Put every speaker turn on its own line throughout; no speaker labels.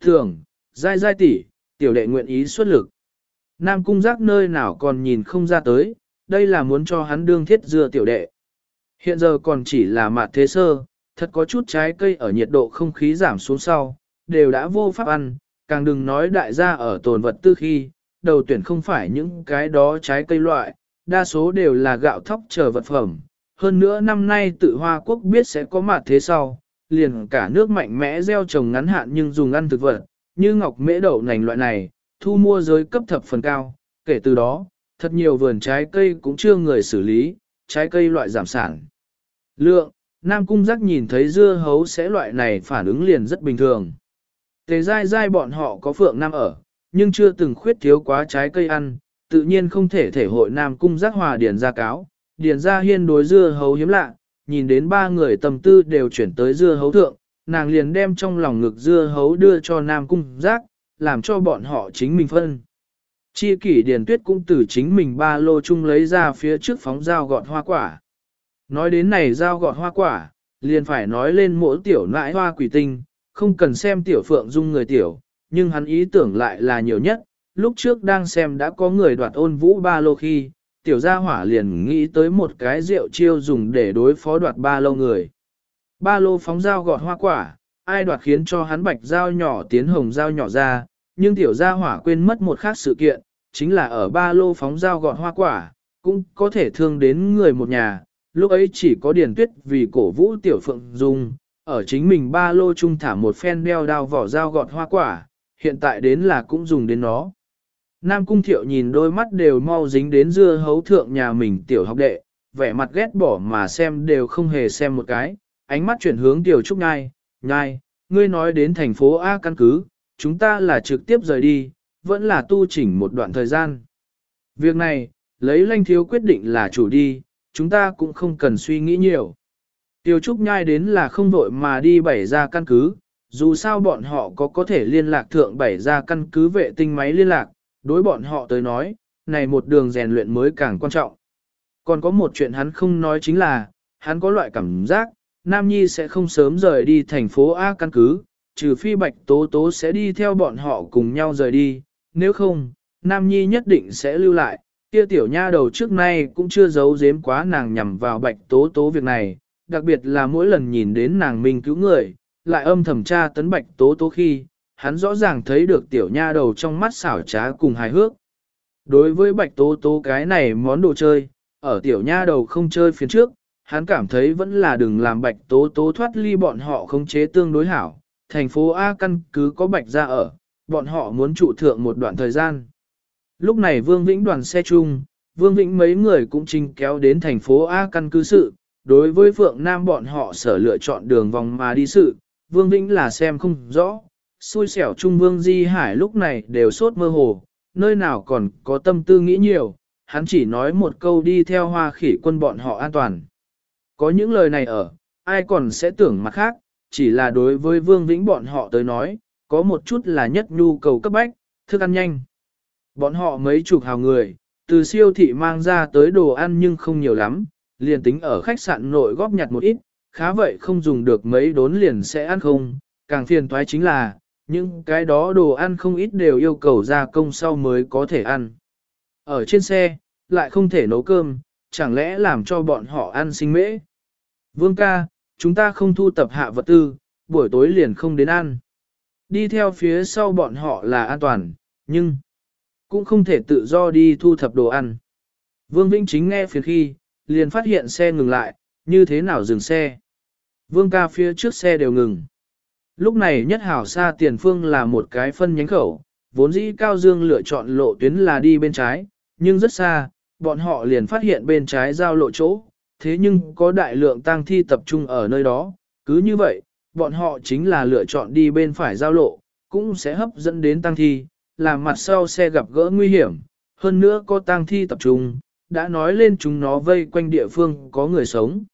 Thường, dai dai tỷ, tiểu đệ nguyện ý xuất lực. Nam cung giác nơi nào còn nhìn không ra tới, đây là muốn cho hắn đương thiết dưa tiểu đệ. Hiện giờ còn chỉ là mạt thế sơ, thật có chút trái cây ở nhiệt độ không khí giảm xuống sau, đều đã vô pháp ăn, càng đừng nói đại gia ở tồn vật tư khi, đầu tuyển không phải những cái đó trái cây loại, đa số đều là gạo thóc chờ vật phẩm. Hơn nữa năm nay tự Hoa Quốc biết sẽ có mặt thế sau, liền cả nước mạnh mẽ gieo trồng ngắn hạn nhưng dùng ăn thực vật, như ngọc mễ đậu nành loại này, thu mua giới cấp thập phần cao, kể từ đó, thật nhiều vườn trái cây cũng chưa người xử lý, trái cây loại giảm sản. Lượng, Nam Cung giác nhìn thấy dưa hấu sẽ loại này phản ứng liền rất bình thường. Tề dai dai bọn họ có phượng nam ở, nhưng chưa từng khuyết thiếu quá trái cây ăn, tự nhiên không thể thể hội Nam Cung giác hòa điền ra cáo. Điền ra hiên đối dưa hấu hiếm lạ, nhìn đến ba người tầm tư đều chuyển tới dưa hấu thượng, nàng liền đem trong lòng ngực dưa hấu đưa cho Nam Cung giác, làm cho bọn họ chính mình phân. Chi kỷ điền tuyết cũng từ chính mình ba lô chung lấy ra phía trước phóng dao gọt hoa quả. Nói đến này dao gọt hoa quả, liền phải nói lên mỗi tiểu nãi hoa quỷ tinh, không cần xem tiểu phượng dung người tiểu, nhưng hắn ý tưởng lại là nhiều nhất. Lúc trước đang xem đã có người đoạt ôn vũ ba lô khi, tiểu gia hỏa liền nghĩ tới một cái rượu chiêu dùng để đối phó đoạt ba lô người. Ba lô phóng dao gọt hoa quả, ai đoạt khiến cho hắn bạch dao nhỏ tiến hồng dao nhỏ ra, nhưng tiểu gia hỏa quên mất một khác sự kiện, chính là ở ba lô phóng dao gọt hoa quả, cũng có thể thương đến người một nhà. Lúc ấy chỉ có điển tuyết vì cổ vũ tiểu phượng dung, ở chính mình ba lô chung thả một phen đeo đao vỏ dao gọt hoa quả, hiện tại đến là cũng dùng đến nó. Nam Cung Thiệu nhìn đôi mắt đều mau dính đến dưa hấu thượng nhà mình tiểu học đệ, vẻ mặt ghét bỏ mà xem đều không hề xem một cái, ánh mắt chuyển hướng tiểu trúc nhai, nhai, ngươi nói đến thành phố A căn cứ, chúng ta là trực tiếp rời đi, vẫn là tu chỉnh một đoạn thời gian. Việc này, lấy lanh thiếu quyết định là chủ đi, chúng ta cũng không cần suy nghĩ nhiều. Tiêu Trúc nhai đến là không vội mà đi bảy ra căn cứ, dù sao bọn họ có có thể liên lạc thượng bảy ra căn cứ vệ tinh máy liên lạc, đối bọn họ tới nói, này một đường rèn luyện mới càng quan trọng. Còn có một chuyện hắn không nói chính là, hắn có loại cảm giác, Nam Nhi sẽ không sớm rời đi thành phố A căn cứ, trừ phi Bạch Tố Tố sẽ đi theo bọn họ cùng nhau rời đi, nếu không, Nam Nhi nhất định sẽ lưu lại. Kia tiểu nha đầu trước nay cũng chưa giấu giếm quá nàng nhằm vào Bạch Tố Tố việc này, đặc biệt là mỗi lần nhìn đến nàng mình cứu người, lại âm thầm tra tấn Bạch Tố Tố khi, hắn rõ ràng thấy được tiểu nha đầu trong mắt xảo trá cùng hài hước. Đối với bạch tố tố cái này món đồ chơi, ở tiểu nha đầu không chơi phía trước, hắn cảm thấy vẫn là đừng làm bạch tố tố thoát ly bọn họ không chế tương đối hảo. Thành phố A căn cứ có bạch ra ở, bọn họ muốn trụ thượng một đoạn thời gian. Lúc này Vương Vĩnh đoàn xe chung, Vương Vĩnh mấy người cũng trình kéo đến thành phố A căn cứ sự. Đối với Phượng Nam bọn họ sở lựa chọn đường vòng mà đi sự, Vương Vĩnh là xem không rõ, xui xẻo Trung Vương Di Hải lúc này đều sốt mơ hồ, nơi nào còn có tâm tư nghĩ nhiều, hắn chỉ nói một câu đi theo hoa khỉ quân bọn họ an toàn. Có những lời này ở, ai còn sẽ tưởng mặt khác, chỉ là đối với Vương Vĩnh bọn họ tới nói, có một chút là nhất nhu cầu cấp bách, thức ăn nhanh. Bọn họ mấy chục hào người, từ siêu thị mang ra tới đồ ăn nhưng không nhiều lắm, liền tính ở khách sạn nội góp nhặt một ít, khá vậy không dùng được mấy đốn liền sẽ ăn không, càng phiền toái chính là, những cái đó đồ ăn không ít đều yêu cầu gia công sau mới có thể ăn. Ở trên xe, lại không thể nấu cơm, chẳng lẽ làm cho bọn họ ăn sinh mễ. Vương ca, chúng ta không thu tập hạ vật tư, buổi tối liền không đến ăn. Đi theo phía sau bọn họ là an toàn, nhưng cũng không thể tự do đi thu thập đồ ăn. Vương Vĩnh Chính nghe phiền khi, liền phát hiện xe ngừng lại, như thế nào dừng xe. Vương ca phía trước xe đều ngừng. Lúc này nhất hảo xa tiền phương là một cái phân nhánh khẩu, vốn dĩ Cao Dương lựa chọn lộ tuyến là đi bên trái, nhưng rất xa, bọn họ liền phát hiện bên trái giao lộ chỗ, thế nhưng có đại lượng tang thi tập trung ở nơi đó, cứ như vậy, bọn họ chính là lựa chọn đi bên phải giao lộ, cũng sẽ hấp dẫn đến tang thi, làm mặt sau xe gặp gỡ nguy hiểm, hơn nữa có tang thi tập trung, đã nói lên chúng nó vây quanh địa phương có người sống.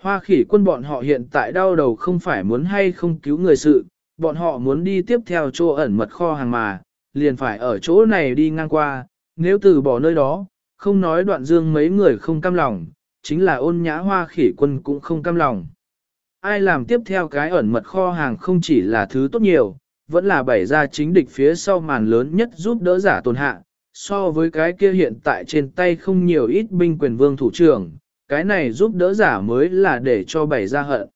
Hoa khỉ quân bọn họ hiện tại đau đầu không phải muốn hay không cứu người sự, bọn họ muốn đi tiếp theo chỗ ẩn mật kho hàng mà, liền phải ở chỗ này đi ngang qua, nếu từ bỏ nơi đó, không nói đoạn dương mấy người không cam lòng, chính là ôn nhã hoa khỉ quân cũng không cam lòng. Ai làm tiếp theo cái ẩn mật kho hàng không chỉ là thứ tốt nhiều, vẫn là bảy ra chính địch phía sau màn lớn nhất giúp đỡ giả tồn hạ, so với cái kia hiện tại trên tay không nhiều ít binh quyền vương thủ trưởng, cái này giúp đỡ giả mới là để cho bảy ra hận.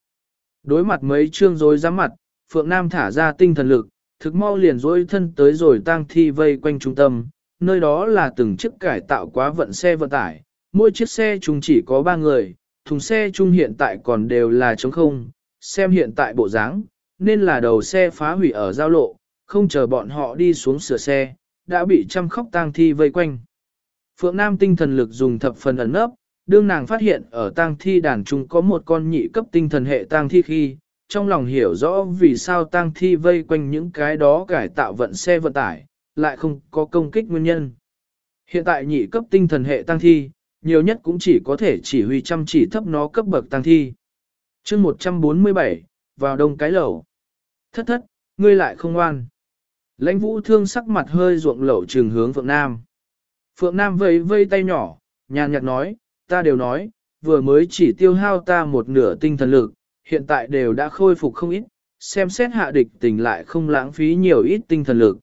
Đối mặt mấy chương rối rắm mặt, Phượng Nam thả ra tinh thần lực, thực mau liền dối thân tới rồi tang thi vây quanh trung tâm, nơi đó là từng chiếc cải tạo quá vận xe vận tải, mỗi chiếc xe chung chỉ có ba người, thùng xe chung hiện tại còn đều là trống không, xem hiện tại bộ dáng, nên là đầu xe phá hủy ở giao lộ, không chờ bọn họ đi xuống sửa xe, đã bị trăm khóc tang thi vây quanh. Phượng Nam tinh thần lực dùng thập phần ẩn nấp, đương nàng phát hiện ở tang thi đàn trung có một con nhị cấp tinh thần hệ tang thi khi, trong lòng hiểu rõ vì sao tang thi vây quanh những cái đó cải tạo vận xe vận tải, lại không có công kích nguyên nhân. Hiện tại nhị cấp tinh thần hệ tang thi, nhiều nhất cũng chỉ có thể chỉ huy chăm chỉ thấp nó cấp bậc tang thi. chương 147, vào đông cái lẩu. Thất thất, ngươi lại không ngoan. Lãnh vũ thương sắc mặt hơi ruộng lẩu trường hướng Phượng Nam. Phượng Nam vây vây tay nhỏ, nhàn nhạt nói, ta đều nói, vừa mới chỉ tiêu hao ta một nửa tinh thần lực, hiện tại đều đã khôi phục không ít, xem xét hạ địch tình lại không lãng phí nhiều ít tinh thần lực.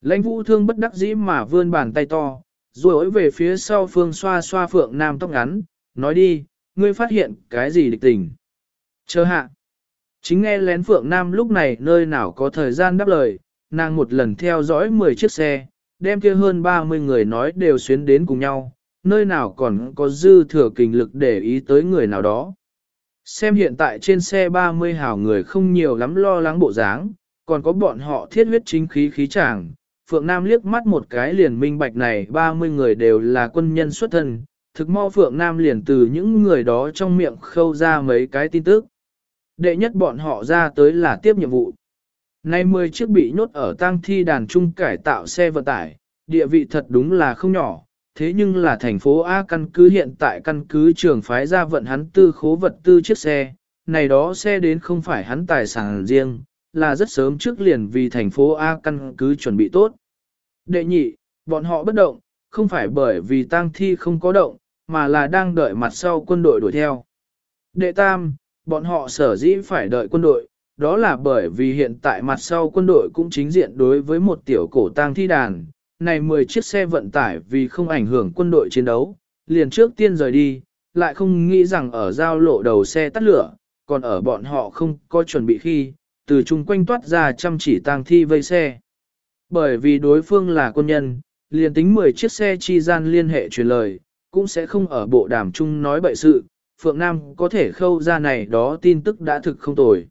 Lãnh vũ thương bất đắc dĩ mà vươn bàn tay to, rồi về phía sau phương xoa xoa phượng nam tóc ngắn, nói đi, ngươi phát hiện cái gì địch tình. Chờ hạ. Chính nghe lén phượng nam lúc này nơi nào có thời gian đáp lời, nàng một lần theo dõi 10 chiếc xe, đem kia hơn 30 người nói đều xuyến đến cùng nhau, nơi nào còn có dư thừa kinh lực để ý tới người nào đó. Xem hiện tại trên xe 30 hào người không nhiều lắm lo lắng bộ dáng, còn có bọn họ thiết huyết chính khí khí chàng. Phượng Nam liếc mắt một cái liền minh bạch này 30 người đều là quân nhân xuất thân, thực mau Phượng Nam liền từ những người đó trong miệng khâu ra mấy cái tin tức. Đệ nhất bọn họ ra tới là tiếp nhiệm vụ. Nay 10 chiếc bị nhốt ở tang thi đàn trung cải tạo xe vận tải, địa vị thật đúng là không nhỏ, thế nhưng là thành phố A căn cứ hiện tại căn cứ trường phái ra vận hắn tư khố vật tư chiếc xe, này đó xe đến không phải hắn tài sản riêng, là rất sớm trước liền vì thành phố A căn cứ chuẩn bị tốt. Đệ nhị, bọn họ bất động, không phải bởi vì tang thi không có động, mà là đang đợi mặt sau quân đội đuổi theo. Đệ tam, bọn họ sở dĩ phải đợi quân đội, đó là bởi vì hiện tại mặt sau quân đội cũng chính diện đối với một tiểu cổ tang thi đàn, này 10 chiếc xe vận tải vì không ảnh hưởng quân đội chiến đấu, liền trước tiên rời đi, lại không nghĩ rằng ở giao lộ đầu xe tắt lửa, còn ở bọn họ không có chuẩn bị khi, từ chung quanh toát ra chăm chỉ tang thi vây xe. Bởi vì đối phương là quân nhân, liền tính 10 chiếc xe chi gian liên hệ truyền lời, cũng sẽ không ở bộ đàm chung nói bậy sự, Phượng Nam có thể khâu ra này đó tin tức đã thực không tồi.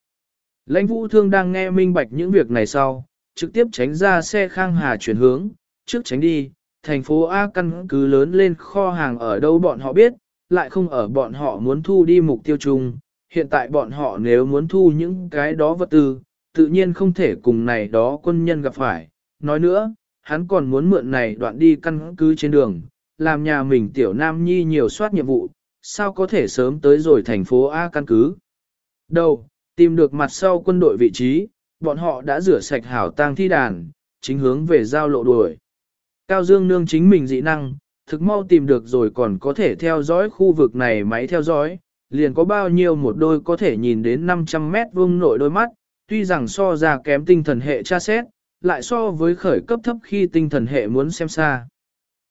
Lãnh vũ thương đang nghe minh bạch những việc này sau, trực tiếp tránh ra xe khang hà chuyển hướng, trước tránh đi, thành phố A căn cứ lớn lên kho hàng ở đâu bọn họ biết, lại không ở bọn họ muốn thu đi mục tiêu chung. Hiện tại bọn họ nếu muốn thu những cái đó vật tư, tự nhiên không thể cùng này đó quân nhân gặp phải. Nói nữa, hắn còn muốn mượn này đoạn đi căn cứ trên đường, làm nhà mình tiểu nam nhi nhiều soát nhiệm vụ, sao có thể sớm tới rồi thành phố A căn cứ. Đâu, tìm được mặt sau quân đội vị trí, bọn họ đã rửa sạch hảo tang thi đàn, chính hướng về giao lộ đuổi. Cao Dương Nương chính mình dị năng, thực mau tìm được rồi còn có thể theo dõi khu vực này máy theo dõi, liền có bao nhiêu một đôi có thể nhìn đến 500 mét vuông nội đôi mắt, tuy rằng so ra kém tinh thần hệ tra xét, lại so với khởi cấp thấp khi tinh thần hệ muốn xem xa.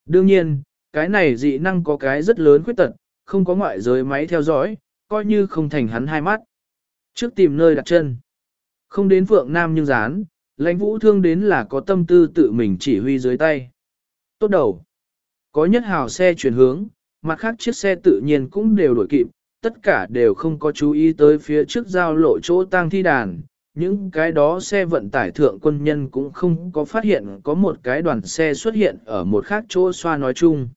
Đương nhiên, cái này dị năng có cái rất lớn khuyết tật, không có ngoại giới máy theo dõi, coi như không thành hắn hai mắt. Trước tìm nơi đặt chân, không đến Phượng Nam nhưng dán, lãnh vũ thương đến là có tâm tư tự mình chỉ huy dưới tay. Tốt đầu. Có nhất hào xe chuyển hướng, mặt khác chiếc xe tự nhiên cũng đều đổi kịp, tất cả đều không có chú ý tới phía trước giao lộ chỗ tang thi đàn. Những cái đó xe vận tải thượng quân nhân cũng không có phát hiện có một cái đoàn xe xuất hiện ở một khác chỗ xoa nói chung.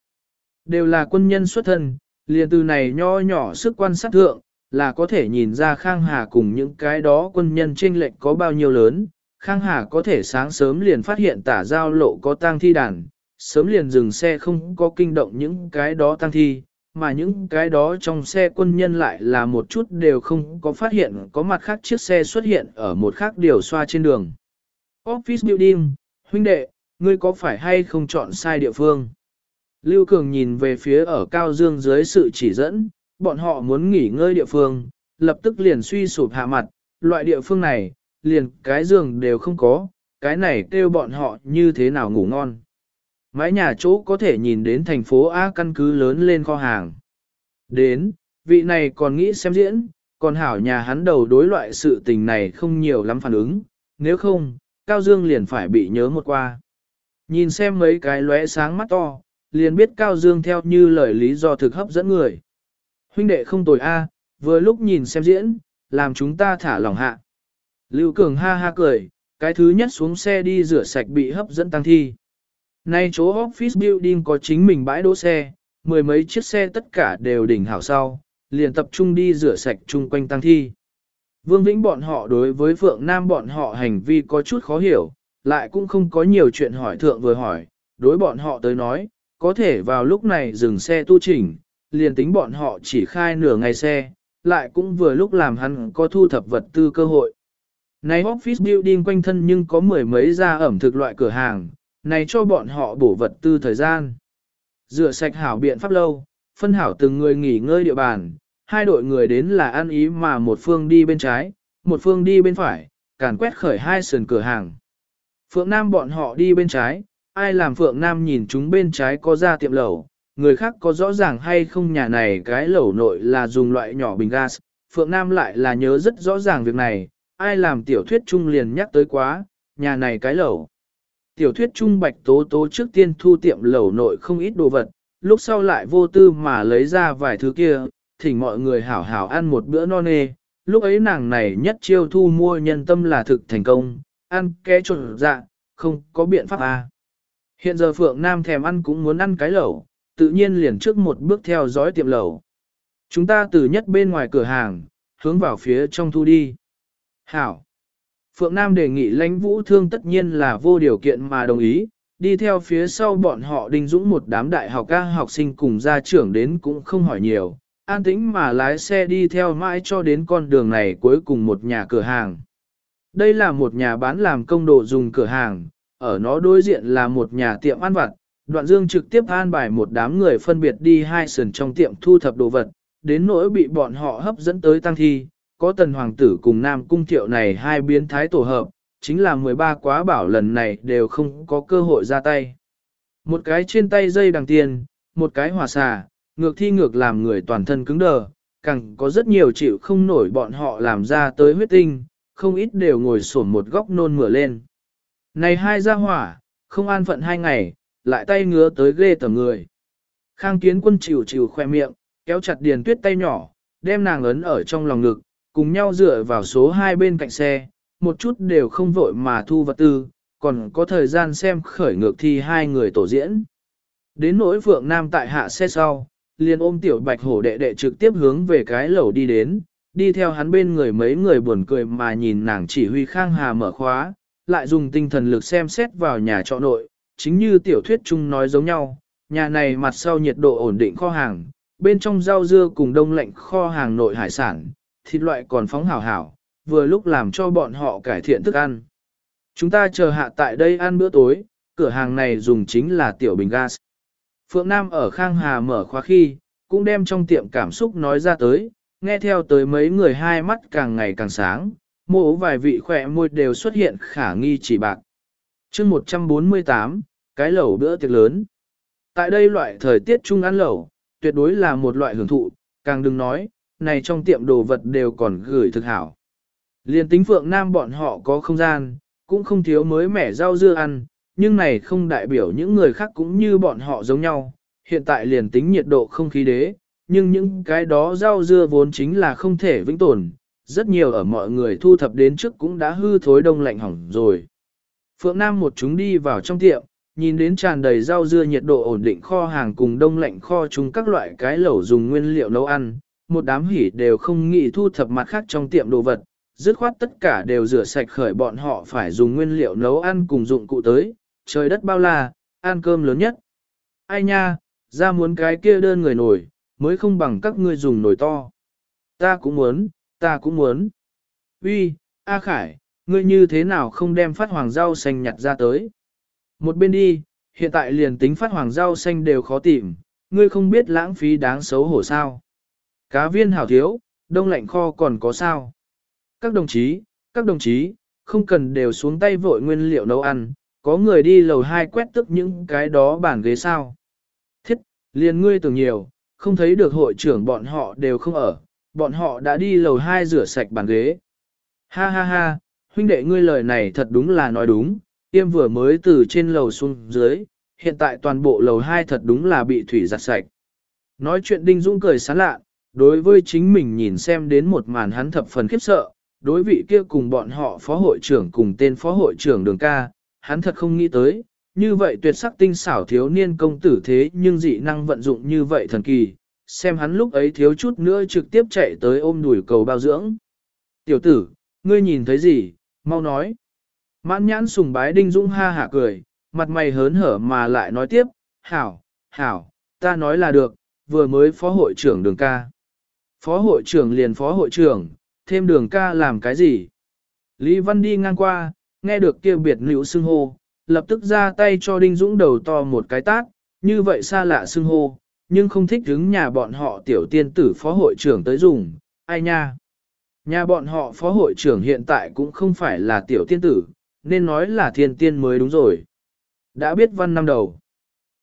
Đều là quân nhân xuất thân, liền từ này nho nhỏ sức quan sát thượng, là có thể nhìn ra Khang Hà cùng những cái đó quân nhân chênh lệnh có bao nhiêu lớn. Khang Hà có thể sáng sớm liền phát hiện tả giao lộ có tang thi đàn, sớm liền dừng xe không có kinh động những cái đó tăng thi, mà những cái đó trong xe quân nhân lại là một chút đều không có phát hiện có mặt khác chiếc xe xuất hiện ở một khác điều xoa trên đường. Office Building, huynh đệ, ngươi có phải hay không chọn sai địa phương? Lưu Cường nhìn về phía ở Cao Dương dưới sự chỉ dẫn, bọn họ muốn nghỉ ngơi địa phương, lập tức liền suy sụp hạ mặt, loại địa phương này, liền cái giường đều không có, cái này kêu bọn họ như thế nào ngủ ngon. Mái nhà chỗ có thể nhìn đến thành phố A căn cứ lớn lên kho hàng. Đến, vị này còn nghĩ xem diễn, còn hảo nhà hắn đầu đối loại sự tình này không nhiều lắm phản ứng, nếu không, Cao Dương liền phải bị nhớ một qua. Nhìn xem mấy cái lóe sáng mắt to, liền biết Cao Dương theo như lời lý do thực hấp dẫn người. Huynh đệ không tồi a, vừa lúc nhìn xem diễn, làm chúng ta thả lòng hạ. Lưu Cường ha ha cười, cái thứ nhất xuống xe đi rửa sạch bị hấp dẫn tăng thi. Nay chỗ office building có chính mình bãi đỗ xe, mười mấy chiếc xe tất cả đều đỉnh hảo sau, liền tập trung đi rửa sạch chung quanh tăng thi. Vương Vĩnh bọn họ đối với Phượng Nam bọn họ hành vi có chút khó hiểu, lại cũng không có nhiều chuyện hỏi thượng vừa hỏi, đối bọn họ tới nói, có thể vào lúc này dừng xe tu chỉnh, liền tính bọn họ chỉ khai nửa ngày xe, lại cũng vừa lúc làm hắn có thu thập vật tư cơ hội. Này office building quanh thân nhưng có mười mấy gia ẩm thực loại cửa hàng, này cho bọn họ bổ vật tư thời gian. Rửa sạch hảo biện pháp lâu, phân hảo từng người nghỉ ngơi địa bàn, hai đội người đến là ăn ý mà một phương đi bên trái, một phương đi bên phải, càn quét khởi hai sườn cửa hàng. Phượng Nam bọn họ đi bên trái, ai làm Phượng Nam nhìn chúng bên trái có ra tiệm lẩu, người khác có rõ ràng hay không nhà này cái lẩu nội là dùng loại nhỏ bình gas, Phượng Nam lại là nhớ rất rõ ràng việc này, ai làm tiểu thuyết trung liền nhắc tới quá, nhà này cái lẩu. Tiểu thuyết trung bạch tố tố trước tiên thu tiệm lẩu nội không ít đồ vật, lúc sau lại vô tư mà lấy ra vài thứ kia, thỉnh mọi người hảo hảo ăn một bữa no nê. Lúc ấy nàng này nhất chiêu thu mua nhân tâm là thực thành công, ăn ké trộn dạ, không có biện pháp à. Hiện giờ Phượng Nam thèm ăn cũng muốn ăn cái lẩu, tự nhiên liền trước một bước theo dõi tiệm lẩu. Chúng ta từ nhất bên ngoài cửa hàng, hướng vào phía trong thu đi. Hảo. Phượng Nam đề nghị lãnh vũ thương tất nhiên là vô điều kiện mà đồng ý, đi theo phía sau bọn họ đình dũng một đám đại học ca học sinh cùng gia trưởng đến cũng không hỏi nhiều, an tĩnh mà lái xe đi theo mãi cho đến con đường này cuối cùng một nhà cửa hàng. Đây là một nhà bán làm công đồ dùng cửa hàng, ở nó đối diện là một nhà tiệm ăn vặt, đoạn dương trực tiếp an bài một đám người phân biệt đi hai sườn trong tiệm thu thập đồ vật, đến nỗi bị bọn họ hấp dẫn tới tăng thi, có tần hoàng tử cùng nam cung thiệu này hai biến thái tổ hợp, chính là 13 quá bảo lần này đều không có cơ hội ra tay. Một cái trên tay dây đằng tiền, một cái hỏa xà, ngược thi ngược làm người toàn thân cứng đờ, càng có rất nhiều chịu không nổi bọn họ làm ra tới huyết tinh, không ít đều ngồi sổn một góc nôn mửa lên. Này hai gia hỏa, không an phận hai ngày, lại tay ngứa tới ghê tầm người. Khang kiến quân chịu chịu khoe miệng, kéo chặt điền tuyết tay nhỏ, đem nàng ấn ở trong lòng ngực, cùng nhau dựa vào số hai bên cạnh xe, một chút đều không vội mà thu vật tư, còn có thời gian xem khởi ngược thi hai người tổ diễn. Đến nỗi Phượng Nam tại hạ xe sau, liền ôm tiểu bạch hổ đệ đệ trực tiếp hướng về cái lẩu đi đến, đi theo hắn bên người mấy người buồn cười mà nhìn nàng chỉ huy khang hà mở khóa, lại dùng tinh thần lực xem xét vào nhà trọ nội, chính như tiểu thuyết chung nói giống nhau, nhà này mặt sau nhiệt độ ổn định kho hàng, bên trong rau dưa cùng đông lạnh kho hàng nội hải sản, thịt loại còn phóng hảo hảo, vừa lúc làm cho bọn họ cải thiện thức ăn. Chúng ta chờ hạ tại đây ăn bữa tối, cửa hàng này dùng chính là tiểu bình gas. Phượng Nam ở Khang Hà mở khóa khi, cũng đem trong tiệm cảm xúc nói ra tới, nghe theo tới mấy người hai mắt càng ngày càng sáng, mỗ vài vị khỏe môi đều xuất hiện khả nghi chỉ bạc. chương 148, cái lẩu bữa tiệc lớn. Tại đây loại thời tiết chung ăn lẩu, tuyệt đối là một loại hưởng thụ, càng đừng nói, này trong tiệm đồ vật đều còn gửi thực hảo. Liên tính Phượng Nam bọn họ có không gian, cũng không thiếu mới mẻ rau dưa ăn, nhưng này không đại biểu những người khác cũng như bọn họ giống nhau. Hiện tại liền tính nhiệt độ không khí đế, nhưng những cái đó rau dưa vốn chính là không thể vĩnh tồn, rất nhiều ở mọi người thu thập đến trước cũng đã hư thối đông lạnh hỏng rồi. Phượng Nam một chúng đi vào trong tiệm, nhìn đến tràn đầy rau dưa nhiệt độ ổn định kho hàng cùng đông lạnh kho chúng các loại cái lẩu dùng nguyên liệu nấu ăn, một đám hỉ đều không nghĩ thu thập mặt khác trong tiệm đồ vật, dứt khoát tất cả đều rửa sạch khởi bọn họ phải dùng nguyên liệu nấu ăn cùng dụng cụ tới, trời đất bao la, ăn cơm lớn nhất. Ai nha, ra muốn cái kia đơn người nổi, mới không bằng các ngươi dùng nồi to. Ta cũng muốn, ta cũng muốn. Uy, A Khải, ngươi như thế nào không đem phát hoàng rau xanh nhặt ra tới? Một bên đi, hiện tại liền tính phát hoàng rau xanh đều khó tìm, ngươi không biết lãng phí đáng xấu hổ sao. Cá viên hảo thiếu, đông lạnh kho còn có sao. Các đồng chí, các đồng chí, không cần đều xuống tay vội nguyên liệu nấu ăn, có người đi lầu hai quét tức những cái đó bàn ghế sao. Thiết, liền ngươi tưởng nhiều, không thấy được hội trưởng bọn họ đều không ở, bọn họ đã đi lầu hai rửa sạch bàn ghế. Ha ha ha, huynh đệ ngươi lời này thật đúng là nói đúng, tiêm vừa mới từ trên lầu xuống dưới, hiện tại toàn bộ lầu hai thật đúng là bị thủy giặt sạch. Nói chuyện Đinh Dũng cười sán lạ, đối với chính mình nhìn xem đến một màn hắn thập phần khiếp sợ, đối vị kia cùng bọn họ phó hội trưởng cùng tên phó hội trưởng đường ca, hắn thật không nghĩ tới, như vậy tuyệt sắc tinh xảo thiếu niên công tử thế nhưng dị năng vận dụng như vậy thần kỳ, xem hắn lúc ấy thiếu chút nữa trực tiếp chạy tới ôm đùi cầu bao dưỡng. Tiểu tử, ngươi nhìn thấy gì, mau nói. Mãn nhãn sùng bái đinh dũng ha hả cười, mặt mày hớn hở mà lại nói tiếp, hảo, hảo, ta nói là được, vừa mới phó hội trưởng đường ca. Phó hội trưởng liền phó hội trưởng, thêm đường ca làm cái gì? Lý Văn đi ngang qua, nghe được kia biệt nữ xưng hô, lập tức ra tay cho Đinh Dũng đầu to một cái tát, như vậy xa lạ xưng hô, nhưng không thích đứng nhà bọn họ tiểu tiên tử phó hội trưởng tới dùng, ai nha. Nhà bọn họ phó hội trưởng hiện tại cũng không phải là tiểu tiên tử, nên nói là thiên tiên mới đúng rồi. Đã biết văn năm đầu.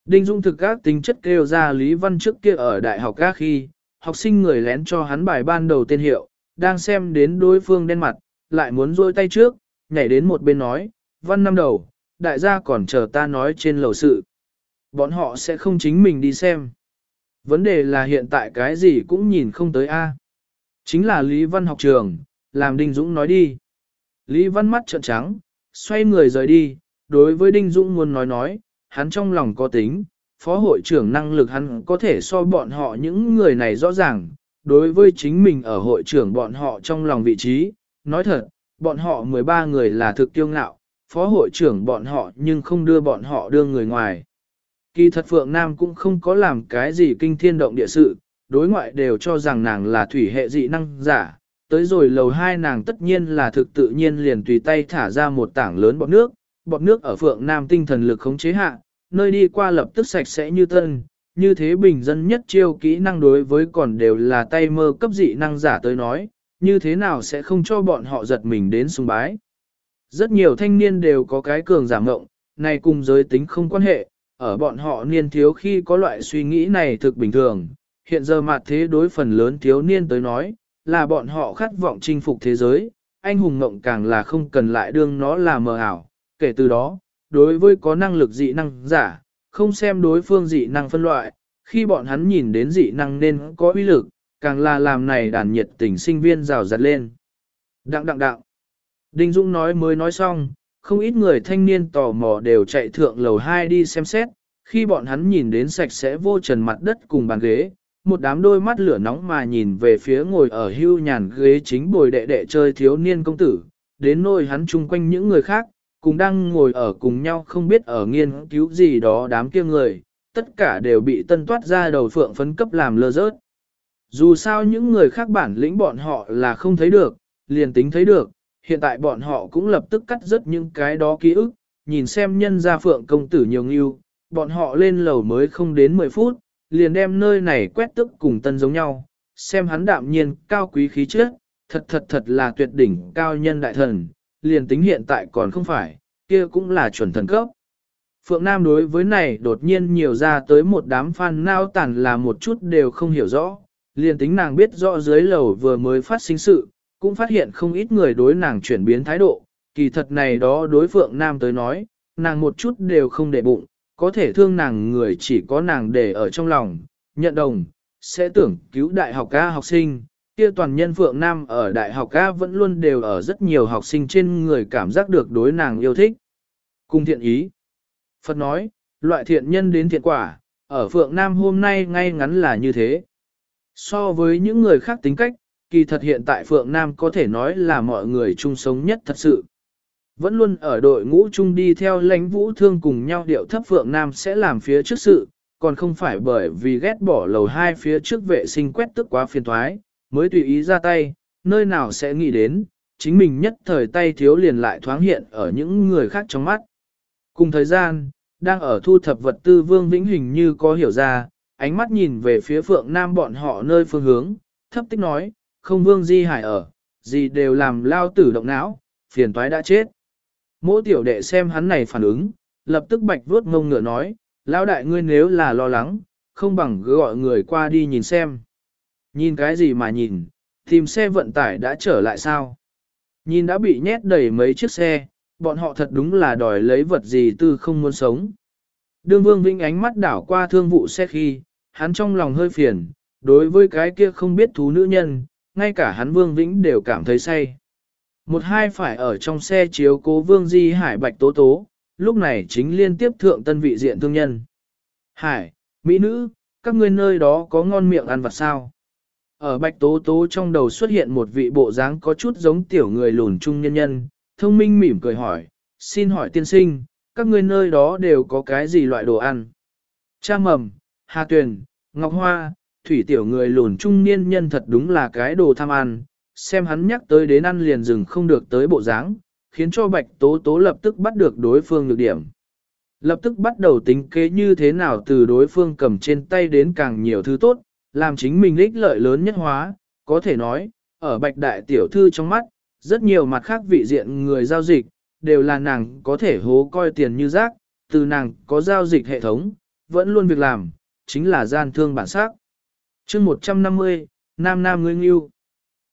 Đinh Dung thực các tính chất kêu ra Lý Văn trước kia ở đại học các khi, học sinh người lén cho hắn bài ban đầu tên hiệu, đang xem đến đối phương đen mặt, lại muốn rôi tay trước, nhảy đến một bên nói, văn năm đầu, đại gia còn chờ ta nói trên lầu sự. Bọn họ sẽ không chính mình đi xem. Vấn đề là hiện tại cái gì cũng nhìn không tới A. Chính là Lý Văn học trường, làm Đinh Dũng nói đi. Lý Văn mắt trợn trắng, xoay người rời đi, đối với Đinh Dũng muốn nói nói, hắn trong lòng có tính, phó hội trưởng năng lực hắn có thể so bọn họ những người này rõ ràng, đối với chính mình ở hội trưởng bọn họ trong lòng vị trí, nói thật, bọn họ 13 người là thực tiêu ngạo, phó hội trưởng bọn họ nhưng không đưa bọn họ đưa người ngoài. Kỳ thật Phượng Nam cũng không có làm cái gì kinh thiên động địa sự, đối ngoại đều cho rằng nàng là thủy hệ dị năng giả, tới rồi lầu hai nàng tất nhiên là thực tự nhiên liền tùy tay thả ra một tảng lớn bọt nước, bọt nước ở Phượng Nam tinh thần lực khống chế hạ, nơi đi qua lập tức sạch sẽ như tân, như thế bình dân nhất chiêu kỹ năng đối với còn đều là tay mơ cấp dị năng giả tới nói, như thế nào sẽ không cho bọn họ giật mình đến sùng bái. Rất nhiều thanh niên đều có cái cường giảm ngộng, này cùng giới tính không quan hệ, ở bọn họ niên thiếu khi có loại suy nghĩ này thực bình thường, hiện giờ mặt thế đối phần lớn thiếu niên tới nói, là bọn họ khát vọng chinh phục thế giới, anh hùng ngộng càng là không cần lại đương nó là mờ ảo, kể từ đó, đối với có năng lực dị năng giả, không xem đối phương dị năng phân loại, khi bọn hắn nhìn đến dị năng nên có uy lực, càng là làm này đàn nhiệt tình sinh viên rào rạt lên. Đặng đặng đặng. Đinh Dũng nói mới nói xong, không ít người thanh niên tò mò đều chạy thượng lầu 2 đi xem xét, khi bọn hắn nhìn đến sạch sẽ vô trần mặt đất cùng bàn ghế, một đám đôi mắt lửa nóng mà nhìn về phía ngồi ở hưu nhàn ghế chính bồi đệ đệ chơi thiếu niên công tử, đến nôi hắn chung quanh những người khác, cùng đang ngồi ở cùng nhau không biết ở nghiên cứu gì đó đám kia người, tất cả đều bị tân toát ra đầu phượng phấn cấp làm lơ rớt. Dù sao những người khác bản lĩnh bọn họ là không thấy được, liền tính thấy được, hiện tại bọn họ cũng lập tức cắt rớt những cái đó ký ức, nhìn xem nhân gia phượng công tử nhiều nghiêu, bọn họ lên lầu mới không đến 10 phút, liền đem nơi này quét tức cùng tân giống nhau, xem hắn đạm nhiên, cao quý khí chất, thật thật thật là tuyệt đỉnh cao nhân đại thần, liền tính hiện tại còn không phải, kia cũng là chuẩn thần cấp. Phượng Nam đối với này đột nhiên nhiều ra tới một đám fan nao tản là một chút đều không hiểu rõ, liền tính nàng biết rõ dưới lầu vừa mới phát sinh sự, cũng phát hiện không ít người đối nàng chuyển biến thái độ, kỳ thật này đó đối Phượng Nam tới nói, nàng một chút đều không để bụng, có thể thương nàng người chỉ có nàng để ở trong lòng, nhận đồng, sẽ tưởng cứu đại học ca học sinh, kia toàn nhân Phượng Nam ở đại học ca vẫn luôn đều ở rất nhiều học sinh trên người cảm giác được đối nàng yêu thích. Cung thiện ý. Phật nói, loại thiện nhân đến thiện quả, ở Phượng Nam hôm nay ngay ngắn là như thế. So với những người khác tính cách, kỳ thật hiện tại Phượng Nam có thể nói là mọi người chung sống nhất thật sự. Vẫn luôn ở đội ngũ chung đi theo lãnh vũ thương cùng nhau điệu thấp Phượng Nam sẽ làm phía trước sự, còn không phải bởi vì ghét bỏ lầu hai phía trước vệ sinh quét tức quá phiền thoái, mới tùy ý ra tay, nơi nào sẽ nghĩ đến, chính mình nhất thời tay thiếu liền lại thoáng hiện ở những người khác trong mắt. Cùng thời gian, đang ở thu thập vật tư Vương Vĩnh Hình như có hiểu ra, ánh mắt nhìn về phía Phượng Nam bọn họ nơi phương hướng, thấp tích nói, không Vương Di Hải ở, gì đều làm lao tử động não, phiền toái đã chết. Mỗi tiểu đệ xem hắn này phản ứng, lập tức bạch vuốt ngông ngựa nói, lão đại ngươi nếu là lo lắng, không bằng gọi người qua đi nhìn xem. Nhìn cái gì mà nhìn, tìm xe vận tải đã trở lại sao? Nhìn đã bị nhét đầy mấy chiếc xe, bọn họ thật đúng là đòi lấy vật gì tư không muốn sống. Đương Vương Vĩnh ánh mắt đảo qua thương vụ xe khi, hắn trong lòng hơi phiền, đối với cái kia không biết thú nữ nhân, ngay cả hắn Vương Vĩnh đều cảm thấy say. Một hai phải ở trong xe chiếu cố Vương Di Hải Bạch Tố Tố, lúc này chính liên tiếp thượng tân vị diện thương nhân. Hải, Mỹ nữ, các ngươi nơi đó có ngon miệng ăn vặt sao? Ở Bạch Tố Tố trong đầu xuất hiện một vị bộ dáng có chút giống tiểu người lùn trung nhân nhân, thông minh mỉm cười hỏi, xin hỏi tiên sinh, các ngươi nơi đó đều có cái gì loại đồ ăn? Cha mầm, Hà Tuyền, Ngọc Hoa, Thủy tiểu người lùn trung niên nhân thật đúng là cái đồ tham ăn, xem hắn nhắc tới đến ăn liền dừng không được tới bộ dáng, khiến cho Bạch Tố Tố lập tức bắt được đối phương nhược điểm. Lập tức bắt đầu tính kế như thế nào từ đối phương cầm trên tay đến càng nhiều thứ tốt, làm chính mình ích lợi lớn nhất hóa, có thể nói, ở Bạch Đại Tiểu Thư trong mắt, rất nhiều mặt khác vị diện người giao dịch, đều là nàng có thể hố coi tiền như rác, từ nàng có giao dịch hệ thống, vẫn luôn việc làm, chính là gian thương bản sắc. chương 150, Nam Nam Ngươi Nghiêu.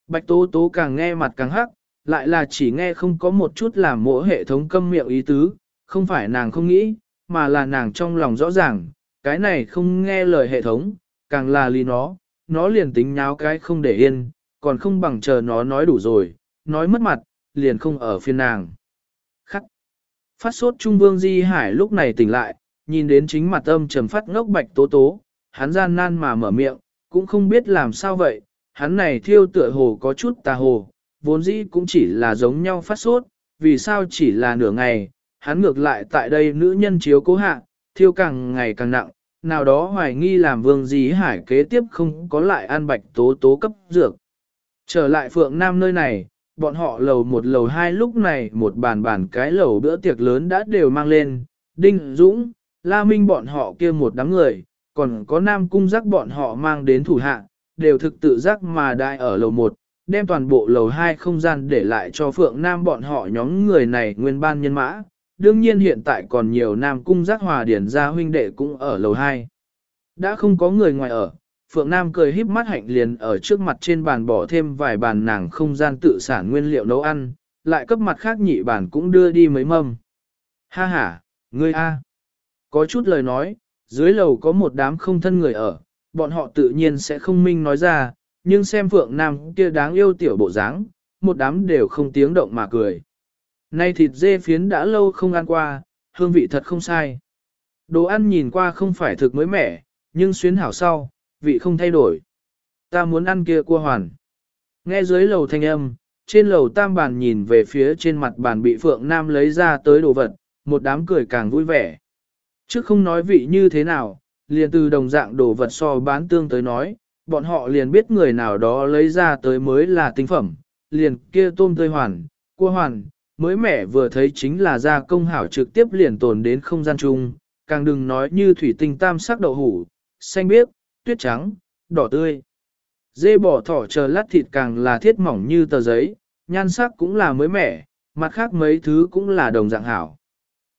Bạch Tố Tố càng nghe mặt càng hắc, lại là chỉ nghe không có một chút làm mỗi hệ thống câm miệng ý tứ, không phải nàng không nghĩ, mà là nàng trong lòng rõ ràng, cái này không nghe lời hệ thống, càng là lý nó, nó liền tính nháo cái không để yên, còn không bằng chờ nó nói đủ rồi, nói mất mặt, liền không ở phiên nàng. Khắc. Phát sốt Trung Vương Di Hải lúc này tỉnh lại, nhìn đến chính mặt âm trầm phát ngốc bạch tố tố, hắn gian nan mà mở miệng, cũng không biết làm sao vậy, hắn này thiêu tựa hồ có chút tà hồ, vốn dĩ cũng chỉ là giống nhau phát sốt, vì sao chỉ là nửa ngày, hắn ngược lại tại đây nữ nhân chiếu cố hạ, thiêu càng ngày càng nặng, nào đó hoài nghi làm vương dí hải kế tiếp không có lại an bạch tố tố cấp dược. Trở lại phượng nam nơi này, bọn họ lầu một lầu hai lúc này một bàn bàn cái lầu bữa tiệc lớn đã đều mang lên, Đinh Dũng, La Minh bọn họ kia một đám người, còn có Nam Cung giác bọn họ mang đến thủ hạ, đều thực tự giác mà đại ở lầu một, đem toàn bộ lầu hai không gian để lại cho Phượng Nam bọn họ nhóm người này nguyên ban nhân mã. Đương nhiên hiện tại còn nhiều Nam Cung giác hòa điển gia huynh đệ cũng ở lầu hai. Đã không có người ngoài ở, Phượng Nam cười híp mắt hạnh liền ở trước mặt trên bàn bỏ thêm vài bàn nàng không gian tự sản nguyên liệu nấu ăn, lại cấp mặt khác nhị bàn cũng đưa đi mấy mâm. Ha ha, ngươi a, Có chút lời nói, dưới lầu có một đám không thân người ở, bọn họ tự nhiên sẽ không minh nói ra, nhưng xem Phượng Nam kia đáng yêu tiểu bộ dáng, một đám đều không tiếng động mà cười. Nay thịt dê phiến đã lâu không ăn qua, hương vị thật không sai. Đồ ăn nhìn qua không phải thực mới mẻ, nhưng xuyến hảo sau, vị không thay đổi. Ta muốn ăn kia cua hoàn. Nghe dưới lầu thanh âm, trên lầu tam bàn nhìn về phía trên mặt bàn bị Phượng Nam lấy ra tới đồ vật, một đám cười càng vui vẻ. Trước không nói vị như thế nào, liền từ đồng dạng đồ vật so bán tương tới nói, bọn họ liền biết người nào đó lấy ra tới mới là tinh phẩm, liền kia tôm tươi hoàn, cua hoàn, mới mẻ vừa thấy chính là gia công hảo trực tiếp liền tồn đến không gian chung, càng đừng nói như thủy tinh tam sắc đậu hủ, xanh biếc, tuyết trắng, đỏ tươi. Dê bò thỏ chờ lát thịt càng là thiết mỏng như tờ giấy, nhan sắc cũng là mới mẻ, mặt khác mấy thứ cũng là đồng dạng hảo.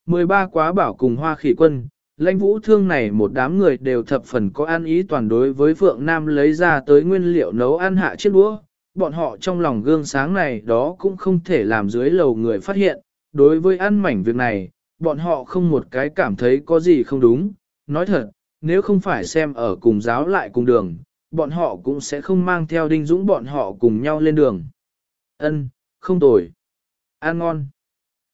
13 quá bảo cùng hoa khỉ quân, lãnh vũ thương này một đám người đều thập phần có an ý toàn đối với Phượng Nam lấy ra tới nguyên liệu nấu ăn hạ chiếc đũa. Bọn họ trong lòng gương sáng này đó cũng không thể làm dưới lầu người phát hiện. Đối với ăn mảnh việc này, bọn họ không một cái cảm thấy có gì không đúng. Nói thật, nếu không phải xem ở cùng giáo lại cùng đường, bọn họ cũng sẽ không mang theo đinh dũng bọn họ cùng nhau lên đường. Ân, không tồi. Ăn ngon.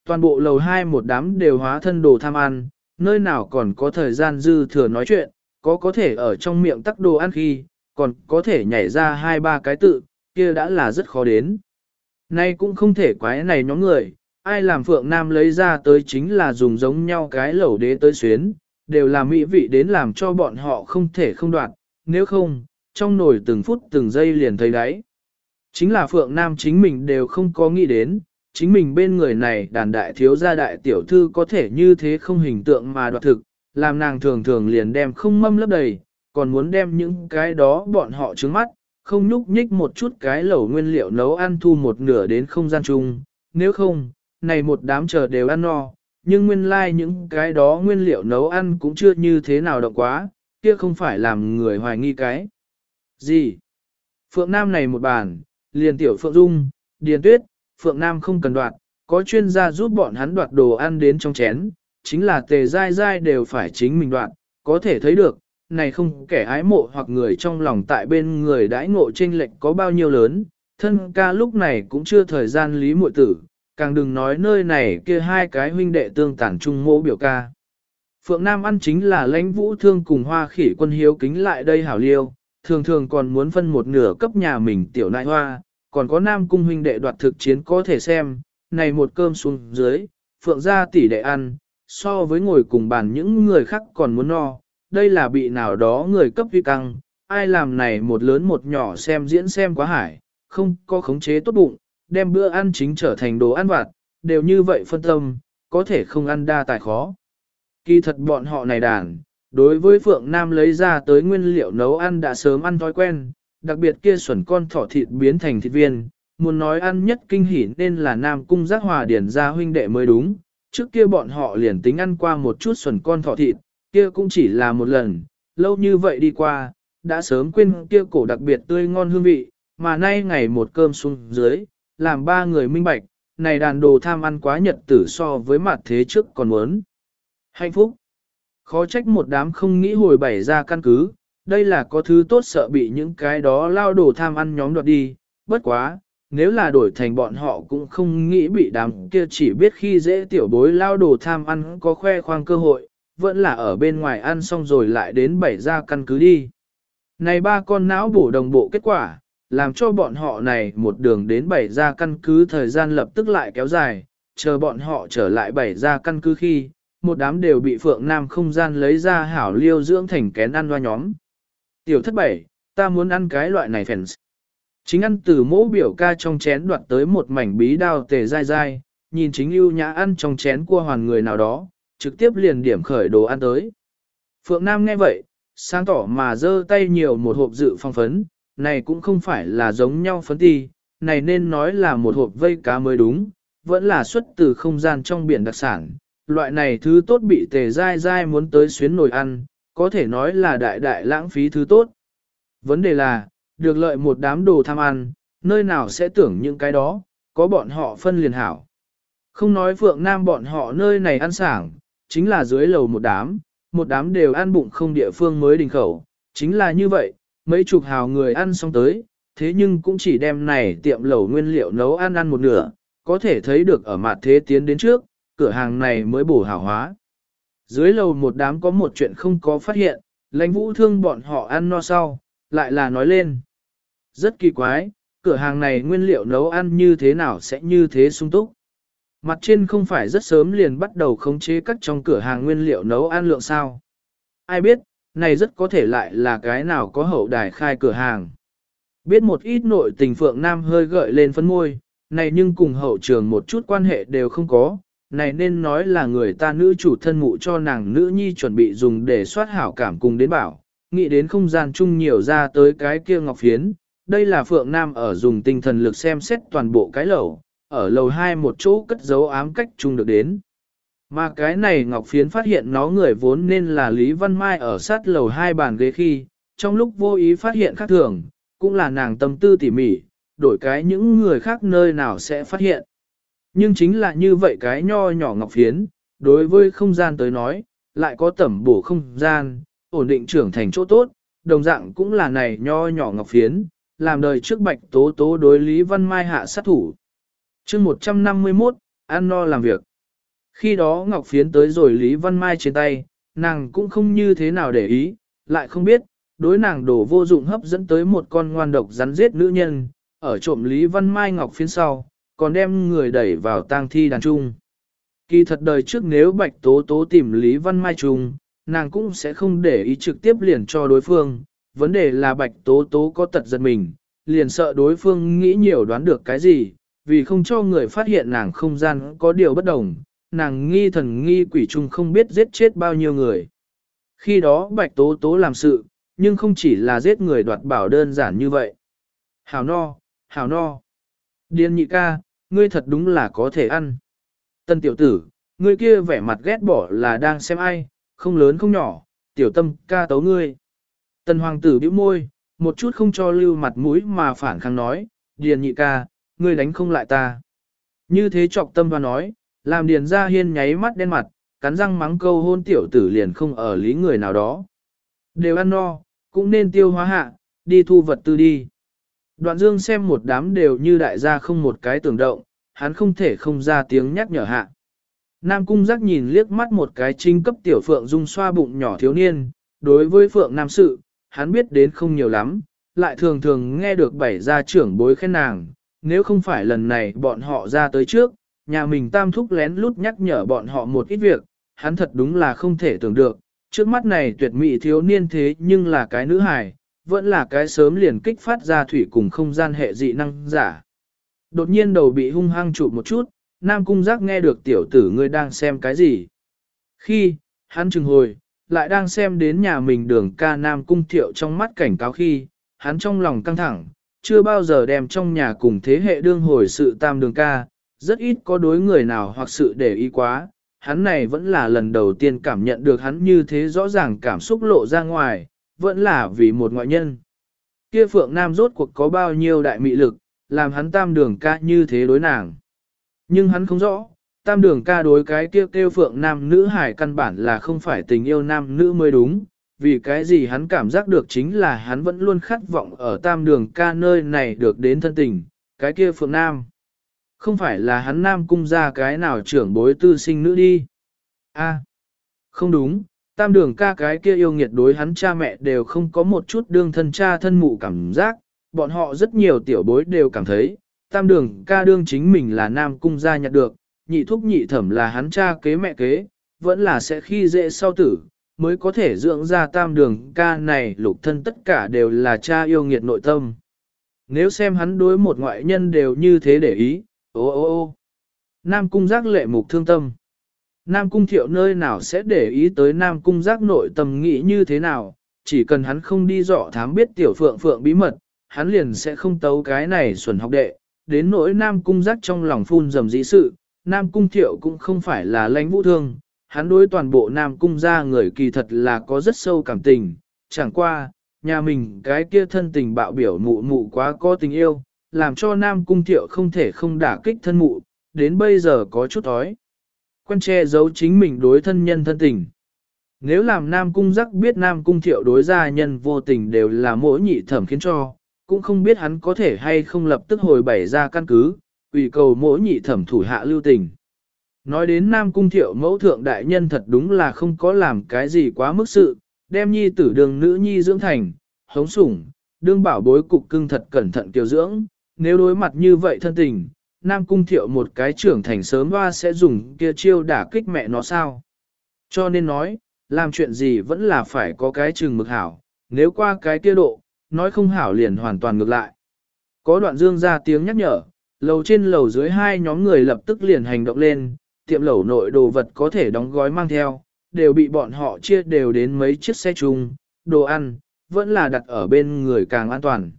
Toàn bộ lầu hai một đám đều hóa thân đồ tham ăn, nơi nào còn có thời gian dư thừa nói chuyện, có có thể ở trong miệng tắc đồ ăn khi, còn có thể nhảy ra hai ba cái tự, kia đã là rất khó đến. Nay cũng không thể quái này nhóm người, ai làm Phượng Nam lấy ra tới chính là dùng giống nhau cái lẩu đế tới xuyến, đều là mỹ vị đến làm cho bọn họ không thể không đoạt, nếu không, trong nồi từng phút từng giây liền thấy đáy. Chính là Phượng Nam chính mình đều không có nghĩ đến, chính mình bên người này đàn đại thiếu gia đại tiểu thư có thể như thế không hình tượng mà đoạt thực, làm nàng thường thường liền đem không mâm lấp đầy, còn muốn đem những cái đó bọn họ trứng mắt, không nhúc nhích một chút cái lẩu nguyên liệu nấu ăn thu một nửa đến không gian chung, nếu không, này một đám chờ đều ăn no, nhưng nguyên lai like những cái đó nguyên liệu nấu ăn cũng chưa như thế nào động quá, kia không phải làm người hoài nghi cái. Gì? Phượng Nam này một bàn, liền tiểu Phượng Dung, Điền Tuyết, Phượng Nam không cần đoạt, có chuyên gia giúp bọn hắn đoạt đồ ăn đến trong chén, chính là tề dai dai đều phải chính mình đoạt, có thể thấy được, này không kẻ ái mộ hoặc người trong lòng tại bên người đãi ngộ trên lệch có bao nhiêu lớn, thân ca lúc này cũng chưa thời gian lý muội tử, càng đừng nói nơi này kia hai cái huynh đệ tương tản chung mô biểu ca. Phượng Nam ăn chính là lãnh vũ thương cùng hoa khỉ quân hiếu kính lại đây hảo liêu, thường thường còn muốn phân một nửa cấp nhà mình tiểu nại hoa, còn có Nam cung huynh đệ đoạt thực chiến có thể xem, này một cơm xuống dưới, Phượng ra tỷ đệ ăn, so với ngồi cùng bàn những người khác còn muốn no, đây là bị nào đó người cấp vi căng, ai làm này một lớn một nhỏ xem diễn xem quá hải, không có khống chế tốt bụng, đem bữa ăn chính trở thành đồ ăn vặt, đều như vậy phân tâm, có thể không ăn đa tài khó. Kỳ thật bọn họ này đàn, đối với Phượng Nam lấy ra tới nguyên liệu nấu ăn đã sớm ăn thói quen, đặc biệt kia xuẩn con thỏ thịt biến thành thịt viên, muốn nói ăn nhất kinh hỉ nên là Nam Cung giác hòa điển ra huynh đệ mới đúng, trước kia bọn họ liền tính ăn qua một chút xuẩn con thỏ thịt, kia cũng chỉ là một lần, lâu như vậy đi qua, đã sớm quên kia cổ đặc biệt tươi ngon hương vị, mà nay ngày một cơm xuống dưới, làm ba người minh bạch, này đàn đồ tham ăn quá nhật tử so với mặt thế trước còn muốn. Hạnh phúc. Khó trách một đám không nghĩ hồi bảy ra căn cứ, đây là có thứ tốt sợ bị những cái đó lao đồ tham ăn nhóm đoạt đi, bất quá, nếu là đổi thành bọn họ cũng không nghĩ bị đám kia chỉ biết khi dễ tiểu bối lao đồ tham ăn có khoe khoang cơ hội, vẫn là ở bên ngoài ăn xong rồi lại đến bảy ra căn cứ đi. Này ba con não bổ đồng bộ kết quả, làm cho bọn họ này một đường đến bảy ra căn cứ thời gian lập tức lại kéo dài, chờ bọn họ trở lại bảy ra căn cứ khi, một đám đều bị Phượng Nam không gian lấy ra hảo liêu dưỡng thành kén ăn hoa nhóm. Tiểu thất bảy, ta muốn ăn cái loại này phèn. Chính ăn từ mỗ biểu ca trong chén đoạt tới một mảnh bí đao tề dai dai, nhìn chính ưu nhã ăn trong chén cua hoàn người nào đó, trực tiếp liền điểm khởi đồ ăn tới. Phượng Nam nghe vậy, sáng tỏ mà giơ tay nhiều một hộp dự phong phấn, này cũng không phải là giống nhau phấn ti, này nên nói là một hộp vây cá mới đúng, vẫn là xuất từ không gian trong biển đặc sản. Loại này thứ tốt bị tề dai dai muốn tới xuyến nồi ăn, có thể nói là đại đại lãng phí thứ tốt. Vấn đề là, được lợi một đám đồ tham ăn, nơi nào sẽ tưởng những cái đó, có bọn họ phân liền hảo. Không nói Phượng Nam bọn họ nơi này ăn sảng, chính là dưới lầu một đám, một đám đều ăn bụng không địa phương mới đình khẩu, chính là như vậy, mấy chục hào người ăn xong tới, thế nhưng cũng chỉ đem này tiệm lẩu nguyên liệu nấu ăn ăn một nửa, có thể thấy được ở mặt thế tiến đến trước, cửa hàng này mới bổ hảo hóa. Dưới lầu một đám có một chuyện không có phát hiện, lãnh vũ thương bọn họ ăn no sau, lại là nói lên. Rất kỳ quái, cửa hàng này nguyên liệu nấu ăn như thế nào sẽ như thế sung túc. Mặt trên không phải rất sớm liền bắt đầu khống chế các trong cửa hàng nguyên liệu nấu ăn lượng sao. Ai biết, này rất có thể lại là cái nào có hậu đài khai cửa hàng. Biết một ít nội tình Phượng Nam hơi gợi lên phấn môi, này nhưng cùng hậu trường một chút quan hệ đều không có, này nên nói là người ta nữ chủ thân mụ cho nàng nữ nhi chuẩn bị dùng để soát hảo cảm cùng đến bảo, nghĩ đến không gian chung nhiều ra tới cái kia ngọc phiến, đây là Phượng Nam ở dùng tinh thần lực xem xét toàn bộ cái lẩu, ở lầu 2 một chỗ cất dấu ám cách chung được đến. Mà cái này Ngọc Phiến phát hiện nó người vốn nên là Lý Văn Mai ở sát lầu hai bàn ghế khi, trong lúc vô ý phát hiện khác thường, cũng là nàng tâm tư tỉ mỉ, đổi cái những người khác nơi nào sẽ phát hiện. Nhưng chính là như vậy cái nho nhỏ Ngọc Phiến, đối với không gian tới nói, lại có tẩm bổ không gian, ổn định trưởng thành chỗ tốt, đồng dạng cũng là này nho nhỏ Ngọc Phiến, làm đời trước bạch tố tố đối Lý Văn Mai hạ sát thủ chương 151, ăn no làm việc. Khi đó Ngọc Phiến tới rồi Lý Văn Mai trên tay, nàng cũng không như thế nào để ý, lại không biết, đối nàng đổ vô dụng hấp dẫn tới một con ngoan độc rắn giết nữ nhân, ở trộm Lý Văn Mai Ngọc Phiến sau, còn đem người đẩy vào tang thi đàn trung. Kỳ thật đời trước nếu Bạch Tố Tố tìm Lý Văn Mai trùng nàng cũng sẽ không để ý trực tiếp liền cho đối phương, vấn đề là Bạch Tố Tố có tật giật mình, liền sợ đối phương nghĩ nhiều đoán được cái gì, vì không cho người phát hiện nàng không gian có điều bất đồng, nàng nghi thần nghi quỷ chung không biết giết chết bao nhiêu người. Khi đó Bạch Tố Tố làm sự, nhưng không chỉ là giết người đoạt bảo đơn giản như vậy. Hảo no, hảo no. Điên nhị ca, ngươi thật đúng là có thể ăn. Tân tiểu tử, ngươi kia vẻ mặt ghét bỏ là đang xem ai, không lớn không nhỏ, tiểu tâm ca tấu ngươi. Tân hoàng tử bĩu môi, một chút không cho lưu mặt mũi mà phản kháng nói, điền nhị ca, ngươi đánh không lại ta. Như thế trọc tâm và nói, làm điền ra hiên nháy mắt đen mặt, cắn răng mắng câu hôn tiểu tử liền không ở lý người nào đó. Đều ăn no, cũng nên tiêu hóa hạ, đi thu vật tư đi. Đoạn dương xem một đám đều như đại gia không một cái tưởng động, hắn không thể không ra tiếng nhắc nhở hạ. Nam cung giác nhìn liếc mắt một cái trinh cấp tiểu phượng dung xoa bụng nhỏ thiếu niên, đối với phượng nam sự, hắn biết đến không nhiều lắm, lại thường thường nghe được bảy gia trưởng bối khen nàng, nếu không phải lần này bọn họ ra tới trước, nhà mình tam thúc lén lút nhắc nhở bọn họ một ít việc, hắn thật đúng là không thể tưởng được, trước mắt này tuyệt mỹ thiếu niên thế nhưng là cái nữ hài, vẫn là cái sớm liền kích phát ra thủy cùng không gian hệ dị năng giả. Đột nhiên đầu bị hung hăng chụp một chút, Nam Cung Giác nghe được tiểu tử ngươi đang xem cái gì. Khi, hắn chừng hồi, lại đang xem đến nhà mình đường ca Nam Cung Thiệu trong mắt cảnh cáo khi, hắn trong lòng căng thẳng, chưa bao giờ đem trong nhà cùng thế hệ đương hồi sự tam đường ca, rất ít có đối người nào hoặc sự để ý quá, hắn này vẫn là lần đầu tiên cảm nhận được hắn như thế rõ ràng cảm xúc lộ ra ngoài, vẫn là vì một ngoại nhân. Kia Phượng Nam rốt cuộc có bao nhiêu đại mị lực, làm hắn tam đường ca như thế đối nàng. Nhưng hắn không rõ, tam đường ca đối cái kia kêu, kêu Phượng Nam nữ hải căn bản là không phải tình yêu nam nữ mới đúng, vì cái gì hắn cảm giác được chính là hắn vẫn luôn khát vọng ở tam đường ca nơi này được đến thân tình, cái kia Phượng Nam. Không phải là hắn nam cung ra cái nào trưởng bối tư sinh nữ đi. a không đúng, tam đường ca cái kia yêu nghiệt đối hắn cha mẹ đều không có một chút đương thân cha thân mụ cảm giác, bọn họ rất nhiều tiểu bối đều cảm thấy, tam đường ca đương chính mình là nam cung gia nhặt được, nhị thúc nhị thẩm là hắn cha kế mẹ kế, vẫn là sẽ khi dễ sau tử, mới có thể dưỡng ra tam đường ca này lục thân tất cả đều là cha yêu nghiệt nội tâm. Nếu xem hắn đối một ngoại nhân đều như thế để ý, Ô ô ô Nam cung giác lệ mục thương tâm. Nam cung thiệu nơi nào sẽ để ý tới Nam cung giác nội tâm nghĩ như thế nào, chỉ cần hắn không đi dọ thám biết tiểu phượng phượng bí mật, hắn liền sẽ không tấu cái này xuẩn học đệ. Đến nỗi Nam cung giác trong lòng phun dầm dĩ sự, Nam cung thiệu cũng không phải là lãnh vũ thương, hắn đối toàn bộ Nam cung gia người kỳ thật là có rất sâu cảm tình, chẳng qua, nhà mình cái kia thân tình bạo biểu mụ mụ quá có tình yêu, làm cho Nam Cung Thiệu không thể không đả kích thân mụ, đến bây giờ có chút ói. Quen che giấu chính mình đối thân nhân thân tình. Nếu làm Nam Cung giác biết Nam Cung Thiệu đối gia nhân vô tình đều là mỗi nhị thẩm khiến cho, cũng không biết hắn có thể hay không lập tức hồi bảy ra căn cứ, ủy cầu mỗi nhị thẩm thủ hạ lưu tình. Nói đến Nam Cung Thiệu mẫu thượng đại nhân thật đúng là không có làm cái gì quá mức sự, đem nhi tử đường nữ nhi dưỡng thành, hống sủng, đương bảo bối cục cưng thật cẩn thận kiều dưỡng, nếu đối mặt như vậy thân tình, Nam Cung Thiệu một cái trưởng thành sớm hoa sẽ dùng kia chiêu đả kích mẹ nó sao. Cho nên nói, làm chuyện gì vẫn là phải có cái chừng mực hảo, nếu qua cái kia độ, nói không hảo liền hoàn toàn ngược lại. Có đoạn dương ra tiếng nhắc nhở, lầu trên lầu dưới hai nhóm người lập tức liền hành động lên, tiệm lẩu nội đồ vật có thể đóng gói mang theo, đều bị bọn họ chia đều đến mấy chiếc xe chung, đồ ăn, vẫn là đặt ở bên người càng an toàn.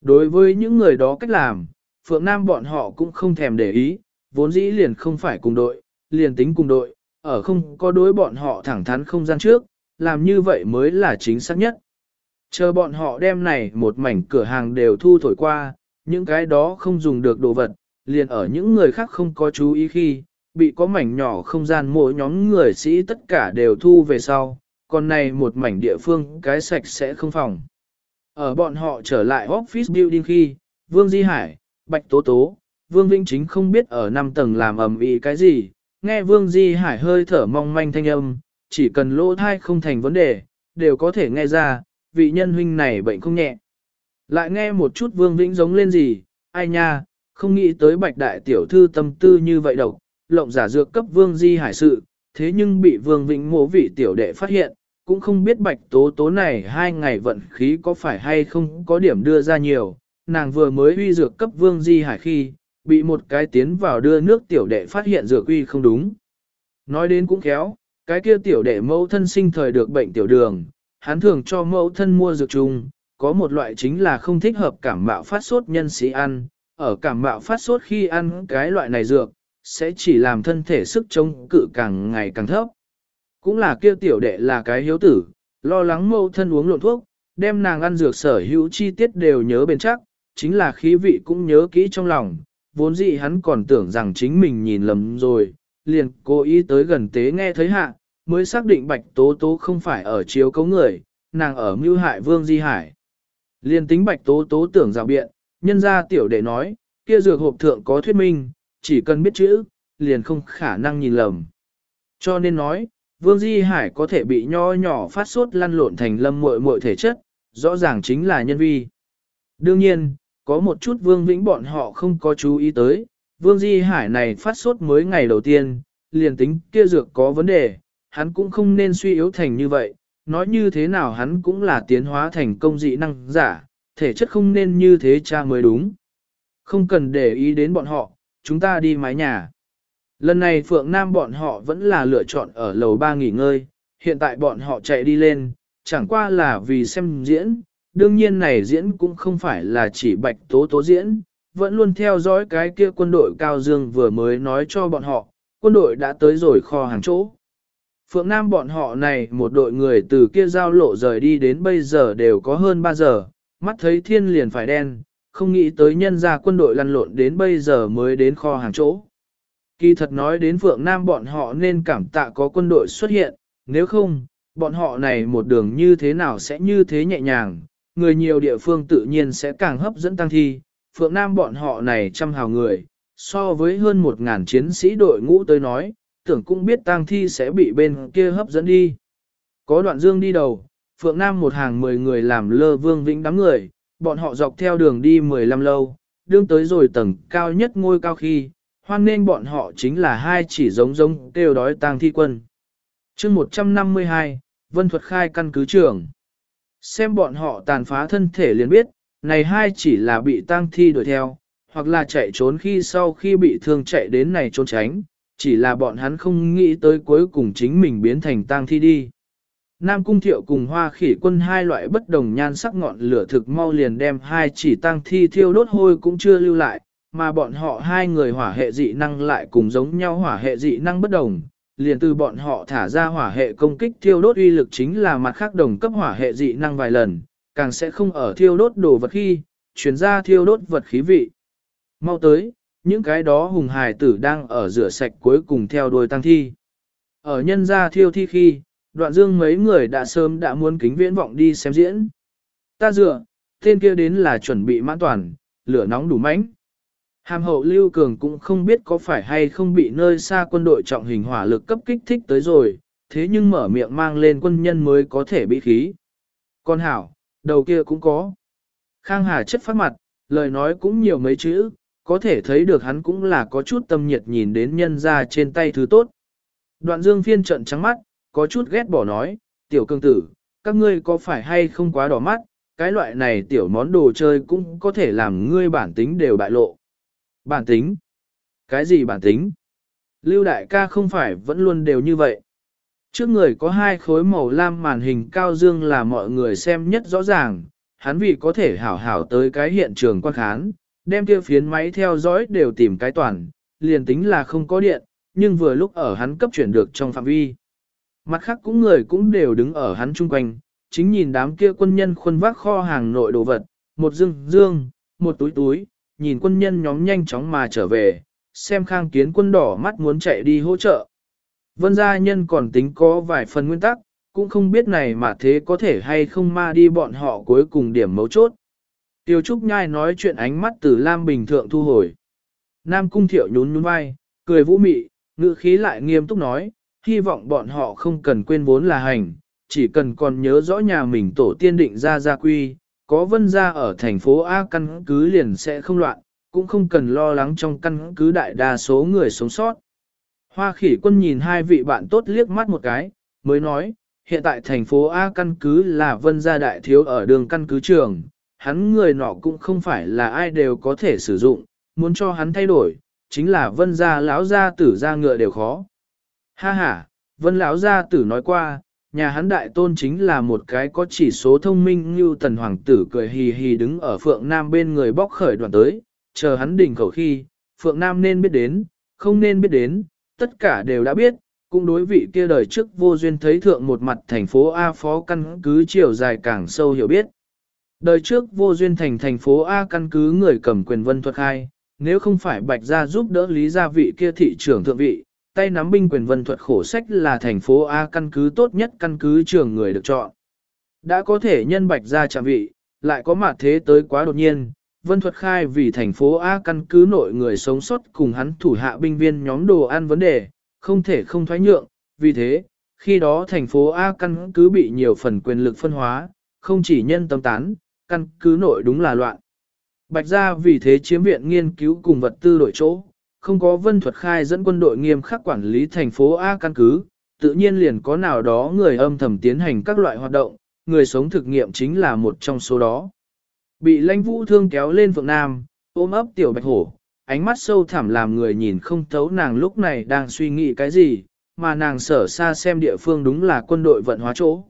Đối với những người đó cách làm, Phượng Nam bọn họ cũng không thèm để ý, vốn dĩ liền không phải cùng đội, liền tính cùng đội, ở không có đối bọn họ thẳng thắn không gian trước, làm như vậy mới là chính xác nhất. Chờ bọn họ đem này một mảnh cửa hàng đều thu thổi qua, những cái đó không dùng được đồ vật, liền ở những người khác không có chú ý khi, bị có mảnh nhỏ không gian mỗi nhóm người sĩ tất cả đều thu về sau, còn này một mảnh địa phương cái sạch sẽ không phòng. Ở bọn họ trở lại office building khi, Vương Di Hải, Bạch Tố Tố, Vương Vĩnh Chính không biết ở 5 tầng làm ầm ĩ cái gì, nghe Vương Di Hải hơi thở mong manh thanh âm, chỉ cần lỗ thai không thành vấn đề, đều có thể nghe ra, vị nhân huynh này bệnh không nhẹ. Lại nghe một chút Vương Vĩnh giống lên gì, ai nha, không nghĩ tới Bạch Đại Tiểu Thư tâm tư như vậy độc, lộng giả dược cấp Vương Di Hải sự, thế nhưng bị Vương Vĩnh mố vị tiểu đệ phát hiện, cũng không biết bạch tố tố này hai ngày vận khí có phải hay không có điểm đưa ra nhiều, nàng vừa mới uy dược cấp vương di hải khi, bị một cái tiến vào đưa nước tiểu đệ phát hiện dược uy không đúng. Nói đến cũng khéo, cái kia tiểu đệ mẫu thân sinh thời được bệnh tiểu đường, hắn thường cho mẫu thân mua dược chung, có một loại chính là không thích hợp cảm mạo phát sốt nhân sĩ ăn, ở cảm mạo phát sốt khi ăn cái loại này dược, sẽ chỉ làm thân thể sức chống cự càng ngày càng thấp. Cũng là kia tiểu đệ là cái hiếu tử, lo lắng mâu thân uống lộn thuốc, đem nàng ăn dược sở hữu chi tiết đều nhớ bền chắc, chính là khí vị cũng nhớ kỹ trong lòng, vốn dĩ hắn còn tưởng rằng chính mình nhìn lầm rồi, liền cố ý tới gần tế nghe thấy hạ, mới xác định bạch tố tố không phải ở chiếu cấu người, nàng ở mưu hại vương di hải. Liền tính bạch tố tố tưởng rào biện, nhân ra tiểu đệ nói, kia dược hộp thượng có thuyết minh, chỉ cần biết chữ, liền không khả năng nhìn lầm. Cho nên nói, Vương Di Hải có thể bị nho nhỏ phát sốt lăn lộn thành lâm muội muội thể chất, rõ ràng chính là nhân vi. Đương nhiên, có một chút Vương Vĩnh bọn họ không có chú ý tới, Vương Di Hải này phát sốt mới ngày đầu tiên, liền tính kia dược có vấn đề, hắn cũng không nên suy yếu thành như vậy, nói như thế nào hắn cũng là tiến hóa thành công dị năng giả, thể chất không nên như thế cha mới đúng. Không cần để ý đến bọn họ, chúng ta đi mái nhà. Lần này Phượng Nam bọn họ vẫn là lựa chọn ở lầu ba nghỉ ngơi, hiện tại bọn họ chạy đi lên, chẳng qua là vì xem diễn, đương nhiên này diễn cũng không phải là chỉ bạch tố tố diễn, vẫn luôn theo dõi cái kia quân đội Cao Dương vừa mới nói cho bọn họ, quân đội đã tới rồi kho hàng chỗ. Phượng Nam bọn họ này một đội người từ kia giao lộ rời đi đến bây giờ đều có hơn 3 giờ, mắt thấy thiên liền phải đen, không nghĩ tới nhân gia quân đội lăn lộn đến bây giờ mới đến kho hàng chỗ. Kỳ thật nói đến Phượng Nam bọn họ nên cảm tạ có quân đội xuất hiện, nếu không, bọn họ này một đường như thế nào sẽ như thế nhẹ nhàng, người nhiều địa phương tự nhiên sẽ càng hấp dẫn tăng thi. Phượng Nam bọn họ này trăm hào người, so với hơn một ngàn chiến sĩ đội ngũ tới nói, tưởng cũng biết tăng thi sẽ bị bên kia hấp dẫn đi. Có đoạn dương đi đầu, Phượng Nam một hàng mười người làm lơ vương vĩnh đám người, bọn họ dọc theo đường đi mười lăm lâu, đương tới rồi tầng cao nhất ngôi cao khi, hoan nên bọn họ chính là hai chỉ giống giống kêu đói tang thi quân. chương 152, Vân Thuật khai căn cứ trưởng. Xem bọn họ tàn phá thân thể liền biết, này hai chỉ là bị tang thi đuổi theo, hoặc là chạy trốn khi sau khi bị thương chạy đến này trốn tránh, chỉ là bọn hắn không nghĩ tới cuối cùng chính mình biến thành tang thi đi. Nam Cung Thiệu cùng Hoa Khỉ Quân hai loại bất đồng nhan sắc ngọn lửa thực mau liền đem hai chỉ tăng thi thiêu đốt hôi cũng chưa lưu lại, mà bọn họ hai người hỏa hệ dị năng lại cùng giống nhau hỏa hệ dị năng bất đồng, liền từ bọn họ thả ra hỏa hệ công kích thiêu đốt uy lực chính là mặt khác đồng cấp hỏa hệ dị năng vài lần, càng sẽ không ở thiêu đốt đồ vật khi, chuyển ra thiêu đốt vật khí vị. Mau tới, những cái đó hùng hài tử đang ở rửa sạch cuối cùng theo đuôi tăng thi. Ở nhân gia thiêu thi khi, đoạn dương mấy người đã sớm đã muốn kính viễn vọng đi xem diễn. Ta dựa, tên kia đến là chuẩn bị mãn toàn, lửa nóng đủ mãnh. Hàm hậu Lưu Cường cũng không biết có phải hay không bị nơi xa quân đội trọng hình hỏa lực cấp kích thích tới rồi, thế nhưng mở miệng mang lên quân nhân mới có thể bị khí. Con hảo, đầu kia cũng có. Khang Hà chất phát mặt, lời nói cũng nhiều mấy chữ, có thể thấy được hắn cũng là có chút tâm nhiệt nhìn đến nhân ra trên tay thứ tốt. Đoạn dương phiên trận trắng mắt, có chút ghét bỏ nói, tiểu cương tử, các ngươi có phải hay không quá đỏ mắt, cái loại này tiểu món đồ chơi cũng có thể làm ngươi bản tính đều bại lộ. Bản tính? Cái gì bản tính? Lưu đại ca không phải vẫn luôn đều như vậy. Trước người có hai khối màu lam màn hình cao dương là mọi người xem nhất rõ ràng, hắn vì có thể hảo hảo tới cái hiện trường quan khán, đem kia phiến máy theo dõi đều tìm cái toàn, liền tính là không có điện, nhưng vừa lúc ở hắn cấp chuyển được trong phạm vi. Mặt khác cũng người cũng đều đứng ở hắn chung quanh, chính nhìn đám kia quân nhân khuân vác kho hàng nội đồ vật, một dương dương, một túi túi, nhìn quân nhân nhóm nhanh chóng mà trở về, xem khang kiến quân đỏ mắt muốn chạy đi hỗ trợ. Vân gia nhân còn tính có vài phần nguyên tắc, cũng không biết này mà thế có thể hay không ma đi bọn họ cuối cùng điểm mấu chốt. Tiêu Trúc Nhai nói chuyện ánh mắt từ Lam Bình Thượng thu hồi. Nam Cung Thiệu nhún nhún vai, cười vũ mị, ngữ khí lại nghiêm túc nói, hy vọng bọn họ không cần quên vốn là hành, chỉ cần còn nhớ rõ nhà mình tổ tiên định ra gia quy, có vân gia ở thành phố A căn cứ liền sẽ không loạn, cũng không cần lo lắng trong căn cứ đại đa số người sống sót. Hoa khỉ quân nhìn hai vị bạn tốt liếc mắt một cái, mới nói, hiện tại thành phố A căn cứ là vân gia đại thiếu ở đường căn cứ trường, hắn người nọ cũng không phải là ai đều có thể sử dụng, muốn cho hắn thay đổi, chính là vân gia lão gia tử gia ngựa đều khó. Ha ha, vân lão gia tử nói qua, nhà hắn đại tôn chính là một cái có chỉ số thông minh như tần hoàng tử cười hì hì đứng ở phượng nam bên người bóc khởi đoàn tới, chờ hắn đỉnh khẩu khi, Phượng Nam nên biết đến, không nên biết đến, tất cả đều đã biết, cũng đối vị kia đời trước vô duyên thấy thượng một mặt thành phố A phó căn cứ chiều dài càng sâu hiểu biết. Đời trước vô duyên thành thành phố A căn cứ người cầm quyền vân thuật khai, nếu không phải bạch gia giúp đỡ lý gia vị kia thị trưởng thượng vị, tay nắm binh quyền vân thuật khổ sách là thành phố A căn cứ tốt nhất căn cứ trường người được chọn. Đã có thể nhân bạch gia trạm vị, lại có mặt thế tới quá đột nhiên, vân thuật khai vì thành phố A căn cứ nội người sống sót cùng hắn thủ hạ binh viên nhóm đồ ăn vấn đề, không thể không thoái nhượng, vì thế, khi đó thành phố A căn cứ bị nhiều phần quyền lực phân hóa, không chỉ nhân tâm tán, căn cứ nội đúng là loạn. Bạch gia vì thế chiếm viện nghiên cứu cùng vật tư đổi chỗ, không có vân thuật khai dẫn quân đội nghiêm khắc quản lý thành phố A căn cứ, tự nhiên liền có nào đó người âm thầm tiến hành các loại hoạt động, người sống thực nghiệm chính là một trong số đó. Bị lãnh vũ thương kéo lên phượng nam, ôm ấp tiểu bạch hổ, ánh mắt sâu thẳm làm người nhìn không thấu nàng lúc này đang suy nghĩ cái gì, mà nàng sở xa xem địa phương đúng là quân đội vận hóa chỗ.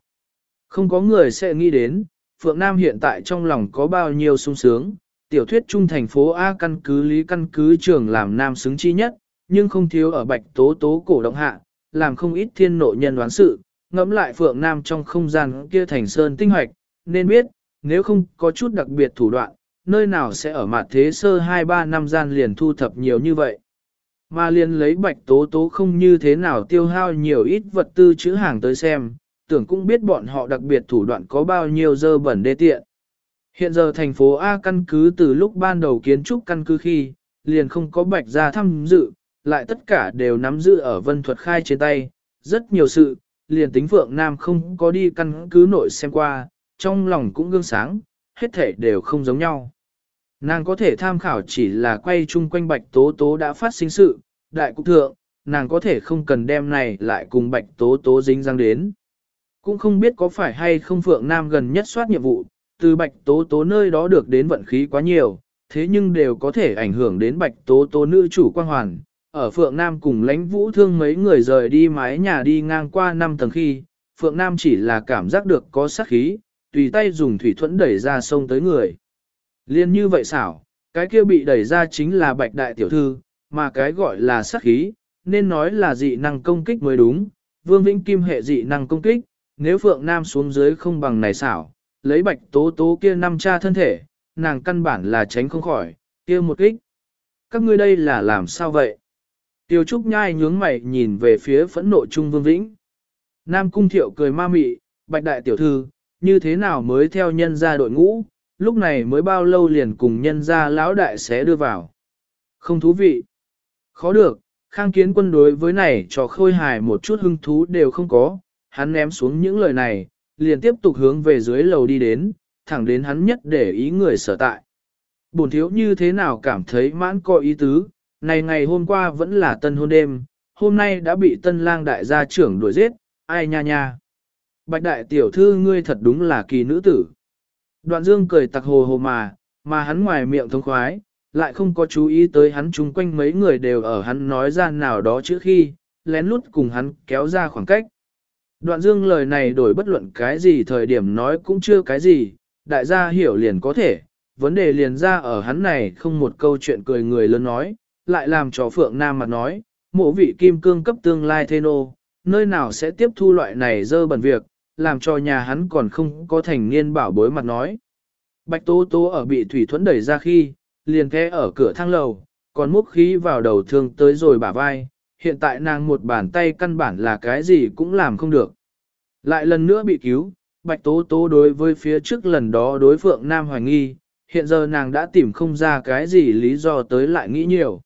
Không có người sẽ nghĩ đến, Phượng Nam hiện tại trong lòng có bao nhiêu sung sướng, tiểu thuyết trung thành phố A căn cứ lý căn cứ trường làm nam xứng chi nhất, nhưng không thiếu ở bạch tố tố cổ động hạ, làm không ít thiên nội nhân đoán sự, ngẫm lại Phượng Nam trong không gian kia thành sơn tinh hoạch, nên biết, nếu không có chút đặc biệt thủ đoạn, nơi nào sẽ ở mặt thế sơ 2-3 năm gian liền thu thập nhiều như vậy. Mà liền lấy bạch tố tố không như thế nào tiêu hao nhiều ít vật tư chữ hàng tới xem, tưởng cũng biết bọn họ đặc biệt thủ đoạn có bao nhiêu dơ bẩn đê tiện. Hiện giờ thành phố A căn cứ từ lúc ban đầu kiến trúc căn cứ khi, liền không có bạch ra tham dự, lại tất cả đều nắm giữ ở vân thuật khai trên tay, rất nhiều sự, liền tính Phượng Nam không có đi căn cứ nội xem qua, trong lòng cũng gương sáng, hết thể đều không giống nhau. Nàng có thể tham khảo chỉ là quay chung quanh bạch tố tố đã phát sinh sự, đại cục thượng, nàng có thể không cần đem này lại cùng bạch tố tố dính răng đến. Cũng không biết có phải hay không Phượng Nam gần nhất soát nhiệm vụ, từ bạch tố tố nơi đó được đến vận khí quá nhiều, thế nhưng đều có thể ảnh hưởng đến bạch tố tố nữ chủ quan hoàn. Ở Phượng Nam cùng lãnh vũ thương mấy người rời đi mái nhà đi ngang qua năm tầng khi, Phượng Nam chỉ là cảm giác được có sát khí, tùy tay dùng thủy thuẫn đẩy ra sông tới người. Liên như vậy xảo, cái kia bị đẩy ra chính là bạch đại tiểu thư, mà cái gọi là sát khí, nên nói là dị năng công kích mới đúng, vương vĩnh kim hệ dị năng công kích, nếu Phượng Nam xuống dưới không bằng này xảo, lấy bạch tố tố kia năm cha thân thể, nàng căn bản là tránh không khỏi, kia một kích. Các ngươi đây là làm sao vậy? Tiêu Trúc nhai nhướng mày nhìn về phía phẫn nộ Trung Vương Vĩnh. Nam Cung Thiệu cười ma mị, bạch đại tiểu thư, như thế nào mới theo nhân ra đội ngũ, lúc này mới bao lâu liền cùng nhân ra lão đại sẽ đưa vào. Không thú vị. Khó được, khang kiến quân đối với này cho khôi hài một chút hứng thú đều không có, hắn ném xuống những lời này, liền tiếp tục hướng về dưới lầu đi đến, thẳng đến hắn nhất để ý người sở tại. Bổn thiếu như thế nào cảm thấy mãn có ý tứ, này ngày hôm qua vẫn là tân hôn đêm, hôm nay đã bị tân lang đại gia trưởng đuổi giết, ai nha nha. Bạch đại tiểu thư ngươi thật đúng là kỳ nữ tử. Đoạn dương cười tặc hồ hồ mà, mà hắn ngoài miệng thông khoái, lại không có chú ý tới hắn chung quanh mấy người đều ở hắn nói ra nào đó trước khi, lén lút cùng hắn kéo ra khoảng cách. Đoạn dương lời này đổi bất luận cái gì thời điểm nói cũng chưa cái gì, đại gia hiểu liền có thể, vấn đề liền ra ở hắn này không một câu chuyện cười người lớn nói, lại làm cho Phượng Nam mặt nói, mộ vị kim cương cấp tương lai thê nô, nơi nào sẽ tiếp thu loại này dơ bẩn việc, làm cho nhà hắn còn không có thành niên bảo bối mặt nói. Bạch Tố Tố ở bị thủy thuẫn đẩy ra khi, liền kẽ ở cửa thang lầu, còn múc khí vào đầu thương tới rồi bả vai, hiện tại nàng một bàn tay căn bản là cái gì cũng làm không được. Lại lần nữa bị cứu, Bạch Tố Tố đối với phía trước lần đó đối Phượng Nam hoài nghi, hiện giờ nàng đã tìm không ra cái gì lý do tới lại nghĩ nhiều.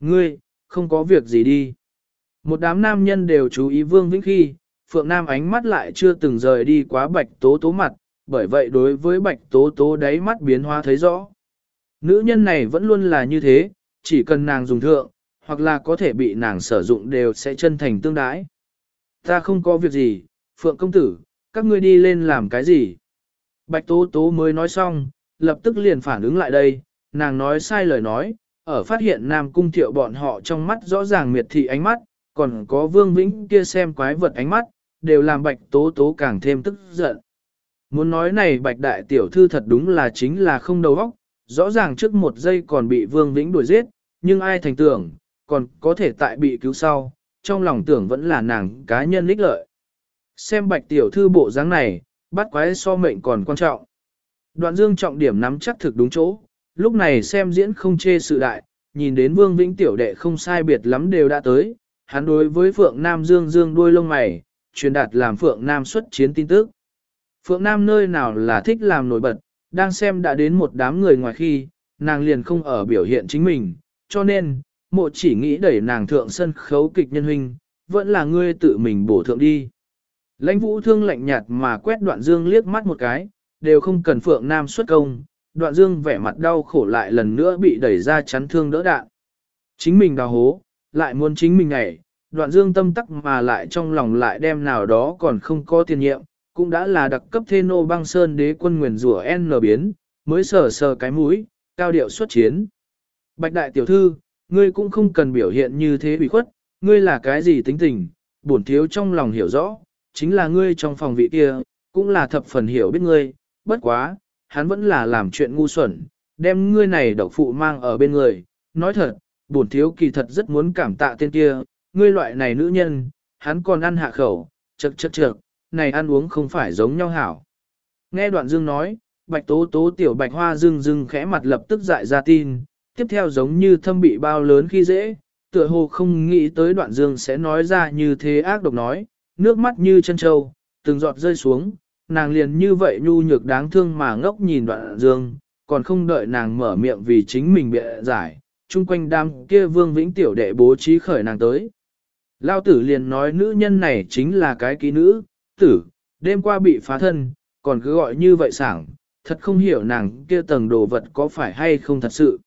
Ngươi, không có việc gì đi. Một đám nam nhân đều chú ý Vương Vĩnh Khi, Phượng Nam ánh mắt lại chưa từng rời đi quá Bạch Tố Tố mặt, bởi vậy đối với Bạch Tố Tố đáy mắt biến hóa thấy rõ. Nữ nhân này vẫn luôn là như thế, chỉ cần nàng dùng thượng, hoặc là có thể bị nàng sử dụng đều sẽ chân thành tương đái. Ta không có việc gì, Phượng công tử, các ngươi đi lên làm cái gì? Bạch Tố Tố mới nói xong, lập tức liền phản ứng lại đây, nàng nói sai lời nói, ở phát hiện Nam Cung Thiệu bọn họ trong mắt rõ ràng miệt thị ánh mắt, còn có Vương Vĩnh kia xem quái vật ánh mắt, đều làm Bạch Tố Tố càng thêm tức giận. Muốn nói này Bạch Đại Tiểu Thư thật đúng là chính là không đầu óc, rõ ràng trước một giây còn bị Vương Vĩnh đuổi giết, nhưng ai thành tưởng, còn có thể tại bị cứu sau, trong lòng tưởng vẫn là nàng cá nhân lích lợi. Xem bạch tiểu thư bộ dáng này, bắt quái so mệnh còn quan trọng. Đoạn dương trọng điểm nắm chắc thực đúng chỗ, lúc này xem diễn không chê sự đại, nhìn đến vương vĩnh tiểu đệ không sai biệt lắm đều đã tới, hắn đối với Phượng Nam Dương Dương đuôi lông mày, truyền đạt làm Phượng Nam xuất chiến tin tức. Phượng Nam nơi nào là thích làm nổi bật, đang xem đã đến một đám người ngoài khi, nàng liền không ở biểu hiện chính mình, cho nên, mộ chỉ nghĩ đẩy nàng thượng sân khấu kịch nhân huynh, vẫn là ngươi tự mình bổ thượng đi. Lãnh vũ thương lạnh nhạt mà quét đoạn dương liếc mắt một cái, đều không cần Phượng Nam xuất công, đoạn dương vẻ mặt đau khổ lại lần nữa bị đẩy ra chắn thương đỡ đạn. Chính mình đào hố, lại muốn chính mình ngảy, đoạn dương tâm tắc mà lại trong lòng lại đem nào đó còn không có tiền nhiệm, cũng đã là đặc cấp thê nô băng sơn đế quân nguyền rủa N biến, mới sờ sờ cái mũi, cao điệu xuất chiến. Bạch đại tiểu thư, ngươi cũng không cần biểu hiện như thế ủy khuất, ngươi là cái gì tính tình, bổn thiếu trong lòng hiểu rõ, chính là ngươi trong phòng vị kia, cũng là thập phần hiểu biết ngươi, bất quá, hắn vẫn là làm chuyện ngu xuẩn, đem ngươi này độc phụ mang ở bên người, nói thật, bổn thiếu kỳ thật rất muốn cảm tạ tên kia, ngươi loại này nữ nhân, hắn còn ăn hạ khẩu, chật chật chật, này ăn uống không phải giống nhau hảo. Nghe đoạn dương nói, bạch tố tố tiểu bạch hoa dương dương khẽ mặt lập tức dại ra tin, tiếp theo giống như thâm bị bao lớn khi dễ, tựa hồ không nghĩ tới đoạn dương sẽ nói ra như thế ác độc nói, nước mắt như chân trâu, từng giọt rơi xuống, nàng liền như vậy nhu nhược đáng thương mà ngốc nhìn đoạn dương, còn không đợi nàng mở miệng vì chính mình bịa giải, chung quanh đám kia vương vĩnh tiểu đệ bố trí khởi nàng tới. Lao tử liền nói nữ nhân này chính là cái ký nữ, tử, đêm qua bị phá thân, còn cứ gọi như vậy sảng, thật không hiểu nàng kia tầng đồ vật có phải hay không thật sự.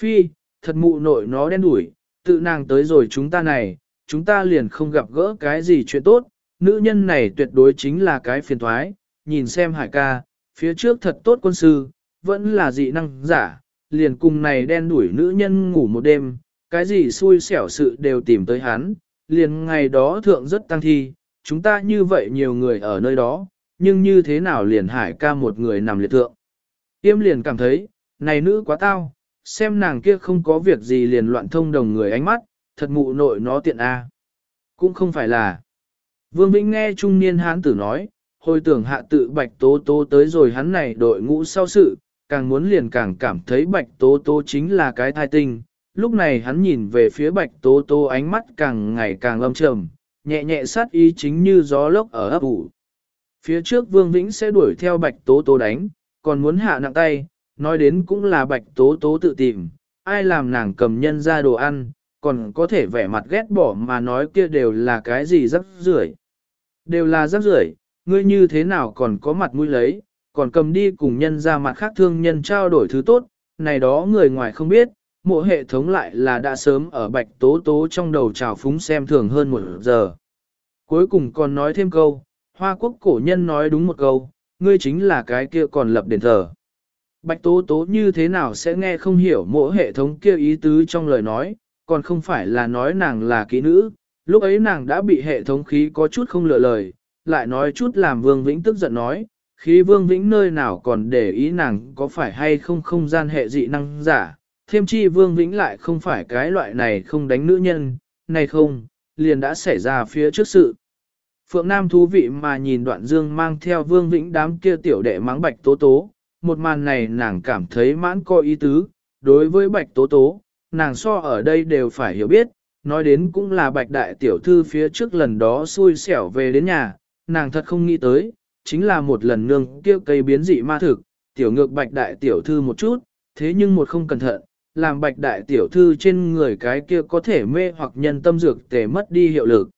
Phi, thật mụ nội nó đen đủi, tự nàng tới rồi chúng ta này, chúng ta liền không gặp gỡ cái gì chuyện tốt, nữ nhân này tuyệt đối chính là cái phiền thoái, nhìn xem hải ca, phía trước thật tốt quân sư, vẫn là dị năng giả, liền cùng này đen đuổi nữ nhân ngủ một đêm, cái gì xui xẻo sự đều tìm tới hắn, liền ngày đó thượng rất tăng thi, chúng ta như vậy nhiều người ở nơi đó, nhưng như thế nào liền hải ca một người nằm liệt thượng. Tiêm liền cảm thấy, này nữ quá tao, xem nàng kia không có việc gì liền loạn thông đồng người ánh mắt, thật mụ nội nó tiện a. Cũng không phải là. Vương Vĩnh nghe trung niên hán tử nói, hồi tưởng hạ tự bạch tố tố tới rồi hắn này đội ngũ sau sự, càng muốn liền càng cảm thấy bạch tố tố chính là cái thai tinh. Lúc này hắn nhìn về phía bạch tố tố ánh mắt càng ngày càng âm trầm, nhẹ nhẹ sát ý chính như gió lốc ở ấp ủ. Phía trước Vương Vĩnh sẽ đuổi theo bạch tố tố đánh, còn muốn hạ nặng tay, nói đến cũng là bạch tố tố tự tìm, ai làm nàng cầm nhân ra đồ ăn, còn có thể vẻ mặt ghét bỏ mà nói kia đều là cái gì rắc rưởi Đều là rắc rưởi ngươi như thế nào còn có mặt mũi lấy, còn cầm đi cùng nhân ra mặt khác thương nhân trao đổi thứ tốt, này đó người ngoài không biết, mộ hệ thống lại là đã sớm ở bạch tố tố trong đầu trào phúng xem thường hơn một giờ. Cuối cùng còn nói thêm câu, Hoa quốc cổ nhân nói đúng một câu, ngươi chính là cái kia còn lập đền thờ. Bạch tố tố như thế nào sẽ nghe không hiểu mỗi hệ thống kia ý tứ trong lời nói, còn không phải là nói nàng là kỹ nữ, lúc ấy nàng đã bị hệ thống khí có chút không lựa lời, lại nói chút làm Vương Vĩnh tức giận nói, khí Vương Vĩnh nơi nào còn để ý nàng có phải hay không không gian hệ dị năng giả, thêm chi Vương Vĩnh lại không phải cái loại này không đánh nữ nhân, này không, liền đã xảy ra phía trước sự. Phượng Nam thú vị mà nhìn đoạn dương mang theo Vương Vĩnh đám kia tiểu đệ mắng bạch tố tố, một màn này nàng cảm thấy mãn có ý tứ, đối với bạch tố tố, nàng so ở đây đều phải hiểu biết, nói đến cũng là bạch đại tiểu thư phía trước lần đó xui xẻo về đến nhà, nàng thật không nghĩ tới, chính là một lần nương kêu cây biến dị ma thực, tiểu ngược bạch đại tiểu thư một chút, thế nhưng một không cẩn thận, làm bạch đại tiểu thư trên người cái kia có thể mê hoặc nhân tâm dược tề mất đi hiệu lực.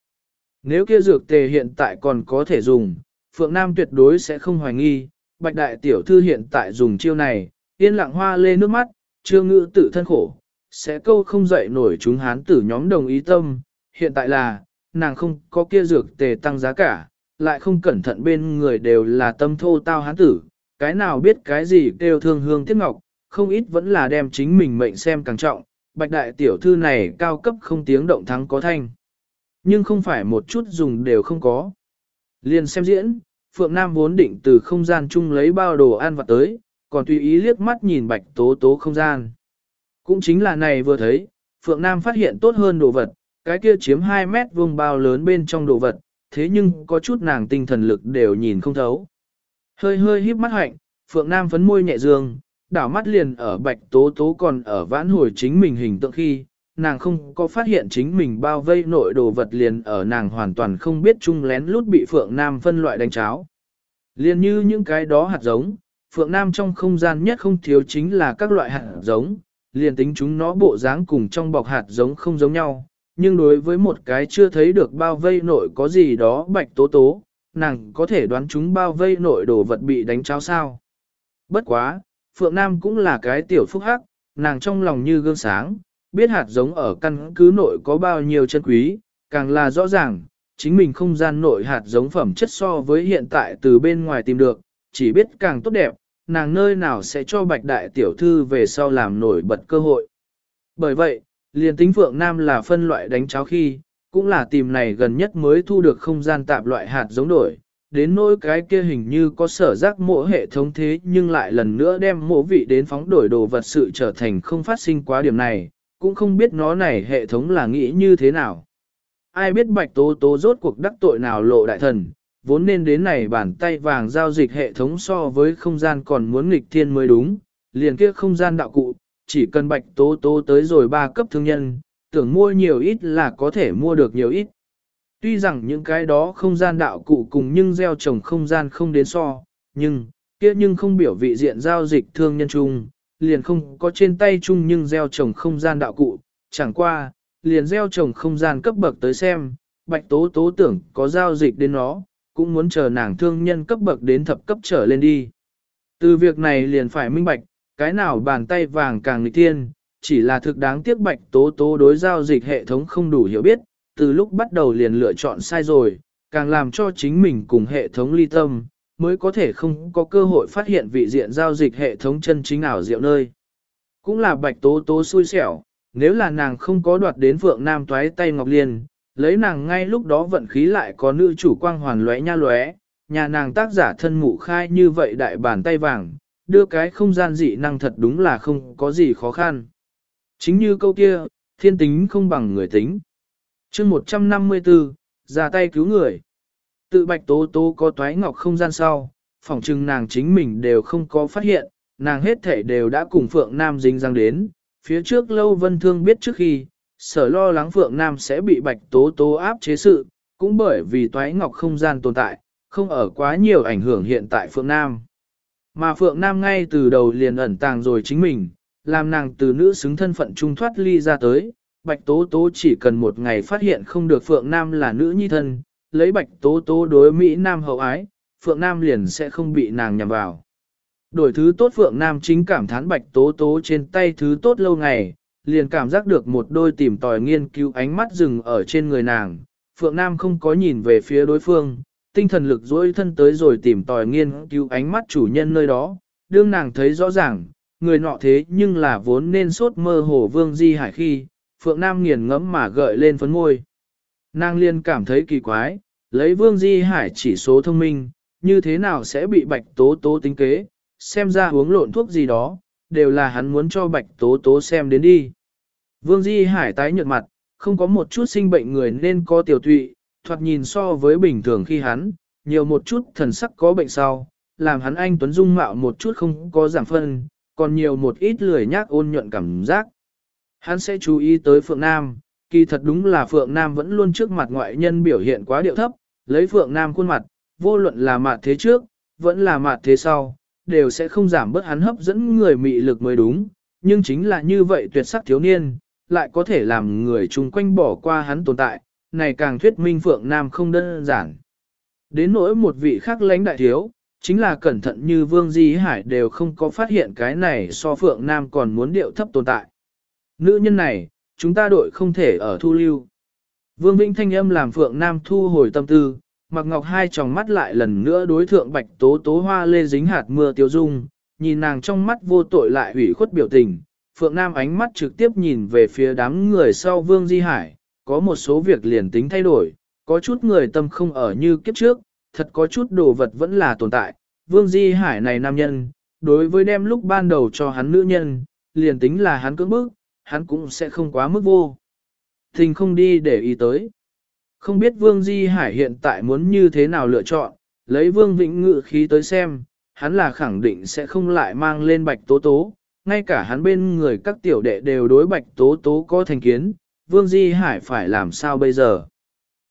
Nếu kia dược tề hiện tại còn có thể dùng, Phượng Nam tuyệt đối sẽ không hoài nghi, bạch đại tiểu thư hiện tại dùng chiêu này, yên lặng hoa lê nước mắt, chưa ngữ tự thân khổ, sẽ câu không dậy nổi chúng hán tử nhóm đồng ý tâm, hiện tại là, nàng không có kia dược tề tăng giá cả, lại không cẩn thận bên người đều là tâm thô tao hán tử, cái nào biết cái gì kêu thương hương tiếc ngọc, không ít vẫn là đem chính mình mệnh xem càng trọng, bạch đại tiểu thư này cao cấp không tiếng động thắng có thanh. Nhưng không phải một chút dùng đều không có. Liền xem diễn, Phượng Nam vốn định từ không gian chung lấy bao đồ ăn vặt tới, còn tùy ý liếc mắt nhìn bạch tố tố không gian. Cũng chính là này vừa thấy, Phượng Nam phát hiện tốt hơn đồ vật, cái kia chiếm 2 mét vuông bao lớn bên trong đồ vật, thế nhưng có chút nàng tinh thần lực đều nhìn không thấu. Hơi hơi híp mắt hạnh, Phượng Nam phấn môi nhẹ dương, đảo mắt liền ở bạch tố tố còn ở vãn hồi chính mình hình tượng khi, nàng không có phát hiện chính mình bao vây nội đồ vật liền ở nàng hoàn toàn không biết chung lén lút bị Phượng Nam phân loại đánh cháo. Liền như những cái đó hạt giống, Phượng Nam trong không gian nhất không thiếu chính là các loại hạt giống, liền tính chúng nó bộ dáng cùng trong bọc hạt giống không giống nhau, nhưng đối với một cái chưa thấy được bao vây nội có gì đó bạch tố tố, nàng có thể đoán chúng bao vây nội đồ vật bị đánh cháo sao. Bất quá, Phượng Nam cũng là cái tiểu phúc hắc, nàng trong lòng như gương sáng, biết hạt giống ở căn cứ nội có bao nhiêu chân quý, càng là rõ ràng, chính mình không gian nội hạt giống phẩm chất so với hiện tại từ bên ngoài tìm được, chỉ biết càng tốt đẹp, nàng nơi nào sẽ cho bạch đại tiểu thư về sau làm nổi bật cơ hội. Bởi vậy, liền tính Phượng Nam là phân loại đánh cháo khi, cũng là tìm này gần nhất mới thu được không gian tạp loại hạt giống đổi, đến nỗi cái kia hình như có sở giác mộ hệ thống thế nhưng lại lần nữa đem mộ vị đến phóng đổi đồ vật sự trở thành không phát sinh quá điểm này, cũng không biết nó này hệ thống là nghĩ như thế nào. Ai biết bạch tố tố rốt cuộc đắc tội nào lộ đại thần, vốn nên đến này bàn tay vàng giao dịch hệ thống so với không gian còn muốn nghịch thiên mới đúng, liền kia không gian đạo cụ, chỉ cần bạch tố tố tới rồi ba cấp thương nhân, tưởng mua nhiều ít là có thể mua được nhiều ít. Tuy rằng những cái đó không gian đạo cụ cùng nhưng gieo trồng không gian không đến so, nhưng, kia nhưng không biểu vị diện giao dịch thương nhân chung, liền không có trên tay chung nhưng gieo trồng không gian đạo cụ, chẳng qua, liền gieo trồng không gian cấp bậc tới xem, bạch tố tố tưởng có giao dịch đến nó, cũng muốn chờ nàng thương nhân cấp bậc đến thập cấp trở lên đi. Từ việc này liền phải minh bạch, cái nào bàn tay vàng càng nghịch tiên, chỉ là thực đáng tiếc bạch tố tố đối giao dịch hệ thống không đủ hiểu biết, từ lúc bắt đầu liền lựa chọn sai rồi, càng làm cho chính mình cùng hệ thống ly tâm, mới có thể không có cơ hội phát hiện vị diện giao dịch hệ thống chân chính ảo diệu nơi. Cũng là bạch tố tố xui xẻo, nếu là nàng không có đoạt đến Phượng Nam toái tay Ngọc Liên, lấy nàng ngay lúc đó vận khí lại có nữ chủ quang hoàn lóe nha lóe, nhà nàng tác giả thân mụ khai như vậy đại bàn tay vàng, đưa cái không gian dị năng thật đúng là không có gì khó khăn. Chính như câu kia, thiên tính không bằng người tính. chương 154, ra tay cứu người. Tự bạch tố tố có toái ngọc không gian sau, phỏng chừng nàng chính mình đều không có phát hiện, nàng hết thể đều đã cùng Phượng Nam dính răng đến. Phía trước lâu vân thương biết trước khi, sở lo lắng Phượng Nam sẽ bị bạch tố tố áp chế sự, cũng bởi vì toái ngọc không gian tồn tại, không ở quá nhiều ảnh hưởng hiện tại Phượng Nam. Mà Phượng Nam ngay từ đầu liền ẩn tàng rồi chính mình, làm nàng từ nữ xứng thân phận trung thoát ly ra tới, Bạch Tố Tố chỉ cần một ngày phát hiện không được Phượng Nam là nữ nhi thân, lấy Bạch Tố Tố đối Mỹ Nam hậu ái, Phượng Nam liền sẽ không bị nàng nhầm vào. Đổi thứ tốt Phượng Nam chính cảm thán Bạch Tố Tố trên tay thứ tốt lâu ngày, liền cảm giác được một đôi tìm tòi nghiên cứu ánh mắt dừng ở trên người nàng. Phượng Nam không có nhìn về phía đối phương, tinh thần lực dối thân tới rồi tìm tòi nghiên cứu ánh mắt chủ nhân nơi đó, đương nàng thấy rõ ràng, người nọ thế nhưng là vốn nên sốt mơ hồ vương di hải khi, Phượng Nam nghiền ngẫm mà gợi lên phấn môi. Nàng liên cảm thấy kỳ quái, lấy vương di hải chỉ số thông minh, như thế nào sẽ bị bạch tố tố tính kế, xem ra uống lộn thuốc gì đó, đều là hắn muốn cho bạch tố tố xem đến đi. Vương di hải tái nhợt mặt, không có một chút sinh bệnh người nên có tiểu tụy, thoạt nhìn so với bình thường khi hắn, nhiều một chút thần sắc có bệnh sau, làm hắn anh Tuấn Dung mạo một chút không có giảm phân, còn nhiều một ít lười nhác ôn nhuận cảm giác. Hắn sẽ chú ý tới Phượng Nam, kỳ thật đúng là Phượng Nam vẫn luôn trước mặt ngoại nhân biểu hiện quá điệu thấp, lấy Phượng Nam khuôn mặt, vô luận là mặt thế trước, vẫn là mặt thế sau, đều sẽ không giảm bớt hắn hấp dẫn người mị lực mới đúng, nhưng chính là như vậy tuyệt sắc thiếu niên, lại có thể làm người chung quanh bỏ qua hắn tồn tại, này càng thuyết minh Phượng Nam không đơn giản. Đến nỗi một vị khác lãnh đại thiếu, chính là cẩn thận như Vương Di Hải đều không có phát hiện cái này so Phượng Nam còn muốn điệu thấp tồn tại. Nữ nhân này, chúng ta đội không thể ở thu lưu. Vương Vĩnh thanh âm làm Phượng Nam thu hồi tâm tư, mặc ngọc hai tròng mắt lại lần nữa đối thượng bạch tố tố hoa lê dính hạt mưa tiêu dung, nhìn nàng trong mắt vô tội lại hủy khuất biểu tình. Phượng Nam ánh mắt trực tiếp nhìn về phía đám người sau Vương Di Hải, có một số việc liền tính thay đổi, có chút người tâm không ở như kiếp trước, thật có chút đồ vật vẫn là tồn tại. Vương Di Hải này nam nhân, đối với đem lúc ban đầu cho hắn nữ nhân, liền tính là hắn cưỡng bức, hắn cũng sẽ không quá mức vô. thình không đi để ý tới. Không biết Vương Di Hải hiện tại muốn như thế nào lựa chọn, lấy Vương Vĩnh Ngự khí tới xem, hắn là khẳng định sẽ không lại mang lên bạch tố tố, ngay cả hắn bên người các tiểu đệ đều đối bạch tố tố có thành kiến, Vương Di Hải phải làm sao bây giờ.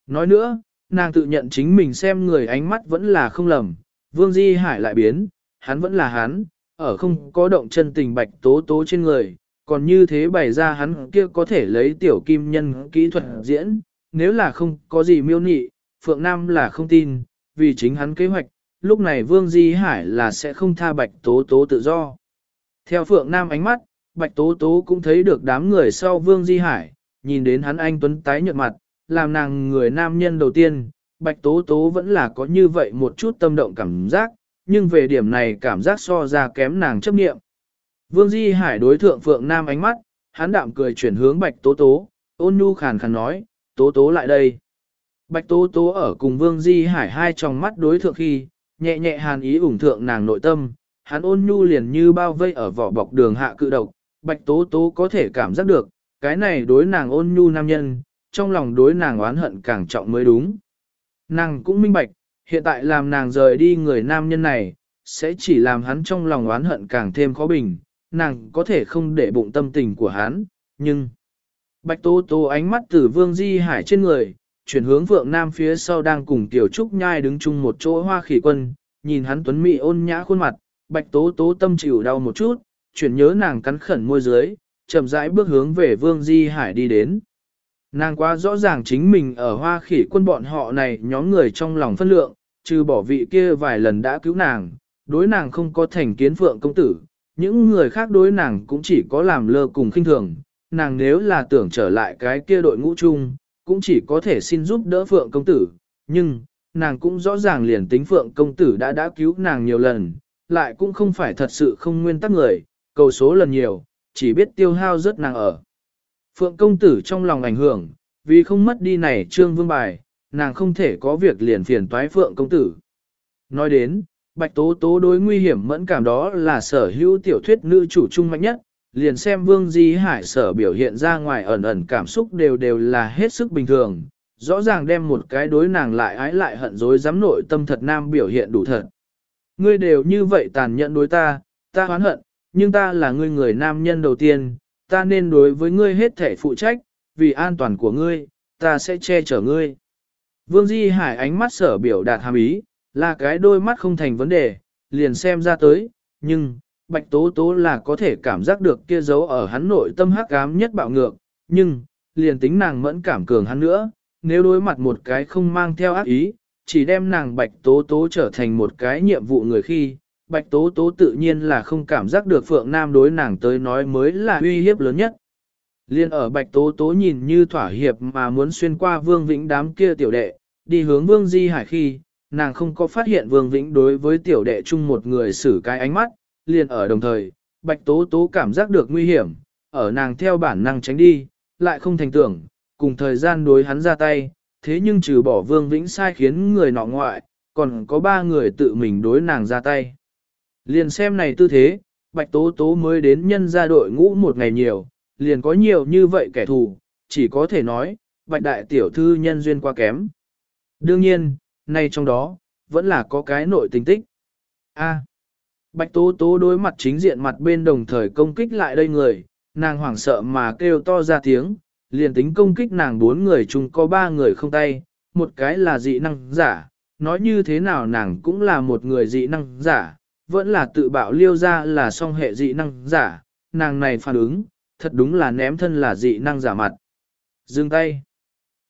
Nói nữa, nàng tự nhận chính mình xem người ánh mắt vẫn là không lầm, Vương Di Hải lại biến, hắn vẫn là hắn, ở không có động chân tình bạch tố tố trên người, còn như thế bày ra hắn kia có thể lấy tiểu kim nhân kỹ thuật diễn, nếu là không có gì miêu nị, Phượng Nam là không tin, vì chính hắn kế hoạch, lúc này Vương Di Hải là sẽ không tha bạch tố tố tự do. Theo Phượng Nam ánh mắt, bạch tố tố cũng thấy được đám người sau Vương Di Hải, nhìn đến hắn anh tuấn tái nhợt mặt, làm nàng người nam nhân đầu tiên, bạch tố tố vẫn là có như vậy một chút tâm động cảm giác, nhưng về điểm này cảm giác so ra kém nàng chấp nghiệm. Vương Di Hải đối thượng Phượng Nam ánh mắt, hắn đạm cười chuyển hướng Bạch Tố Tố, ôn nhu khàn khàn nói, Tố Tố lại đây. Bạch Tố Tố ở cùng Vương Di Hải hai tròng mắt đối thượng khi, nhẹ nhẹ hàn ý ủng thượng nàng nội tâm, hắn ôn nhu liền như bao vây ở vỏ bọc đường hạ cự độc, Bạch Tố Tố có thể cảm giác được, cái này đối nàng ôn nhu nam nhân, trong lòng đối nàng oán hận càng trọng mới đúng. Nàng cũng minh bạch, hiện tại làm nàng rời đi người nam nhân này, sẽ chỉ làm hắn trong lòng oán hận càng thêm khó bình, nàng có thể không để bụng tâm tình của hắn, nhưng... Bạch Tố Tố ánh mắt từ Vương Di Hải trên người, chuyển hướng Vượng Nam phía sau đang cùng Tiểu Trúc Nhai đứng chung một chỗ hoa khỉ quân, nhìn hắn tuấn mỹ ôn nhã khuôn mặt, Bạch Tố Tố tâm chịu đau một chút, chuyển nhớ nàng cắn khẩn môi dưới, chậm rãi bước hướng về Vương Di Hải đi đến. Nàng quá rõ ràng chính mình ở hoa khỉ quân bọn họ này nhóm người trong lòng phân lượng, trừ bỏ vị kia vài lần đã cứu nàng, đối nàng không có thành kiến phượng công tử, những người khác đối nàng cũng chỉ có làm lơ cùng khinh thường, nàng nếu là tưởng trở lại cái kia đội ngũ chung, cũng chỉ có thể xin giúp đỡ phượng công tử, nhưng, nàng cũng rõ ràng liền tính phượng công tử đã đã cứu nàng nhiều lần, lại cũng không phải thật sự không nguyên tắc người, cầu số lần nhiều, chỉ biết tiêu hao rất nàng ở. Phượng công tử trong lòng ảnh hưởng, vì không mất đi này trương vương bài, nàng không thể có việc liền phiền toái phượng công tử. Nói đến, bạch tố tố đối nguy hiểm mẫn cảm đó là sở hữu tiểu thuyết nữ chủ trung mạnh nhất, liền xem vương di hải sở biểu hiện ra ngoài ẩn ẩn cảm xúc đều đều là hết sức bình thường, rõ ràng đem một cái đối nàng lại ái lại hận dối dám nội tâm thật nam biểu hiện đủ thật. Ngươi đều như vậy tàn nhẫn đối ta, ta hoán hận, nhưng ta là ngươi người nam nhân đầu tiên, ta nên đối với ngươi hết thể phụ trách, vì an toàn của ngươi, ta sẽ che chở ngươi. Vương Di Hải ánh mắt sở biểu đạt hàm ý, là cái đôi mắt không thành vấn đề, liền xem ra tới, nhưng, Bạch Tố Tố là có thể cảm giác được kia dấu ở hắn nội tâm hắc ám nhất bạo ngược, nhưng, liền tính nàng mẫn cảm cường hắn nữa, nếu đối mặt một cái không mang theo ác ý, chỉ đem nàng Bạch Tố Tố trở thành một cái nhiệm vụ người khi, Bạch Tố Tố tự nhiên là không cảm giác được Phượng Nam đối nàng tới nói mới là uy hiếp lớn nhất. Liên ở Bạch Tố Tố nhìn như thỏa hiệp mà muốn xuyên qua Vương Vĩnh đám kia tiểu đệ, đi hướng Vương Di Hải khi, nàng không có phát hiện Vương Vĩnh đối với tiểu đệ chung một người xử cái ánh mắt, liền ở đồng thời, Bạch Tố Tố cảm giác được nguy hiểm, ở nàng theo bản năng tránh đi, lại không thành tưởng, cùng thời gian đối hắn ra tay, thế nhưng trừ bỏ Vương Vĩnh sai khiến người nọ ngoại, còn có ba người tự mình đối nàng ra tay. Liền xem này tư thế, Bạch Tố Tố mới đến nhân gia đội ngũ một ngày nhiều, liền có nhiều như vậy kẻ thù, chỉ có thể nói, Bạch Đại Tiểu Thư nhân duyên quá kém. Đương nhiên, nay trong đó, vẫn là có cái nội tình tích. A. Bạch Tố Tố đối mặt chính diện mặt bên đồng thời công kích lại đây người, nàng hoảng sợ mà kêu to ra tiếng, liền tính công kích nàng bốn người chung có ba người không tay, một cái là dị năng giả, nói như thế nào nàng cũng là một người dị năng giả, vẫn là tự bạo liêu ra là song hệ dị năng giả, nàng này phản ứng, thật đúng là ném thân là dị năng giả mặt. Dừng tay.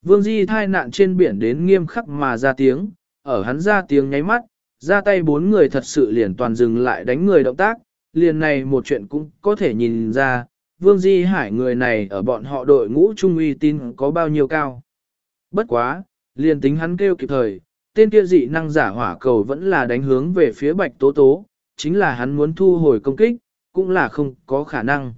Vương Di thai nạn trên biển đến nghiêm khắc mà ra tiếng, ở hắn ra tiếng nháy mắt, ra tay bốn người thật sự liền toàn dừng lại đánh người động tác, liền này một chuyện cũng có thể nhìn ra, Vương Di Hải người này ở bọn họ đội ngũ trung uy tin có bao nhiêu cao. Bất quá, liền tính hắn kêu kịp thời, tên kia dị năng giả hỏa cầu vẫn là đánh hướng về phía bạch tố tố, chính là hắn muốn thu hồi công kích, cũng là không có khả năng.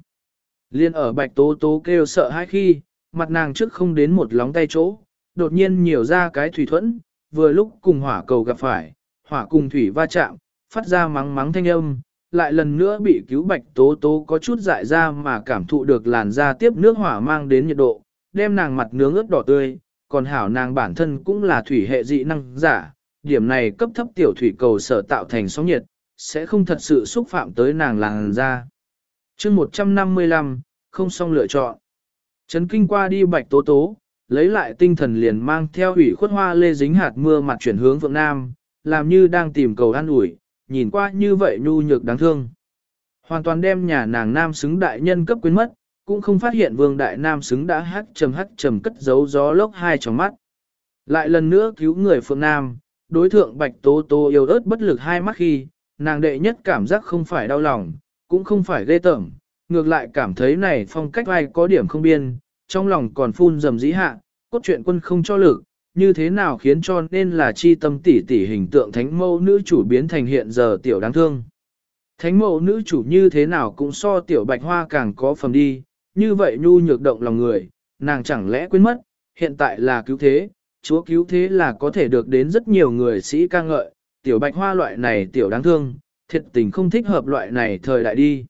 Liên ở bạch tố tố kêu sợ hai khi, mặt nàng trước không đến một lóng tay chỗ, đột nhiên nhiều ra cái thủy thuẫn, vừa lúc cùng hỏa cầu gặp phải, hỏa cùng thủy va chạm, phát ra mắng mắng thanh âm, lại lần nữa bị cứu bạch tố tố có chút dại ra mà cảm thụ được làn da tiếp nước hỏa mang đến nhiệt độ, đem nàng mặt nướng ướt đỏ tươi, còn hảo nàng bản thân cũng là thủy hệ dị năng giả, điểm này cấp thấp tiểu thủy cầu sở tạo thành sóng nhiệt, sẽ không thật sự xúc phạm tới nàng làn da. chương 155, không xong lựa chọn. Trấn kinh qua đi bạch tố tố, lấy lại tinh thần liền mang theo ủy khuất hoa lê dính hạt mưa mặt chuyển hướng vượng nam, làm như đang tìm cầu an ủi, nhìn qua như vậy nhu nhược đáng thương. Hoàn toàn đem nhà nàng nam xứng đại nhân cấp quyến mất, cũng không phát hiện vương đại nam xứng đã hắt trầm hắt trầm cất giấu gió lốc hai trong mắt. Lại lần nữa cứu người phượng nam, đối thượng bạch tố tố yêu ớt bất lực hai mắt khi, nàng đệ nhất cảm giác không phải đau lòng, cũng không phải ghê tởm, ngược lại cảm thấy này phong cách ai có điểm không biên, trong lòng còn phun dầm dĩ hạ, cốt truyện quân không cho lực, như thế nào khiến cho nên là chi tâm tỷ tỷ hình tượng thánh mẫu nữ chủ biến thành hiện giờ tiểu đáng thương. Thánh mẫu nữ chủ như thế nào cũng so tiểu bạch hoa càng có phẩm đi, như vậy nhu nhược động lòng người, nàng chẳng lẽ quên mất, hiện tại là cứu thế, chúa cứu thế là có thể được đến rất nhiều người sĩ ca ngợi, tiểu bạch hoa loại này tiểu đáng thương, thiệt tình không thích hợp loại này thời đại đi.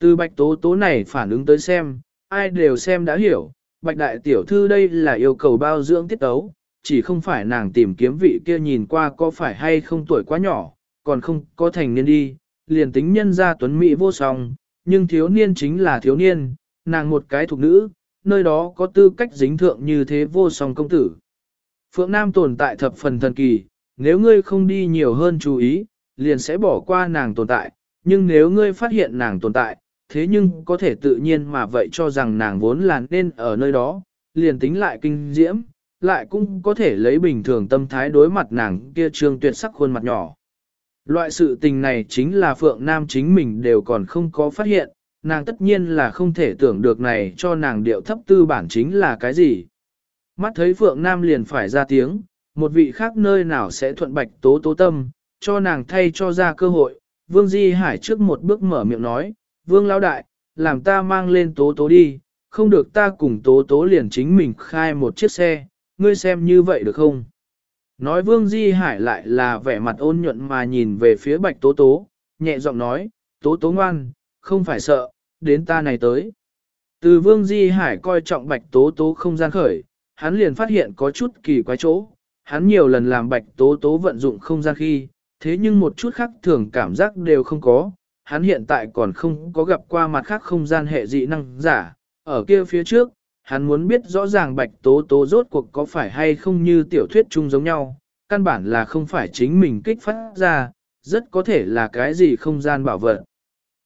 Từ bạch tố tố này phản ứng tới xem, ai đều xem đã hiểu, bạch đại tiểu thư đây là yêu cầu bao dưỡng tiết tấu, chỉ không phải nàng tìm kiếm vị kia nhìn qua có phải hay không tuổi quá nhỏ, còn không có thành niên đi, liền tính nhân ra tuấn mỹ vô song, nhưng thiếu niên chính là thiếu niên, nàng một cái thuộc nữ, nơi đó có tư cách dính thượng như thế vô song công tử. Phượng Nam tồn tại thập phần thần kỳ, nếu ngươi không đi nhiều hơn chú ý, liền sẽ bỏ qua nàng tồn tại, nhưng nếu ngươi phát hiện nàng tồn tại, thế nhưng có thể tự nhiên mà vậy cho rằng nàng vốn là nên ở nơi đó, liền tính lại kinh diễm, lại cũng có thể lấy bình thường tâm thái đối mặt nàng kia trương tuyệt sắc khuôn mặt nhỏ. Loại sự tình này chính là Phượng Nam chính mình đều còn không có phát hiện, nàng tất nhiên là không thể tưởng được này cho nàng điệu thấp tư bản chính là cái gì. Mắt thấy Phượng Nam liền phải ra tiếng, một vị khác nơi nào sẽ thuận bạch tố tố tâm, cho nàng thay cho ra cơ hội. Vương Di Hải trước một bước mở miệng nói, Vương Lão Đại, làm ta mang lên tố tố đi, không được ta cùng tố tố liền chính mình khai một chiếc xe, ngươi xem như vậy được không? Nói Vương Di Hải lại là vẻ mặt ôn nhuận mà nhìn về phía bạch tố tố, nhẹ giọng nói, tố tố ngoan, không phải sợ, đến ta này tới. Từ Vương Di Hải coi trọng bạch tố tố không gian khởi, hắn liền phát hiện có chút kỳ quái chỗ, hắn nhiều lần làm bạch tố tố vận dụng không gian khi, thế nhưng một chút khác thường cảm giác đều không có, hắn hiện tại còn không có gặp qua mặt khác không gian hệ dị năng giả, ở kia phía trước, hắn muốn biết rõ ràng bạch tố tố rốt cuộc có phải hay không như tiểu thuyết chung giống nhau, căn bản là không phải chính mình kích phát ra, rất có thể là cái gì không gian bảo vật.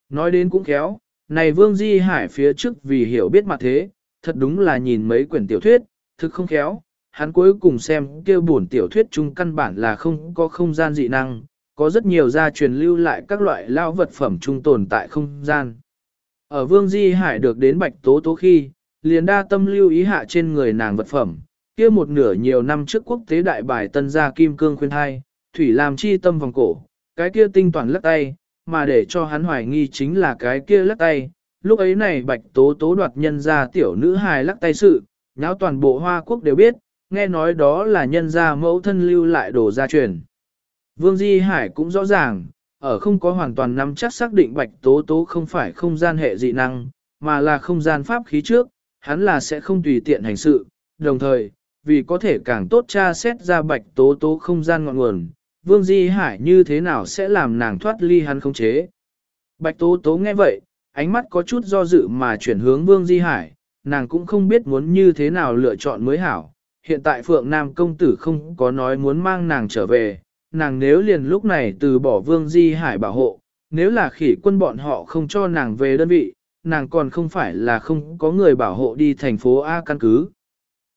Nói đến cũng khéo, này Vương Di Hải phía trước vì hiểu biết mặt thế, thật đúng là nhìn mấy quyển tiểu thuyết, thực không khéo, hắn cuối cùng xem kêu buồn tiểu thuyết chung căn bản là không có không gian dị năng, có rất nhiều gia truyền lưu lại các loại lao vật phẩm trung tồn tại không gian. Ở Vương Di Hải được đến Bạch Tố Tố khi, liền đa tâm lưu ý hạ trên người nàng vật phẩm, kia một nửa nhiều năm trước quốc tế đại bài tân gia kim cương khuyên hai, thủy làm chi tâm vòng cổ, cái kia tinh toàn lắc tay, mà để cho hắn hoài nghi chính là cái kia lắc tay. Lúc ấy này Bạch Tố Tố đoạt nhân gia tiểu nữ hài lắc tay sự, nháo toàn bộ Hoa Quốc đều biết, nghe nói đó là nhân gia mẫu thân lưu lại đồ gia truyền. Vương Di Hải cũng rõ ràng, ở không có hoàn toàn nắm chắc xác định bạch tố tố không phải không gian hệ dị năng, mà là không gian pháp khí trước, hắn là sẽ không tùy tiện hành sự, đồng thời, vì có thể càng tốt tra xét ra bạch tố tố không gian ngọn nguồn, Vương Di Hải như thế nào sẽ làm nàng thoát ly hắn không chế. Bạch tố tố nghe vậy, ánh mắt có chút do dự mà chuyển hướng Vương Di Hải, nàng cũng không biết muốn như thế nào lựa chọn mới hảo. Hiện tại Phượng Nam công tử không có nói muốn mang nàng trở về, nàng nếu liền lúc này từ bỏ Vương Di Hải bảo hộ, nếu là khỉ quân bọn họ không cho nàng về đơn vị, nàng còn không phải là không có người bảo hộ đi thành phố A căn cứ.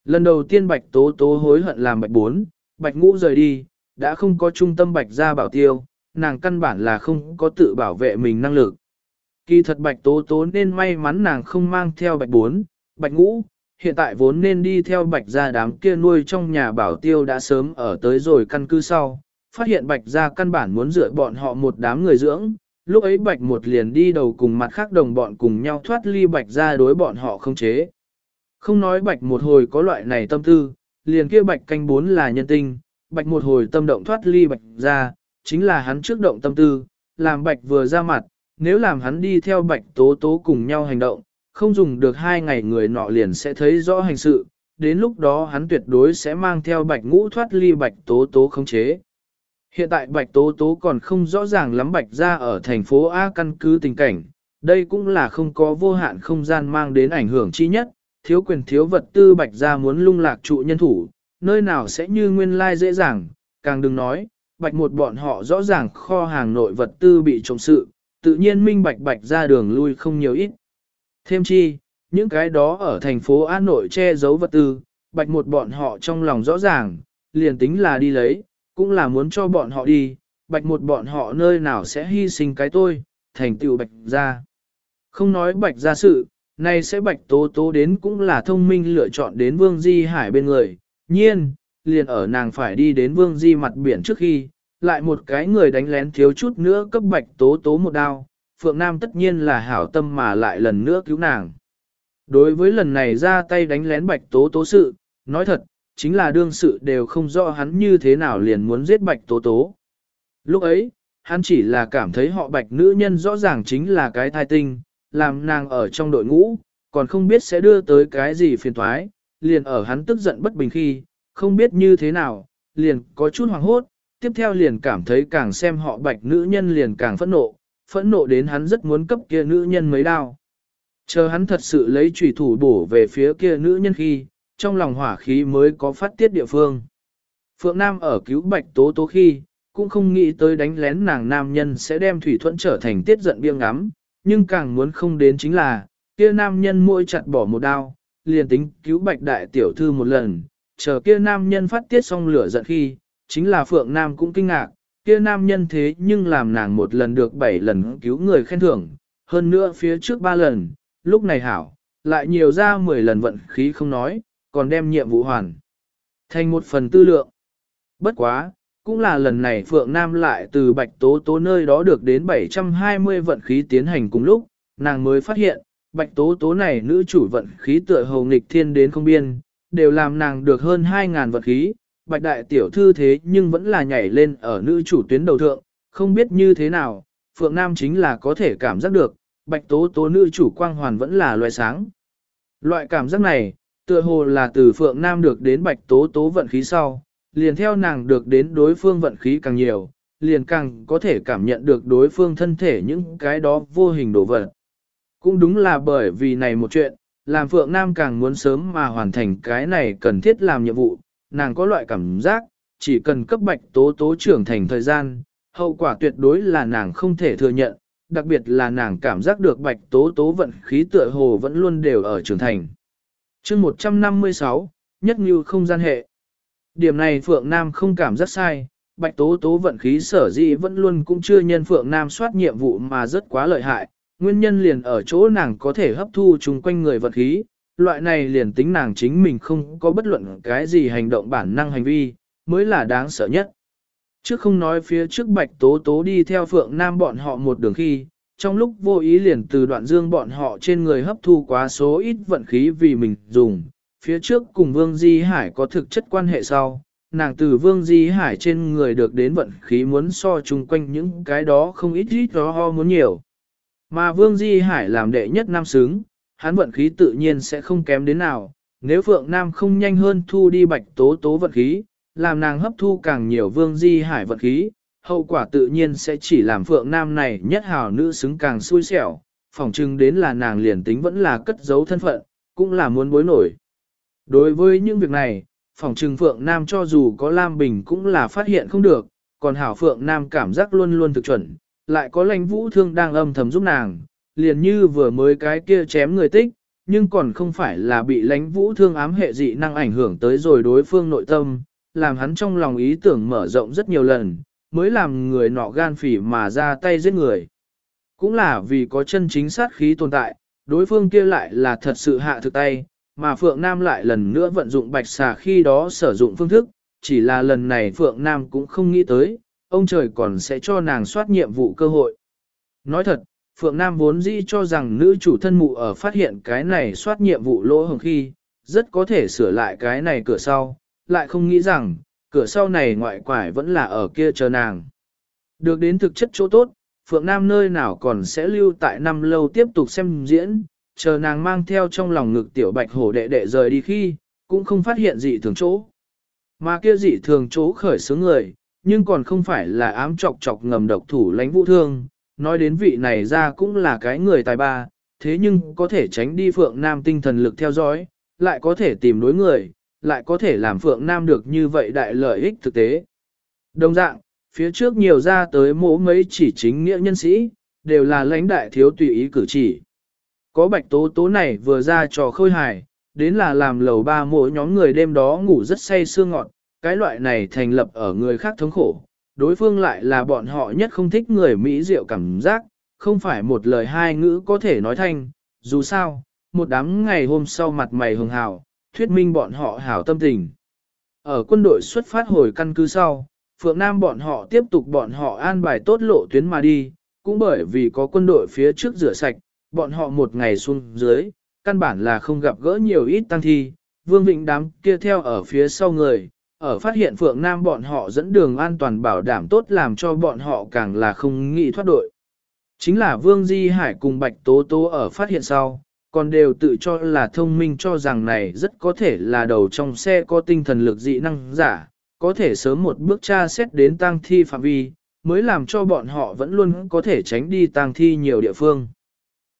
Lần đầu tiên Bạch Tố Tố hối hận làm Bạch Bốn, Bạch Ngũ rời đi, đã không có trung tâm Bạch gia bảo tiêu, nàng căn bản là không có tự bảo vệ mình năng lực. Kỳ thật Bạch Tố Tố nên may mắn nàng không mang theo Bạch Bốn, Bạch Ngũ, hiện tại vốn nên đi theo Bạch gia đám kia nuôi trong nhà bảo tiêu đã sớm ở tới rồi căn cứ sau, phát hiện Bạch ra căn bản muốn dựa bọn họ một đám người dưỡng, lúc ấy Bạch một liền đi đầu cùng mặt khác đồng bọn cùng nhau thoát ly Bạch ra đối bọn họ không chế. Không nói Bạch một hồi có loại này tâm tư, liền kia Bạch canh bốn là nhân tinh, Bạch một hồi tâm động thoát ly Bạch ra chính là hắn trước động tâm tư, làm bạch vừa ra mặt, nếu làm hắn đi theo bạch tố tố cùng nhau hành động, không dùng được hai ngày người nọ liền sẽ thấy rõ hành sự, đến lúc đó hắn tuyệt đối sẽ mang theo bạch ngũ thoát ly bạch tố tố khống chế. Hiện tại bạch tố tố còn không rõ ràng lắm bạch ra ở thành phố A căn cứ tình cảnh, đây cũng là không có vô hạn không gian mang đến ảnh hưởng chi nhất, thiếu quyền thiếu vật tư bạch ra muốn lung lạc trụ nhân thủ, nơi nào sẽ như nguyên lai dễ dàng, càng đừng nói, bạch một bọn họ rõ ràng kho hàng nội vật tư bị trộm sự, tự nhiên minh bạch bạch ra đường lui không nhiều ít. Thêm chi, những cái đó ở thành phố a Nội che giấu vật tư, bạch một bọn họ trong lòng rõ ràng, liền tính là đi lấy, cũng là muốn cho bọn họ đi, bạch một bọn họ nơi nào sẽ hy sinh cái tôi, thành tựu bạch ra. Không nói bạch ra sự, nay sẽ bạch tố tố đến cũng là thông minh lựa chọn đến Vương Di Hải bên người, nhiên, liền ở nàng phải đi đến Vương Di mặt biển trước khi, lại một cái người đánh lén thiếu chút nữa cấp bạch tố tố một đao, Phượng Nam tất nhiên là hảo tâm mà lại lần nữa cứu nàng. Đối với lần này ra tay đánh lén bạch tố tố sự, nói thật, chính là đương sự đều không rõ hắn như thế nào liền muốn giết bạch tố tố. Lúc ấy, hắn chỉ là cảm thấy họ bạch nữ nhân rõ ràng chính là cái thai tinh, làm nàng ở trong đội ngũ, còn không biết sẽ đưa tới cái gì phiền thoái, liền ở hắn tức giận bất bình khi, không biết như thế nào, liền có chút hoàng hốt, tiếp theo liền cảm thấy càng xem họ bạch nữ nhân liền càng phẫn nộ, phẫn nộ đến hắn rất muốn cấp kia nữ nhân mấy đao. Chờ hắn thật sự lấy trùy thủ bổ về phía kia nữ nhân khi, trong lòng hỏa khí mới có phát tiết địa phương. Phượng Nam ở cứu bạch tố tố khi, cũng không nghĩ tới đánh lén nàng nam nhân sẽ đem thủy thuẫn trở thành tiết giận biêng ngắm, nhưng càng muốn không đến chính là, kia nam nhân môi chặt bỏ một đao, liền tính cứu bạch đại tiểu thư một lần, chờ kia nam nhân phát tiết xong lửa giận khi, chính là Phượng Nam cũng kinh ngạc, kia nam nhân thế nhưng làm nàng một lần được bảy lần cứu người khen thưởng, hơn nữa phía trước ba lần, lúc này hảo, lại nhiều ra 10 lần vận khí không nói, còn đem nhiệm vụ hoàn. Thành một phần tư lượng. Bất quá, cũng là lần này Phượng Nam lại từ Bạch Tố Tố nơi đó được đến 720 vận khí tiến hành cùng lúc, nàng mới phát hiện, Bạch Tố Tố này nữ chủ vận khí tựa hầu nghịch thiên đến không biên, đều làm nàng được hơn 2.000 vận khí, Bạch Đại Tiểu Thư thế nhưng vẫn là nhảy lên ở nữ chủ tuyến đầu thượng, không biết như thế nào, Phượng Nam chính là có thể cảm giác được, Bạch Tố Tố nữ chủ quang hoàn vẫn là loại sáng. Loại cảm giác này, tựa hồ là từ Phượng Nam được đến Bạch Tố Tố vận khí sau, liền theo nàng được đến đối phương vận khí càng nhiều, liền càng có thể cảm nhận được đối phương thân thể những cái đó vô hình đồ vật. Cũng đúng là bởi vì này một chuyện, làm Phượng Nam càng muốn sớm mà hoàn thành cái này cần thiết làm nhiệm vụ, nàng có loại cảm giác, chỉ cần cấp bạch tố tố trưởng thành thời gian, hậu quả tuyệt đối là nàng không thể thừa nhận, đặc biệt là nàng cảm giác được bạch tố tố vận khí tựa hồ vẫn luôn đều ở trưởng thành chương 156, nhất như không gian hệ. Điểm này Phượng Nam không cảm giác sai, Bạch Tố Tố vận khí sở dĩ vẫn luôn cũng chưa nhân Phượng Nam soát nhiệm vụ mà rất quá lợi hại, nguyên nhân liền ở chỗ nàng có thể hấp thu chung quanh người vận khí, loại này liền tính nàng chính mình không có bất luận cái gì hành động bản năng hành vi, mới là đáng sợ nhất. Trước không nói phía trước Bạch Tố Tố đi theo Phượng Nam bọn họ một đường khi, trong lúc vô ý liền từ đoạn dương bọn họ trên người hấp thu quá số ít vận khí vì mình dùng, phía trước cùng Vương Di Hải có thực chất quan hệ sau, nàng từ Vương Di Hải trên người được đến vận khí muốn so chung quanh những cái đó không ít ít đó ho muốn nhiều. Mà Vương Di Hải làm đệ nhất nam xứng, hắn vận khí tự nhiên sẽ không kém đến nào, nếu Phượng Nam không nhanh hơn thu đi bạch tố tố vận khí, làm nàng hấp thu càng nhiều Vương Di Hải vận khí, hậu quả tự nhiên sẽ chỉ làm Phượng Nam này nhất hào nữ xứng càng xui xẻo, phỏng chừng đến là nàng liền tính vẫn là cất giấu thân phận, cũng là muốn bối nổi. Đối với những việc này, phỏng chừng Phượng Nam cho dù có Lam Bình cũng là phát hiện không được, còn Hảo Phượng Nam cảm giác luôn luôn thực chuẩn, lại có lãnh vũ thương đang âm thầm giúp nàng, liền như vừa mới cái kia chém người tích, nhưng còn không phải là bị lãnh vũ thương ám hệ dị năng ảnh hưởng tới rồi đối phương nội tâm, làm hắn trong lòng ý tưởng mở rộng rất nhiều lần, mới làm người nọ gan phỉ mà ra tay giết người. Cũng là vì có chân chính sát khí tồn tại, đối phương kia lại là thật sự hạ thực tay, mà Phượng Nam lại lần nữa vận dụng bạch xà khi đó sử dụng phương thức, chỉ là lần này Phượng Nam cũng không nghĩ tới, ông trời còn sẽ cho nàng soát nhiệm vụ cơ hội. Nói thật, Phượng Nam vốn dĩ cho rằng nữ chủ thân mụ ở phát hiện cái này soát nhiệm vụ lỗ hồng khi, rất có thể sửa lại cái này cửa sau, lại không nghĩ rằng, cửa sau này ngoại quải vẫn là ở kia chờ nàng. Được đến thực chất chỗ tốt, Phượng Nam nơi nào còn sẽ lưu tại năm lâu tiếp tục xem diễn, chờ nàng mang theo trong lòng ngực tiểu bạch hổ đệ đệ rời đi khi, cũng không phát hiện gì thường chỗ. Mà kia dị thường chỗ khởi xướng người, nhưng còn không phải là ám chọc chọc ngầm độc thủ lãnh vũ thương, nói đến vị này ra cũng là cái người tài ba, thế nhưng có thể tránh đi Phượng Nam tinh thần lực theo dõi, lại có thể tìm đối người, lại có thể làm Phượng Nam được như vậy đại lợi ích thực tế. Đồng dạng, phía trước nhiều ra tới mỗ mấy chỉ chính nghĩa nhân sĩ, đều là lãnh đại thiếu tùy ý cử chỉ. Có bạch tố tố này vừa ra trò khôi hài, đến là làm lầu ba mỗi nhóm người đêm đó ngủ rất say sương ngọt, cái loại này thành lập ở người khác thống khổ. Đối phương lại là bọn họ nhất không thích người Mỹ diệu cảm giác, không phải một lời hai ngữ có thể nói thanh, dù sao, một đám ngày hôm sau mặt mày hường hào, thuyết minh bọn họ hảo tâm tình. Ở quân đội xuất phát hồi căn cứ sau, Phượng Nam bọn họ tiếp tục bọn họ an bài tốt lộ tuyến mà đi, cũng bởi vì có quân đội phía trước rửa sạch, bọn họ một ngày xuống dưới, căn bản là không gặp gỡ nhiều ít tăng thi, Vương Vịnh đám kia theo ở phía sau người, ở phát hiện Phượng Nam bọn họ dẫn đường an toàn bảo đảm tốt làm cho bọn họ càng là không nghĩ thoát đội. Chính là Vương Di Hải cùng Bạch Tố Tố ở phát hiện sau, còn đều tự cho là thông minh cho rằng này rất có thể là đầu trong xe có tinh thần lực dị năng giả, có thể sớm một bước tra xét đến tang thi phạm vi, mới làm cho bọn họ vẫn luôn có thể tránh đi tang thi nhiều địa phương.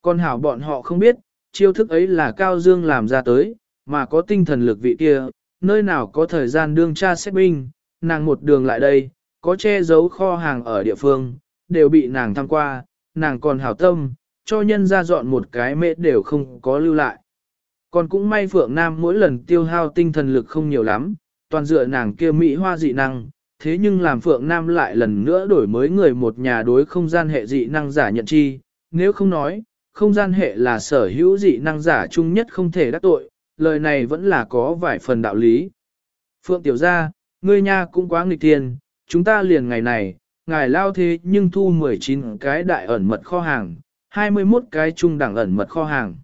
Còn hảo bọn họ không biết, chiêu thức ấy là Cao Dương làm ra tới, mà có tinh thần lực vị kia, nơi nào có thời gian đương tra xét binh, nàng một đường lại đây, có che giấu kho hàng ở địa phương, đều bị nàng thăm qua, nàng còn hảo tâm, cho nhân ra dọn một cái mễ đều không có lưu lại. Còn cũng may Phượng Nam mỗi lần tiêu hao tinh thần lực không nhiều lắm, toàn dựa nàng kia mỹ hoa dị năng, thế nhưng làm Phượng Nam lại lần nữa đổi mới người một nhà đối không gian hệ dị năng giả nhận chi, nếu không nói, không gian hệ là sở hữu dị năng giả chung nhất không thể đắc tội, lời này vẫn là có vài phần đạo lý. Phượng tiểu gia, ngươi nha cũng quá nghịch tiền, chúng ta liền ngày này, ngài lao thế nhưng thu 19 cái đại ẩn mật kho hàng, 21 cái trung đẳng ẩn mật kho hàng.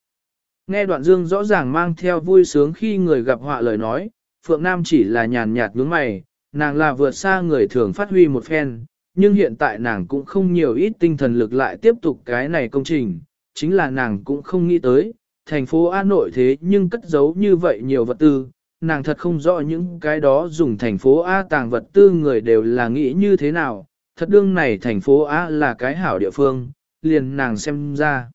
Nghe đoạn dương rõ ràng mang theo vui sướng khi người gặp họa lời nói, Phượng Nam chỉ là nhàn nhạt nhướng mày, nàng là vượt xa người thường phát huy một phen, nhưng hiện tại nàng cũng không nhiều ít tinh thần lực lại tiếp tục cái này công trình, chính là nàng cũng không nghĩ tới, thành phố An nội thế nhưng cất giấu như vậy nhiều vật tư, nàng thật không rõ những cái đó dùng thành phố A tàng vật tư người đều là nghĩ như thế nào, thật đương này thành phố A là cái hảo địa phương, liền nàng xem ra.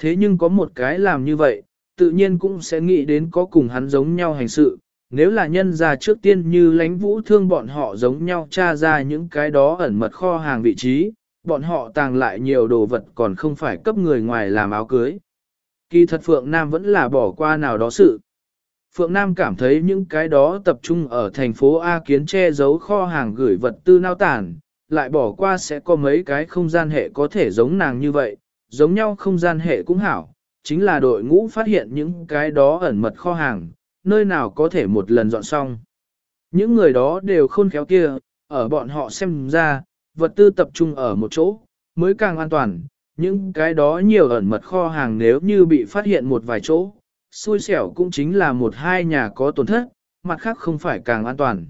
Thế nhưng có một cái làm như vậy, tự nhiên cũng sẽ nghĩ đến có cùng hắn giống nhau hành sự, nếu là nhân ra trước tiên như lánh vũ thương bọn họ giống nhau tra ra những cái đó ẩn mật kho hàng vị trí, bọn họ tàng lại nhiều đồ vật còn không phải cấp người ngoài làm áo cưới. Kỳ thật Phượng Nam vẫn là bỏ qua nào đó sự. Phượng Nam cảm thấy những cái đó tập trung ở thành phố A kiến che giấu kho hàng gửi vật tư nao tản, lại bỏ qua sẽ có mấy cái không gian hệ có thể giống nàng như vậy, giống nhau không gian hệ cũng hảo, chính là đội ngũ phát hiện những cái đó ẩn mật kho hàng, nơi nào có thể một lần dọn xong. Những người đó đều khôn khéo kia, ở bọn họ xem ra, vật tư tập trung ở một chỗ, mới càng an toàn, những cái đó nhiều ẩn mật kho hàng nếu như bị phát hiện một vài chỗ, xui xẻo cũng chính là một hai nhà có tổn thất, mặt khác không phải càng an toàn.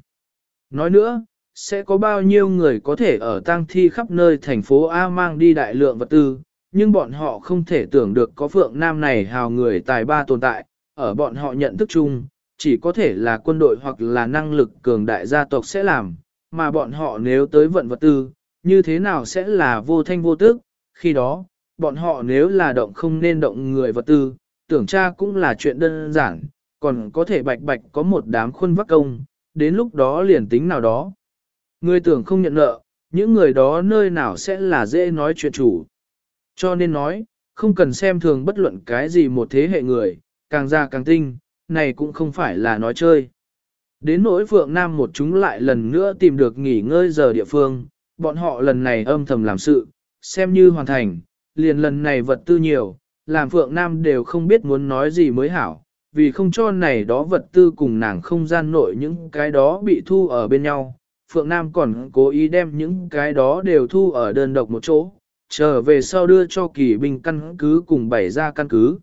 Nói nữa, sẽ có bao nhiêu người có thể ở tang thi khắp nơi thành phố A mang đi đại lượng vật tư, nhưng bọn họ không thể tưởng được có Phượng Nam này hào người tài ba tồn tại, ở bọn họ nhận thức chung, chỉ có thể là quân đội hoặc là năng lực cường đại gia tộc sẽ làm, mà bọn họ nếu tới vận vật tư, như thế nào sẽ là vô thanh vô tức, khi đó, bọn họ nếu là động không nên động người vật tư, tưởng cha cũng là chuyện đơn giản, còn có thể bạch bạch có một đám khuôn vắc công, đến lúc đó liền tính nào đó. Người tưởng không nhận nợ, những người đó nơi nào sẽ là dễ nói chuyện chủ. Cho nên nói, không cần xem thường bất luận cái gì một thế hệ người, càng già càng tinh, này cũng không phải là nói chơi. Đến nỗi Phượng Nam một chúng lại lần nữa tìm được nghỉ ngơi giờ địa phương, bọn họ lần này âm thầm làm sự, xem như hoàn thành, liền lần này vật tư nhiều, làm Phượng Nam đều không biết muốn nói gì mới hảo, vì không cho này đó vật tư cùng nàng không gian nội những cái đó bị thu ở bên nhau. Phượng Nam còn cố ý đem những cái đó đều thu ở đơn độc một chỗ, trở về sau đưa cho kỳ binh căn cứ cùng bày ra căn cứ.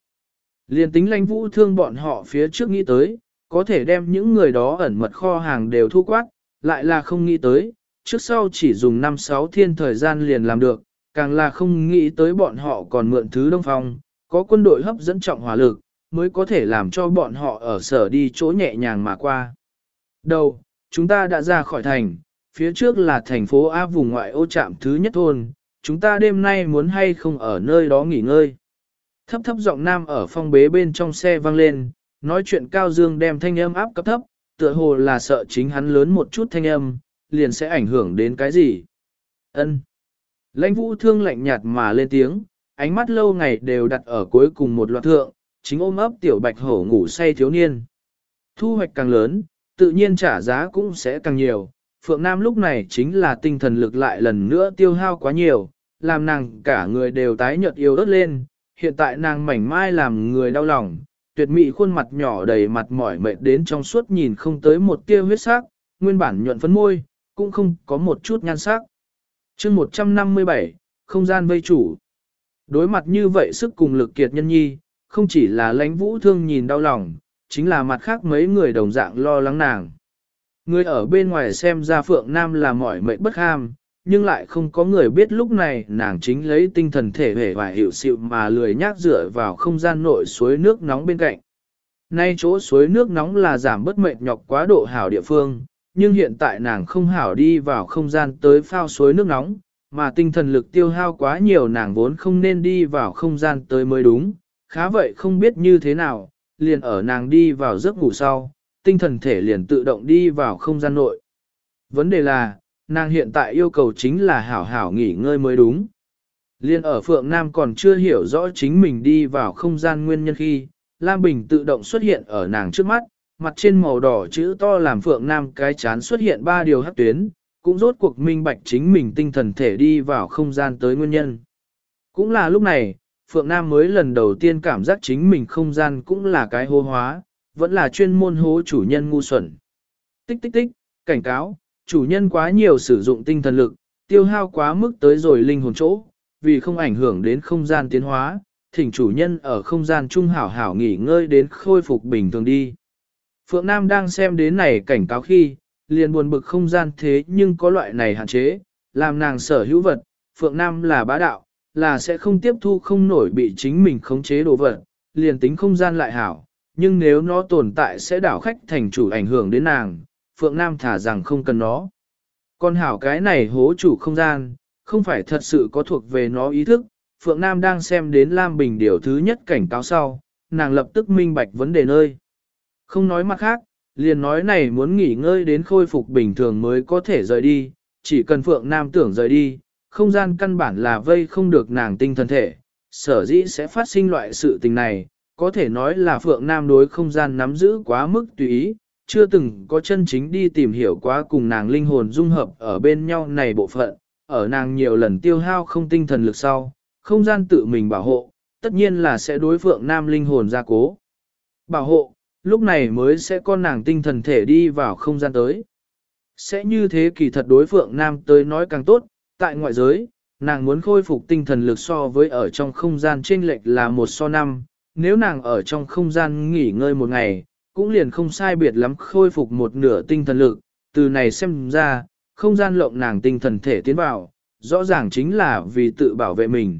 Liên tính lãnh vũ thương bọn họ phía trước nghĩ tới, có thể đem những người đó ẩn mật kho hàng đều thu quát, lại là không nghĩ tới, trước sau chỉ dùng 5-6 thiên thời gian liền làm được, càng là không nghĩ tới bọn họ còn mượn thứ đông phong, có quân đội hấp dẫn trọng hỏa lực, mới có thể làm cho bọn họ ở sở đi chỗ nhẹ nhàng mà qua. Đầu, chúng ta đã ra khỏi thành, phía trước là thành phố A vùng ngoại ô trạm thứ nhất thôn, chúng ta đêm nay muốn hay không ở nơi đó nghỉ ngơi. Thấp thấp giọng nam ở phong bế bên trong xe vang lên, nói chuyện cao dương đem thanh âm áp cấp thấp, tựa hồ là sợ chính hắn lớn một chút thanh âm, liền sẽ ảnh hưởng đến cái gì. Ân. Lãnh vũ thương lạnh nhạt mà lên tiếng, ánh mắt lâu ngày đều đặt ở cuối cùng một loạt thượng, chính ôm ấp tiểu bạch hổ ngủ say thiếu niên. Thu hoạch càng lớn, tự nhiên trả giá cũng sẽ càng nhiều. Phượng Nam lúc này chính là tinh thần lực lại lần nữa tiêu hao quá nhiều, làm nàng cả người đều tái nhợt yếu ớt lên, hiện tại nàng mảnh mai làm người đau lòng, tuyệt mỹ khuôn mặt nhỏ đầy mặt mỏi mệt đến trong suốt nhìn không tới một tia huyết sắc, nguyên bản nhuận phấn môi, cũng không có một chút nhan sắc. chương 157, không gian vây chủ. Đối mặt như vậy sức cùng lực kiệt nhân nhi, không chỉ là lãnh vũ thương nhìn đau lòng, chính là mặt khác mấy người đồng dạng lo lắng nàng. Người ở bên ngoài xem ra Phượng Nam là mỏi mệt bất ham, nhưng lại không có người biết lúc này nàng chính lấy tinh thần thể hề và hiệu sự mà lười nhác dựa vào không gian nội suối nước nóng bên cạnh. Nay chỗ suối nước nóng là giảm bất mệt nhọc quá độ hảo địa phương, nhưng hiện tại nàng không hảo đi vào không gian tới phao suối nước nóng, mà tinh thần lực tiêu hao quá nhiều nàng vốn không nên đi vào không gian tới mới đúng, khá vậy không biết như thế nào, liền ở nàng đi vào giấc ngủ sau, tinh thần thể liền tự động đi vào không gian nội. Vấn đề là, nàng hiện tại yêu cầu chính là hảo hảo nghỉ ngơi mới đúng. Liên ở Phượng Nam còn chưa hiểu rõ chính mình đi vào không gian nguyên nhân khi, Lam Bình tự động xuất hiện ở nàng trước mắt, mặt trên màu đỏ chữ to làm Phượng Nam cái chán xuất hiện ba điều hắc tuyến, cũng rốt cuộc minh bạch chính mình tinh thần thể đi vào không gian tới nguyên nhân. Cũng là lúc này, Phượng Nam mới lần đầu tiên cảm giác chính mình không gian cũng là cái hô hóa, vẫn là chuyên môn hố chủ nhân ngu xuẩn. Tích tích tích, cảnh cáo, chủ nhân quá nhiều sử dụng tinh thần lực, tiêu hao quá mức tới rồi linh hồn chỗ, vì không ảnh hưởng đến không gian tiến hóa, thỉnh chủ nhân ở không gian trung hảo hảo nghỉ ngơi đến khôi phục bình thường đi. Phượng Nam đang xem đến này cảnh cáo khi, liền buồn bực không gian thế nhưng có loại này hạn chế, làm nàng sở hữu vật, Phượng Nam là bá đạo, là sẽ không tiếp thu không nổi bị chính mình khống chế đồ vật, liền tính không gian lại hảo, nhưng nếu nó tồn tại sẽ đảo khách thành chủ ảnh hưởng đến nàng, Phượng Nam thả rằng không cần nó. Còn hảo cái này hố chủ không gian, không phải thật sự có thuộc về nó ý thức, Phượng Nam đang xem đến Lam Bình điều thứ nhất cảnh cáo sau, nàng lập tức minh bạch vấn đề nơi. Không nói mặt khác, liền nói này muốn nghỉ ngơi đến khôi phục bình thường mới có thể rời đi, chỉ cần Phượng Nam tưởng rời đi, không gian căn bản là vây không được nàng tinh thần thể, sở dĩ sẽ phát sinh loại sự tình này, có thể nói là Phượng Nam đối không gian nắm giữ quá mức tùy ý, chưa từng có chân chính đi tìm hiểu quá cùng nàng linh hồn dung hợp ở bên nhau này bộ phận, ở nàng nhiều lần tiêu hao không tinh thần lực sau, không gian tự mình bảo hộ, tất nhiên là sẽ đối Phượng Nam linh hồn ra cố. Bảo hộ, lúc này mới sẽ con nàng tinh thần thể đi vào không gian tới. Sẽ như thế kỳ thật đối Phượng Nam tới nói càng tốt, tại ngoại giới, nàng muốn khôi phục tinh thần lực so với ở trong không gian trên lệch là một so năm, nếu nàng ở trong không gian nghỉ ngơi một ngày, cũng liền không sai biệt lắm khôi phục một nửa tinh thần lực, từ này xem ra, không gian lộng nàng tinh thần thể tiến vào, rõ ràng chính là vì tự bảo vệ mình.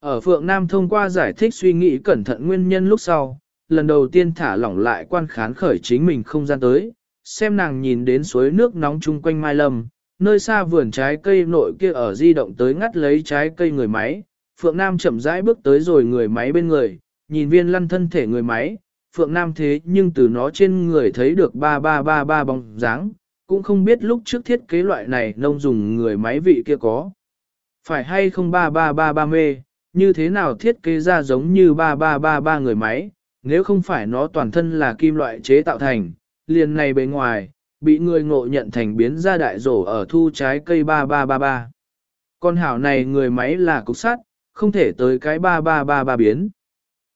Ở Phượng Nam thông qua giải thích suy nghĩ cẩn thận nguyên nhân lúc sau, lần đầu tiên thả lỏng lại quan khán khởi chính mình không gian tới, xem nàng nhìn đến suối nước nóng chung quanh Mai Lâm, nơi xa vườn trái cây nội kia ở di động tới ngắt lấy trái cây người máy, Phượng Nam chậm rãi bước tới rồi người máy bên người, nhìn viên lăn thân thể người máy, Phượng Nam thế nhưng từ nó trên người thấy được ba ba ba ba bóng dáng, cũng không biết lúc trước thiết kế loại này nông dùng người máy vị kia có. Phải hay không ba ba ba ba mê, như thế nào thiết kế ra giống như ba ba ba ba người máy, nếu không phải nó toàn thân là kim loại chế tạo thành, liền này bề ngoài, bị người ngộ nhận thành biến ra đại rổ ở thu trái cây 3333. Con hảo này người máy là cục sắt, không thể tới cái 3333 biến.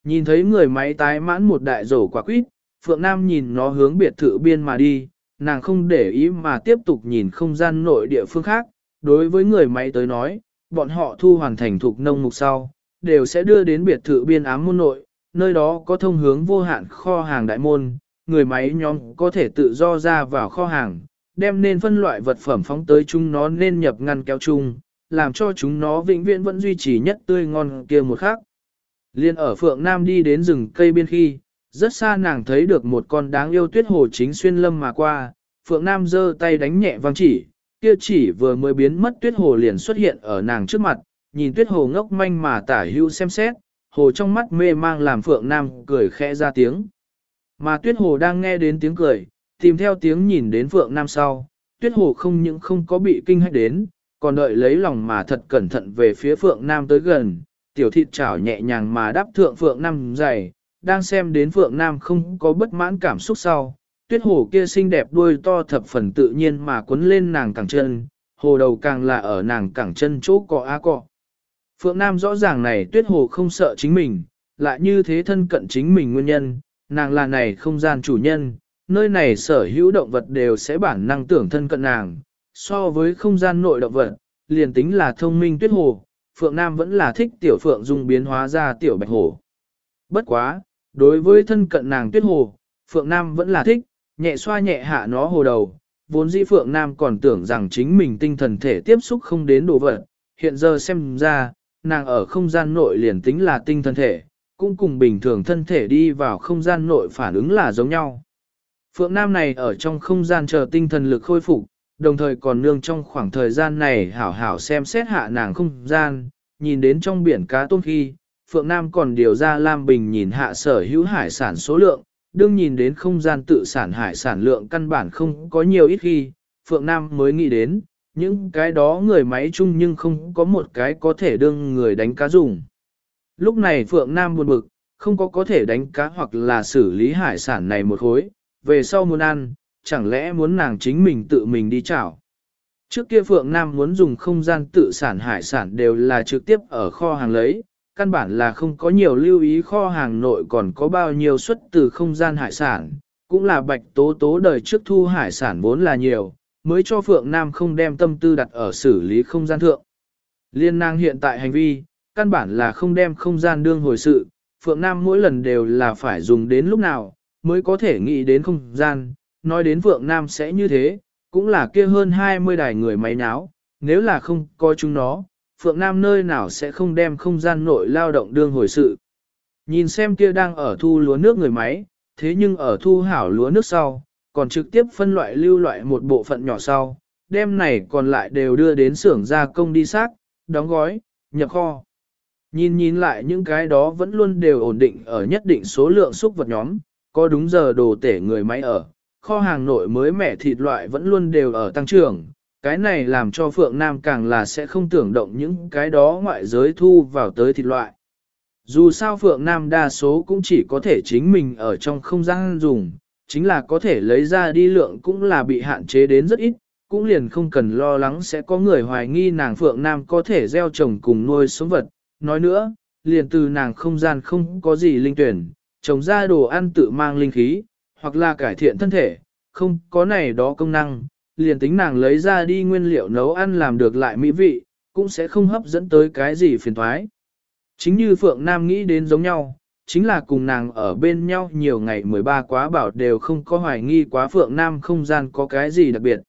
Nhìn thấy người máy tái mãn một đại rổ quả quýt, Phượng Nam nhìn nó hướng biệt thự biên mà đi, nàng không để ý mà tiếp tục nhìn không gian nội địa phương khác. Đối với người máy tới nói, bọn họ thu hoàn thành thuộc nông mục sau, đều sẽ đưa đến biệt thự biên ám môn nội, nơi đó có thông hướng vô hạn kho hàng đại môn, người máy nhóm có thể tự do ra vào kho hàng, đem nên phân loại vật phẩm phóng tới chúng nó nên nhập ngăn kéo chung, làm cho chúng nó vĩnh viễn vẫn duy trì nhất tươi ngon kia một khắc. Liên ở Phượng Nam đi đến rừng cây biên khi, rất xa nàng thấy được một con đáng yêu tuyết hồ chính xuyên lâm mà qua, Phượng Nam giơ tay đánh nhẹ vang chỉ, kia chỉ vừa mới biến mất tuyết hồ liền xuất hiện ở nàng trước mặt, nhìn tuyết hồ ngốc manh mà tả hưu xem xét, hồ trong mắt mê mang làm Phượng Nam cười khẽ ra tiếng. Mà tuyết hồ đang nghe đến tiếng cười, tìm theo tiếng nhìn đến Phượng Nam sau, tuyết hồ không những không có bị kinh hách đến, còn đợi lấy lòng mà thật cẩn thận về phía Phượng Nam tới gần, tiểu thịt chảo nhẹ nhàng mà đáp thượng Phượng Nam dày, đang xem đến Phượng Nam không có bất mãn cảm xúc sau. Tuyết hồ kia xinh đẹp đuôi to thập phần tự nhiên mà quấn lên nàng cẳng chân, hồ đầu càng là ở nàng cẳng chân chỗ cọ á cọ. Phượng Nam rõ ràng này tuyết hồ không sợ chính mình, lại như thế thân cận chính mình nguyên nhân, nàng là này không gian chủ nhân, nơi này sở hữu động vật đều sẽ bản năng tưởng thân cận nàng, so với không gian nội động vật, liền tính là thông minh tuyết hồ, Phượng Nam vẫn là thích tiểu Phượng Dung biến hóa ra tiểu bạch hồ. Bất quá, đối với thân cận nàng tuyết hồ, Phượng Nam vẫn là thích, nhẹ xoa nhẹ hạ nó hồ đầu, vốn dĩ Phượng Nam còn tưởng rằng chính mình tinh thần thể tiếp xúc không đến đồ vật, hiện giờ xem ra, nàng ở không gian nội liền tính là tinh thần thể, cũng cùng bình thường thân thể đi vào không gian nội phản ứng là giống nhau. Phượng Nam này ở trong không gian chờ tinh thần lực khôi phục, đồng thời còn nương trong khoảng thời gian này hảo hảo xem xét hạ nàng không gian, nhìn đến trong biển cá tôm khi, Phượng Nam còn điều ra Lam Bình nhìn hạ sở hữu hải sản số lượng, đương nhìn đến không gian tự sản hải sản lượng căn bản không có nhiều ít khi, Phượng Nam mới nghĩ đến, những cái đó người máy chung nhưng không có một cái có thể đương người đánh cá dùng. Lúc này Phượng Nam buồn bực, không có có thể đánh cá hoặc là xử lý hải sản này một khối, về sau muốn ăn, chẳng lẽ muốn nàng chính mình tự mình đi chảo. Trước kia Phượng Nam muốn dùng không gian tự sản hải sản đều là trực tiếp ở kho hàng lấy, căn bản là không có nhiều lưu ý kho hàng nội còn có bao nhiêu xuất từ không gian hải sản, cũng là bạch tố tố đời trước thu hải sản vốn là nhiều, mới cho Phượng Nam không đem tâm tư đặt ở xử lý không gian thượng. Liên năng hiện tại hành vi, căn bản là không đem không gian đương hồi sự, Phượng Nam mỗi lần đều là phải dùng đến lúc nào, mới có thể nghĩ đến không gian, nói đến Phượng Nam sẽ như thế, cũng là kia hơn 20 đài người máy náo, nếu là không coi chúng nó, Phượng Nam nơi nào sẽ không đem không gian nội lao động đương hồi sự. Nhìn xem kia đang ở thu lúa nước người máy, thế nhưng ở thu hảo lúa nước sau, còn trực tiếp phân loại lưu loại một bộ phận nhỏ sau, đem này còn lại đều đưa đến xưởng gia công đi xác, đóng gói, nhập kho. Nhìn nhìn lại những cái đó vẫn luôn đều ổn định ở nhất định số lượng xúc vật nhóm, có đúng giờ đồ tể người máy ở, kho hàng nội mới mẻ thịt loại vẫn luôn đều ở tăng trưởng, cái này làm cho Phượng Nam càng là sẽ không tưởng động những cái đó ngoại giới thu vào tới thịt loại. Dù sao Phượng Nam đa số cũng chỉ có thể chính mình ở trong không gian dùng, chính là có thể lấy ra đi lượng cũng là bị hạn chế đến rất ít, cũng liền không cần lo lắng sẽ có người hoài nghi nàng Phượng Nam có thể gieo trồng cùng nuôi sống vật. Nói nữa, liền từ nàng không gian không có gì linh tuyển, trồng ra đồ ăn tự mang linh khí, hoặc là cải thiện thân thể, không có này đó công năng, liền tính nàng lấy ra đi nguyên liệu nấu ăn làm được lại mỹ vị, cũng sẽ không hấp dẫn tới cái gì phiền thoái. Chính như Phượng Nam nghĩ đến giống nhau, chính là cùng nàng ở bên nhau nhiều ngày 13 quá bảo đều không có hoài nghi quá Phượng Nam không gian có cái gì đặc biệt.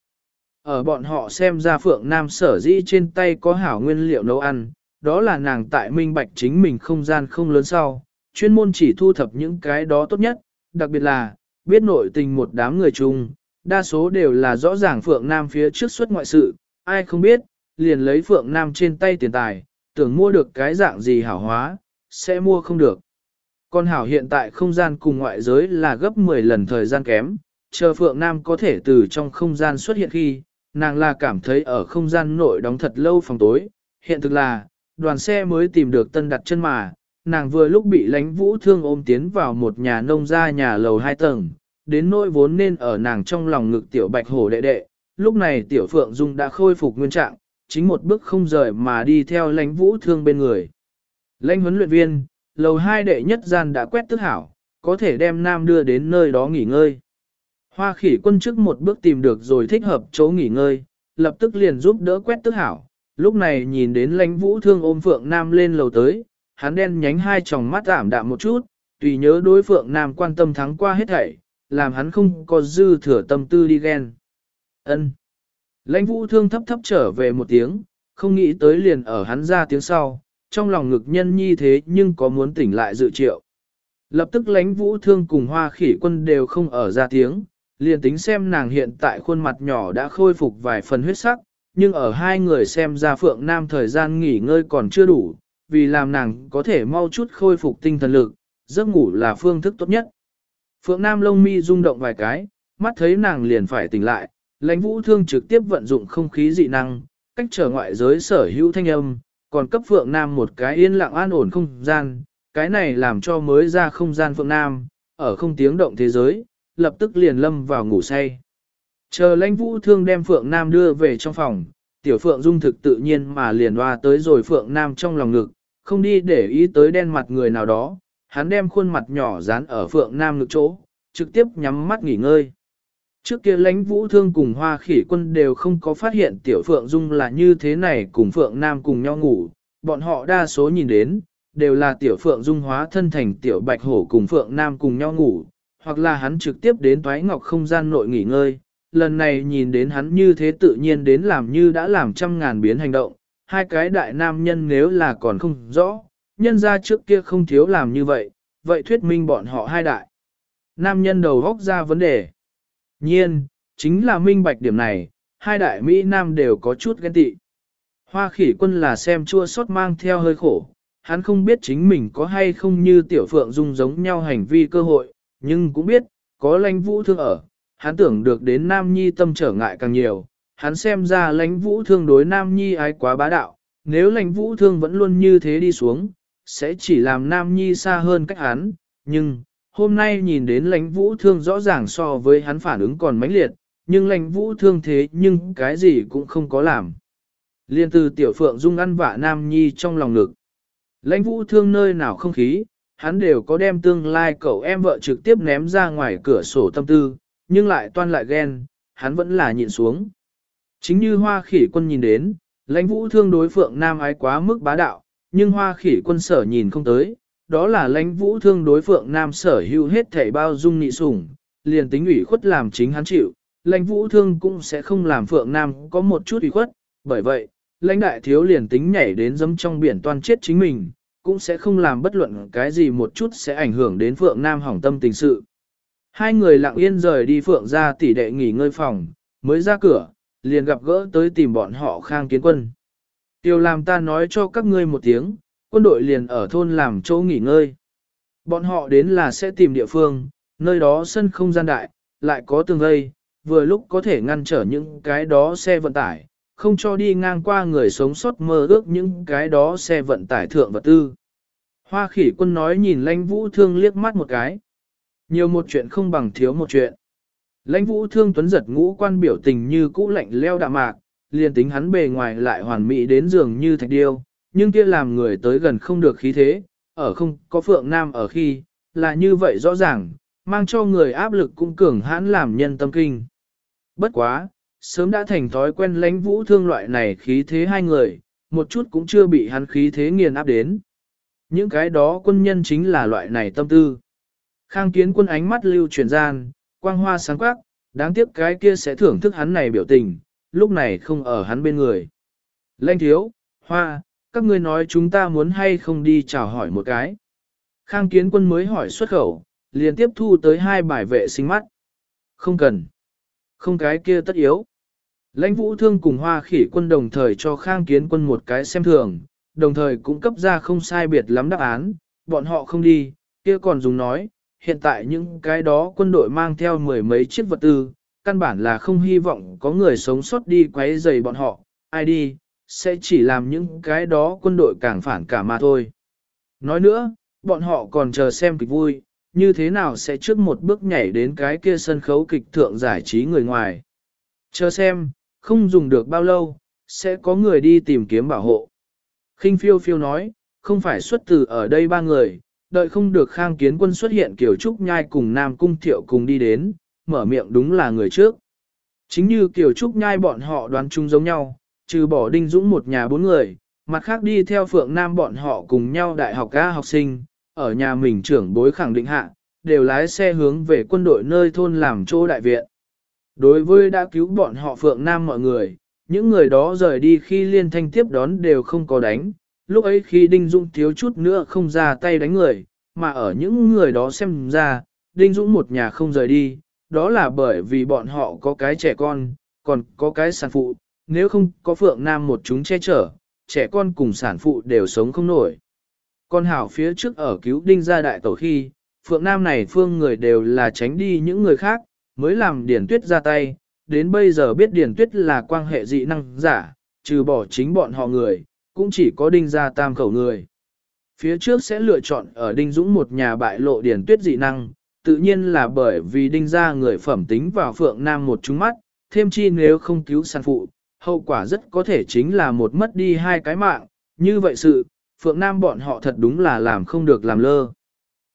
Ở bọn họ xem ra Phượng Nam sở dĩ trên tay có hảo nguyên liệu nấu ăn, đó là nàng tại minh bạch chính mình không gian không lớn sau, chuyên môn chỉ thu thập những cái đó tốt nhất, đặc biệt là, biết nội tình một đám người chung, đa số đều là rõ ràng Phượng Nam phía trước xuất ngoại sự, ai không biết, liền lấy Phượng Nam trên tay tiền tài, tưởng mua được cái dạng gì hảo hóa, sẽ mua không được. Còn hảo hiện tại không gian cùng ngoại giới là gấp 10 lần thời gian kém, chờ Phượng Nam có thể từ trong không gian xuất hiện khi, nàng là cảm thấy ở không gian nội đóng thật lâu phòng tối, hiện thực là, đoàn xe mới tìm được tân đặt chân mà, nàng vừa lúc bị lánh vũ thương ôm tiến vào một nhà nông gia nhà lầu hai tầng, đến nỗi vốn nên ở nàng trong lòng ngực tiểu bạch hổ đệ đệ, lúc này tiểu phượng dung đã khôi phục nguyên trạng, chính một bước không rời mà đi theo lánh vũ thương bên người. Lãnh huấn luyện viên, lầu hai đệ nhất gian đã quét tức hảo, có thể đem nam đưa đến nơi đó nghỉ ngơi. Hoa khỉ quân trước một bước tìm được rồi thích hợp chỗ nghỉ ngơi, lập tức liền giúp đỡ quét tức hảo. Lúc này nhìn đến lãnh vũ thương ôm Phượng Nam lên lầu tới, hắn đen nhánh hai tròng mắt giảm đạm một chút, tùy nhớ đối Phượng Nam quan tâm thắng qua hết thảy, làm hắn không có dư thừa tâm tư đi ghen. Ân. Lãnh vũ thương thấp thấp trở về một tiếng, không nghĩ tới liền ở hắn ra tiếng sau, trong lòng ngực nhân nhi thế nhưng có muốn tỉnh lại dự triệu. Lập tức lãnh vũ thương cùng hoa khỉ quân đều không ở ra tiếng, liền tính xem nàng hiện tại khuôn mặt nhỏ đã khôi phục vài phần huyết sắc, nhưng ở hai người xem ra Phượng Nam thời gian nghỉ ngơi còn chưa đủ, vì làm nàng có thể mau chút khôi phục tinh thần lực, giấc ngủ là phương thức tốt nhất. Phượng Nam lông mi rung động vài cái, mắt thấy nàng liền phải tỉnh lại, lãnh vũ thương trực tiếp vận dụng không khí dị năng, cách trở ngoại giới sở hữu thanh âm, còn cấp Phượng Nam một cái yên lặng an ổn không gian, cái này làm cho mới ra không gian Phượng Nam, ở không tiếng động thế giới, lập tức liền lâm vào ngủ say. Chờ lãnh vũ thương đem Phượng Nam đưa về trong phòng, tiểu Phượng dung thực tự nhiên mà liền hoa tới rồi Phượng Nam trong lòng ngực, không đi để ý tới đen mặt người nào đó, hắn đem khuôn mặt nhỏ dán ở Phượng Nam ngực chỗ, trực tiếp nhắm mắt nghỉ ngơi. Trước kia lãnh vũ thương cùng hoa khỉ quân đều không có phát hiện tiểu Phượng Dung là như thế này cùng Phượng Nam cùng nhau ngủ, bọn họ đa số nhìn đến, đều là tiểu Phượng Dung hóa thân thành tiểu Bạch Hổ cùng Phượng Nam cùng nhau ngủ, hoặc là hắn trực tiếp đến toái ngọc không gian nội nghỉ ngơi. Lần này nhìn đến hắn như thế tự nhiên đến làm như đã làm trăm ngàn biến hành động, hai cái đại nam nhân nếu là còn không rõ, nhân ra trước kia không thiếu làm như vậy, vậy thuyết minh bọn họ hai đại. Nam nhân đầu góc ra vấn đề. Nhiên, chính là minh bạch điểm này, hai đại Mỹ Nam đều có chút ghen tị. Hoa khỉ quân là xem chua sót mang theo hơi khổ, hắn không biết chính mình có hay không như tiểu phượng dung giống nhau hành vi cơ hội, nhưng cũng biết, có lãnh vũ thương ở, hắn tưởng được đến Nam Nhi tâm trở ngại càng nhiều, hắn xem ra lãnh vũ thương đối Nam Nhi ái quá bá đạo, nếu lãnh vũ thương vẫn luôn như thế đi xuống, sẽ chỉ làm Nam Nhi xa hơn cách hắn, nhưng, hôm nay nhìn đến lãnh vũ thương rõ ràng so với hắn phản ứng còn mãnh liệt, nhưng lãnh vũ thương thế nhưng cái gì cũng không có làm. Liên từ tiểu phượng dung ăn vạ Nam Nhi trong lòng ngực. Lãnh vũ thương nơi nào không khí, hắn đều có đem tương lai cậu em vợ trực tiếp ném ra ngoài cửa sổ tâm tư, nhưng lại toan lại ghen, hắn vẫn là nhịn xuống. Chính như hoa khỉ quân nhìn đến, lãnh vũ thương đối phượng nam ái quá mức bá đạo, nhưng hoa khỉ quân sở nhìn không tới, đó là lãnh vũ thương đối phượng nam sở hữu hết thảy bao dung nhị sủng, liền tính ủy khuất làm chính hắn chịu, lãnh vũ thương cũng sẽ không làm phượng nam có một chút ủy khuất, bởi vậy, lãnh đại thiếu liền tính nhảy đến dấm trong biển toan chết chính mình, cũng sẽ không làm bất luận cái gì một chút sẽ ảnh hưởng đến Phượng Nam hỏng tâm tình sự. Hai người lặng yên rời đi Phượng ra tỉ đệ nghỉ ngơi phòng, mới ra cửa, liền gặp gỡ tới tìm bọn họ khang kiến quân. Tiêu làm ta nói cho các ngươi một tiếng, quân đội liền ở thôn làm chỗ nghỉ ngơi. Bọn họ đến là sẽ tìm địa phương, nơi đó sân không gian đại, lại có tường vây, vừa lúc có thể ngăn trở những cái đó xe vận tải, không cho đi ngang qua người sống sót mơ ước những cái đó xe vận tải thượng vật tư. Hoa khỉ quân nói nhìn lãnh vũ thương liếc mắt một cái. Nhiều một chuyện không bằng thiếu một chuyện. Lãnh vũ thương tuấn giật ngũ quan biểu tình như cũ lạnh leo đạm mạc, liền tính hắn bề ngoài lại hoàn mỹ đến giường như thạch điêu, nhưng kia làm người tới gần không được khí thế, ở không có phượng nam ở khi, là như vậy rõ ràng, mang cho người áp lực cũng cường hãn làm nhân tâm kinh. Bất quá, sớm đã thành thói quen lãnh vũ thương loại này khí thế hai người, một chút cũng chưa bị hắn khí thế nghiền áp đến. Những cái đó quân nhân chính là loại này tâm tư. Khang kiến quân ánh mắt lưu truyền gian, quang hoa sáng quắc, đáng tiếc cái kia sẽ thưởng thức hắn này biểu tình, lúc này không ở hắn bên người. Lanh thiếu, hoa, các ngươi nói chúng ta muốn hay không đi chào hỏi một cái. Khang kiến quân mới hỏi xuất khẩu, liền tiếp thu tới hai bài vệ sinh mắt. Không cần. Không cái kia tất yếu. Lãnh vũ thương cùng hoa khỉ quân đồng thời cho khang kiến quân một cái xem thường, đồng thời cũng cấp ra không sai biệt lắm đáp án, bọn họ không đi, kia còn dùng nói, hiện tại những cái đó quân đội mang theo mười mấy chiếc vật tư, căn bản là không hy vọng có người sống sót đi quấy rầy bọn họ, ai đi, sẽ chỉ làm những cái đó quân đội càng phản cả mà thôi. Nói nữa, bọn họ còn chờ xem kịch vui, như thế nào sẽ trước một bước nhảy đến cái kia sân khấu kịch thượng giải trí người ngoài. Chờ xem, không dùng được bao lâu, sẽ có người đi tìm kiếm bảo hộ. khinh phiêu phiêu nói, không phải xuất từ ở đây ba người, đợi không được khang kiến quân xuất hiện kiểu trúc nhai cùng Nam Cung Thiệu cùng đi đến, mở miệng đúng là người trước. Chính như kiểu trúc nhai bọn họ đoán chung giống nhau, trừ bỏ đinh dũng một nhà bốn người, mặt khác đi theo phượng Nam bọn họ cùng nhau đại học ca học sinh, ở nhà mình trưởng bối khẳng định hạ, đều lái xe hướng về quân đội nơi thôn làm chỗ đại viện. Đối với đã cứu bọn họ Phượng Nam mọi người, những người đó rời đi khi liên thanh tiếp đón đều không có đánh, lúc ấy khi Đinh Dũng thiếu chút nữa không ra tay đánh người, mà ở những người đó xem ra, Đinh Dũng một nhà không rời đi, đó là bởi vì bọn họ có cái trẻ con, còn có cái sản phụ, nếu không có Phượng Nam một chúng che chở, trẻ con cùng sản phụ đều sống không nổi. Con hảo phía trước ở cứu Đinh gia đại tổ khi, Phượng Nam này phương người đều là tránh đi những người khác, mới làm Điển Tuyết ra tay, đến bây giờ biết Điển Tuyết là quan hệ dị năng giả, trừ bỏ chính bọn họ người, cũng chỉ có Đinh gia tam khẩu người. Phía trước sẽ lựa chọn ở Đinh Dũng một nhà bại lộ Điển Tuyết dị năng, tự nhiên là bởi vì Đinh gia người phẩm tính vào Phượng Nam một chúng mắt, thêm chi nếu không cứu sản phụ, hậu quả rất có thể chính là một mất đi hai cái mạng, như vậy sự, Phượng Nam bọn họ thật đúng là làm không được làm lơ.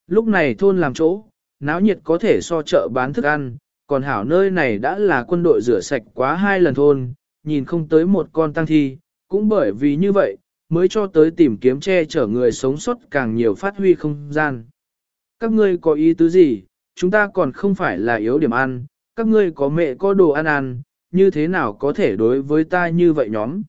Lúc này thôn làm chỗ, náo nhiệt có thể so chợ bán thức ăn, còn hảo nơi này đã là quân đội rửa sạch quá hai lần thôn, nhìn không tới một con tăng thi, cũng bởi vì như vậy, mới cho tới tìm kiếm che chở người sống sót càng nhiều phát huy không gian. Các ngươi có ý tứ gì, chúng ta còn không phải là yếu điểm ăn, các ngươi có mẹ có đồ ăn ăn, như thế nào có thể đối với ta như vậy nhóm.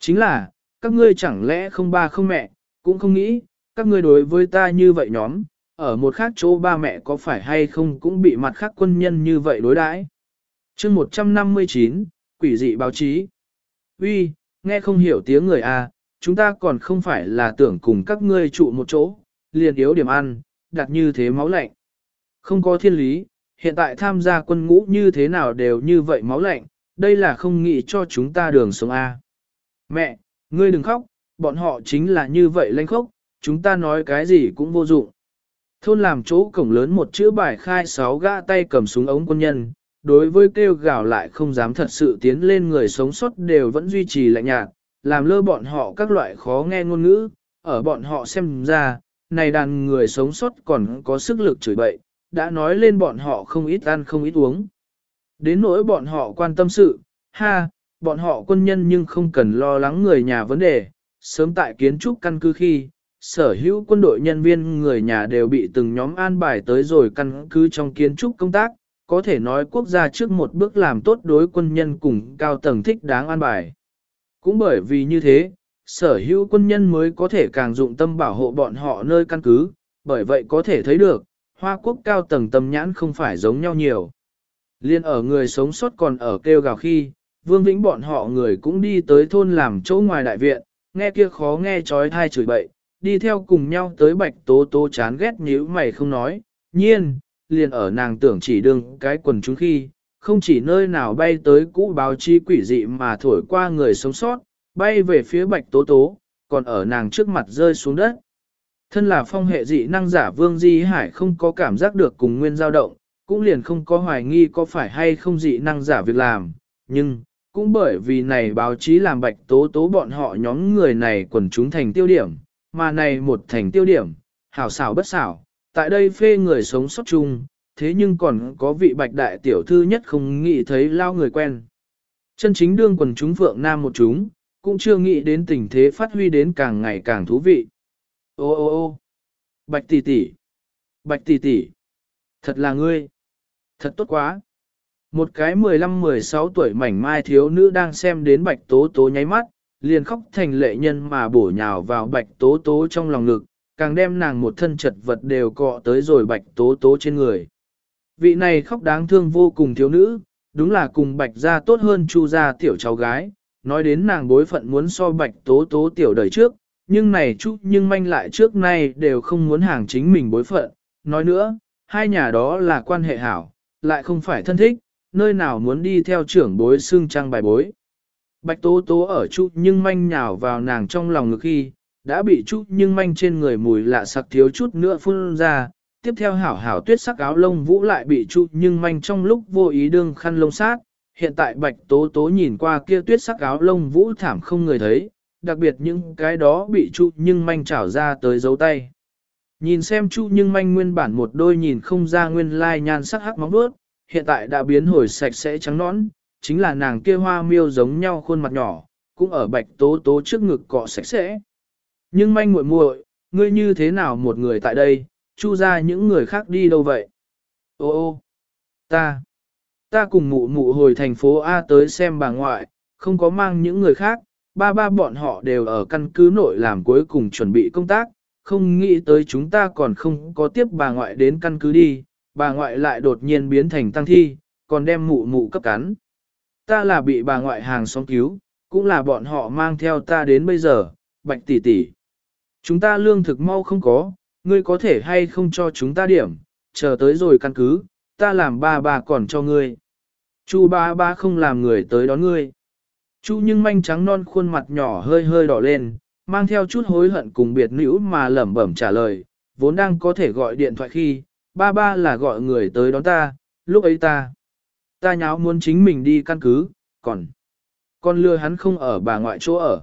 Chính là, các ngươi chẳng lẽ không ba không mẹ, cũng không nghĩ, các ngươi đối với ta như vậy nhóm, ở một khác chỗ ba mẹ có phải hay không cũng bị mặt khác quân nhân như vậy đối đãi. chương 159, quỷ dị báo chí. Uy, nghe không hiểu tiếng người à, chúng ta còn không phải là tưởng cùng các ngươi trụ một chỗ, liền yếu điểm ăn, đặt như thế máu lạnh. Không có thiên lý, hiện tại tham gia quân ngũ như thế nào đều như vậy máu lạnh, đây là không nghĩ cho chúng ta đường sống A. Mẹ, ngươi đừng khóc, bọn họ chính là như vậy lanh khốc, chúng ta nói cái gì cũng vô dụng. Thôn làm chỗ cổng lớn một chữ bài khai sáu gã tay cầm súng ống quân nhân, đối với kêu gào lại không dám thật sự tiến lên người sống sót đều vẫn duy trì lạnh nhạt, làm lơ bọn họ các loại khó nghe ngôn ngữ, ở bọn họ xem ra, này đàn người sống sót còn có sức lực chửi bậy, đã nói lên bọn họ không ít ăn không ít uống. Đến nỗi bọn họ quan tâm sự, ha, bọn họ quân nhân nhưng không cần lo lắng người nhà vấn đề, sớm tại kiến trúc căn cứ khi, sở hữu quân đội nhân viên người nhà đều bị từng nhóm an bài tới rồi căn cứ trong kiến trúc công tác, có thể nói quốc gia trước một bước làm tốt đối quân nhân cùng cao tầng thích đáng an bài. Cũng bởi vì như thế, sở hữu quân nhân mới có thể càng dụng tâm bảo hộ bọn họ nơi căn cứ, bởi vậy có thể thấy được, Hoa Quốc cao tầng tâm nhãn không phải giống nhau nhiều. Liên ở người sống sót còn ở kêu gào khi, Vương Vĩnh bọn họ người cũng đi tới thôn làm chỗ ngoài đại viện, nghe kia khó nghe chói thai chửi bậy, đi theo cùng nhau tới bạch tố tố chán ghét nhíu mày không nói, nhiên, liền ở nàng tưởng chỉ đương cái quần chúng khi, không chỉ nơi nào bay tới cũ báo chi quỷ dị mà thổi qua người sống sót, bay về phía bạch tố tố, còn ở nàng trước mặt rơi xuống đất. Thân là phong hệ dị năng giả Vương Di Hải không có cảm giác được cùng nguyên dao động, cũng liền không có hoài nghi có phải hay không dị năng giả việc làm, nhưng, cũng bởi vì này báo chí làm bạch tố tố bọn họ nhóm người này quần chúng thành tiêu điểm, mà này một thành tiêu điểm, hảo xảo bất xảo, tại đây phê người sống sót chung, thế nhưng còn có vị bạch đại tiểu thư nhất không nghĩ thấy lao người quen. Chân chính đương quần chúng vượng nam một chúng, cũng chưa nghĩ đến tình thế phát huy đến càng ngày càng thú vị. Ô ô ô bạch tỷ tỷ, bạch tỷ tỷ, thật là ngươi, thật tốt quá. Một cái 15-16 tuổi mảnh mai thiếu nữ đang xem đến bạch tố tố nháy mắt, liền khóc thành lệ nhân mà bổ nhào vào bạch tố tố trong lòng ngực, càng đem nàng một thân chật vật đều cọ tới rồi bạch tố tố trên người. Vị này khóc đáng thương vô cùng thiếu nữ, đúng là cùng bạch gia tốt hơn chu gia tiểu cháu gái, nói đến nàng bối phận muốn so bạch tố tố tiểu đời trước, nhưng này chút nhưng manh lại trước nay đều không muốn hàng chính mình bối phận. Nói nữa, hai nhà đó là quan hệ hảo, lại không phải thân thích, nơi nào muốn đi theo trưởng bối xương trăng bài bối. Bạch tố tố ở chút nhưng manh nhào vào nàng trong lòng ngực khi, đã bị chút nhưng manh trên người mùi lạ sặc thiếu chút nữa phun ra. Tiếp theo hảo hảo tuyết sắc áo lông vũ lại bị chút nhưng manh trong lúc vô ý đương khăn lông sát. Hiện tại bạch tố tố nhìn qua kia tuyết sắc áo lông vũ thảm không người thấy, đặc biệt những cái đó bị Chu Nhưng Manh trảo ra tới dấu tay. Nhìn xem Chu Nhưng Manh nguyên bản một đôi nhìn không ra nguyên lai nhan sắc hắc móng bớt, hiện tại đã biến hồi sạch sẽ trắng nõn, chính là nàng kia hoa miêu giống nhau khuôn mặt nhỏ, cũng ở bạch tố tố trước ngực cọ sạch sẽ. Nhưng Manh muội muội, ngươi như thế nào một người tại đây, Chu ra những người khác đi đâu vậy? Ô ô, ta, ta cùng mụ mụ hồi thành phố A tới xem bà ngoại, không có mang những người khác, ba ba bọn họ đều ở căn cứ nội làm cuối cùng chuẩn bị công tác, không nghĩ tới chúng ta còn không có tiếp bà ngoại đến căn cứ đi, bà ngoại lại đột nhiên biến thành tăng thi, còn đem mụ mụ cấp cắn. Ta là bị bà ngoại hàng xóm cứu, cũng là bọn họ mang theo ta đến bây giờ, bạch tỷ tỷ. Chúng ta lương thực mau không có, ngươi có thể hay không cho chúng ta điểm, chờ tới rồi căn cứ, ta làm ba bà còn cho ngươi. Chu ba ba không làm người tới đón ngươi. Chu nhưng manh trắng non khuôn mặt nhỏ hơi hơi đỏ lên, mang theo chút hối hận cùng biệt nữ mà lẩm bẩm trả lời, vốn đang có thể gọi điện thoại khi, ba ba là gọi người tới đón ta, lúc ấy ta. Ta nháo muốn chính mình đi căn cứ, còn, con lừa hắn không ở bà ngoại chỗ ở.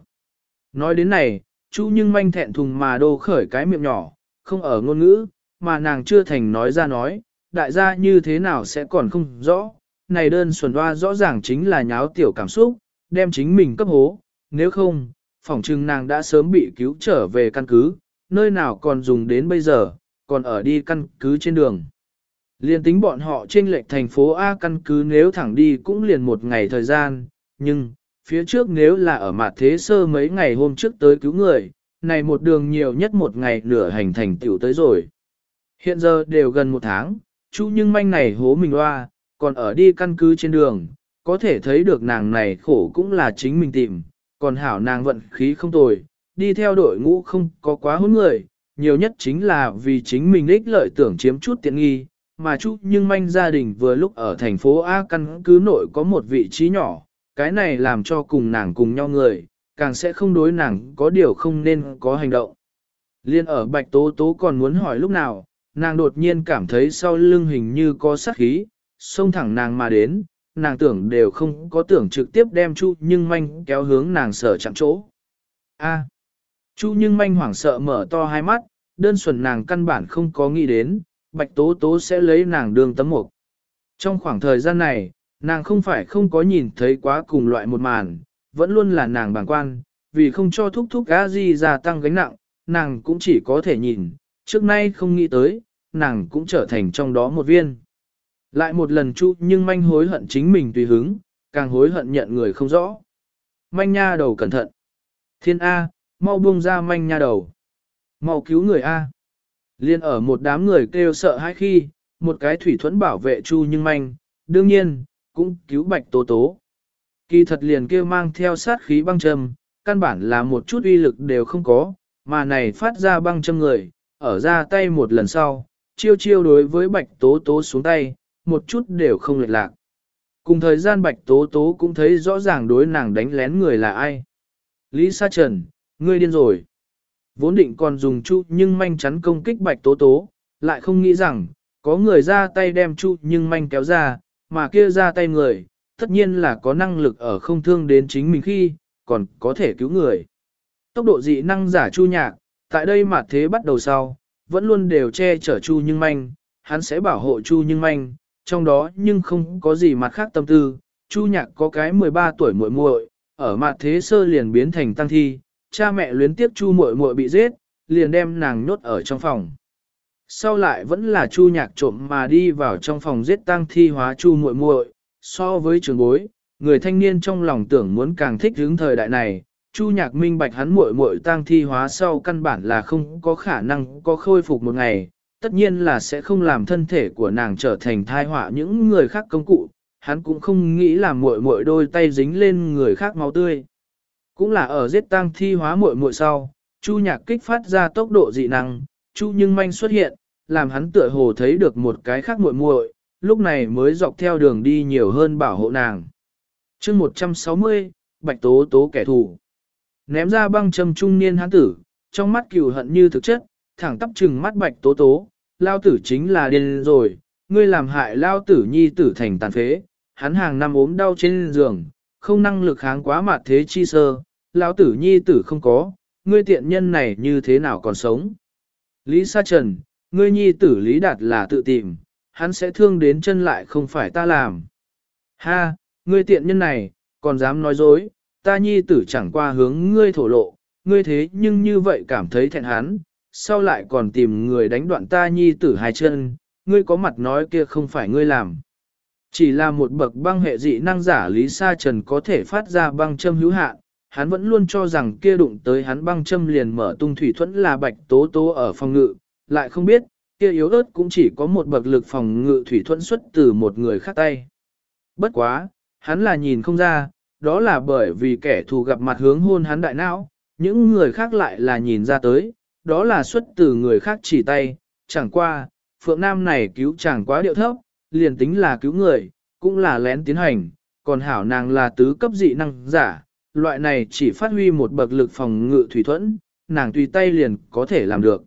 Nói đến này, Chu nhưng manh thẹn thùng mà đô khởi cái miệng nhỏ, không ở ngôn ngữ, mà nàng chưa thành nói ra nói, đại gia như thế nào sẽ còn không rõ. Này đơn xuẩn hoa rõ ràng chính là nháo tiểu cảm xúc, đem chính mình cấp hố, nếu không, phỏng chừng nàng đã sớm bị cứu trở về căn cứ, nơi nào còn dùng đến bây giờ, còn ở đi căn cứ trên đường. Liên tính bọn họ trên lệch thành phố A căn cứ nếu thẳng đi cũng liền một ngày thời gian, nhưng, phía trước nếu là ở mặt thế sơ mấy ngày hôm trước tới cứu người, này một đường nhiều nhất một ngày nửa hành thành tiểu tới rồi. Hiện giờ đều gần một tháng, chú nhưng manh này hố mình loa, còn ở đi căn cứ trên đường, có thể thấy được nàng này khổ cũng là chính mình tìm, còn hảo nàng vận khí không tồi, đi theo đội ngũ không có quá hỗn người, nhiều nhất chính là vì chính mình ích lợi tưởng chiếm chút tiện nghi, mà chú nhưng manh gia đình vừa lúc ở thành phố A căn cứ nội có một vị trí nhỏ, cái này làm cho cùng nàng cùng nhau người, càng sẽ không đối nàng có điều không nên có hành động. Liên ở Bạch Tố Tố còn muốn hỏi lúc nào, nàng đột nhiên cảm thấy sau lưng hình như có sát khí, xông thẳng nàng mà đến, nàng tưởng đều không có tưởng trực tiếp đem Chu Nhưng Manh kéo hướng nàng sở chặn chỗ. A. Chu Nhưng Manh hoảng sợ mở to hai mắt, đơn thuần nàng căn bản không có nghĩ đến, Bạch Tố Tố sẽ lấy nàng đường tấm mục. Trong khoảng thời gian này, nàng không phải không có nhìn thấy quá cùng loại một màn, vẫn luôn là nàng bàng quan, vì không cho thúc thúc gã gì gia tăng gánh nặng, nàng cũng chỉ có thể nhìn, trước nay không nghĩ tới, nàng cũng trở thành trong đó một viên. Lại một lần chu nhưng manh hối hận chính mình tùy hứng, càng hối hận nhận người không rõ. Manh nha đầu cẩn thận. Thiên A, mau buông ra manh nha đầu. Mau cứu người A. Liên ở một đám người kêu sợ hãi khi, một cái thủy thuẫn bảo vệ chu nhưng manh, đương nhiên, cũng cứu bạch tố tố. Kỳ thật liền kia mang theo sát khí băng châm, căn bản là một chút uy lực đều không có, mà này phát ra băng châm người, ở ra tay một lần sau, chiêu chiêu đối với bạch tố tố xuống tay, một chút đều không lệch lạc. Cùng thời gian bạch tố tố cũng thấy rõ ràng đối nàng đánh lén người là ai. Lý Sa Trần, ngươi điên rồi. Vốn định còn dùng chu nhưng manh chắn công kích bạch tố tố, lại không nghĩ rằng, có người ra tay đem chu nhưng manh kéo ra, mà kia ra tay người, tất nhiên là có năng lực ở không thương đến chính mình khi, còn có thể cứu người. Tốc độ dị năng giả chu nhạc, tại đây mà thế bắt đầu sau, vẫn luôn đều che chở chu nhưng manh, hắn sẽ bảo hộ chu nhưng manh, trong đó nhưng không có gì mặt khác tâm tư, chu nhạc có cái 13 tuổi muội muội, ở mặt thế sơ liền biến thành tăng thi, cha mẹ luyến tiếp chu muội muội bị giết, liền đem nàng nhốt ở trong phòng. Sau lại vẫn là chu nhạc trộm mà đi vào trong phòng giết tang thi hóa chu muội muội, so với trường bối, người thanh niên trong lòng tưởng muốn càng thích hướng thời đại này, chu nhạc minh bạch hắn muội muội tang thi hóa sau căn bản là không có khả năng có khôi phục một ngày, tất nhiên là sẽ không làm thân thể của nàng trở thành thai họa những người khác công cụ, hắn cũng không nghĩ là muội muội đôi tay dính lên người khác máu tươi. Cũng là ở giết tang thi hóa muội muội sau, Chu Nhạc kích phát ra tốc độ dị năng, Chu Nhưng Manh xuất hiện, làm hắn tựa hồ thấy được một cái khác muội muội, lúc này mới dọc theo đường đi nhiều hơn bảo hộ nàng. Chương 160, Bạch Tố Tố kẻ thù. Ném ra băng châm trung niên hắn tử, trong mắt cừu hận như thực chất, thẳng tắp trừng mắt Bạch Tố Tố, lao tử chính là điên rồi, ngươi làm hại lao tử nhi tử thành tàn phế, hắn hàng năm ốm đau trên giường, không năng lực kháng quá mạt thế chi sơ, lao tử nhi tử không có, ngươi tiện nhân này như thế nào còn sống. Lý Sa Trần, ngươi nhi tử Lý Đạt là tự tìm, hắn sẽ thương đến chân lại không phải ta làm. Ha, ngươi tiện nhân này, còn dám nói dối, ta nhi tử chẳng qua hướng ngươi thổ lộ, ngươi thế nhưng như vậy cảm thấy thẹn hắn, sau lại còn tìm người đánh đoạn ta nhi tử hai chân, ngươi có mặt nói kia không phải ngươi làm. Chỉ là một bậc băng hệ dị năng giả Lý Sa Trần có thể phát ra băng châm hữu hạn, hắn vẫn luôn cho rằng kia đụng tới hắn băng châm liền mở tung thủy thuẫn là bạch tố tố ở phòng ngự, lại không biết, kia yếu ớt cũng chỉ có một bậc lực phòng ngự thủy thuẫn xuất từ một người khác tay. Bất quá, hắn là nhìn không ra, đó là bởi vì kẻ thù gặp mặt hướng hôn hắn đại não, những người khác lại là nhìn ra tới, đó là xuất từ người khác chỉ tay, chẳng qua, Phượng Nam này cứu chẳng quá điệu thấp, liền tính là cứu người, cũng là lén tiến hành, còn hảo nàng là tứ cấp dị năng giả, loại này chỉ phát huy một bậc lực phòng ngự thủy thuẫn, nàng tùy tay liền có thể làm được.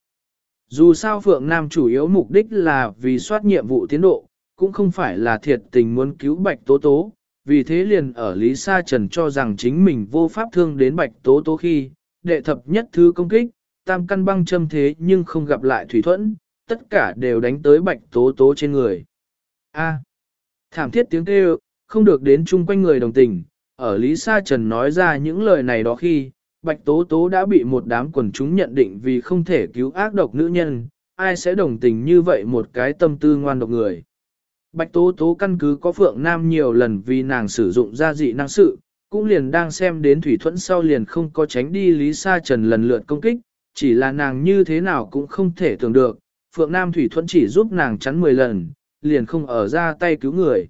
Dù sao Phượng Nam chủ yếu mục đích là vì soát nhiệm vụ tiến độ, cũng không phải là thiệt tình muốn cứu Bạch Tố Tố, vì thế liền ở Lý Sa Trần cho rằng chính mình vô pháp thương đến Bạch Tố Tố khi, đệ thập nhất thứ công kích, tam căn băng châm thế nhưng không gặp lại thủy thuẫn, tất cả đều đánh tới Bạch Tố Tố trên người. A. thảm thiết tiếng kêu, không được đến chung quanh người đồng tình, ở Lý Sa Trần nói ra những lời này đó khi, Bạch Tố Tố đã bị một đám quần chúng nhận định vì không thể cứu ác độc nữ nhân, ai sẽ đồng tình như vậy một cái tâm tư ngoan độc người. Bạch Tố Tố căn cứ có Phượng Nam nhiều lần vì nàng sử dụng gia dị năng sự, cũng liền đang xem đến Thủy Thuẫn sau liền không có tránh đi Lý Sa Trần lần lượt công kích, chỉ là nàng như thế nào cũng không thể tưởng được, Phượng Nam Thủy Thuẫn chỉ giúp nàng chắn 10 lần, liền không ở ra tay cứu người.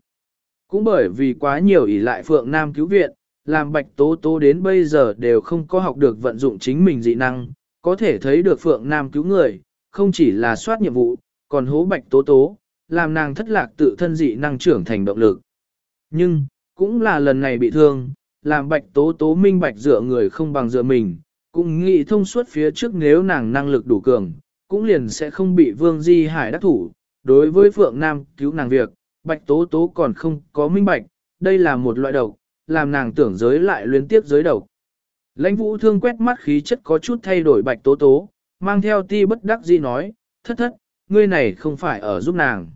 Cũng bởi vì quá nhiều ỷ lại Phượng Nam cứu viện, làm Bạch Tố Tố đến bây giờ đều không có học được vận dụng chính mình dị năng, có thể thấy được Phượng Nam cứu người, không chỉ là soát nhiệm vụ, còn hố Bạch Tố Tố, làm nàng thất lạc tự thân dị năng trưởng thành động lực. Nhưng, cũng là lần này bị thương, làm Bạch Tố Tố minh bạch dựa người không bằng dựa mình, cũng nghĩ thông suốt phía trước nếu nàng năng lực đủ cường, cũng liền sẽ không bị Vương Di Hải đắc thủ. Đối với Phượng Nam cứu nàng việc, Bạch Tố Tố còn không có minh bạch, đây là một loại độc, làm nàng tưởng giới lại luyến tiếp giới độc. Lãnh vũ thương quét mắt khí chất có chút thay đổi Bạch Tố Tố, mang theo ti bất đắc di nói, thất thất, ngươi này không phải ở giúp nàng.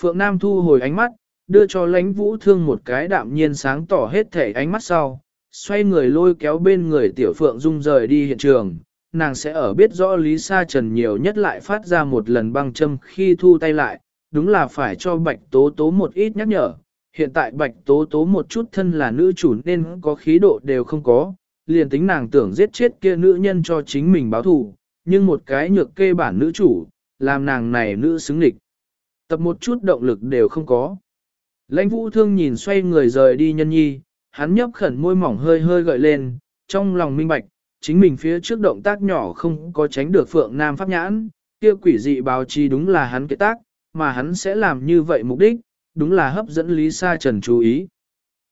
Phượng Nam thu hồi ánh mắt, đưa cho lãnh vũ thương một cái đạm nhiên sáng tỏ hết thể ánh mắt sau, xoay người lôi kéo bên người tiểu Phượng Dung rời đi hiện trường, nàng sẽ ở biết rõ Lý Sa Trần nhiều nhất lại phát ra một lần băng châm khi thu tay lại, đúng là phải cho Bạch Tố Tố một ít nhắc nhở. Hiện tại Bạch Tố Tố một chút thân là nữ chủ nên có khí độ đều không có, liền tính nàng tưởng giết chết kia nữ nhân cho chính mình báo thù, nhưng một cái nhược kê bản nữ chủ, làm nàng này nữ xứng địch. Tập một chút động lực đều không có. Lãnh vũ thương nhìn xoay người rời đi nhân nhi, hắn nhấp khẩn môi mỏng hơi hơi gợi lên, trong lòng minh bạch, chính mình phía trước động tác nhỏ không có tránh được Phượng Nam Pháp nhãn, kia quỷ dị báo chi đúng là hắn kế tác, mà hắn sẽ làm như vậy mục đích, đúng là hấp dẫn Lý Sa Trần chú ý.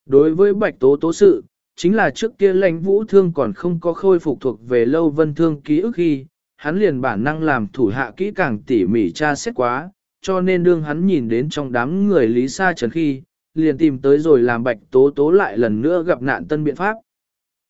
Đối với Bạch Tố Tố sự, chính là trước kia lãnh vũ thương còn không có khôi phục thuộc về lâu vân thương ký ức khi, hắn liền bản năng làm thủ hạ kỹ càng tỉ mỉ tra xét quá, cho nên đương hắn nhìn đến trong đám người Lý Sa Trần khi, liền tìm tới rồi làm Bạch Tố Tố lại lần nữa gặp nạn tân biện pháp.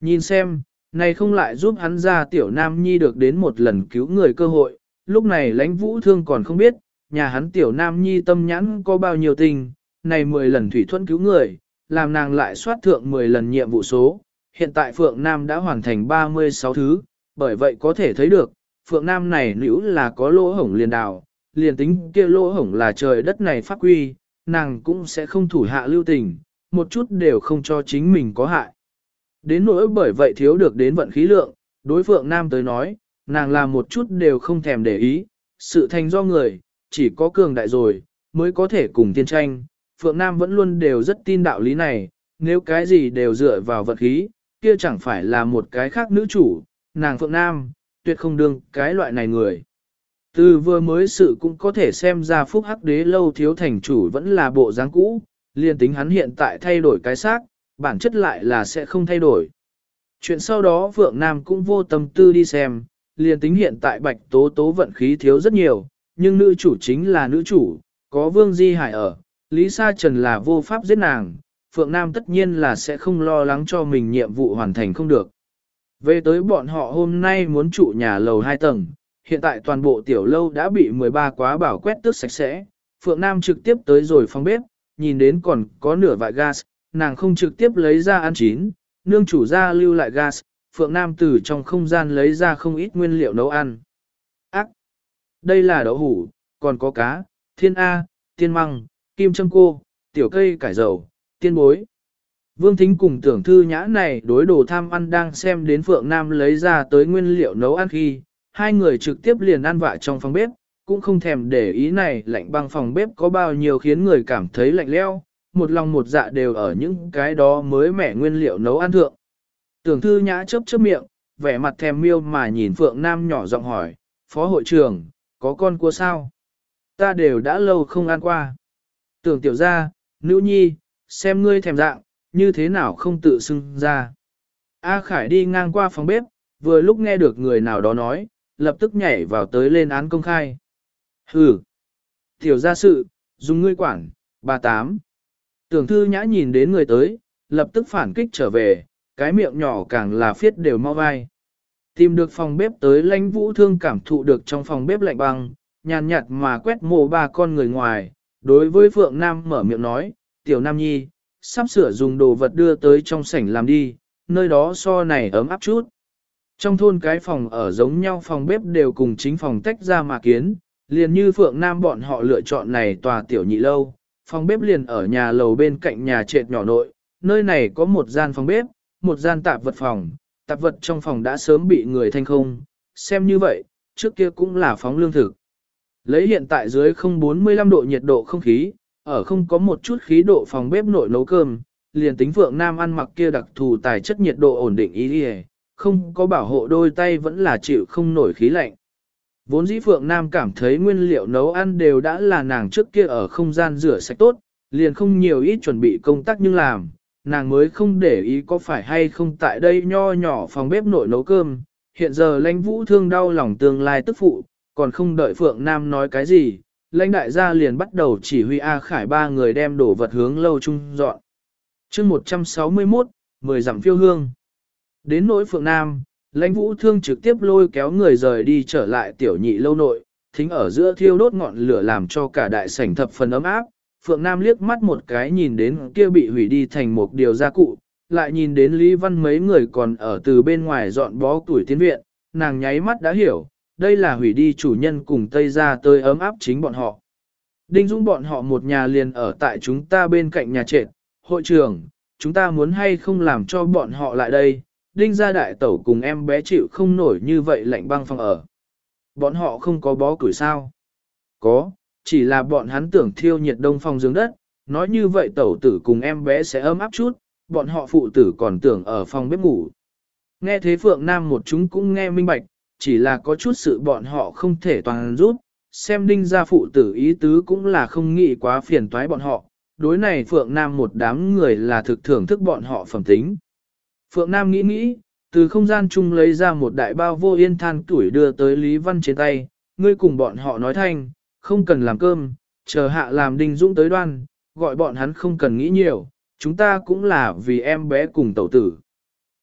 Nhìn xem, này không lại giúp hắn ra tiểu nam nhi được đến một lần cứu người cơ hội, lúc này lãnh vũ thương còn không biết, nhà hắn tiểu nam nhi tâm nhãn có bao nhiêu tình, này 10 lần thủy thuẫn cứu người, làm nàng lại soát thượng 10 lần nhiệm vụ số, hiện tại Phượng Nam đã hoàn thành 36 thứ, bởi vậy có thể thấy được, Phượng Nam này nữ là có lỗ hổng liền đào, liền tính kia lỗ hổng là trời đất này phát quy, nàng cũng sẽ không thủ hạ lưu tình, một chút đều không cho chính mình có hại. Đến nỗi bởi vậy thiếu được đến vận khí lượng, đối Phượng Nam tới nói, nàng làm một chút đều không thèm để ý, sự thành do người, chỉ có cường đại rồi, mới có thể cùng tiên tranh. Phượng Nam vẫn luôn đều rất tin đạo lý này, nếu cái gì đều dựa vào vật khí, kia chẳng phải là một cái khác nữ chủ, nàng Phượng Nam, tuyệt không đương cái loại này người. Từ vừa mới sự cũng có thể xem ra phúc hắc đế lâu thiếu thành chủ vẫn là bộ dáng cũ, liền tính hắn hiện tại thay đổi cái xác, bản chất lại là sẽ không thay đổi. Chuyện sau đó Phượng Nam cũng vô tâm tư đi xem, liền tính hiện tại bạch tố tố vận khí thiếu rất nhiều, nhưng nữ chủ chính là nữ chủ, có Vương Di Hải ở, Lý Sa Trần là vô pháp giết nàng, Phượng Nam tất nhiên là sẽ không lo lắng cho mình nhiệm vụ hoàn thành không được. Về tới bọn họ hôm nay muốn trụ nhà lầu 2 tầng, hiện tại toàn bộ tiểu lâu đã bị 13 quá bảo quét tước sạch sẽ, Phượng Nam trực tiếp tới rồi phòng bếp, nhìn đến còn có nửa vại gas, nàng không trực tiếp lấy ra ăn chín, nương chủ ra lưu lại gas, Phượng Nam từ trong không gian lấy ra không ít nguyên liệu nấu ăn. Đây là đậu hủ, còn có cá, thiên A, tiên măng, kim châm cô, tiểu cây cải dầu, tiên bối. Vương Thính cùng tưởng thư nhã này đối đồ tham ăn đang xem đến Phượng Nam lấy ra tới nguyên liệu nấu ăn khi, hai người trực tiếp liền ăn vạ trong phòng bếp, cũng không thèm để ý này lạnh băng phòng bếp có bao nhiêu khiến người cảm thấy lạnh leo, một lòng một dạ đều ở những cái đó mới mẻ nguyên liệu nấu ăn thượng. Tưởng thư nhã chớp chớp miệng, vẻ mặt thèm miêu mà nhìn Phượng Nam nhỏ giọng hỏi, Phó hội trưởng, có con cua sao? Ta đều đã lâu không ăn qua. Tưởng tiểu ra, nữ nhi, xem ngươi thèm dạng, như thế nào không tự xưng ra. A Khải đi ngang qua phòng bếp, vừa lúc nghe được người nào đó nói, lập tức nhảy vào tới lên án công khai. Hừ! Tiểu gia sự, dùng ngươi quản, bà tám. Tưởng thư nhã nhìn đến người tới, lập tức phản kích trở về, cái miệng nhỏ càng là phiết đều mau vai. Tìm được phòng bếp tới lãnh vũ thương cảm thụ được trong phòng bếp lạnh băng, nhàn nhạt mà quét mồ ba con người ngoài. Đối với Phượng Nam mở miệng nói, tiểu Nam Nhi, sắp sửa dùng đồ vật đưa tới trong sảnh làm đi, nơi đó so này ấm áp chút. Trong thôn cái phòng ở giống nhau phòng bếp đều cùng chính phòng tách ra mà kiến, liền như Phượng Nam bọn họ lựa chọn này tòa tiểu nhị lâu, phòng bếp liền ở nhà lầu bên cạnh nhà trệt nhỏ nội, nơi này có một gian phòng bếp, một gian tạp vật phòng, tạp vật trong phòng đã sớm bị người thanh không, xem như vậy, trước kia cũng là phóng lương thực. Lấy hiện tại dưới 045 độ nhiệt độ không khí, ở không có một chút khí độ phòng bếp nội nấu cơm, liền tính Phượng Nam ăn mặc kia đặc thù tài chất nhiệt độ ổn định ý đi không có bảo hộ đôi tay vẫn là chịu không nổi khí lạnh. Vốn dĩ Phượng Nam cảm thấy nguyên liệu nấu ăn đều đã là nàng trước kia ở không gian rửa sạch tốt, liền không nhiều ít chuẩn bị công tác nhưng làm, nàng mới không để ý có phải hay không tại đây nho nhỏ phòng bếp nội nấu cơm, hiện giờ lãnh vũ thương đau lòng tương lai tức phụ, còn không đợi Phượng Nam nói cái gì, lãnh đại gia liền bắt đầu chỉ huy A Khải ba người đem đổ vật hướng lâu trung dọn. chương 161, 10 dặm phiêu hương. Đến nỗi Phượng Nam, lãnh vũ thương trực tiếp lôi kéo người rời đi trở lại tiểu nhị lâu nội, thính ở giữa thiêu đốt ngọn lửa làm cho cả đại sảnh thập phần ấm áp. Phượng Nam liếc mắt một cái nhìn đến kia bị hủy đi thành một điều gia cụ, lại nhìn đến Lý Văn mấy người còn ở từ bên ngoài dọn bó tuổi tiến viện, nàng nháy mắt đã hiểu, đây là hủy đi chủ nhân cùng Tây ra tới ấm áp chính bọn họ. Đinh Dũng bọn họ một nhà liền ở tại chúng ta bên cạnh nhà trệt, hội trưởng, chúng ta muốn hay không làm cho bọn họ lại đây, Đinh gia đại tẩu cùng em bé chịu không nổi như vậy lạnh băng phòng ở. Bọn họ không có bó củi sao? Có, chỉ là bọn hắn tưởng thiêu nhiệt đông phòng giường đất, nói như vậy tẩu tử cùng em bé sẽ ấm áp chút, bọn họ phụ tử còn tưởng ở phòng bếp ngủ. Nghe thế Phượng Nam một chúng cũng nghe minh bạch, chỉ là có chút sự bọn họ không thể toàn rút, xem đinh gia phụ tử ý tứ cũng là không nghĩ quá phiền toái bọn họ, đối này Phượng Nam một đám người là thực thưởng thức bọn họ phẩm tính. Phượng Nam nghĩ nghĩ, từ không gian chung lấy ra một đại bao vô yên than tuổi đưa tới Lý Văn trên tay, ngươi cùng bọn họ nói thanh, không cần làm cơm, chờ hạ làm đinh dũng tới đoan, gọi bọn hắn không cần nghĩ nhiều, chúng ta cũng là vì em bé cùng tẩu tử.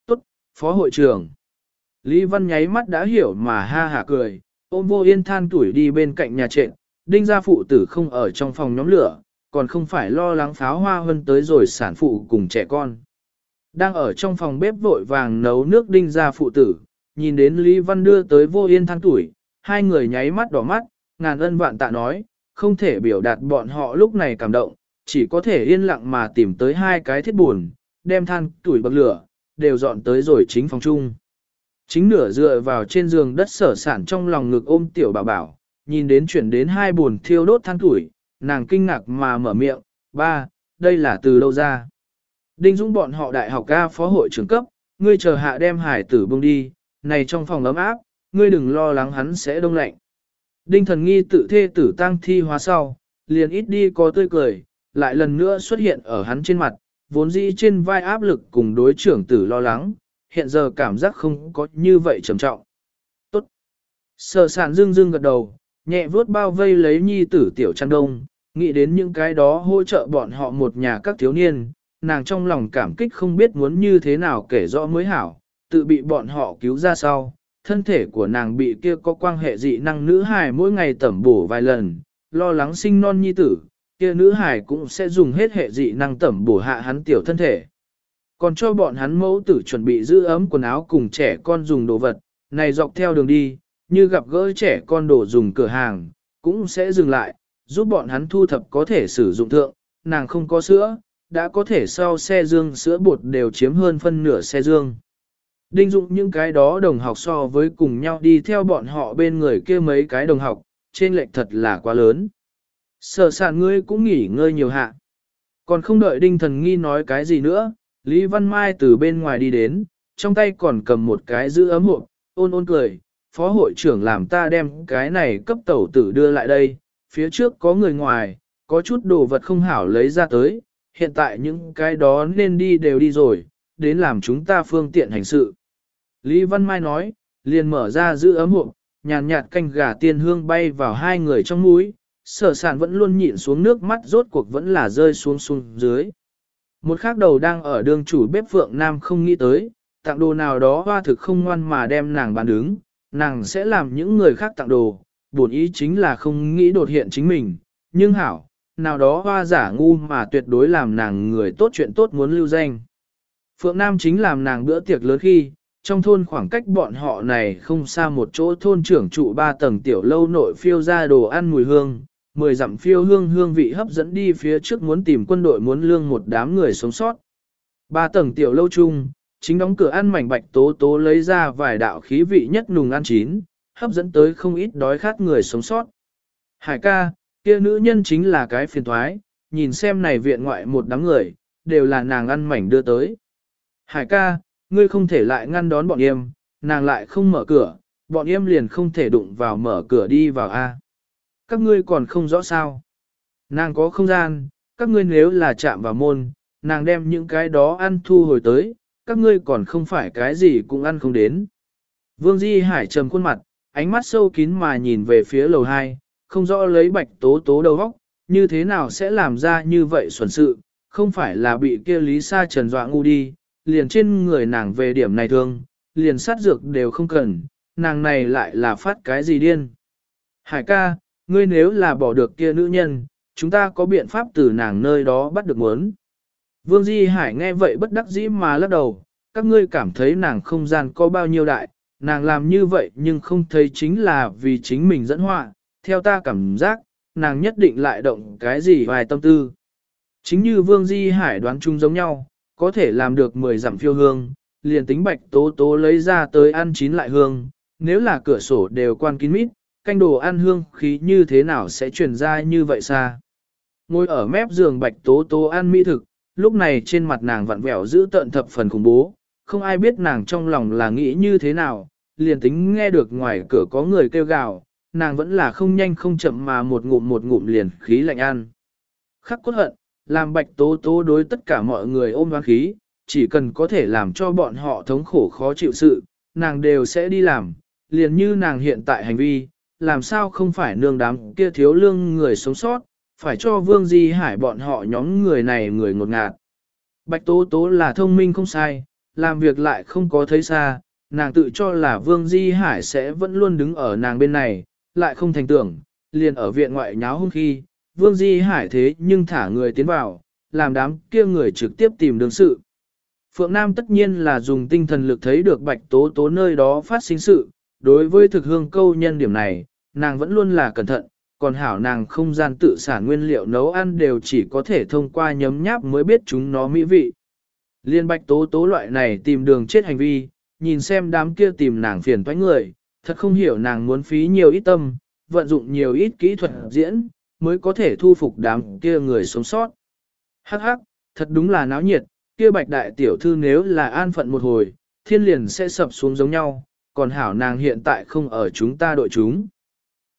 Tốt, Phó hội trưởng. Lý Văn nháy mắt đã hiểu mà ha hả cười, ôm vô yên than tuổi đi bên cạnh nhà trện, đinh gia phụ tử không ở trong phòng nhóm lửa, còn không phải lo lắng pháo hoa hơn tới rồi sản phụ cùng trẻ con. Đang ở trong phòng bếp vội vàng nấu nước đinh gia phụ tử, nhìn đến Lý Văn đưa tới vô yên than tuổi, hai người nháy mắt đỏ mắt, ngàn ân vạn tạ nói, không thể biểu đạt bọn họ lúc này cảm động, chỉ có thể yên lặng mà tìm tới hai cái thiết buồn, đem than tuổi bậc lửa, đều dọn tới rồi chính phòng chung. Chính nửa dựa vào trên giường đất sở sản trong lòng ngực ôm tiểu bảo bảo, nhìn đến chuyển đến hai buồn thiêu đốt than tuổi, nàng kinh ngạc mà mở miệng, ba, đây là từ đâu ra. Đinh Dũng bọn họ đại học ca phó hội trưởng cấp, ngươi chờ hạ đem hải tử bông đi, này trong phòng ấm áp, ngươi đừng lo lắng hắn sẽ đông lạnh. Đinh thần nghi tự thê tử tang thi hóa sau, liền ít đi có tươi cười, lại lần nữa xuất hiện ở hắn trên mặt, vốn dĩ trên vai áp lực cùng đối trưởng tử lo lắng, hiện giờ cảm giác không có như vậy trầm trọng. Tốt. Sở sản dương dương gật đầu, nhẹ vuốt bao vây lấy nhi tử tiểu trăng đông, nghĩ đến những cái đó hỗ trợ bọn họ một nhà các thiếu niên, nàng trong lòng cảm kích không biết muốn như thế nào kể rõ mới hảo, tự bị bọn họ cứu ra sau. Thân thể của nàng bị kia có quan hệ dị năng nữ hài mỗi ngày tẩm bổ vài lần, lo lắng sinh non nhi tử, kia nữ hài cũng sẽ dùng hết hệ dị năng tẩm bổ hạ hắn tiểu thân thể. Còn cho bọn hắn mẫu tử chuẩn bị giữ ấm quần áo cùng trẻ con dùng đồ vật, này dọc theo đường đi, như gặp gỡ trẻ con đồ dùng cửa hàng, cũng sẽ dừng lại, giúp bọn hắn thu thập có thể sử dụng thượng, nàng không có sữa, đã có thể sau xe dương sữa bột đều chiếm hơn phân nửa xe dương. Đinh dụng những cái đó đồng học so với cùng nhau đi theo bọn họ bên người kia mấy cái đồng học, trên lệch thật là quá lớn. Sở sản ngươi cũng nghỉ ngơi nhiều hạ. Còn không đợi đinh thần nghi nói cái gì nữa, Lý Văn Mai từ bên ngoài đi đến, trong tay còn cầm một cái giữ ấm hộp, ôn ôn cười, phó hội trưởng làm ta đem cái này cấp tẩu tử đưa lại đây, phía trước có người ngoài, có chút đồ vật không hảo lấy ra tới, hiện tại những cái đó nên đi đều đi rồi, đến làm chúng ta phương tiện hành sự. Lý Văn Mai nói, liền mở ra giữ ấm hộp, nhàn nhạt canh gà tiên hương bay vào hai người trong mũi, sở sản vẫn luôn nhịn xuống nước mắt rốt cuộc vẫn là rơi xuống xuống dưới. Một khác đầu đang ở đường chủ bếp Phượng Nam không nghĩ tới, tặng đồ nào đó hoa thực không ngoan mà đem nàng bán đứng, nàng sẽ làm những người khác tặng đồ, Buồn ý chính là không nghĩ đột hiện chính mình, nhưng hảo, nào đó hoa giả ngu mà tuyệt đối làm nàng người tốt chuyện tốt muốn lưu danh. Phượng Nam chính làm nàng bữa tiệc lớn khi, trong thôn khoảng cách bọn họ này không xa một chỗ thôn trưởng trụ ba tầng tiểu lâu nội phiêu ra đồ ăn mùi hương, mười dặm phiêu hương hương vị hấp dẫn đi phía trước muốn tìm quân đội muốn lương một đám người sống sót. Ba tầng tiểu lâu chung, chính đóng cửa ăn mảnh bạch tố tố lấy ra vài đạo khí vị nhất nùng ăn chín, hấp dẫn tới không ít đói khát người sống sót. Hải ca, kia nữ nhân chính là cái phiền thoái, nhìn xem này viện ngoại một đám người, đều là nàng ăn mảnh đưa tới. Hải ca, ngươi không thể lại ngăn đón bọn em, nàng lại không mở cửa, bọn em liền không thể đụng vào mở cửa đi vào A. Các ngươi còn không rõ sao. Nàng có không gian, các ngươi nếu là chạm vào môn, nàng đem những cái đó ăn thu hồi tới, các ngươi còn không phải cái gì cũng ăn không đến. Vương Di Hải trầm khuôn mặt, ánh mắt sâu kín mà nhìn về phía lầu 2, không rõ lấy bạch tố tố đầu góc, như thế nào sẽ làm ra như vậy xuẩn sự, không phải là bị kia lý sa trần dọa ngu đi, liền trên người nàng về điểm này thương, liền sát dược đều không cần, nàng này lại là phát cái gì điên. Hải ca, ngươi nếu là bỏ được kia nữ nhân, chúng ta có biện pháp từ nàng nơi đó bắt được muốn. Vương Di Hải nghe vậy bất đắc dĩ mà lắc đầu, các ngươi cảm thấy nàng không gian có bao nhiêu đại, nàng làm như vậy nhưng không thấy chính là vì chính mình dẫn họa, theo ta cảm giác, nàng nhất định lại động cái gì vài tâm tư. Chính như Vương Di Hải đoán chung giống nhau, có thể làm được 10 dặm phiêu hương, liền tính bạch tố tố lấy ra tới ăn chín lại hương, nếu là cửa sổ đều quan kín mít, canh đồ ăn hương khí như thế nào sẽ truyền ra như vậy xa. Ngồi ở mép giường bạch tố tố ăn mỹ thực, lúc này trên mặt nàng vặn vẹo giữ tận thập phần khủng bố, không ai biết nàng trong lòng là nghĩ như thế nào, liền tính nghe được ngoài cửa có người kêu gào, nàng vẫn là không nhanh không chậm mà một ngụm một ngụm liền khí lạnh ăn. Khắc cốt hận, làm bạch tố tố đối tất cả mọi người ôm hoang khí, chỉ cần có thể làm cho bọn họ thống khổ khó chịu sự, nàng đều sẽ đi làm, liền như nàng hiện tại hành vi, làm sao không phải nương đám kia thiếu lương người sống sót, phải cho Vương Di Hải bọn họ nhóm người này người ngột ngạt. Bạch Tố Tố là thông minh không sai, làm việc lại không có thấy xa, nàng tự cho là Vương Di Hải sẽ vẫn luôn đứng ở nàng bên này, lại không thành tưởng, liền ở viện ngoại nháo hôm khi, Vương Di Hải thế nhưng thả người tiến vào, làm đám kia người trực tiếp tìm đường sự. Phượng Nam tất nhiên là dùng tinh thần lực thấy được bạch tố tố nơi đó phát sinh sự, đối với thực hương câu nhân điểm này, nàng vẫn luôn là cẩn thận, còn hảo nàng không gian tự sản nguyên liệu nấu ăn đều chỉ có thể thông qua nhấm nháp mới biết chúng nó mỹ vị. Liên bạch tố tố loại này tìm đường chết hành vi, nhìn xem đám kia tìm nàng phiền toái người, thật không hiểu nàng muốn phí nhiều ít tâm, vận dụng nhiều ít kỹ thuật diễn, mới có thể thu phục đám kia người sống sót. Hắc hắc, thật đúng là náo nhiệt, kia bạch đại tiểu thư nếu là an phận một hồi, thiên liền sẽ sập xuống giống nhau, còn hảo nàng hiện tại không ở chúng ta đội chúng.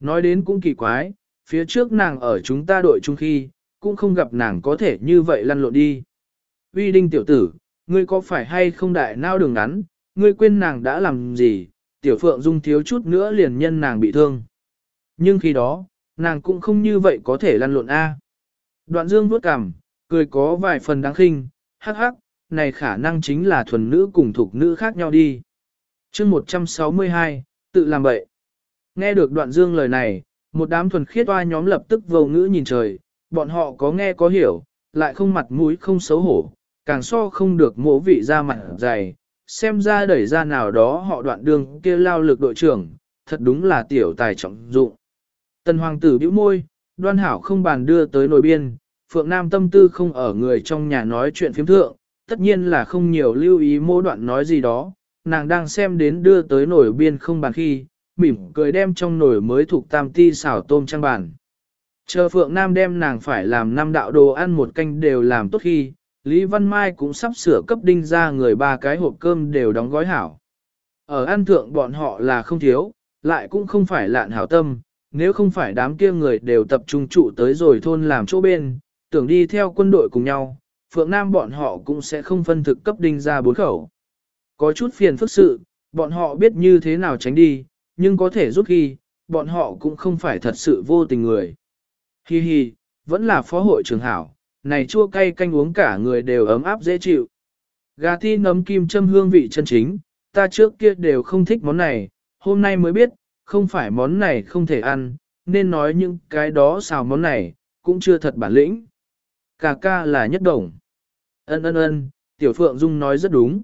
Nói đến cũng kỳ quái, phía trước nàng ở chúng ta đội chung khi, cũng không gặp nàng có thể như vậy lăn lộn đi. Uy đinh tiểu tử, ngươi có phải hay không đại nao đường ngắn, ngươi quên nàng đã làm gì, tiểu phượng dung thiếu chút nữa liền nhân nàng bị thương. Nhưng khi đó, nàng cũng không như vậy có thể lăn lộn A. Đoạn dương vuốt cằm, cười có vài phần đáng khinh, hắc hắc, này khả năng chính là thuần nữ cùng thuộc nữ khác nhau đi. chương 162, tự làm bậy. Nghe được đoạn dương lời này, một đám thuần khiết oa nhóm lập tức vô ngữ nhìn trời, bọn họ có nghe có hiểu, lại không mặt mũi không xấu hổ, càng so không được mỗ vị ra mặt dày, xem ra đẩy ra nào đó họ đoạn đường kia lao lực đội trưởng, thật đúng là tiểu tài trọng dụng. Tần hoàng tử bĩu môi, đoan hảo không bàn đưa tới nồi biên, Phượng Nam tâm tư không ở người trong nhà nói chuyện phiếm thượng, tất nhiên là không nhiều lưu ý mô đoạn nói gì đó, nàng đang xem đến đưa tới nồi biên không bàn khi, mỉm cười đem trong nồi mới thuộc tam ti xào tôm trang bàn. Chờ Phượng Nam đem nàng phải làm năm đạo đồ ăn một canh đều làm tốt khi, Lý Văn Mai cũng sắp sửa cấp đinh ra người ba cái hộp cơm đều đóng gói hảo. Ở ăn thượng bọn họ là không thiếu, lại cũng không phải lạn hảo tâm, nếu không phải đám kia người đều tập trung trụ tới rồi thôn làm chỗ bên, tưởng đi theo quân đội cùng nhau, Phượng Nam bọn họ cũng sẽ không phân thực cấp đinh ra bốn khẩu. Có chút phiền phức sự, bọn họ biết như thế nào tránh đi, nhưng có thể rút ghi, bọn họ cũng không phải thật sự vô tình người. Hi hi, vẫn là phó hội trưởng hảo, này chua cay canh uống cả người đều ấm áp dễ chịu. Gà thi nấm kim châm hương vị chân chính, ta trước kia đều không thích món này, hôm nay mới biết, không phải món này không thể ăn, nên nói những cái đó xào món này, cũng chưa thật bản lĩnh. Cà ca là nhất đồng. Ân ân ân, Tiểu Phượng Dung nói rất đúng.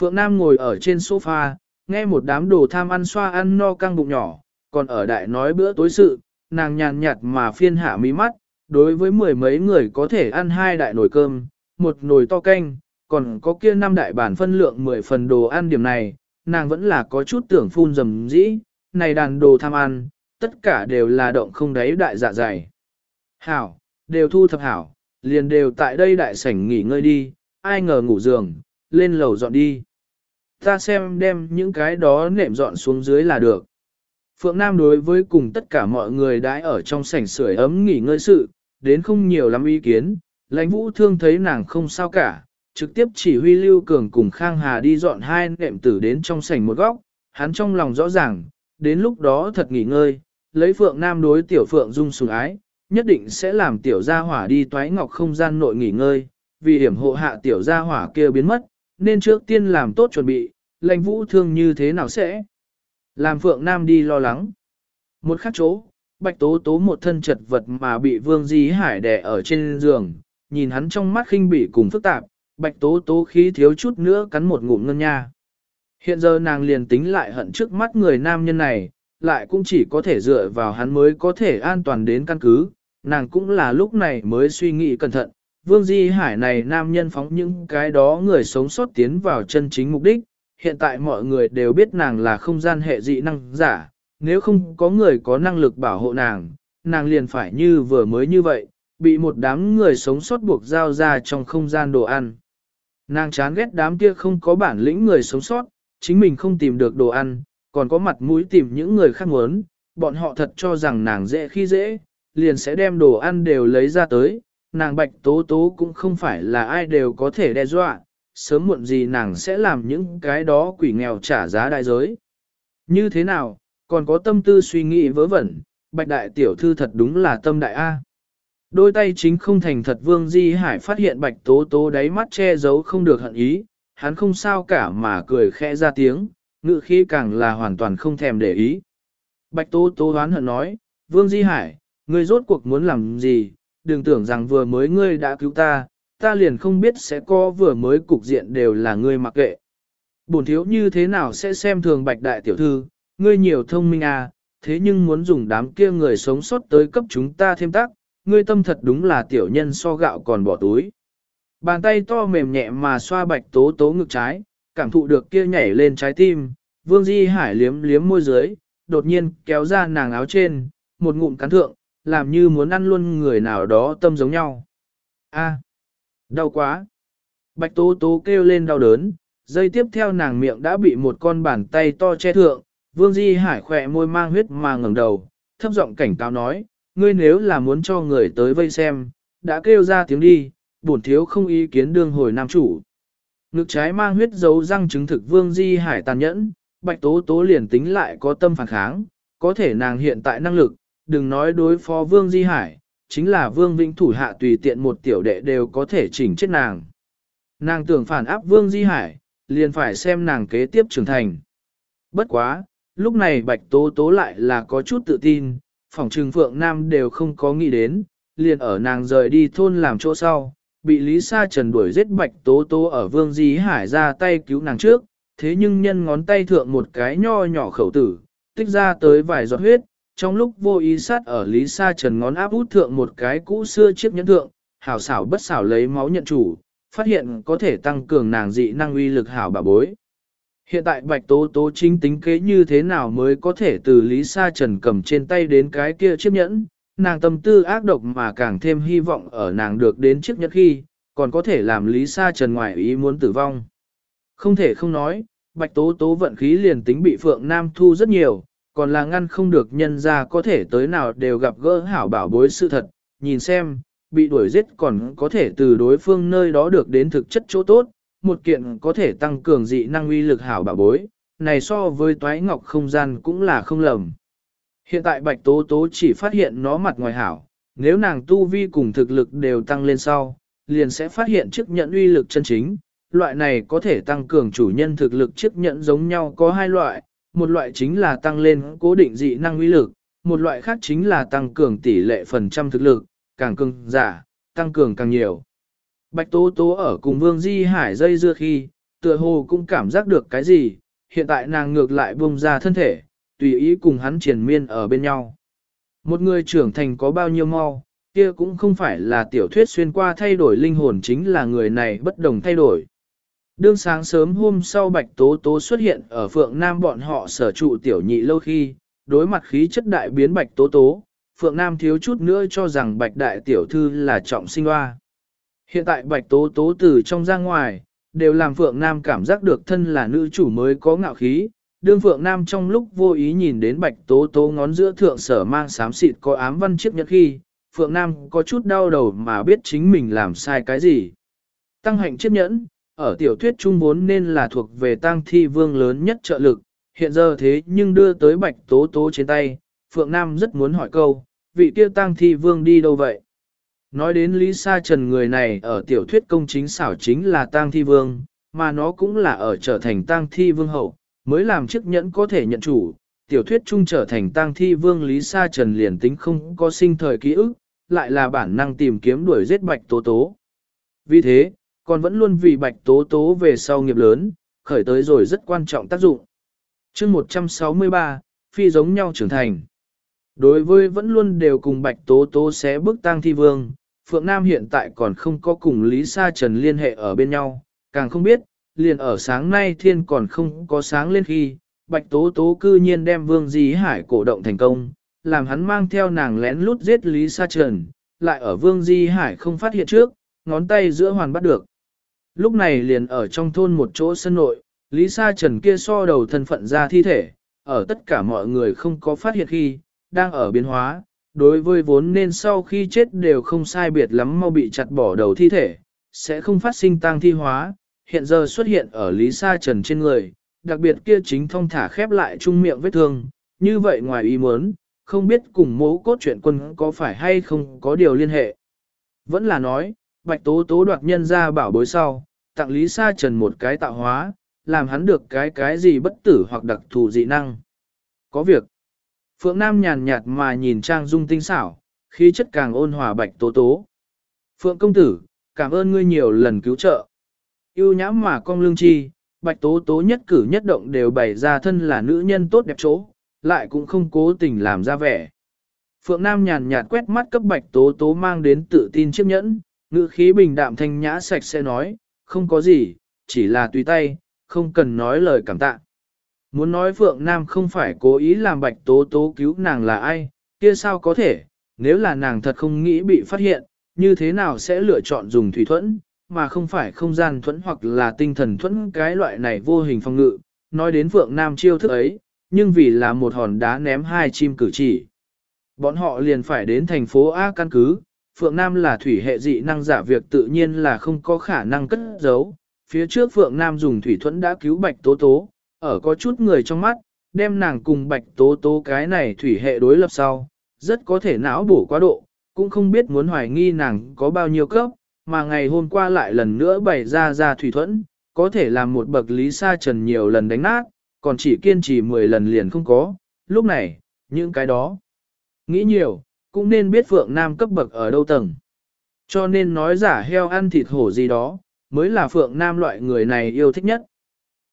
Phượng Nam ngồi ở trên sofa, nghe một đám đồ tham ăn xoa ăn no căng bụng nhỏ, còn ở đại nói bữa tối sự, nàng nhàn nhạt mà phiên hạ mí mắt, đối với mười mấy người có thể ăn hai đại nồi cơm, một nồi to canh, còn có kia năm đại bản phân lượng mười phần đồ ăn điểm này, nàng vẫn là có chút tưởng phun rầm dĩ, này đàn đồ tham ăn, tất cả đều là động không đáy đại dạ dày. Hảo, đều thu thập hảo, liền đều tại đây đại sảnh nghỉ ngơi đi, ai ngờ ngủ giường, lên lầu dọn đi. Ta xem đem những cái đó nệm dọn xuống dưới là được. Phượng Nam đối với cùng tất cả mọi người đãi ở trong sảnh sưởi ấm nghỉ ngơi sự, đến không nhiều lắm ý kiến, lãnh vũ thương thấy nàng không sao cả, trực tiếp chỉ huy Lưu Cường cùng Khang Hà đi dọn hai nệm tử đến trong sảnh một góc, hắn trong lòng rõ ràng, đến lúc đó thật nghỉ ngơi, lấy Phượng Nam đối tiểu Phượng dung sùng ái, nhất định sẽ làm tiểu gia hỏa đi toái ngọc không gian nội nghỉ ngơi, vì hiểm hộ hạ tiểu gia hỏa kia biến mất, nên trước tiên làm tốt chuẩn bị, lãnh vũ thương như thế nào sẽ làm Phượng Nam đi lo lắng. Một khắc chỗ, Bạch Tố Tố một thân chật vật mà bị Vương Di Hải đè ở trên giường, nhìn hắn trong mắt khinh bỉ cùng phức tạp, Bạch Tố Tố khí thiếu chút nữa cắn một ngụm ngân nha. Hiện giờ nàng liền tính lại hận trước mắt người nam nhân này, lại cũng chỉ có thể dựa vào hắn mới có thể an toàn đến căn cứ, nàng cũng là lúc này mới suy nghĩ cẩn thận. Vương Di Hải này nam nhân phóng những cái đó người sống sót tiến vào chân chính mục đích, hiện tại mọi người đều biết nàng là không gian hệ dị năng giả, nếu không có người có năng lực bảo hộ nàng, nàng liền phải như vừa mới như vậy, bị một đám người sống sót buộc giao ra trong không gian đồ ăn. Nàng chán ghét đám kia không có bản lĩnh người sống sót, chính mình không tìm được đồ ăn, còn có mặt mũi tìm những người khác muốn, bọn họ thật cho rằng nàng dễ khi dễ, liền sẽ đem đồ ăn đều lấy ra tới, nàng bạch tố tố cũng không phải là ai đều có thể đe dọa, sớm muộn gì nàng sẽ làm những cái đó quỷ nghèo trả giá đại giới. Như thế nào, còn có tâm tư suy nghĩ vớ vẩn, bạch đại tiểu thư thật đúng là tâm đại A. Đôi tay chính không thành thật vương di hải phát hiện bạch tố tố đáy mắt che giấu không được hận ý, hắn không sao cả mà cười khẽ ra tiếng, ngự khí càng là hoàn toàn không thèm để ý. Bạch tố tố hoán hận nói, vương di hải, ngươi rốt cuộc muốn làm gì, đừng tưởng rằng vừa mới ngươi đã cứu ta, ta liền không biết sẽ có vừa mới cục diện đều là ngươi mặc kệ. Bổn thiếu như thế nào sẽ xem thường bạch đại tiểu thư, ngươi nhiều thông minh à, thế nhưng muốn dùng đám kia người sống sót tới cấp chúng ta thêm tác, ngươi tâm thật đúng là tiểu nhân so gạo còn bỏ túi. Bàn tay to mềm nhẹ mà xoa bạch tố tố ngực trái, cảm thụ được kia nhảy lên trái tim, vương di hải liếm liếm môi dưới, đột nhiên kéo ra nàng áo trên, một ngụm cắn thượng, làm như muốn ăn luôn người nào đó tâm giống nhau. A, đau quá. Bạch tố tố kêu lên đau đớn, dây tiếp theo nàng miệng đã bị một con bàn tay to che thượng, vương di hải khỏe môi mang huyết mà ngẩng đầu, thấp giọng cảnh cáo nói, ngươi nếu là muốn cho người tới vây xem, đã kêu ra tiếng đi, bổn thiếu không ý kiến đương hồi nam chủ. Ngực trái mang huyết dấu răng chứng thực vương di hải tàn nhẫn, bạch tố tố liền tính lại có tâm phản kháng, có thể nàng hiện tại năng lực, đừng nói đối phó vương di hải, chính là vương vĩnh thủ hạ tùy tiện một tiểu đệ đều có thể chỉnh chết nàng. Nàng tưởng phản áp vương di hải, liền phải xem nàng kế tiếp trưởng thành. Bất quá, lúc này bạch tố tố lại là có chút tự tin, phòng trừng phượng nam đều không có nghĩ đến, liền ở nàng rời đi thôn làm chỗ sau, bị Lý Sa Trần đuổi giết bạch tố tố ở vương di hải ra tay cứu nàng trước, thế nhưng nhân ngón tay thượng một cái nho nhỏ khẩu tử, tích ra tới vài giọt huyết, trong lúc vô ý sát ở Lý Sa Trần ngón áp út thượng một cái cũ xưa chiếc nhẫn thượng, hảo xảo bất xảo lấy máu nhận chủ, phát hiện có thể tăng cường nàng dị năng uy lực hảo bà bối. Hiện tại Bạch Tố Tố chính tính kế như thế nào mới có thể từ Lý Sa Trần cầm trên tay đến cái kia chiếc nhẫn, nàng tâm tư ác độc mà càng thêm hy vọng ở nàng được đến chiếc nhất khi, còn có thể làm Lý Sa Trần ngoại ý muốn tử vong. Không thể không nói, Bạch Tố Tố vận khí liền tính bị Phượng Nam thu rất nhiều, còn là ngăn không được nhân ra có thể tới nào đều gặp gỡ hảo bảo bối sự thật, nhìn xem, bị đuổi giết còn có thể từ đối phương nơi đó được đến thực chất chỗ tốt, một kiện có thể tăng cường dị năng uy lực hảo bảo bối, này so với toái ngọc không gian cũng là không lầm. Hiện tại Bạch Tố Tố chỉ phát hiện nó mặt ngoài hảo, nếu nàng tu vi cùng thực lực đều tăng lên sau, liền sẽ phát hiện chức nhận uy lực chân chính. Loại này có thể tăng cường chủ nhân thực lực chức nhận giống nhau có hai loại, một loại chính là tăng lên cố định dị năng uy lực, một loại khác chính là tăng cường tỷ lệ phần trăm thực lực, càng cường giả, tăng cường càng nhiều. Bạch Tố Tố ở cùng Vương Di Hải dây dưa khi, tựa hồ cũng cảm giác được cái gì, hiện tại nàng ngược lại buông ra thân thể, tùy ý cùng hắn triền miên ở bên nhau. Một người trưởng thành có bao nhiêu mau, kia cũng không phải là tiểu thuyết xuyên qua thay đổi linh hồn chính là người này bất đồng thay đổi. Đương sáng sớm hôm sau Bạch Tố Tố xuất hiện ở Phượng Nam bọn họ sở trụ tiểu nhị lâu khi, đối mặt khí chất đại biến Bạch Tố Tố, Phượng Nam thiếu chút nữa cho rằng Bạch Đại Tiểu Thư là trọng sinh hoa. Hiện tại Bạch Tố Tố từ trong ra ngoài, đều làm Phượng Nam cảm giác được thân là nữ chủ mới có ngạo khí. Đương Phượng Nam trong lúc vô ý nhìn đến Bạch Tố Tố ngón giữa thượng sở mang xám xịt có ám văn chiếc nhật khi, Phượng Nam có chút đau đầu mà biết chính mình làm sai cái gì. Tăng hạnh chiếc nhẫn, ở tiểu thuyết trung vốn nên là thuộc về tăng thi vương lớn nhất trợ lực, hiện giờ thế nhưng đưa tới Bạch Tố Tố trên tay, Phượng Nam rất muốn hỏi câu, vị kia tăng thi vương đi đâu vậy? Nói đến Lý Sa Trần người này ở tiểu thuyết công chính xảo chính là tang thi vương, mà nó cũng là ở trở thành tang thi vương hậu, mới làm chiếc nhẫn có thể nhận chủ. Tiểu thuyết trung trở thành tang thi vương Lý Sa Trần liền tính không có sinh thời ký ức, lại là bản năng tìm kiếm đuổi giết bạch tố tố. Vì thế, còn vẫn luôn vì bạch tố tố về sau nghiệp lớn, khởi tới rồi rất quan trọng tác dụng. chương 163, phi giống nhau trưởng thành. Đối với vẫn luôn đều cùng bạch tố tố sẽ bức tang thi vương, Phượng Nam hiện tại còn không có cùng Lý Sa Trần liên hệ ở bên nhau, càng không biết, liền ở sáng nay thiên còn không có sáng lên khi, Bạch Tố Tố cư nhiên đem Vương Di Hải cổ động thành công, làm hắn mang theo nàng lén lút giết Lý Sa Trần, lại ở Vương Di Hải không phát hiện trước, ngón tay giữa hoàn bắt được. Lúc này liền ở trong thôn một chỗ sân nội, Lý Sa Trần kia so đầu thân phận ra thi thể, ở tất cả mọi người không có phát hiện khi, đang ở biến hóa, đối với vốn nên sau khi chết đều không sai biệt lắm mau bị chặt bỏ đầu thi thể, sẽ không phát sinh tang thi hóa, hiện giờ xuất hiện ở Lý Sa Trần trên người, đặc biệt kia chính thông thả khép lại trung miệng vết thương, như vậy ngoài ý muốn, không biết cùng mẫu cốt truyện quân có phải hay không có điều liên hệ. Vẫn là nói, Bạch Tố Tố đoạt nhân ra bảo bối sau, tặng Lý Sa Trần một cái tạo hóa, làm hắn được cái cái gì bất tử hoặc đặc thù dị năng. Có việc. Phượng Nam nhàn nhạt mà nhìn Trang Dung tinh xảo, khí chất càng ôn hòa bạch tố tố. Phượng công tử, cảm ơn ngươi nhiều lần cứu trợ. Yêu nhãm mà con lương chi, bạch tố tố nhất cử nhất động đều bày ra thân là nữ nhân tốt đẹp chỗ, lại cũng không cố tình làm ra vẻ. Phượng Nam nhàn nhạt quét mắt cấp bạch tố tố mang đến tự tin chiếc nhẫn, ngữ khí bình đạm thanh nhã sạch sẽ nói, không có gì, chỉ là tùy tay, không cần nói lời cảm tạ. Muốn nói Phượng Nam không phải cố ý làm bạch tố tố cứu nàng là ai, kia sao có thể, nếu là nàng thật không nghĩ bị phát hiện, như thế nào sẽ lựa chọn dùng thủy thuẫn, mà không phải không gian thuẫn hoặc là tinh thần thuẫn cái loại này vô hình phong ngự. Nói đến Phượng Nam chiêu thức ấy, nhưng vì là một hòn đá ném hai chim cử chỉ. Bọn họ liền phải đến thành phố A căn cứ, Phượng Nam là thủy hệ dị năng giả việc tự nhiên là không có khả năng cất giấu. Phía trước Phượng Nam dùng thủy thuẫn đã cứu Bạch Tố Tố, ở có chút người trong mắt, đem nàng cùng bạch tố tố cái này thủy hệ đối lập sau, rất có thể não bổ quá độ, cũng không biết muốn hoài nghi nàng có bao nhiêu cấp, mà ngày hôm qua lại lần nữa bày ra ra thủy thuẫn, có thể làm một bậc lý sa trần nhiều lần đánh nát, còn chỉ kiên trì 10 lần liền không có, lúc này, những cái đó. Nghĩ nhiều, cũng nên biết Phượng Nam cấp bậc ở đâu tầng. Cho nên nói giả heo ăn thịt hổ gì đó, mới là Phượng Nam loại người này yêu thích nhất.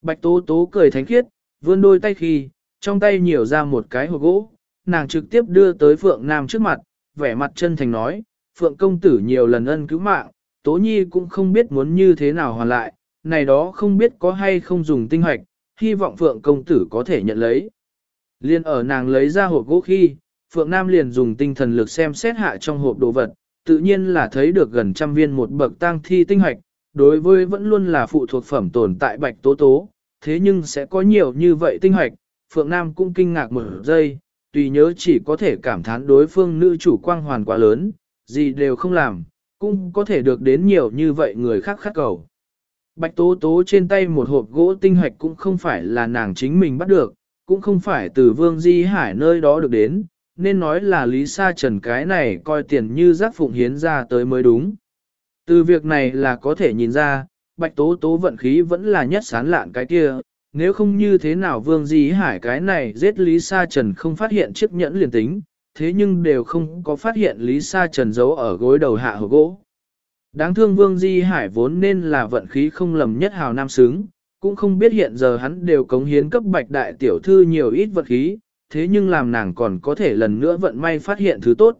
Bạch Tố Tố cười thánh khiết, vươn đôi tay khi, trong tay nhiều ra một cái hộp gỗ, nàng trực tiếp đưa tới Phượng Nam trước mặt, vẻ mặt chân thành nói, Phượng công tử nhiều lần ân cứu mạng, Tố Nhi cũng không biết muốn như thế nào hoàn lại, này đó không biết có hay không dùng tinh hoạch, hy vọng Phượng công tử có thể nhận lấy. Liên ở nàng lấy ra hộp gỗ khi, Phượng Nam liền dùng tinh thần lực xem xét hạ trong hộp đồ vật, tự nhiên là thấy được gần trăm viên một bậc tăng thi tinh hoạch, đối với vẫn luôn là phụ thuộc phẩm tồn tại bạch tố tố, thế nhưng sẽ có nhiều như vậy tinh hoạch, Phượng Nam cũng kinh ngạc một giây, tùy nhớ chỉ có thể cảm thán đối phương nữ chủ quang hoàn quá lớn, gì đều không làm, cũng có thể được đến nhiều như vậy người khác khắc cầu. Bạch tố tố trên tay một hộp gỗ tinh hoạch cũng không phải là nàng chính mình bắt được, cũng không phải từ vương di hải nơi đó được đến, nên nói là Lý Sa Trần cái này coi tiền như giác phụng hiến ra tới mới đúng. Từ việc này là có thể nhìn ra, bạch tố tố vận khí vẫn là nhất sán lạn cái kia, nếu không như thế nào vương di hải cái này giết Lý Sa Trần không phát hiện chiếc nhẫn liền tính, thế nhưng đều không có phát hiện Lý Sa Trần giấu ở gối đầu hạ hồ gỗ. Đáng thương Vương Di Hải vốn nên là vận khí không lầm nhất hào nam xứng, cũng không biết hiện giờ hắn đều cống hiến cấp bạch đại tiểu thư nhiều ít vật khí, thế nhưng làm nàng còn có thể lần nữa vận may phát hiện thứ tốt.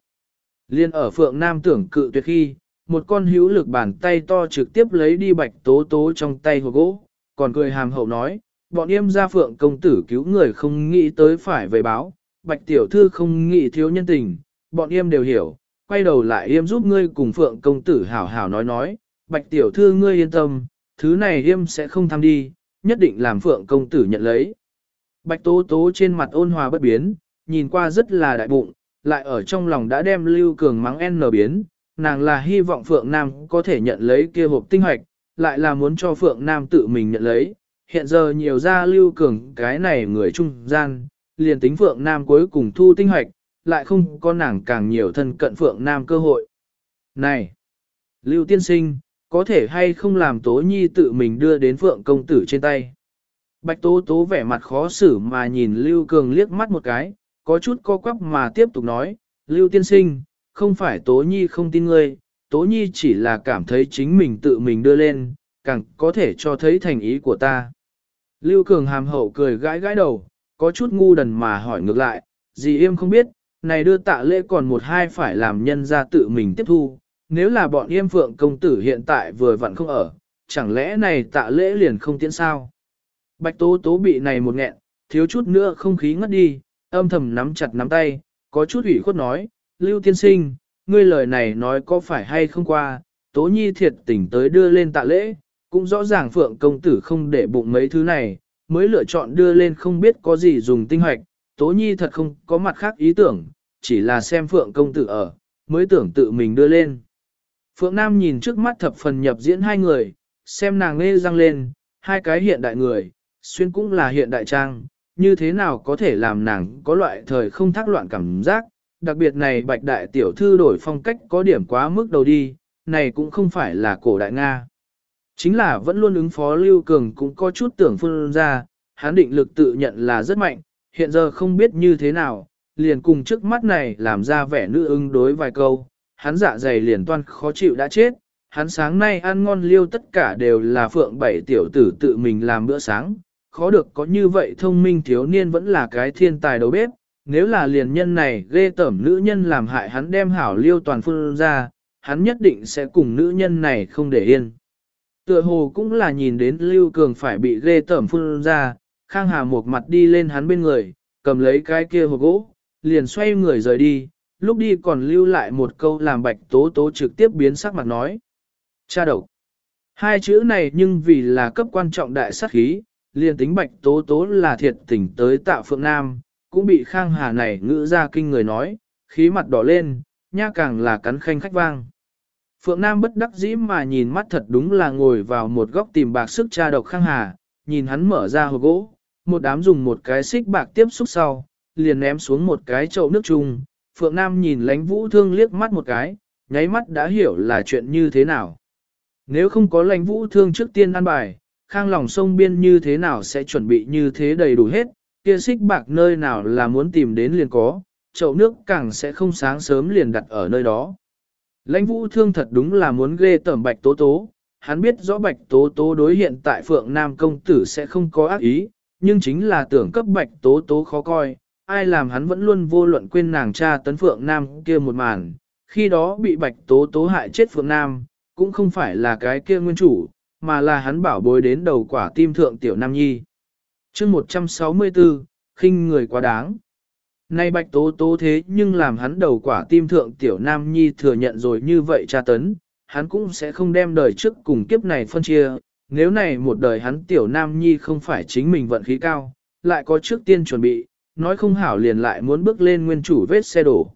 Liên ở Phượng Nam tưởng cự tuyệt khi, một con hữu lực bàn tay to trực tiếp lấy đi bạch tố tố trong tay hồ gỗ, còn cười hàm hậu nói, bọn em ra Phượng công tử cứu người không nghĩ tới phải về báo, bạch tiểu thư không nghĩ thiếu nhân tình, bọn em đều hiểu, quay đầu lại em giúp ngươi cùng Phượng công tử hảo hảo nói nói, bạch tiểu thư ngươi yên tâm, thứ này em sẽ không tham đi, nhất định làm Phượng công tử nhận lấy. Bạch tố tố trên mặt ôn hòa bất biến, nhìn qua rất là đại bụng, lại ở trong lòng đã đem lưu cường mắng n biến, nàng là hy vọng Phượng Nam có thể nhận lấy kia hộp tinh hoạch, lại là muốn cho Phượng Nam tự mình nhận lấy. Hiện giờ nhiều ra lưu cường cái này người trung gian, liền tính Phượng Nam cuối cùng thu tinh hoạch, lại không có nàng càng nhiều thân cận Phượng Nam cơ hội. Này! Lưu tiên sinh, có thể hay không làm Tố Nhi tự mình đưa đến Phượng công tử trên tay? Bạch Tố Tố vẻ mặt khó xử mà nhìn Lưu Cường liếc mắt một cái, có chút co quắp mà tiếp tục nói, Lưu tiên sinh, không phải Tố Nhi không tin ngươi, Tố Nhi chỉ là cảm thấy chính mình tự mình đưa lên, càng có thể cho thấy thành ý của ta. Lưu Cường hàm hậu cười gãi gãi đầu, có chút ngu đần mà hỏi ngược lại, gì im không biết, này đưa tạ lễ còn một hai phải làm nhân ra tự mình tiếp thu, nếu là bọn im phượng công tử hiện tại vừa vặn không ở, chẳng lẽ này tạ lễ liền không tiễn sao? Bạch tố tố bị này một nghẹn, thiếu chút nữa không khí ngất đi, âm thầm nắm chặt nắm tay, có chút ủy khuất nói, Lưu tiên sinh, ngươi lời này nói có phải hay không qua, tố nhi thiệt tình tới đưa lên tạ lễ, cũng rõ ràng phượng công tử không để bụng mấy thứ này, mới lựa chọn đưa lên không biết có gì dùng tinh hoạch, tố nhi thật không có mặt khác ý tưởng, chỉ là xem phượng công tử ở, mới tưởng tự mình đưa lên. Phượng Nam nhìn trước mắt thập phần nhập diễn hai người, xem nàng nghe răng lên, hai cái hiện đại người, xuyên cũng là hiện đại trang, như thế nào có thể làm nàng có loại thời không thác loạn cảm giác, đặc biệt này bạch đại tiểu thư đổi phong cách có điểm quá mức đầu đi, này cũng không phải là cổ đại Nga. Chính là vẫn luôn ứng phó Lưu Cường cũng có chút tưởng phương ra, hắn định lực tự nhận là rất mạnh, hiện giờ không biết như thế nào, liền cùng trước mắt này làm ra vẻ nữ ứng đối vài câu, hắn dạ dày liền toan khó chịu đã chết, hắn sáng nay ăn ngon liêu tất cả đều là phượng bảy tiểu tử tự mình làm bữa sáng, khó được có như vậy thông minh thiếu niên vẫn là cái thiên tài đầu bếp, nếu là liền nhân này ghê tẩm nữ nhân làm hại hắn đem hảo liêu toàn phương ra, hắn nhất định sẽ cùng nữ nhân này không để yên. Tựa hồ cũng là nhìn đến Lưu Cường phải bị ghê tởm phun ra, Khang Hà một mặt đi lên hắn bên người, cầm lấy cái kia hộp gỗ, liền xoay người rời đi, lúc đi còn lưu lại một câu làm bạch tố tố trực tiếp biến sắc mặt nói. Cha độc. Hai chữ này nhưng vì là cấp quan trọng đại sát khí, liền tính bạch tố tố là thiệt tình tới tạ phượng nam, cũng bị khang hà này ngữ ra kinh người nói, khí mặt đỏ lên, nha càng là cắn khanh khách vang. Phượng Nam bất đắc dĩ mà nhìn mắt thật đúng là ngồi vào một góc tìm bạc sức cha độc khang hà, nhìn hắn mở ra hộp gỗ, một đám dùng một cái xích bạc tiếp xúc sau, liền ném xuống một cái chậu nước chung. Phượng Nam nhìn lánh vũ thương liếc mắt một cái, nháy mắt đã hiểu là chuyện như thế nào. Nếu không có lánh vũ thương trước tiên ăn bài, khang lòng sông biên như thế nào sẽ chuẩn bị như thế đầy đủ hết, kia xích bạc nơi nào là muốn tìm đến liền có, chậu nước càng sẽ không sáng sớm liền đặt ở nơi đó. Lãnh vũ thương thật đúng là muốn ghê tẩm bạch tố tố, hắn biết rõ bạch tố tố đối hiện tại phượng nam công tử sẽ không có ác ý, nhưng chính là tưởng cấp bạch tố tố khó coi, ai làm hắn vẫn luôn vô luận quên nàng cha tấn Phượng Nam kia một màn, khi đó bị bạch tố tố hại chết Phượng Nam, cũng không phải là cái kia nguyên chủ, mà là hắn bảo bối đến đầu quả tim thượng tiểu Nam Nhi. chương 164, khinh người quá đáng. Nay bạch tố tố thế nhưng làm hắn đầu quả tim thượng tiểu Nam Nhi thừa nhận rồi như vậy cha tấn, hắn cũng sẽ không đem đời trước cùng kiếp này phân chia, nếu này một đời hắn tiểu Nam Nhi không phải chính mình vận khí cao, lại có trước tiên chuẩn bị, nói không hảo liền lại muốn bước lên nguyên chủ vết xe đổ.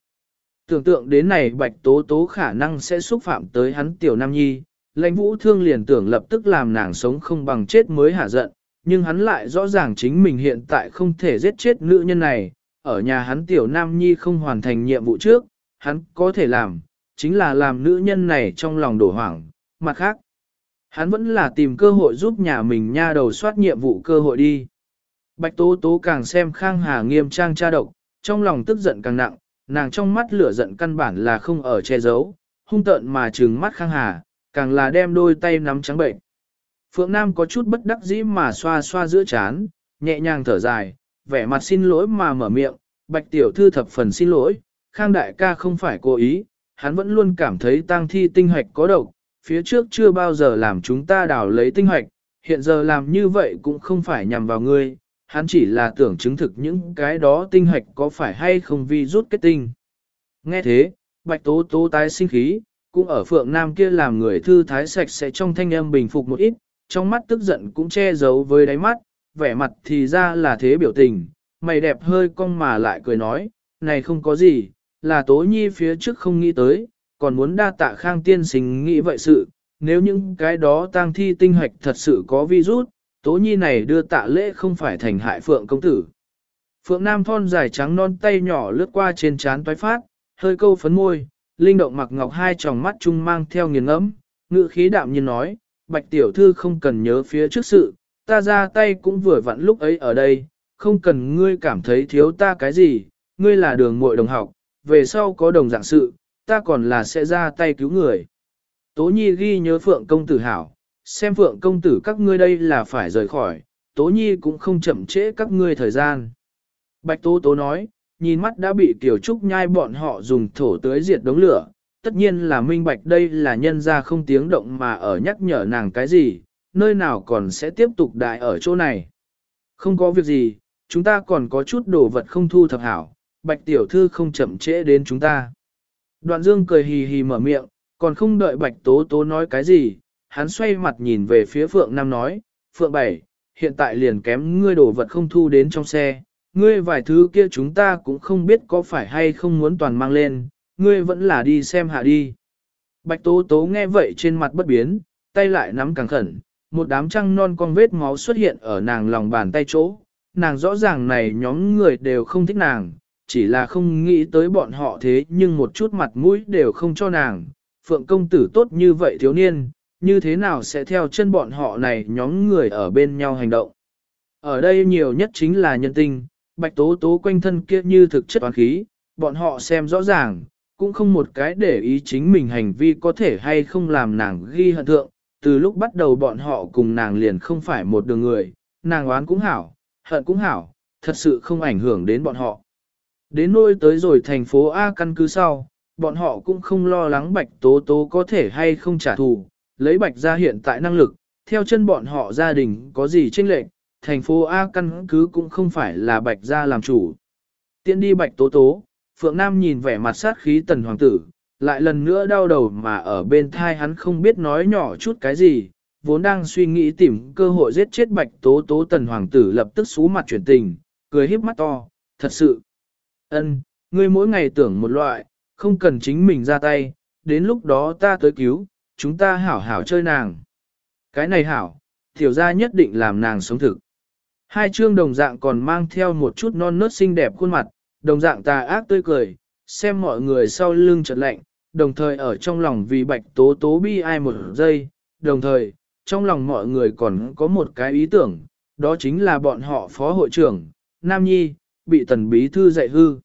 Tưởng tượng đến này bạch tố tố khả năng sẽ xúc phạm tới hắn tiểu nam nhi, lãnh vũ thương liền tưởng lập tức làm nàng sống không bằng chết mới hả giận, nhưng hắn lại rõ ràng chính mình hiện tại không thể giết chết nữ nhân này, ở nhà hắn tiểu nam nhi không hoàn thành nhiệm vụ trước, hắn có thể làm, chính là làm nữ nhân này trong lòng đổ hoảng, mặt khác. Hắn vẫn là tìm cơ hội giúp nhà mình nha đầu soát nhiệm vụ cơ hội đi. Bạch Tố Tố càng xem Khang Hà nghiêm trang tra độc, trong lòng tức giận càng nặng, nàng trong mắt lửa giận căn bản là không ở che giấu, hung tợn mà trừng mắt Khang Hà, càng là đem đôi tay nắm trắng bệnh. Phượng Nam có chút bất đắc dĩ mà xoa xoa giữa chán, nhẹ nhàng thở dài, vẻ mặt xin lỗi mà mở miệng, Bạch Tiểu Thư thập phần xin lỗi, Khang Đại ca không phải cố ý, hắn vẫn luôn cảm thấy tang thi tinh hoạch có độc, phía trước chưa bao giờ làm chúng ta đào lấy tinh hoạch, hiện giờ làm như vậy cũng không phải nhằm vào ngươi, hắn chỉ là tưởng chứng thực những cái đó tinh hoạch có phải hay không vi rút kết tinh. Nghe thế, bạch tố tố tái sinh khí, cũng ở phượng nam kia làm người thư thái sạch sẽ trong thanh âm bình phục một ít, trong mắt tức giận cũng che giấu với đáy mắt, vẻ mặt thì ra là thế biểu tình, mày đẹp hơi cong mà lại cười nói, này không có gì, là tố nhi phía trước không nghĩ tới, còn muốn đa tạ khang tiên sinh nghĩ vậy sự, nếu những cái đó tang thi tinh hạch thật sự có virus, Tố nhi này đưa tạ lễ không phải thành hại phượng công tử. Phượng Nam thon dài trắng non tay nhỏ lướt qua trên trán toái phát, hơi câu phấn môi, linh động mặc ngọc hai tròng mắt chung mang theo nghiền ngẫm, ngự khí đạm nhiên nói, bạch tiểu thư không cần nhớ phía trước sự, ta ra tay cũng vừa vặn lúc ấy ở đây, không cần ngươi cảm thấy thiếu ta cái gì, ngươi là đường muội đồng học, về sau có đồng dạng sự, ta còn là sẽ ra tay cứu người. Tố nhi ghi nhớ phượng công tử hảo, xem phượng công tử các ngươi đây là phải rời khỏi, tố nhi cũng không chậm trễ các ngươi thời gian. Bạch tố tố nói, nhìn mắt đã bị tiểu trúc nhai bọn họ dùng thổ tưới diệt đống lửa, tất nhiên là minh bạch đây là nhân ra không tiếng động mà ở nhắc nhở nàng cái gì, nơi nào còn sẽ tiếp tục đại ở chỗ này. Không có việc gì, chúng ta còn có chút đồ vật không thu thập hảo, bạch tiểu thư không chậm trễ đến chúng ta. Đoạn dương cười hì hì mở miệng, còn không đợi bạch tố tố nói cái gì, hắn xoay mặt nhìn về phía Phượng Nam nói, Phượng Bảy, hiện tại liền kém ngươi đồ vật không thu đến trong xe, ngươi vài thứ kia chúng ta cũng không biết có phải hay không muốn toàn mang lên, ngươi vẫn là đi xem hạ đi. Bạch Tố Tố nghe vậy trên mặt bất biến, tay lại nắm càng khẩn, một đám trăng non con vết máu xuất hiện ở nàng lòng bàn tay chỗ, nàng rõ ràng này nhóm người đều không thích nàng, chỉ là không nghĩ tới bọn họ thế nhưng một chút mặt mũi đều không cho nàng, Phượng công tử tốt như vậy thiếu niên, như thế nào sẽ theo chân bọn họ này nhóm người ở bên nhau hành động. Ở đây nhiều nhất chính là nhân tinh, bạch tố tố quanh thân kia như thực chất toán khí, bọn họ xem rõ ràng, cũng không một cái để ý chính mình hành vi có thể hay không làm nàng ghi hận thượng, từ lúc bắt đầu bọn họ cùng nàng liền không phải một đường người, nàng oán cũng hảo, hận cũng hảo, thật sự không ảnh hưởng đến bọn họ. Đến nơi tới rồi thành phố A căn cứ sau, bọn họ cũng không lo lắng bạch tố tố có thể hay không trả thù, lấy bạch gia hiện tại năng lực, theo chân bọn họ gia đình có gì chênh lệch, thành phố A căn cứ cũng không phải là bạch gia làm chủ. Tiện đi bạch tố tố, Phượng Nam nhìn vẻ mặt sát khí tần hoàng tử, lại lần nữa đau đầu mà ở bên thai hắn không biết nói nhỏ chút cái gì, vốn đang suy nghĩ tìm cơ hội giết chết bạch tố tố tần hoàng tử lập tức xú mặt chuyển tình, cười híp mắt to, thật sự. ân, ngươi mỗi ngày tưởng một loại, không cần chính mình ra tay, đến lúc đó ta tới cứu, chúng ta hảo hảo chơi nàng. Cái này hảo, tiểu gia nhất định làm nàng sống thực. Hai chương đồng dạng còn mang theo một chút non nớt xinh đẹp khuôn mặt, đồng dạng tà ác tươi cười, xem mọi người sau lưng chợt lạnh, đồng thời ở trong lòng vì bạch tố tố bi ai một giây, đồng thời, trong lòng mọi người còn có một cái ý tưởng, đó chính là bọn họ phó hội trưởng, Nam Nhi, bị tần bí thư dạy hư.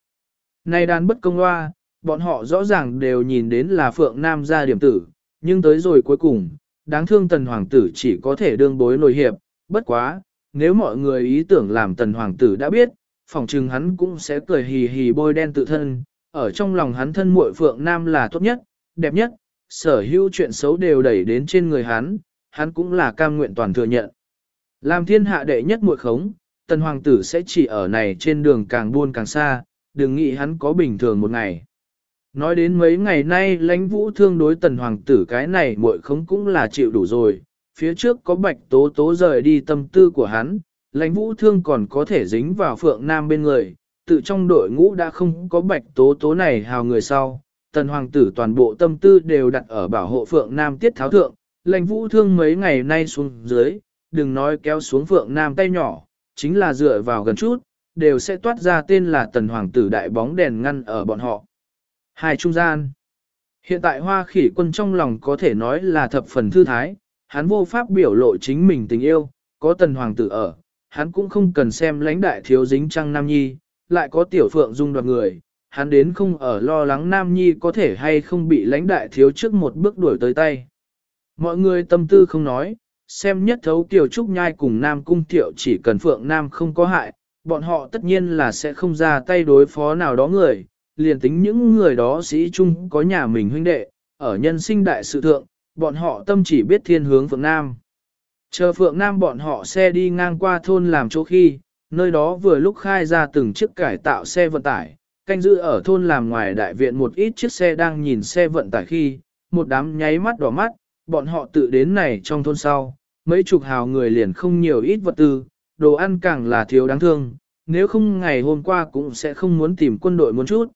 nay đàn bất công loa, bọn họ rõ ràng đều nhìn đến là Phượng Nam ra điểm tử, nhưng tới rồi cuối cùng, đáng thương tần hoàng tử chỉ có thể đương bối nổi hiệp, bất quá, nếu mọi người ý tưởng làm tần hoàng tử đã biết, phỏng chừng hắn cũng sẽ cười hì hì bôi đen tự thân, ở trong lòng hắn thân muội Phượng Nam là tốt nhất, đẹp nhất, sở hữu chuyện xấu đều đẩy đến trên người hắn, hắn cũng là cam nguyện toàn thừa nhận. Làm thiên hạ đệ nhất muội khống, tần hoàng tử sẽ chỉ ở này trên đường càng buôn càng xa, đừng nghĩ hắn có bình thường một ngày. Nói đến mấy ngày nay lãnh vũ thương đối tần hoàng tử cái này muội khống cũng là chịu đủ rồi, phía trước có bạch tố tố rời đi tâm tư của hắn, lãnh vũ thương còn có thể dính vào phượng nam bên người, tự trong đội ngũ đã không có bạch tố tố này hào người sau, tần hoàng tử toàn bộ tâm tư đều đặt ở bảo hộ phượng nam tiết tháo thượng, lãnh vũ thương mấy ngày nay xuống dưới, đừng nói kéo xuống phượng nam tay nhỏ, chính là dựa vào gần chút, đều sẽ toát ra tên là tần hoàng tử đại bóng đèn ngăn ở bọn họ. Hai trung gian. Hiện tại hoa khỉ quân trong lòng có thể nói là thập phần thư thái, hắn vô pháp biểu lộ chính mình tình yêu, có tần hoàng tử ở, hắn cũng không cần xem lãnh đại thiếu dính trăng nam nhi, lại có tiểu phượng dung đoạt người, hắn đến không ở lo lắng nam nhi có thể hay không bị lãnh đại thiếu trước một bước đuổi tới tay. Mọi người tâm tư không nói, xem nhất thấu tiểu trúc nhai cùng nam cung tiểu chỉ cần phượng nam không có hại, bọn họ tất nhiên là sẽ không ra tay đối phó nào đó người, liền tính những người đó sĩ chung có nhà mình huynh đệ, ở nhân sinh đại sự thượng, bọn họ tâm chỉ biết thiên hướng Phượng Nam. Chờ Phượng Nam bọn họ xe đi ngang qua thôn làm chỗ khi, nơi đó vừa lúc khai ra từng chiếc cải tạo xe vận tải, canh giữ ở thôn làm ngoài đại viện một ít chiếc xe đang nhìn xe vận tải khi, một đám nháy mắt đỏ mắt, bọn họ tự đến này trong thôn sau, mấy chục hào người liền không nhiều ít vật tư, đồ ăn càng là thiếu đáng thương, nếu không ngày hôm qua cũng sẽ không muốn tìm quân đội muốn chút.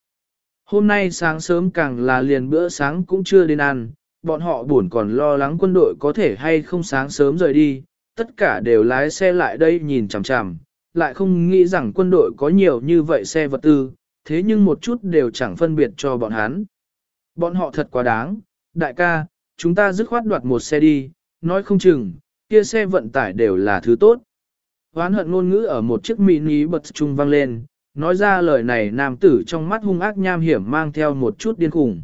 Hôm nay sáng sớm càng là liền bữa sáng cũng chưa đến ăn, bọn họ buồn còn lo lắng quân đội có thể hay không sáng sớm rời đi, tất cả đều lái xe lại đây nhìn chằm chằm, lại không nghĩ rằng quân đội có nhiều như vậy xe vật tư, thế nhưng một chút đều chẳng phân biệt cho bọn hắn. Bọn họ thật quá đáng, đại ca, chúng ta dứt khoát đoạt một xe đi, nói không chừng, kia xe vận tải đều là thứ tốt. Hoán hận ngôn ngữ ở một chiếc mini bật trung vang lên, nói ra lời này nam tử trong mắt hung ác nham hiểm mang theo một chút điên khủng.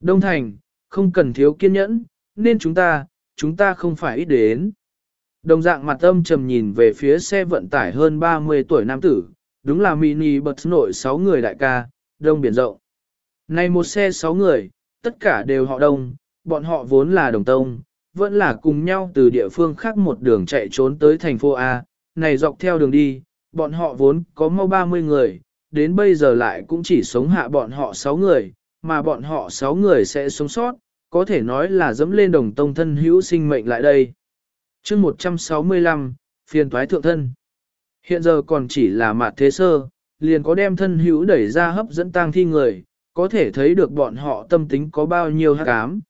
Đông Thành, không cần thiếu kiên nhẫn, nên chúng ta, chúng ta không phải ít đến. Đồng dạng mặt âm trầm nhìn về phía xe vận tải hơn 30 tuổi nam tử, đúng là mini bật nội 6 người đại ca, đông biển rộng. Này một xe 6 người, tất cả đều họ đông, bọn họ vốn là đồng tông, vẫn là cùng nhau từ địa phương khác một đường chạy trốn tới thành phố A, này dọc theo đường đi, bọn họ vốn có mau 30 người, đến bây giờ lại cũng chỉ sống hạ bọn họ 6 người, mà bọn họ 6 người sẽ sống sót, có thể nói là dẫm lên đồng tông thân hữu sinh mệnh lại đây chương 165, phiền toái thượng thân. Hiện giờ còn chỉ là mạt thế sơ, liền có đem thân hữu đẩy ra hấp dẫn tang thi người, có thể thấy được bọn họ tâm tính có bao nhiêu hát cám.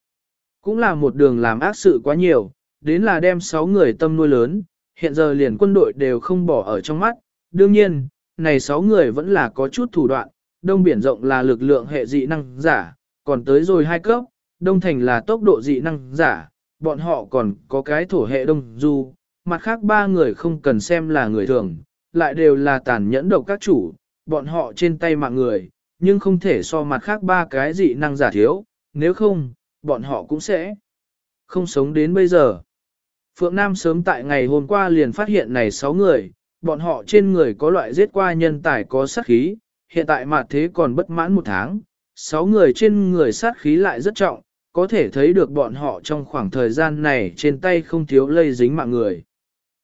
Cũng là một đường làm ác sự quá nhiều, đến là đem 6 người tâm nuôi lớn, hiện giờ liền quân đội đều không bỏ ở trong mắt, Đương nhiên, này 6 người vẫn là có chút thủ đoạn, đông biển rộng là lực lượng hệ dị năng giả, còn tới rồi hai cấp, đông thành là tốc độ dị năng giả, bọn họ còn có cái thổ hệ đông du, mặt khác ba người không cần xem là người thường, lại đều là tàn nhẫn độc các chủ, bọn họ trên tay mạng người, nhưng không thể so mặt khác ba cái dị năng giả thiếu, nếu không, bọn họ cũng sẽ không sống đến bây giờ. Phượng Nam sớm tại ngày hôm qua liền phát hiện này 6 người, bọn họ trên người có loại giết qua nhân tài có sát khí, hiện tại mà thế còn bất mãn một tháng, sáu người trên người sát khí lại rất trọng, có thể thấy được bọn họ trong khoảng thời gian này trên tay không thiếu lây dính mạng người.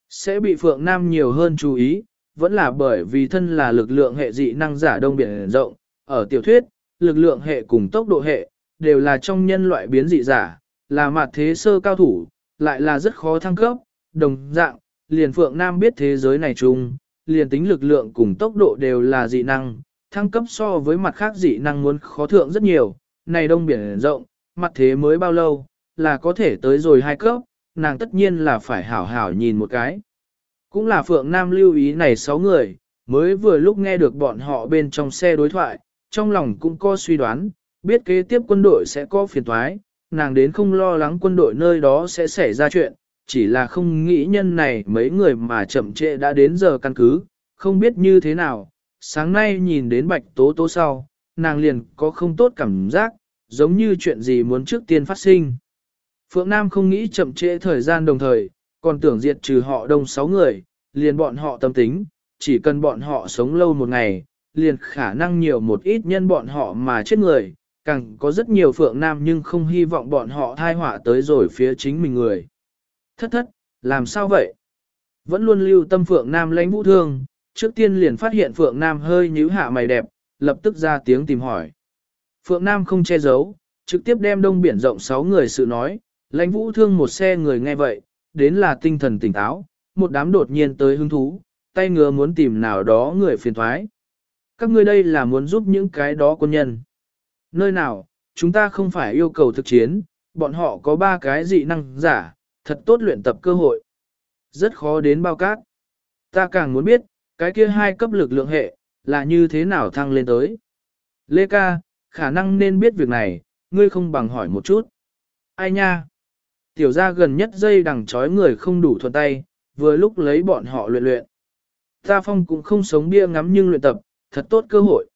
Sẽ bị Phượng Nam nhiều hơn chú ý, vẫn là bởi vì thân là lực lượng hệ dị năng giả đông biển rộng, ở tiểu thuyết, lực lượng hệ cùng tốc độ hệ, đều là trong nhân loại biến dị giả, là mặt thế sơ cao thủ, lại là rất khó thăng cấp, đồng dạng, liền Phượng Nam biết thế giới này chung, liền tính lực lượng cùng tốc độ đều là dị năng, thăng cấp so với mặt khác dị năng muốn khó thượng rất nhiều, này đông biển rộng, mặt thế mới bao lâu, là có thể tới rồi hai cấp, nàng tất nhiên là phải hảo hảo nhìn một cái. Cũng là Phượng Nam lưu ý này sáu người, mới vừa lúc nghe được bọn họ bên trong xe đối thoại, trong lòng cũng có suy đoán, biết kế tiếp quân đội sẽ có phiền toái, nàng đến không lo lắng quân đội nơi đó sẽ xảy ra chuyện, chỉ là không nghĩ nhân này mấy người mà chậm trễ đã đến giờ căn cứ, không biết như thế nào. Sáng nay nhìn đến bạch tố tố sau, nàng liền có không tốt cảm giác, giống như chuyện gì muốn trước tiên phát sinh. Phượng Nam không nghĩ chậm trễ thời gian đồng thời, còn tưởng diệt trừ họ đông sáu người, liền bọn họ tâm tính, chỉ cần bọn họ sống lâu một ngày, liền khả năng nhiều một ít nhân bọn họ mà chết người, càng có rất nhiều phượng nam nhưng không hy vọng bọn họ thai họa tới rồi phía chính mình người. Thất thất, làm sao vậy? Vẫn luôn lưu tâm phượng nam lãnh vũ thương, trước tiên liền phát hiện phượng nam hơi nhíu hạ mày đẹp, lập tức ra tiếng tìm hỏi. Phượng nam không che giấu, trực tiếp đem đông biển rộng 6 người sự nói, lãnh vũ thương một xe người nghe vậy, đến là tinh thần tỉnh táo, một đám đột nhiên tới hứng thú, tay ngứa muốn tìm nào đó người phiền thoái. Các ngươi đây là muốn giúp những cái đó quân nhân. Nơi nào, chúng ta không phải yêu cầu thực chiến, bọn họ có ba cái dị năng giả, thật tốt luyện tập cơ hội. Rất khó đến bao cát. Ta càng muốn biết, cái kia hai cấp lực lượng hệ, là như thế nào thăng lên tới. Lê ca, khả năng nên biết việc này, ngươi không bằng hỏi một chút. Ai nha? Tiểu ra gần nhất dây đằng chói người không đủ thuận tay, vừa lúc lấy bọn họ luyện luyện. Ta phong cũng không sống bia ngắm nhưng luyện tập, thật tốt cơ hội.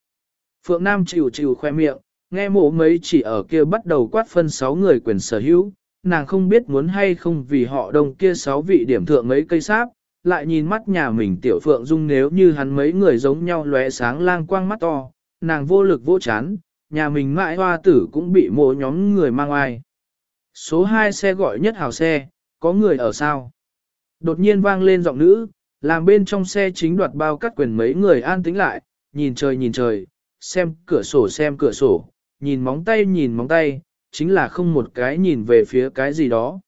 Phượng Nam chịu chịu khoe miệng, nghe mộ mấy chỉ ở kia bắt đầu quát phân sáu người quyền sở hữu, nàng không biết muốn hay không vì họ đông kia sáu vị điểm thượng mấy cây sáp, lại nhìn mắt nhà mình tiểu Phượng Dung nếu như hắn mấy người giống nhau lóe sáng lang quang mắt to, nàng vô lực vô chán, nhà mình mãi hoa tử cũng bị mộ nhóm người mang ai. Số 2 xe gọi nhất hào xe, có người ở sao? Đột nhiên vang lên giọng nữ, làm bên trong xe chính đoạt bao cắt quyền mấy người an tĩnh lại, nhìn trời nhìn trời, xem cửa sổ xem cửa sổ, nhìn móng tay nhìn móng tay, chính là không một cái nhìn về phía cái gì đó.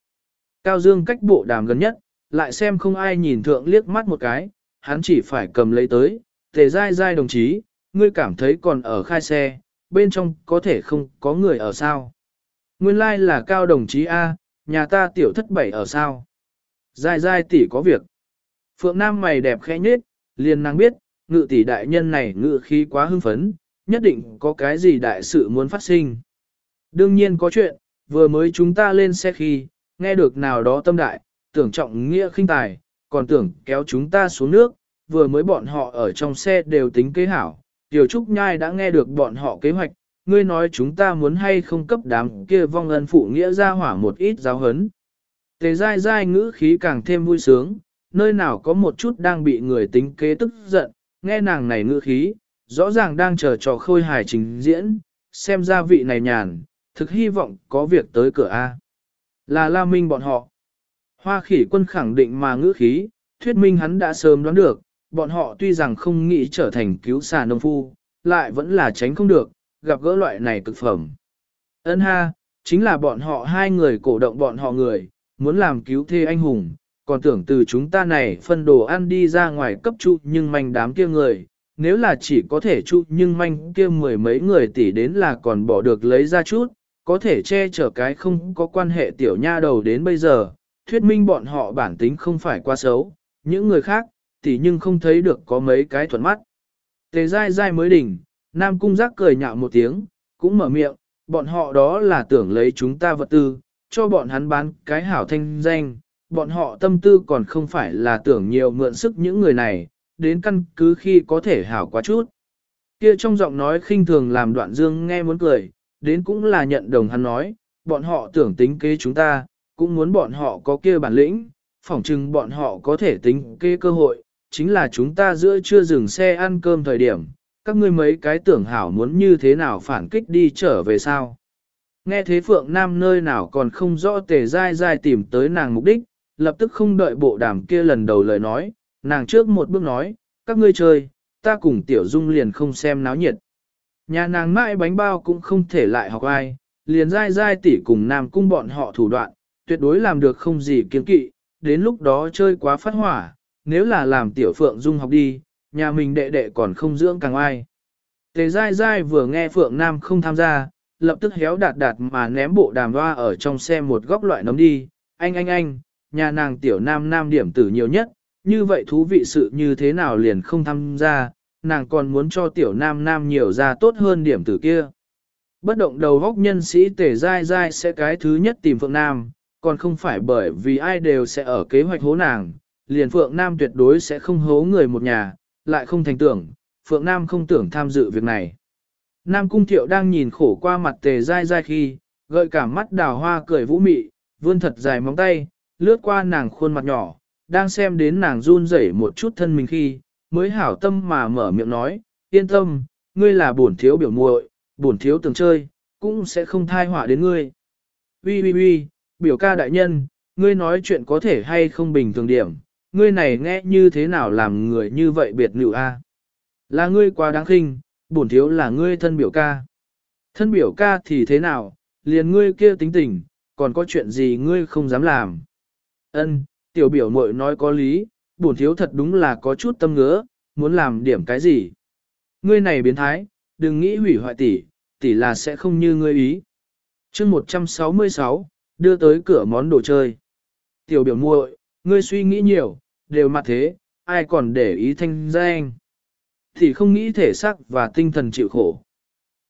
Cao Dương cách bộ đàm gần nhất, lại xem không ai nhìn thượng liếc mắt một cái, hắn chỉ phải cầm lấy tới, tề dai dai đồng chí, ngươi cảm thấy còn ở khai xe, bên trong có thể không có người ở sao. Nguyên lai like là cao đồng chí A, nhà ta tiểu thất bảy ở sao. dài dài tỷ có việc. Phượng Nam mày đẹp khẽ nhết, liền năng biết, ngự tỷ đại nhân này ngự khí quá hưng phấn, nhất định có cái gì đại sự muốn phát sinh. Đương nhiên có chuyện, vừa mới chúng ta lên xe khi, nghe được nào đó tâm đại, tưởng trọng nghĩa khinh tài, còn tưởng kéo chúng ta xuống nước, vừa mới bọn họ ở trong xe đều tính kế hảo. Tiểu Trúc Nhai đã nghe được bọn họ kế hoạch, ngươi nói chúng ta muốn hay không cấp đám kia vong ân phụ nghĩa ra hỏa một ít giáo hấn. Tề dai dai ngữ khí càng thêm vui sướng, nơi nào có một chút đang bị người tính kế tức giận, nghe nàng này ngữ khí, rõ ràng đang chờ trò khôi hài trình diễn, xem ra vị này nhàn, thực hy vọng có việc tới cửa A. Là La Minh bọn họ. Hoa khỉ quân khẳng định mà ngữ khí, thuyết minh hắn đã sớm đoán được, bọn họ tuy rằng không nghĩ trở thành cứu xà nông phu, lại vẫn là tránh không được, gặp gỡ loại này cực phẩm. Ân ha, chính là bọn họ hai người cổ động bọn họ người, muốn làm cứu thê anh hùng, còn tưởng từ chúng ta này phân đồ ăn đi ra ngoài cấp chu nhưng manh đám kia người, nếu là chỉ có thể chu nhưng manh kia mười mấy người tỷ đến là còn bỏ được lấy ra chút, có thể che chở cái không có quan hệ tiểu nha đầu đến bây giờ, thuyết minh bọn họ bản tính không phải quá xấu, những người khác, thì nhưng không thấy được có mấy cái thuận mắt. Tề dai dai mới đỉnh, Nam Cung giác cười nhạo một tiếng, cũng mở miệng, bọn họ đó là tưởng lấy chúng ta vật tư, cho bọn hắn bán cái hảo thanh danh, bọn họ tâm tư còn không phải là tưởng nhiều mượn sức những người này, đến căn cứ khi có thể hảo quá chút. Kia trong giọng nói khinh thường làm đoạn dương nghe muốn cười, đến cũng là nhận đồng hắn nói, bọn họ tưởng tính kế chúng ta, cũng muốn bọn họ có kia bản lĩnh, phỏng chừng bọn họ có thể tính kế cơ hội, chính là chúng ta giữa chưa dừng xe ăn cơm thời điểm, các ngươi mấy cái tưởng hảo muốn như thế nào phản kích đi trở về sao. Nghe thế Phượng Nam nơi nào còn không rõ tề dai dai tìm tới nàng mục đích, lập tức không đợi bộ đàm kia lần đầu lời nói, nàng trước một bước nói, các ngươi chơi, ta cùng Tiểu Dung liền không xem náo nhiệt. Nhà nàng mãi bánh bao cũng không thể lại học ai, liền dai dai tỉ cùng Nam cung bọn họ thủ đoạn, tuyệt đối làm được không gì kiên kỵ, đến lúc đó chơi quá phát hỏa, nếu là làm Tiểu Phượng Dung học đi, nhà mình đệ đệ còn không dưỡng càng ai. Tề dai dai vừa nghe Phượng Nam không tham gia, lập tức héo đạt đạt mà ném bộ đàm hoa ở trong xe một góc loại nấm đi, anh anh anh, nhà nàng tiểu nam nam điểm tử nhiều nhất, như vậy thú vị sự như thế nào liền không tham gia, nàng còn muốn cho tiểu nam nam nhiều ra tốt hơn điểm tử kia. Bất động đầu góc nhân sĩ tề dai dai sẽ cái thứ nhất tìm Phượng Nam, còn không phải bởi vì ai đều sẽ ở kế hoạch hố nàng, liền Phượng Nam tuyệt đối sẽ không hố người một nhà, lại không thành tưởng, Phượng Nam không tưởng tham dự việc này. Nam Cung Thiệu đang nhìn khổ qua mặt tề dai dai khi, gợi cả mắt đào hoa cười vũ mị, vươn thật dài móng tay, lướt qua nàng khuôn mặt nhỏ, đang xem đến nàng run rẩy một chút thân mình khi, mới hảo tâm mà mở miệng nói, yên tâm, ngươi là bổn thiếu biểu muội, bổn thiếu từng chơi, cũng sẽ không thai họa đến ngươi. Ui ui ui, biểu ca đại nhân, ngươi nói chuyện có thể hay không bình thường điểm, ngươi này nghe như thế nào làm người như vậy biệt nữ a? Là ngươi quá đáng khinh, bổn thiếu là ngươi thân biểu ca. Thân biểu ca thì thế nào, liền ngươi kia tính tình, còn có chuyện gì ngươi không dám làm. Ân, tiểu biểu muội nói có lý, bổn thiếu thật đúng là có chút tâm ngứa, muốn làm điểm cái gì. Ngươi này biến thái, đừng nghĩ hủy hoại tỷ, tỷ là sẽ không như ngươi ý. chương 166, đưa tới cửa món đồ chơi. Tiểu biểu muội, ngươi suy nghĩ nhiều, đều mặt thế, ai còn để ý thanh danh. Thì không nghĩ thể xác và tinh thần chịu khổ.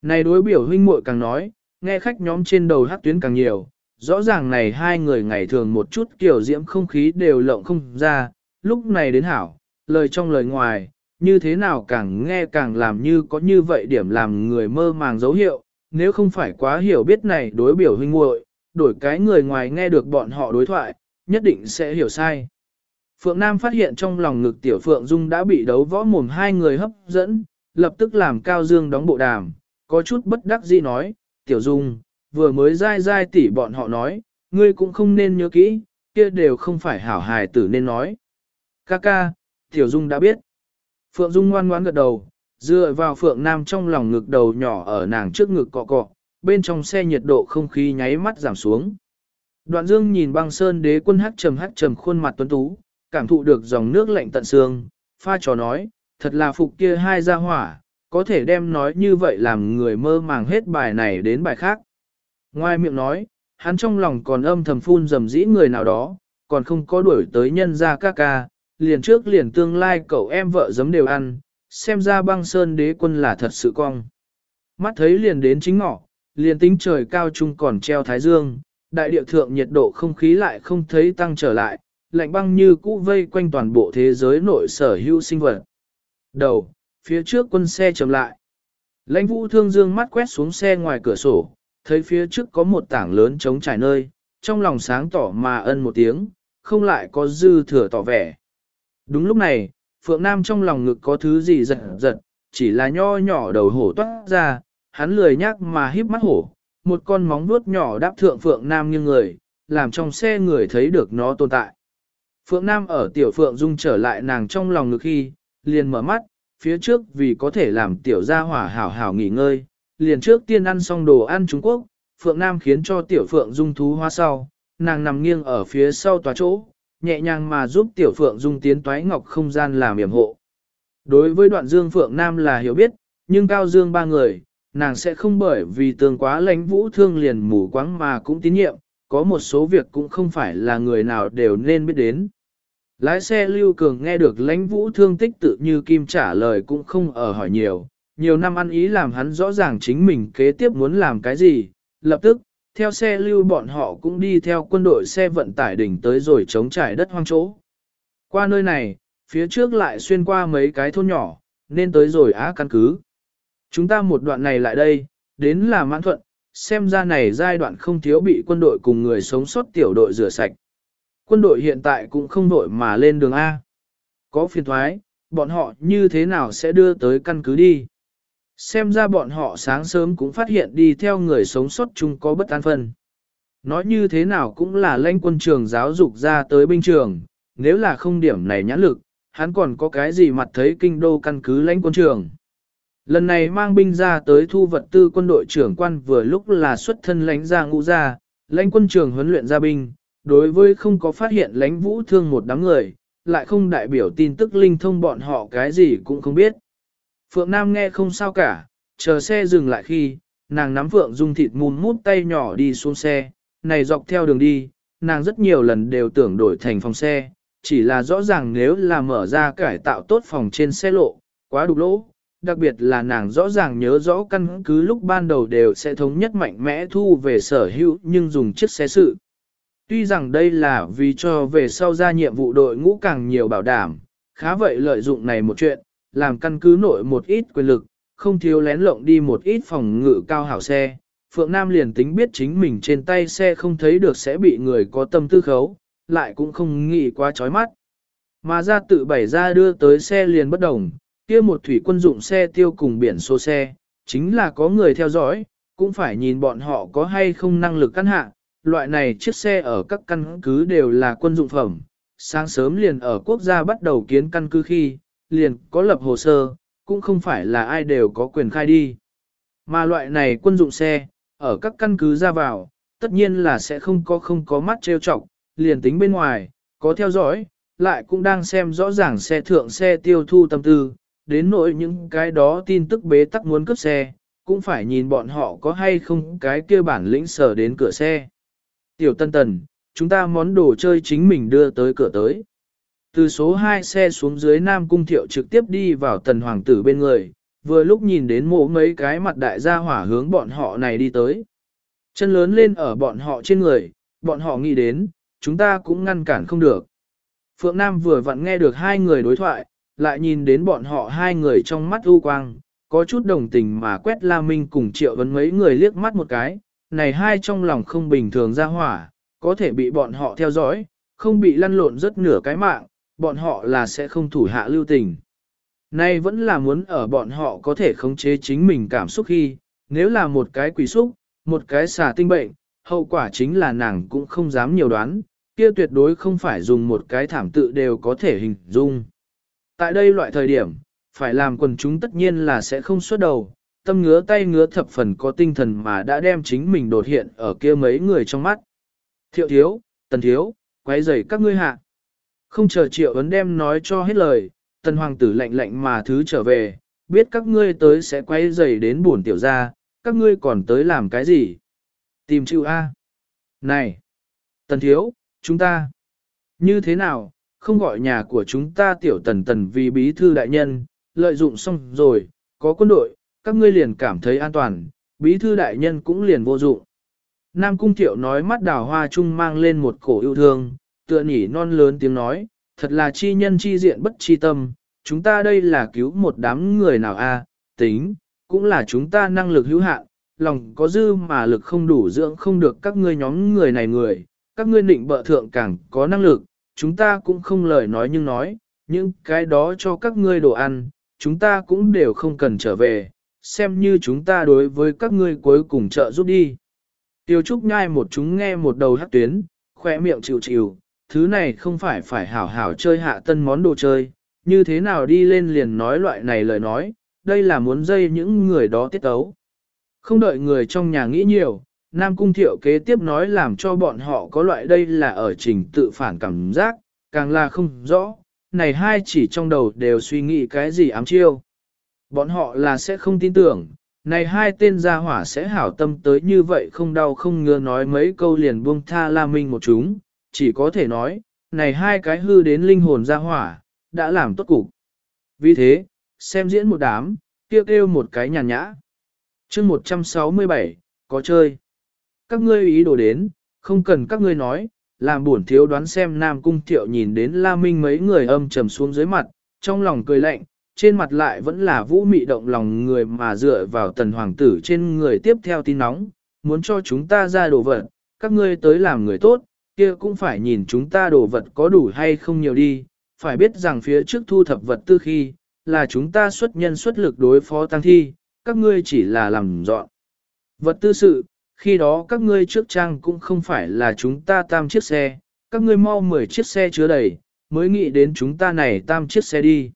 Này đối biểu huynh muội càng nói, nghe khách nhóm trên đầu hát tuyến càng nhiều, rõ ràng này hai người ngày thường một chút kiểu diễm không khí đều lộng không ra, lúc này đến hảo, lời trong lời ngoài, như thế nào càng nghe càng làm như có như vậy điểm làm người mơ màng dấu hiệu, nếu không phải quá hiểu biết này đối biểu huynh muội, đổi cái người ngoài nghe được bọn họ đối thoại, nhất định sẽ hiểu sai. Phượng Nam phát hiện trong lòng ngực tiểu Phượng Dung đã bị đấu võ mồm hai người hấp dẫn, lập tức làm Cao Dương đóng bộ đàm, có chút bất đắc dĩ nói, tiểu Dung, vừa mới dai dai tỉ bọn họ nói, ngươi cũng không nên nhớ kỹ, kia đều không phải hảo hài tử nên nói. Ca ca, tiểu Dung đã biết. Phượng Dung ngoan ngoãn gật đầu, dựa vào Phượng Nam trong lòng ngực đầu nhỏ ở nàng trước ngực cọ cọ, bên trong xe nhiệt độ không khí nháy mắt giảm xuống. Đoạn Dương nhìn băng sơn đế quân hắc trầm hắc trầm khuôn mặt tuấn tú, cảm thụ được dòng nước lạnh tận xương, pha trò nói, thật là phục kia hai gia hỏa, có thể đem nói như vậy làm người mơ màng hết bài này đến bài khác. Ngoài miệng nói, hắn trong lòng còn âm thầm phun dầm dĩ người nào đó, còn không có đuổi tới nhân gia ca ca, liền trước liền tương lai cậu em vợ giấm đều ăn, xem ra băng sơn đế quân là thật sự cong. Mắt thấy liền đến chính ngọ, liền tính trời cao trung còn treo thái dương, đại địa thượng nhiệt độ không khí lại không thấy tăng trở lại, lạnh băng như cũ vây quanh toàn bộ thế giới nội sở hữu sinh vật. Đầu, phía trước quân xe chậm lại. Lãnh vũ thương dương mắt quét xuống xe ngoài cửa sổ, thấy phía trước có một tảng lớn trống trải nơi, trong lòng sáng tỏ mà ân một tiếng, không lại có dư thừa tỏ vẻ. Đúng lúc này, Phượng Nam trong lòng ngực có thứ gì giật giật, chỉ là nho nhỏ đầu hổ toát ra, hắn lười nhác mà híp mắt hổ, một con móng vuốt nhỏ đáp thượng Phượng Nam như người, làm trong xe người thấy được nó tồn tại. Phượng Nam ở tiểu Phượng Dung trở lại nàng trong lòng ngực khi, liền mở mắt, phía trước vì có thể làm tiểu gia hỏa hảo hảo nghỉ ngơi, liền trước tiên ăn xong đồ ăn Trung Quốc, Phượng Nam khiến cho tiểu Phượng Dung thú hoa sau, nàng nằm nghiêng ở phía sau tòa chỗ, nhẹ nhàng mà giúp tiểu Phượng Dung tiến toái ngọc không gian làm yểm hộ. Đối với đoạn dương Phượng Nam là hiểu biết, nhưng cao dương ba người, nàng sẽ không bởi vì tương quá lãnh vũ thương liền mù quáng mà cũng tín nhiệm, có một số việc cũng không phải là người nào đều nên biết đến. Lái xe Lưu Cường nghe được lãnh vũ thương tích tự như kim trả lời cũng không ở hỏi nhiều, nhiều năm ăn ý làm hắn rõ ràng chính mình kế tiếp muốn làm cái gì, lập tức, theo xe lưu bọn họ cũng đi theo quân đội xe vận tải đỉnh tới rồi chống trải đất hoang chỗ. Qua nơi này, phía trước lại xuyên qua mấy cái thôn nhỏ, nên tới rồi á căn cứ. Chúng ta một đoạn này lại đây, đến là mãn thuận, xem ra này giai đoạn không thiếu bị quân đội cùng người sống sót tiểu đội rửa sạch. Quân đội hiện tại cũng không đội mà lên đường A. Có phiền thoái, bọn họ như thế nào sẽ đưa tới căn cứ đi. Xem ra bọn họ sáng sớm cũng phát hiện đi theo người sống sót chung có bất an phân. Nói như thế nào cũng là lãnh quân trường giáo dục ra tới binh trường, nếu là không điểm này nhãn lực, hắn còn có cái gì mặt thấy kinh đô căn cứ lãnh quân trường. Lần này mang binh ra tới thu vật tư quân đội trưởng quan vừa lúc là xuất thân lãnh ra ngũ ra, lãnh quân trường huấn luyện gia binh, đối với không có phát hiện lãnh vũ thương một đám người, lại không đại biểu tin tức linh thông bọn họ cái gì cũng không biết. Phượng Nam nghe không sao cả, chờ xe dừng lại khi, nàng nắm Phượng Dung thịt mùn mút tay nhỏ đi xuống xe, này dọc theo đường đi, nàng rất nhiều lần đều tưởng đổi thành phòng xe, chỉ là rõ ràng nếu là mở ra cải tạo tốt phòng trên xe lộ, quá đục lỗ, đặc biệt là nàng rõ ràng nhớ rõ căn cứ lúc ban đầu đều sẽ thống nhất mạnh mẽ thu về sở hữu nhưng dùng chiếc xe sự. Tuy rằng đây là vì cho về sau ra nhiệm vụ đội ngũ càng nhiều bảo đảm, khá vậy lợi dụng này một chuyện, làm căn cứ nội một ít quyền lực, không thiếu lén lộng đi một ít phòng ngự cao hảo xe. Phượng Nam liền tính biết chính mình trên tay xe không thấy được sẽ bị người có tâm tư khấu, lại cũng không nghĩ quá chói mắt. Mà ra tự bảy ra đưa tới xe liền bất đồng, kia một thủy quân dụng xe tiêu cùng biển số xe, chính là có người theo dõi, cũng phải nhìn bọn họ có hay không năng lực căn hạ. Loại này chiếc xe ở các căn cứ đều là quân dụng phẩm, sáng sớm liền ở quốc gia bắt đầu kiến căn cứ khi, liền có lập hồ sơ, cũng không phải là ai đều có quyền khai đi. Mà loại này quân dụng xe, ở các căn cứ ra vào, tất nhiên là sẽ không có không có mắt trêu chọc, liền tính bên ngoài, có theo dõi, lại cũng đang xem rõ ràng xe thượng xe tiêu thu tâm tư, đến nỗi những cái đó tin tức bế tắc muốn cướp xe, cũng phải nhìn bọn họ có hay không cái kia bản lĩnh sở đến cửa xe. Tiểu Tân Tần, chúng ta món đồ chơi chính mình đưa tới cửa tới. Từ số 2 xe xuống dưới Nam Cung Thiệu trực tiếp đi vào tần hoàng tử bên người, vừa lúc nhìn đến mộ mấy cái mặt đại gia hỏa hướng bọn họ này đi tới. Chân lớn lên ở bọn họ trên người, bọn họ nghĩ đến, chúng ta cũng ngăn cản không được. Phượng Nam vừa vặn nghe được hai người đối thoại, lại nhìn đến bọn họ hai người trong mắt u quang, có chút đồng tình mà quét La Minh cùng triệu vấn mấy người liếc mắt một cái, này hai trong lòng không bình thường ra hỏa, có thể bị bọn họ theo dõi, không bị lăn lộn rất nửa cái mạng, bọn họ là sẽ không thủ hạ lưu tình. Nay vẫn là muốn ở bọn họ có thể khống chế chính mình cảm xúc khi, nếu là một cái quỷ xúc, một cái xà tinh bệnh, hậu quả chính là nàng cũng không dám nhiều đoán, kia tuyệt đối không phải dùng một cái thảm tự đều có thể hình dung. Tại đây loại thời điểm, phải làm quần chúng tất nhiên là sẽ không xuất đầu, tâm ngứa tay ngứa thập phần có tinh thần mà đã đem chính mình đột hiện ở kia mấy người trong mắt. Thiệu thiếu, tần thiếu, quay rầy các ngươi hạ. Không chờ triệu ấn đem nói cho hết lời, tần hoàng tử lạnh lạnh mà thứ trở về, biết các ngươi tới sẽ quay rầy đến buồn tiểu ra, các ngươi còn tới làm cái gì? Tìm chịu A. Này! Tần thiếu, chúng ta! Như thế nào, không gọi nhà của chúng ta tiểu tần tần vì bí thư đại nhân, lợi dụng xong rồi, có quân đội, các ngươi liền cảm thấy an toàn, bí thư đại nhân cũng liền vô dụng. Nam Cung Thiệu nói mắt đào hoa trung mang lên một cổ yêu thương, tựa nhỉ non lớn tiếng nói, thật là chi nhân chi diện bất chi tâm, chúng ta đây là cứu một đám người nào a, tính, cũng là chúng ta năng lực hữu hạn, lòng có dư mà lực không đủ dưỡng không được các ngươi nhóm người này người, các ngươi định bợ thượng càng có năng lực, chúng ta cũng không lời nói nhưng nói, những cái đó cho các ngươi đồ ăn, chúng ta cũng đều không cần trở về, xem như chúng ta đối với các ngươi cuối cùng trợ giúp đi. Tiêu Trúc nhai một chúng nghe một đầu hát tuyến, khỏe miệng chịu chịu, thứ này không phải phải hảo hảo chơi hạ tân món đồ chơi, như thế nào đi lên liền nói loại này lời nói, đây là muốn dây những người đó tiết tấu. Không đợi người trong nhà nghĩ nhiều, Nam Cung Thiệu kế tiếp nói làm cho bọn họ có loại đây là ở trình tự phản cảm giác, càng là không rõ, này hai chỉ trong đầu đều suy nghĩ cái gì ám chiêu. Bọn họ là sẽ không tin tưởng, này hai tên gia hỏa sẽ hảo tâm tới như vậy không đau không ngứa nói mấy câu liền buông tha La Minh một chúng, chỉ có thể nói, này hai cái hư đến linh hồn gia hỏa, đã làm tốt cục. Vì thế, xem diễn một đám, kêu kêu một cái nhàn nhã. chương 167, có chơi. Các ngươi ý đồ đến, không cần các ngươi nói, làm buồn thiếu đoán xem Nam Cung Thiệu nhìn đến La Minh mấy người âm trầm xuống dưới mặt, trong lòng cười lạnh, trên mặt lại vẫn là vũ mị động lòng người mà dựa vào tần hoàng tử trên người tiếp theo tin nóng, muốn cho chúng ta ra đồ vật, các ngươi tới làm người tốt, kia cũng phải nhìn chúng ta đồ vật có đủ hay không nhiều đi, phải biết rằng phía trước thu thập vật tư khi, là chúng ta xuất nhân xuất lực đối phó tăng thi, các ngươi chỉ là làm dọn. Vật tư sự, khi đó các ngươi trước trang cũng không phải là chúng ta tam chiếc xe, các ngươi mau 10 chiếc xe chứa đầy, mới nghĩ đến chúng ta này tam chiếc xe đi.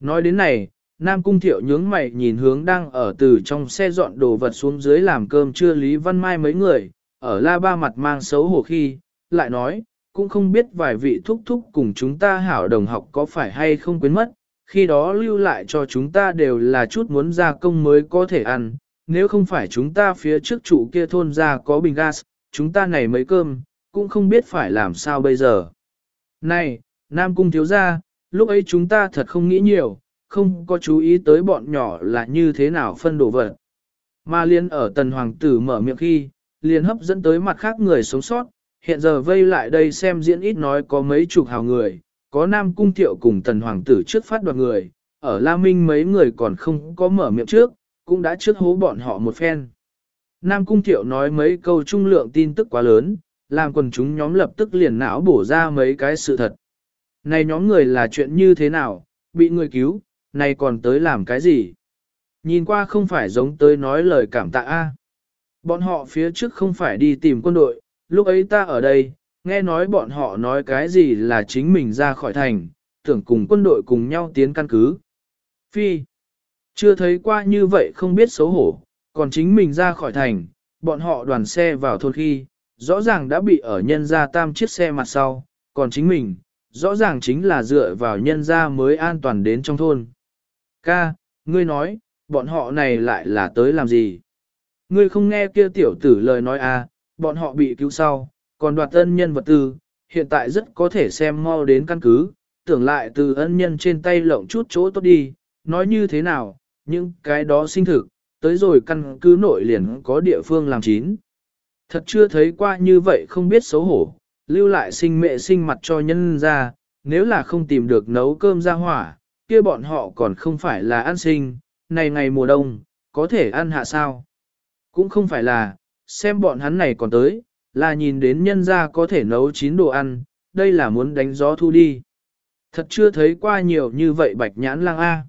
Nói đến này, Nam Cung Thiệu nhướng mày nhìn hướng đang ở từ trong xe dọn đồ vật xuống dưới làm cơm trưa Lý Văn Mai mấy người, ở la ba mặt mang xấu hổ khi, lại nói, cũng không biết vài vị thúc thúc cùng chúng ta hảo đồng học có phải hay không quên mất, khi đó lưu lại cho chúng ta đều là chút muốn ra công mới có thể ăn, nếu không phải chúng ta phía trước trụ kia thôn ra có bình gas, chúng ta này mấy cơm, cũng không biết phải làm sao bây giờ. Này, Nam Cung thiếu gia, lúc ấy chúng ta thật không nghĩ nhiều, không có chú ý tới bọn nhỏ là như thế nào phân đồ vật. Mà liên ở tần hoàng tử mở miệng khi, liền hấp dẫn tới mặt khác người sống sót, hiện giờ vây lại đây xem diễn ít nói có mấy chục hào người, có nam cung thiệu cùng tần hoàng tử trước phát đoạt người, ở La Minh mấy người còn không có mở miệng trước, cũng đã trước hố bọn họ một phen. Nam cung thiệu nói mấy câu trung lượng tin tức quá lớn, làm quần chúng nhóm lập tức liền não bổ ra mấy cái sự thật. Này nhóm người là chuyện như thế nào, bị người cứu, này còn tới làm cái gì? Nhìn qua không phải giống tới nói lời cảm tạ a. Bọn họ phía trước không phải đi tìm quân đội, lúc ấy ta ở đây, nghe nói bọn họ nói cái gì là chính mình ra khỏi thành, tưởng cùng quân đội cùng nhau tiến căn cứ. Phi, chưa thấy qua như vậy không biết xấu hổ, còn chính mình ra khỏi thành, bọn họ đoàn xe vào thôn khi, rõ ràng đã bị ở nhân ra tam chiếc xe mặt sau, còn chính mình, rõ ràng chính là dựa vào nhân ra mới an toàn đến trong thôn. Ca, ngươi nói, bọn họ này lại là tới làm gì? Ngươi không nghe kia tiểu tử lời nói à, bọn họ bị cứu sau, còn đoạt ân nhân vật tư, hiện tại rất có thể xem mau đến căn cứ, tưởng lại từ ân nhân trên tay lộng chút chỗ tốt đi, nói như thế nào, những cái đó sinh thực, tới rồi căn cứ nội liền có địa phương làm chín. Thật chưa thấy qua như vậy không biết xấu hổ, lưu lại sinh mẹ sinh mặt cho nhân ra, nếu là không tìm được nấu cơm ra hỏa, kia bọn họ còn không phải là ăn sinh, này ngày mùa đông, có thể ăn hạ sao. Cũng không phải là, xem bọn hắn này còn tới, là nhìn đến nhân ra có thể nấu chín đồ ăn, đây là muốn đánh gió thu đi. Thật chưa thấy qua nhiều như vậy bạch nhãn lang A.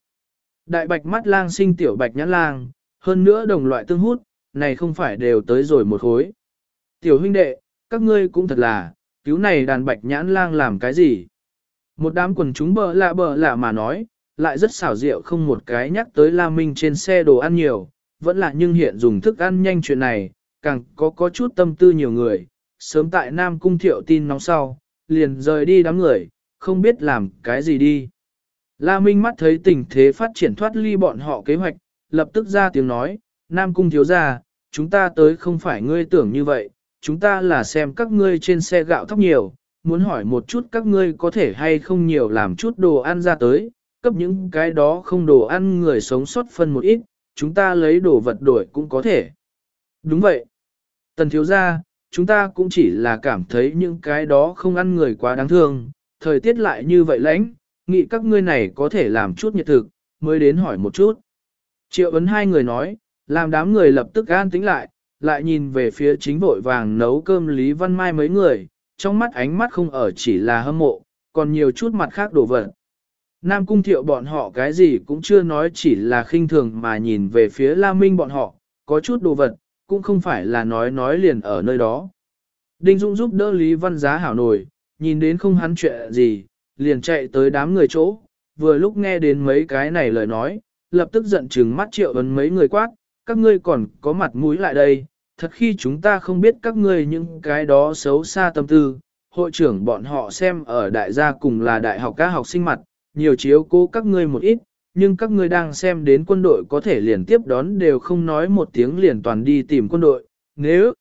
Đại bạch mắt lang sinh tiểu bạch nhãn lang, hơn nữa đồng loại tương hút, này không phải đều tới rồi một khối. Tiểu huynh đệ, các ngươi cũng thật là, cứu này đàn bạch nhãn lang làm cái gì? Một đám quần chúng bờ lạ bờ lạ mà nói, lại rất xảo diệu không một cái nhắc tới La Minh trên xe đồ ăn nhiều, vẫn là nhưng hiện dùng thức ăn nhanh chuyện này, càng có có chút tâm tư nhiều người, sớm tại Nam Cung thiệu tin nóng sau, liền rời đi đám người, không biết làm cái gì đi. La Minh mắt thấy tình thế phát triển thoát ly bọn họ kế hoạch, lập tức ra tiếng nói, Nam Cung thiếu ra, chúng ta tới không phải ngươi tưởng như vậy, chúng ta là xem các ngươi trên xe gạo thóc nhiều, muốn hỏi một chút các ngươi có thể hay không nhiều làm chút đồ ăn ra tới, cấp những cái đó không đồ ăn người sống sót phân một ít, chúng ta lấy đồ vật đổi cũng có thể. Đúng vậy. Tần thiếu ra, chúng ta cũng chỉ là cảm thấy những cái đó không ăn người quá đáng thương, thời tiết lại như vậy lãnh, nghĩ các ngươi này có thể làm chút nhiệt thực, mới đến hỏi một chút. Triệu ấn hai người nói, làm đám người lập tức an tính lại, lại nhìn về phía chính vội vàng nấu cơm Lý Văn Mai mấy người, trong mắt ánh mắt không ở chỉ là hâm mộ, còn nhiều chút mặt khác đổ vật. Nam cung thiệu bọn họ cái gì cũng chưa nói chỉ là khinh thường mà nhìn về phía La Minh bọn họ, có chút đồ vật, cũng không phải là nói nói liền ở nơi đó. Đinh Dũng giúp đỡ Lý Văn Giá hảo nổi, nhìn đến không hắn chuyện gì, liền chạy tới đám người chỗ, vừa lúc nghe đến mấy cái này lời nói, lập tức giận chừng mắt triệu ấn mấy người quát, các ngươi còn có mặt mũi lại đây, thật khi chúng ta không biết các ngươi những cái đó xấu xa tâm tư, hội trưởng bọn họ xem ở đại gia cùng là đại học các học sinh mặt, nhiều chiếu cố các ngươi một ít, nhưng các ngươi đang xem đến quân đội có thể liền tiếp đón đều không nói một tiếng liền toàn đi tìm quân đội, nếu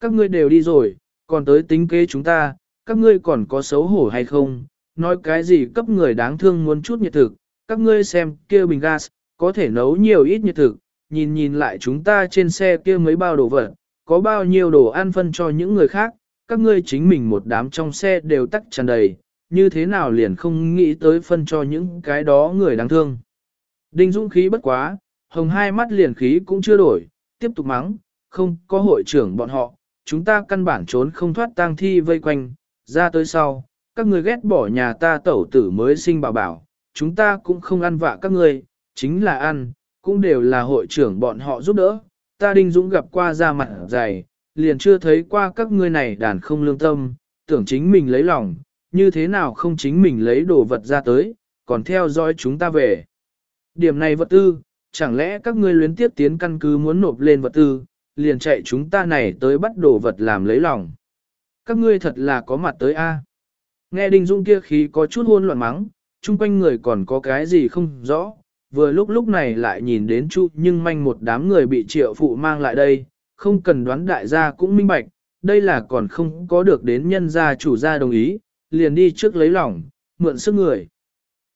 các ngươi đều đi rồi, còn tới tính kế chúng ta, các ngươi còn có xấu hổ hay không, nói cái gì cấp người đáng thương muốn chút nhiệt thực, các ngươi xem kia bình gas, có thể nấu nhiều ít nhiệt thực, nhìn nhìn lại chúng ta trên xe kia mấy bao đồ vật, có bao nhiêu đồ ăn phân cho những người khác, các ngươi chính mình một đám trong xe đều tắc tràn đầy, như thế nào liền không nghĩ tới phân cho những cái đó người đáng thương. Đinh Dũng khí bất quá, hồng hai mắt liền khí cũng chưa đổi, tiếp tục mắng, không có hội trưởng bọn họ, chúng ta căn bản trốn không thoát tang thi vây quanh, ra tới sau, các người ghét bỏ nhà ta tẩu tử mới sinh bảo bảo, chúng ta cũng không ăn vạ các người, chính là ăn, cũng đều là hội trưởng bọn họ giúp đỡ, ta Đinh Dũng gặp qua ra mặt dày, liền chưa thấy qua các ngươi này đàn không lương tâm, tưởng chính mình lấy lòng, như thế nào không chính mình lấy đồ vật ra tới, còn theo dõi chúng ta về. Điểm này vật tư, chẳng lẽ các ngươi luyến tiếp tiến căn cứ muốn nộp lên vật tư, liền chạy chúng ta này tới bắt đồ vật làm lấy lòng. Các ngươi thật là có mặt tới A. Nghe Đinh Dung kia khí có chút hôn loạn mắng, chung quanh người còn có cái gì không rõ, vừa lúc lúc này lại nhìn đến Chu nhưng manh một đám người bị triệu phụ mang lại đây, không cần đoán đại gia cũng minh bạch, đây là còn không có được đến nhân gia chủ gia đồng ý, liền đi trước lấy lòng, mượn sức người.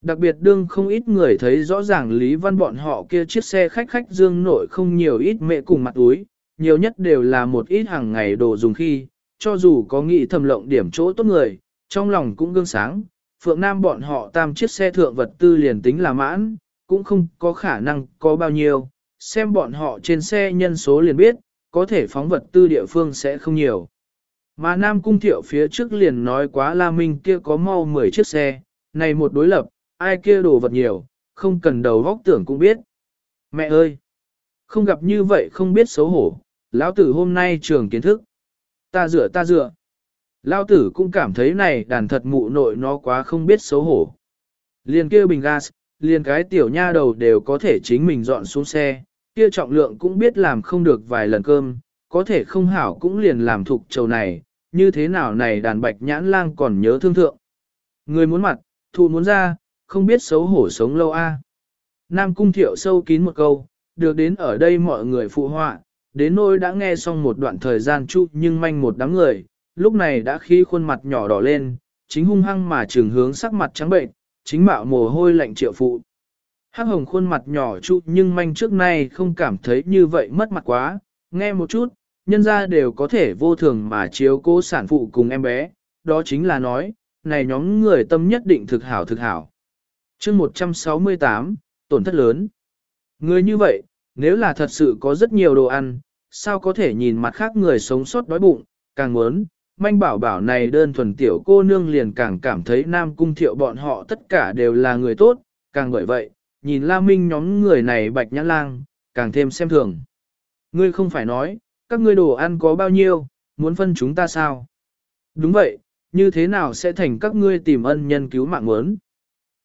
Đặc biệt đương không ít người thấy rõ ràng Lý Văn bọn họ kia chiếc xe khách khách dương nội không nhiều ít mẹ cùng mặt túi, nhiều nhất đều là một ít hàng ngày đồ dùng khi, cho dù có nghĩ thầm lộng điểm chỗ tốt người, trong lòng cũng gương sáng, Phượng Nam bọn họ tam chiếc xe thượng vật tư liền tính là mãn, cũng không có khả năng có bao nhiêu, xem bọn họ trên xe nhân số liền biết, có thể phóng vật tư địa phương sẽ không nhiều. Mà Nam Cung Thiệu phía trước liền nói quá La Minh kia có mau 10 chiếc xe, này một đối lập, ai kia đồ vật nhiều, không cần đầu vóc tưởng cũng biết. Mẹ ơi! Không gặp như vậy không biết xấu hổ, lão tử hôm nay trường kiến thức. Ta dựa ta dựa. Lão tử cũng cảm thấy này đàn thật mụ nội nó quá không biết xấu hổ. Liền kia bình gas, liền cái tiểu nha đầu đều có thể chính mình dọn xuống xe, kia trọng lượng cũng biết làm không được vài lần cơm, có thể không hảo cũng liền làm thục trầu này, như thế nào này đàn bạch nhãn lang còn nhớ thương thượng. Người muốn mặt, thụ muốn ra, không biết xấu hổ sống lâu a. Nam cung thiệu sâu kín một câu, được đến ở đây mọi người phụ họa, đến nôi đã nghe xong một đoạn thời gian chút nhưng manh một đám người, lúc này đã khi khuôn mặt nhỏ đỏ lên, chính hung hăng mà trường hướng sắc mặt trắng bệnh, chính mạo mồ hôi lạnh triệu phụ. Hắc hồng khuôn mặt nhỏ chút nhưng manh trước nay không cảm thấy như vậy mất mặt quá, nghe một chút, nhân ra đều có thể vô thường mà chiếu cố sản phụ cùng em bé, đó chính là nói, này nhóm người tâm nhất định thực hảo thực hảo. chương 168, tổn thất lớn. Người như vậy, nếu là thật sự có rất nhiều đồ ăn, sao có thể nhìn mặt khác người sống sót đói bụng, càng muốn, manh bảo bảo này đơn thuần tiểu cô nương liền càng cảm thấy nam cung thiệu bọn họ tất cả đều là người tốt, càng bởi vậy, nhìn La Minh nhóm người này bạch nhãn lang, càng thêm xem thường. Ngươi không phải nói, các ngươi đồ ăn có bao nhiêu, muốn phân chúng ta sao? Đúng vậy, như thế nào sẽ thành các ngươi tìm ân nhân cứu mạng muốn?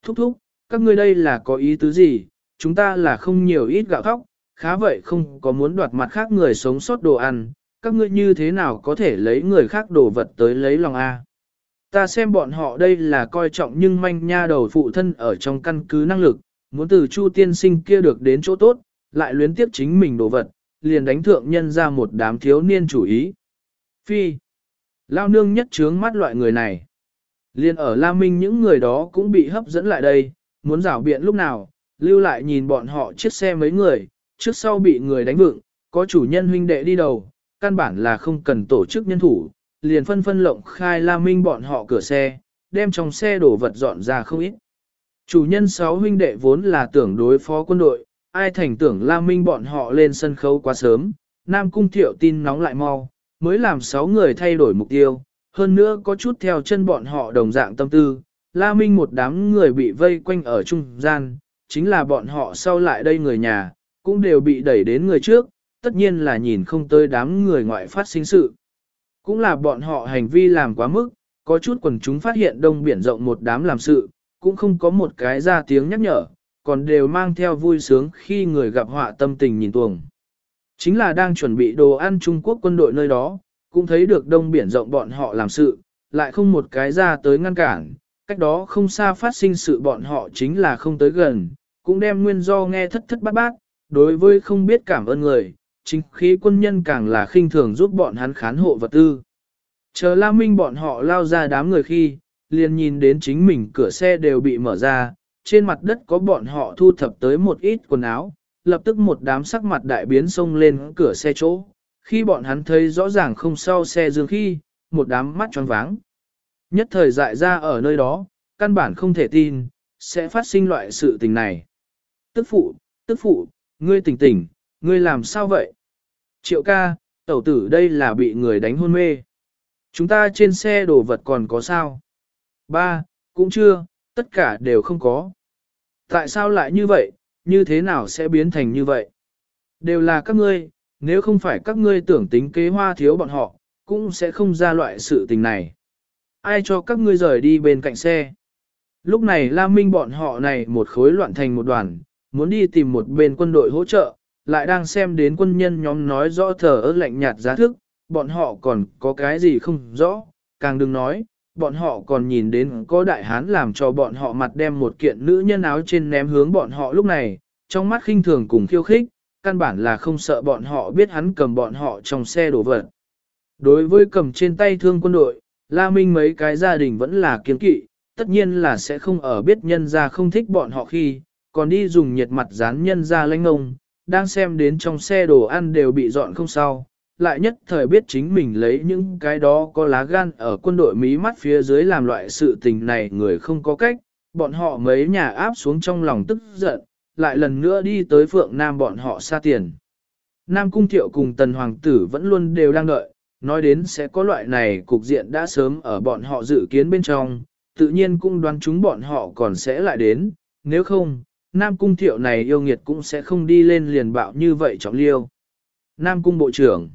Thúc thúc, các ngươi đây là có ý tứ gì? Chúng ta là không nhiều ít gạo thóc, khá vậy không có muốn đoạt mặt khác người sống sót đồ ăn, các ngươi như thế nào có thể lấy người khác đồ vật tới lấy lòng A. Ta xem bọn họ đây là coi trọng nhưng manh nha đầu phụ thân ở trong căn cứ năng lực, muốn từ chu tiên sinh kia được đến chỗ tốt, lại luyến tiếp chính mình đồ vật, liền đánh thượng nhân ra một đám thiếu niên chủ ý. Phi. Lao nương nhất trướng mắt loại người này. Liên ở La Minh những người đó cũng bị hấp dẫn lại đây, muốn rảo biện lúc nào, lưu lại nhìn bọn họ chiếc xe mấy người, trước sau bị người đánh vựng, có chủ nhân huynh đệ đi đầu, căn bản là không cần tổ chức nhân thủ, liền phân phân lộng khai La Minh bọn họ cửa xe, đem trong xe đổ vật dọn ra không ít. Chủ nhân sáu huynh đệ vốn là tưởng đối phó quân đội, ai thành tưởng La Minh bọn họ lên sân khấu quá sớm, Nam Cung Thiệu tin nóng lại mau, mới làm sáu người thay đổi mục tiêu, hơn nữa có chút theo chân bọn họ đồng dạng tâm tư. La Minh một đám người bị vây quanh ở trung gian, chính là bọn họ sau lại đây người nhà, cũng đều bị đẩy đến người trước, tất nhiên là nhìn không tới đám người ngoại phát sinh sự. Cũng là bọn họ hành vi làm quá mức, có chút quần chúng phát hiện đông biển rộng một đám làm sự, cũng không có một cái ra tiếng nhắc nhở, còn đều mang theo vui sướng khi người gặp họa tâm tình nhìn tuồng. Chính là đang chuẩn bị đồ ăn Trung Quốc quân đội nơi đó, cũng thấy được đông biển rộng bọn họ làm sự, lại không một cái ra tới ngăn cản, cách đó không xa phát sinh sự bọn họ chính là không tới gần, cũng đem nguyên do nghe thất thất bát bát, đối với không biết cảm ơn người, chính khí quân nhân càng là khinh thường giúp bọn hắn khán hộ vật tư. Chờ La Minh bọn họ lao ra đám người khi, liền nhìn đến chính mình cửa xe đều bị mở ra, trên mặt đất có bọn họ thu thập tới một ít quần áo, lập tức một đám sắc mặt đại biến xông lên cửa xe chỗ. Khi bọn hắn thấy rõ ràng không sau xe dương khi, một đám mắt tròn váng. Nhất thời dại ra ở nơi đó, căn bản không thể tin, sẽ phát sinh loại sự tình này. Tức phụ, tức phụ, ngươi tỉnh tỉnh, ngươi làm sao vậy? Triệu ca, tẩu tử đây là bị người đánh hôn mê. Chúng ta trên xe đồ vật còn có sao? Ba, cũng chưa, tất cả đều không có. Tại sao lại như vậy, như thế nào sẽ biến thành như vậy? Đều là các ngươi, nếu không phải các ngươi tưởng tính kế hoa thiếu bọn họ, cũng sẽ không ra loại sự tình này. Ai cho các ngươi rời đi bên cạnh xe? Lúc này La Minh bọn họ này một khối loạn thành một đoàn, muốn đi tìm một bên quân đội hỗ trợ, lại đang xem đến quân nhân nhóm nói rõ thờ ơ lạnh nhạt giá thức, bọn họ còn có cái gì không rõ, càng đừng nói, bọn họ còn nhìn đến có đại hán làm cho bọn họ mặt đem một kiện nữ nhân áo trên ném hướng bọn họ lúc này, trong mắt khinh thường cùng khiêu khích, căn bản là không sợ bọn họ biết hắn cầm bọn họ trong xe đổ vật. Đối với cầm trên tay thương quân đội, La Minh mấy cái gia đình vẫn là kiên kỵ, tất nhiên là sẽ không ở biết nhân ra không thích bọn họ khi, còn đi dùng nhiệt mặt dán nhân ra lãnh ông đang xem đến trong xe đồ ăn đều bị dọn không sao, lại nhất thời biết chính mình lấy những cái đó có lá gan ở quân đội Mỹ mắt phía dưới làm loại sự tình này người không có cách, bọn họ mấy nhà áp xuống trong lòng tức giận, lại lần nữa đi tới Phượng Nam bọn họ xa tiền. Nam Cung Thiệu cùng Tần Hoàng tử vẫn luôn đều đang đợi, nói đến sẽ có loại này cục diện đã sớm ở bọn họ dự kiến bên trong, tự nhiên cũng đoán chúng bọn họ còn sẽ lại đến, nếu không, Nam Cung Thiệu này yêu nghiệt cũng sẽ không đi lên liền bạo như vậy trọng liêu. Nam Cung Bộ trưởng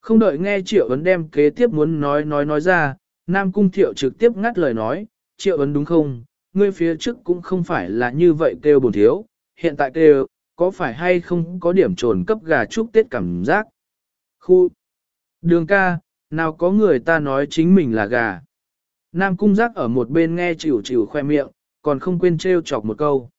Không đợi nghe Triệu Ấn đem kế tiếp muốn nói nói nói ra, Nam Cung Thiệu trực tiếp ngắt lời nói, Triệu Ấn đúng không, ngươi phía trước cũng không phải là như vậy kêu bổn thiếu, hiện tại kêu, có phải hay không có điểm trồn cấp gà chúc Tết cảm giác. Khu Đường ca, nào có người ta nói chính mình là gà. Nam Cung giác ở một bên nghe chịu chịu khoe miệng, còn không quên trêu chọc một câu.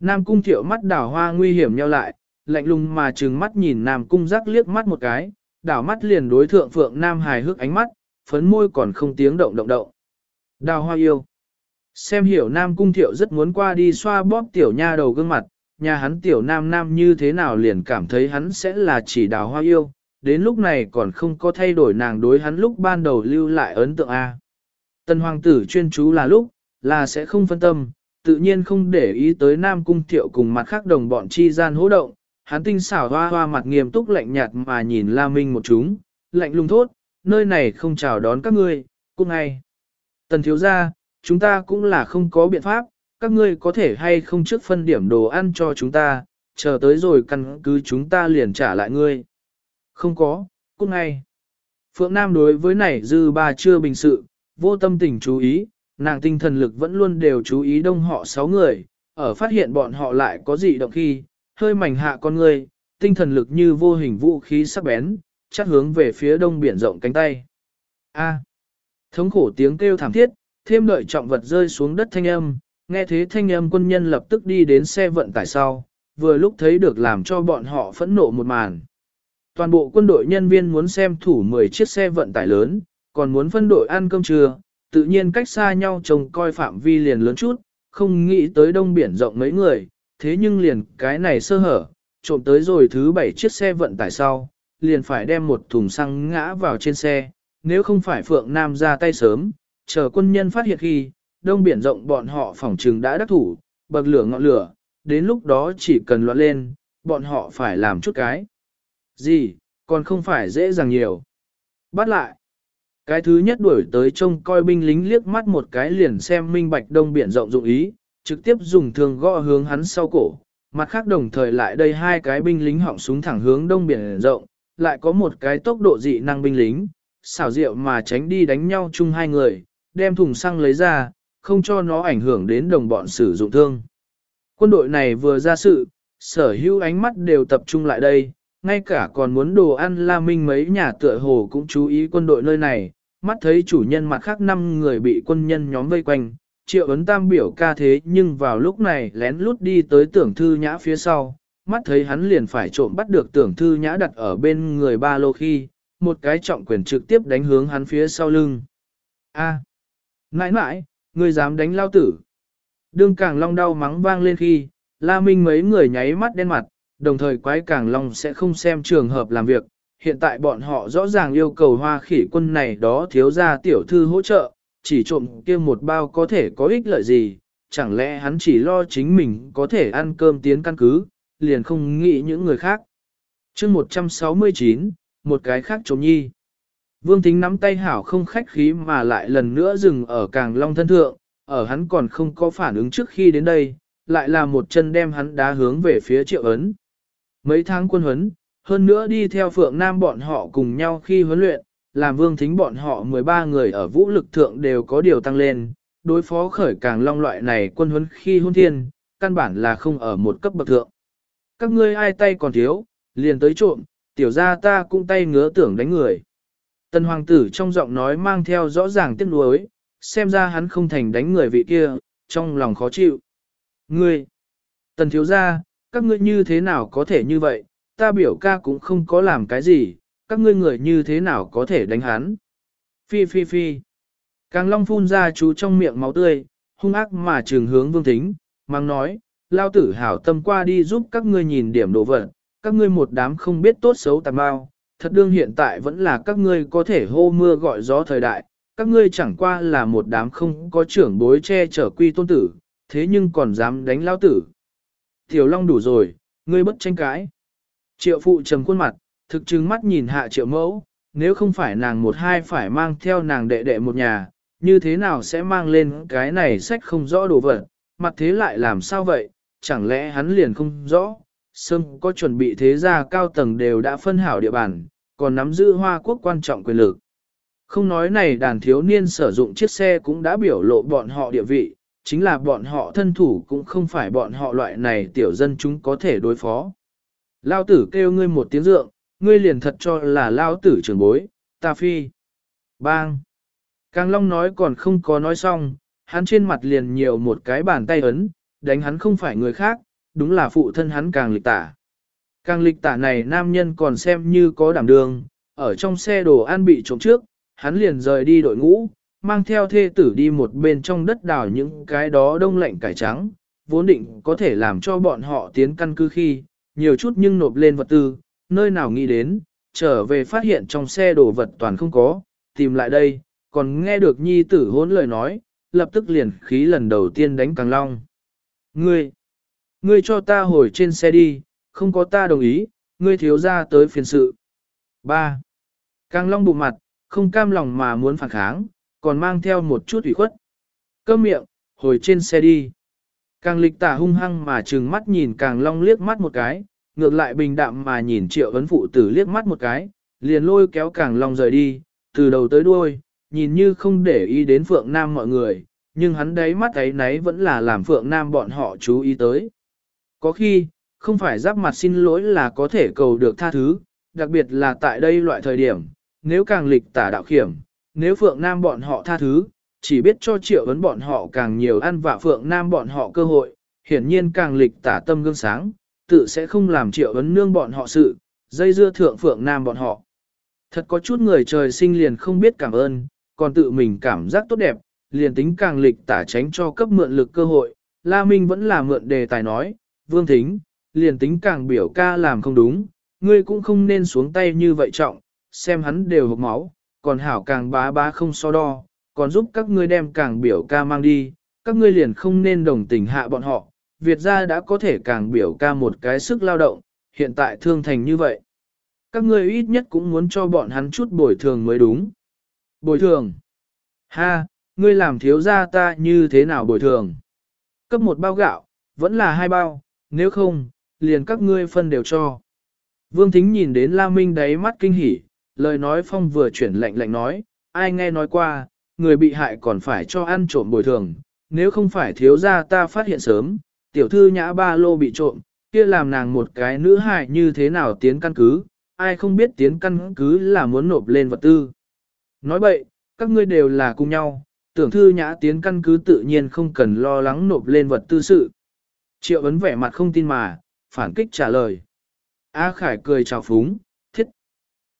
Nam Cung thiệu mắt đảo hoa nguy hiểm nhau lại, lạnh lùng mà trừng mắt nhìn Nam Cung giác liếc mắt một cái, đảo mắt liền đối thượng Phượng Nam hài hước ánh mắt, phấn môi còn không tiếng động động động. Đào hoa yêu. Xem hiểu Nam Cung thiệu rất muốn qua đi xoa bóp tiểu nha đầu gương mặt, nhà hắn tiểu nam nam như thế nào liền cảm thấy hắn sẽ là chỉ đào hoa yêu, đến lúc này còn không có thay đổi nàng đối hắn lúc ban đầu lưu lại ấn tượng A. Tần hoàng tử chuyên chú là lúc, là sẽ không phân tâm, tự nhiên không để ý tới Nam Cung Thiệu cùng mặt khác đồng bọn chi gian hỗ động, hắn tinh xảo hoa hoa mặt nghiêm túc lạnh nhạt mà nhìn La Minh một chúng, lạnh lùng thốt, nơi này không chào đón các ngươi, cũng ngay. Tần thiếu gia, chúng ta cũng là không có biện pháp, các ngươi có thể hay không trước phân điểm đồ ăn cho chúng ta, chờ tới rồi căn cứ chúng ta liền trả lại ngươi. Không có, cũng ngay. Phượng Nam đối với này dư ba chưa bình sự, vô tâm tình chú ý, nàng tinh thần lực vẫn luôn đều chú ý đông họ sáu người, ở phát hiện bọn họ lại có dị động khi, hơi mảnh hạ con người, tinh thần lực như vô hình vũ khí sắc bén, chắc hướng về phía đông biển rộng cánh tay. A. thống khổ tiếng kêu thảm thiết, thêm đợi trọng vật rơi xuống đất thanh âm, nghe thế thanh âm quân nhân lập tức đi đến xe vận tải sau, vừa lúc thấy được làm cho bọn họ phẫn nộ một màn. Toàn bộ quân đội nhân viên muốn xem thủ 10 chiếc xe vận tải lớn, còn muốn phân đội ăn cơm trưa, tự nhiên cách xa nhau trông coi phạm vi liền lớn chút, không nghĩ tới đông biển rộng mấy người, thế nhưng liền cái này sơ hở, trộm tới rồi thứ bảy chiếc xe vận tải sau, liền phải đem một thùng xăng ngã vào trên xe, nếu không phải Phượng Nam ra tay sớm, chờ quân nhân phát hiện khi, đông biển rộng bọn họ phỏng trừng đã đắc thủ, bậc lửa ngọn lửa, đến lúc đó chỉ cần loạn lên, bọn họ phải làm chút cái. Gì, còn không phải dễ dàng nhiều. Bắt lại. Cái thứ nhất đuổi tới trông coi binh lính liếc mắt một cái liền xem minh bạch đông biển rộng dụng ý, trực tiếp dùng thương gõ hướng hắn sau cổ. Mặt khác đồng thời lại đây hai cái binh lính họng súng thẳng hướng đông biển rộng, lại có một cái tốc độ dị năng binh lính, xảo diệu mà tránh đi đánh nhau chung hai người, đem thùng xăng lấy ra, không cho nó ảnh hưởng đến đồng bọn sử dụng thương. Quân đội này vừa ra sự, sở hữu ánh mắt đều tập trung lại đây, ngay cả còn muốn đồ ăn La Minh mấy nhà tựa hồ cũng chú ý quân đội nơi này, mắt thấy chủ nhân mặt khác năm người bị quân nhân nhóm vây quanh, triệu ấn tam biểu ca thế nhưng vào lúc này lén lút đi tới tưởng thư nhã phía sau, mắt thấy hắn liền phải trộm bắt được tưởng thư nhã đặt ở bên người ba lô khi, một cái trọng quyền trực tiếp đánh hướng hắn phía sau lưng. A, à, mãi mãi, người dám đánh lao tử. Đương càng long đau mắng vang lên khi, La Minh mấy người nháy mắt đen mặt, đồng thời quái càng long sẽ không xem trường hợp làm việc. Hiện tại bọn họ rõ ràng yêu cầu hoa khỉ quân này đó thiếu ra tiểu thư hỗ trợ, chỉ trộm kia một bao có thể có ích lợi gì, chẳng lẽ hắn chỉ lo chính mình có thể ăn cơm tiến căn cứ, liền không nghĩ những người khác. chương 169, một cái khác trộm nhi. Vương Thính nắm tay hảo không khách khí mà lại lần nữa dừng ở càng long thân thượng, ở hắn còn không có phản ứng trước khi đến đây, lại là một chân đem hắn đá hướng về phía triệu ấn. Mấy tháng quân huấn, hơn nữa đi theo Phượng Nam bọn họ cùng nhau khi huấn luyện, làm vương thính bọn họ 13 người ở vũ lực thượng đều có điều tăng lên, đối phó khởi càng long loại này quân huấn khi hôn thiên, căn bản là không ở một cấp bậc thượng. Các ngươi ai tay còn thiếu, liền tới trộm, tiểu ra ta cũng tay ngứa tưởng đánh người. Tần hoàng tử trong giọng nói mang theo rõ ràng tiếc nuối, xem ra hắn không thành đánh người vị kia, trong lòng khó chịu. Ngươi, tần thiếu ra, các ngươi như thế nào có thể như vậy, ta biểu ca cũng không có làm cái gì, các ngươi người như thế nào có thể đánh hắn. Phi phi phi. Càng long phun ra chú trong miệng máu tươi, hung ác mà trường hướng vương thính, mang nói, lao tử hảo tâm qua đi giúp các ngươi nhìn điểm đồ vật, các ngươi một đám không biết tốt xấu tàn bao, thật đương hiện tại vẫn là các ngươi có thể hô mưa gọi gió thời đại, các ngươi chẳng qua là một đám không có trưởng bối che chở quy tôn tử, thế nhưng còn dám đánh lao tử. Tiểu Long đủ rồi, ngươi bất tranh cãi. Triệu phụ trầm khuôn mặt, thực chứng mắt nhìn hạ triệu mẫu, nếu không phải nàng một hai phải mang theo nàng đệ đệ một nhà, như thế nào sẽ mang lên cái này sách không rõ đồ vật, mặt thế lại làm sao vậy, chẳng lẽ hắn liền không rõ, sâm có chuẩn bị thế gia cao tầng đều đã phân hảo địa bàn, còn nắm giữ hoa quốc quan trọng quyền lực. Không nói này đàn thiếu niên sử dụng chiếc xe cũng đã biểu lộ bọn họ địa vị, chính là bọn họ thân thủ cũng không phải bọn họ loại này tiểu dân chúng có thể đối phó. Lao tử kêu ngươi một tiếng dượng, ngươi liền thật cho là lao tử trưởng bối, ta phi. Bang! Càng Long nói còn không có nói xong, hắn trên mặt liền nhiều một cái bàn tay ấn, đánh hắn không phải người khác, đúng là phụ thân hắn càng lịch tả. Càng lịch tả này nam nhân còn xem như có đảm đường, ở trong xe đồ ăn bị trộm trước, hắn liền rời đi đội ngũ, mang theo thê tử đi một bên trong đất đào những cái đó đông lạnh cải trắng, vốn định có thể làm cho bọn họ tiến căn cứ khi, nhiều chút nhưng nộp lên vật tư, nơi nào nghĩ đến, trở về phát hiện trong xe đồ vật toàn không có, tìm lại đây, còn nghe được nhi tử hốn lời nói, lập tức liền khí lần đầu tiên đánh Càng Long. Ngươi, ngươi cho ta hồi trên xe đi, không có ta đồng ý, ngươi thiếu ra tới phiền sự. 3. Càng Long bụng mặt, không cam lòng mà muốn phản kháng, còn mang theo một chút ủy khuất. Câm miệng, hồi trên xe đi. Càng lịch tả hung hăng mà trừng mắt nhìn càng long liếc mắt một cái, ngược lại bình đạm mà nhìn triệu ấn phụ tử liếc mắt một cái, liền lôi kéo càng long rời đi, từ đầu tới đuôi, nhìn như không để ý đến Phượng Nam mọi người, nhưng hắn đấy mắt ấy nấy vẫn là làm Phượng Nam bọn họ chú ý tới. Có khi, không phải giáp mặt xin lỗi là có thể cầu được tha thứ, đặc biệt là tại đây loại thời điểm, nếu càng lịch tả đạo khiểm, nếu Phượng Nam bọn họ tha thứ, chỉ biết cho triệu ấn bọn họ càng nhiều ăn và Phượng Nam bọn họ cơ hội, hiển nhiên càng lịch tả tâm gương sáng, tự sẽ không làm triệu ấn nương bọn họ sự, dây dưa thượng Phượng Nam bọn họ. Thật có chút người trời sinh liền không biết cảm ơn, còn tự mình cảm giác tốt đẹp, liền tính càng lịch tả tránh cho cấp mượn lực cơ hội, La Minh vẫn là mượn đề tài nói, vương thính, liền tính càng biểu ca làm không đúng, ngươi cũng không nên xuống tay như vậy trọng, xem hắn đều hộc máu, còn hảo càng bá bá không so đo, còn giúp các ngươi đem càng biểu ca mang đi, các ngươi liền không nên đồng tình hạ bọn họ, Việt gia đã có thể càng biểu ca một cái sức lao động, hiện tại thương thành như vậy. Các ngươi ít nhất cũng muốn cho bọn hắn chút bồi thường mới đúng. Bồi thường. Ha, ngươi làm thiếu gia ta như thế nào bồi thường? Cấp một bao gạo, vẫn là hai bao, nếu không, liền các ngươi phân đều cho. Vương Thính nhìn đến La Minh đáy mắt kinh hỉ, lời nói phong vừa chuyển lạnh lạnh nói, ai nghe nói qua, người bị hại còn phải cho ăn trộm bồi thường, nếu không phải thiếu gia ta phát hiện sớm, tiểu thư nhã ba lô bị trộm, kia làm nàng một cái nữ hại như thế nào tiến căn cứ, ai không biết tiến căn cứ là muốn nộp lên vật tư. Nói vậy, các ngươi đều là cùng nhau, tưởng thư nhã tiến căn cứ tự nhiên không cần lo lắng nộp lên vật tư sự. Triệu ấn vẻ mặt không tin mà, phản kích trả lời. A Khải cười chào phúng.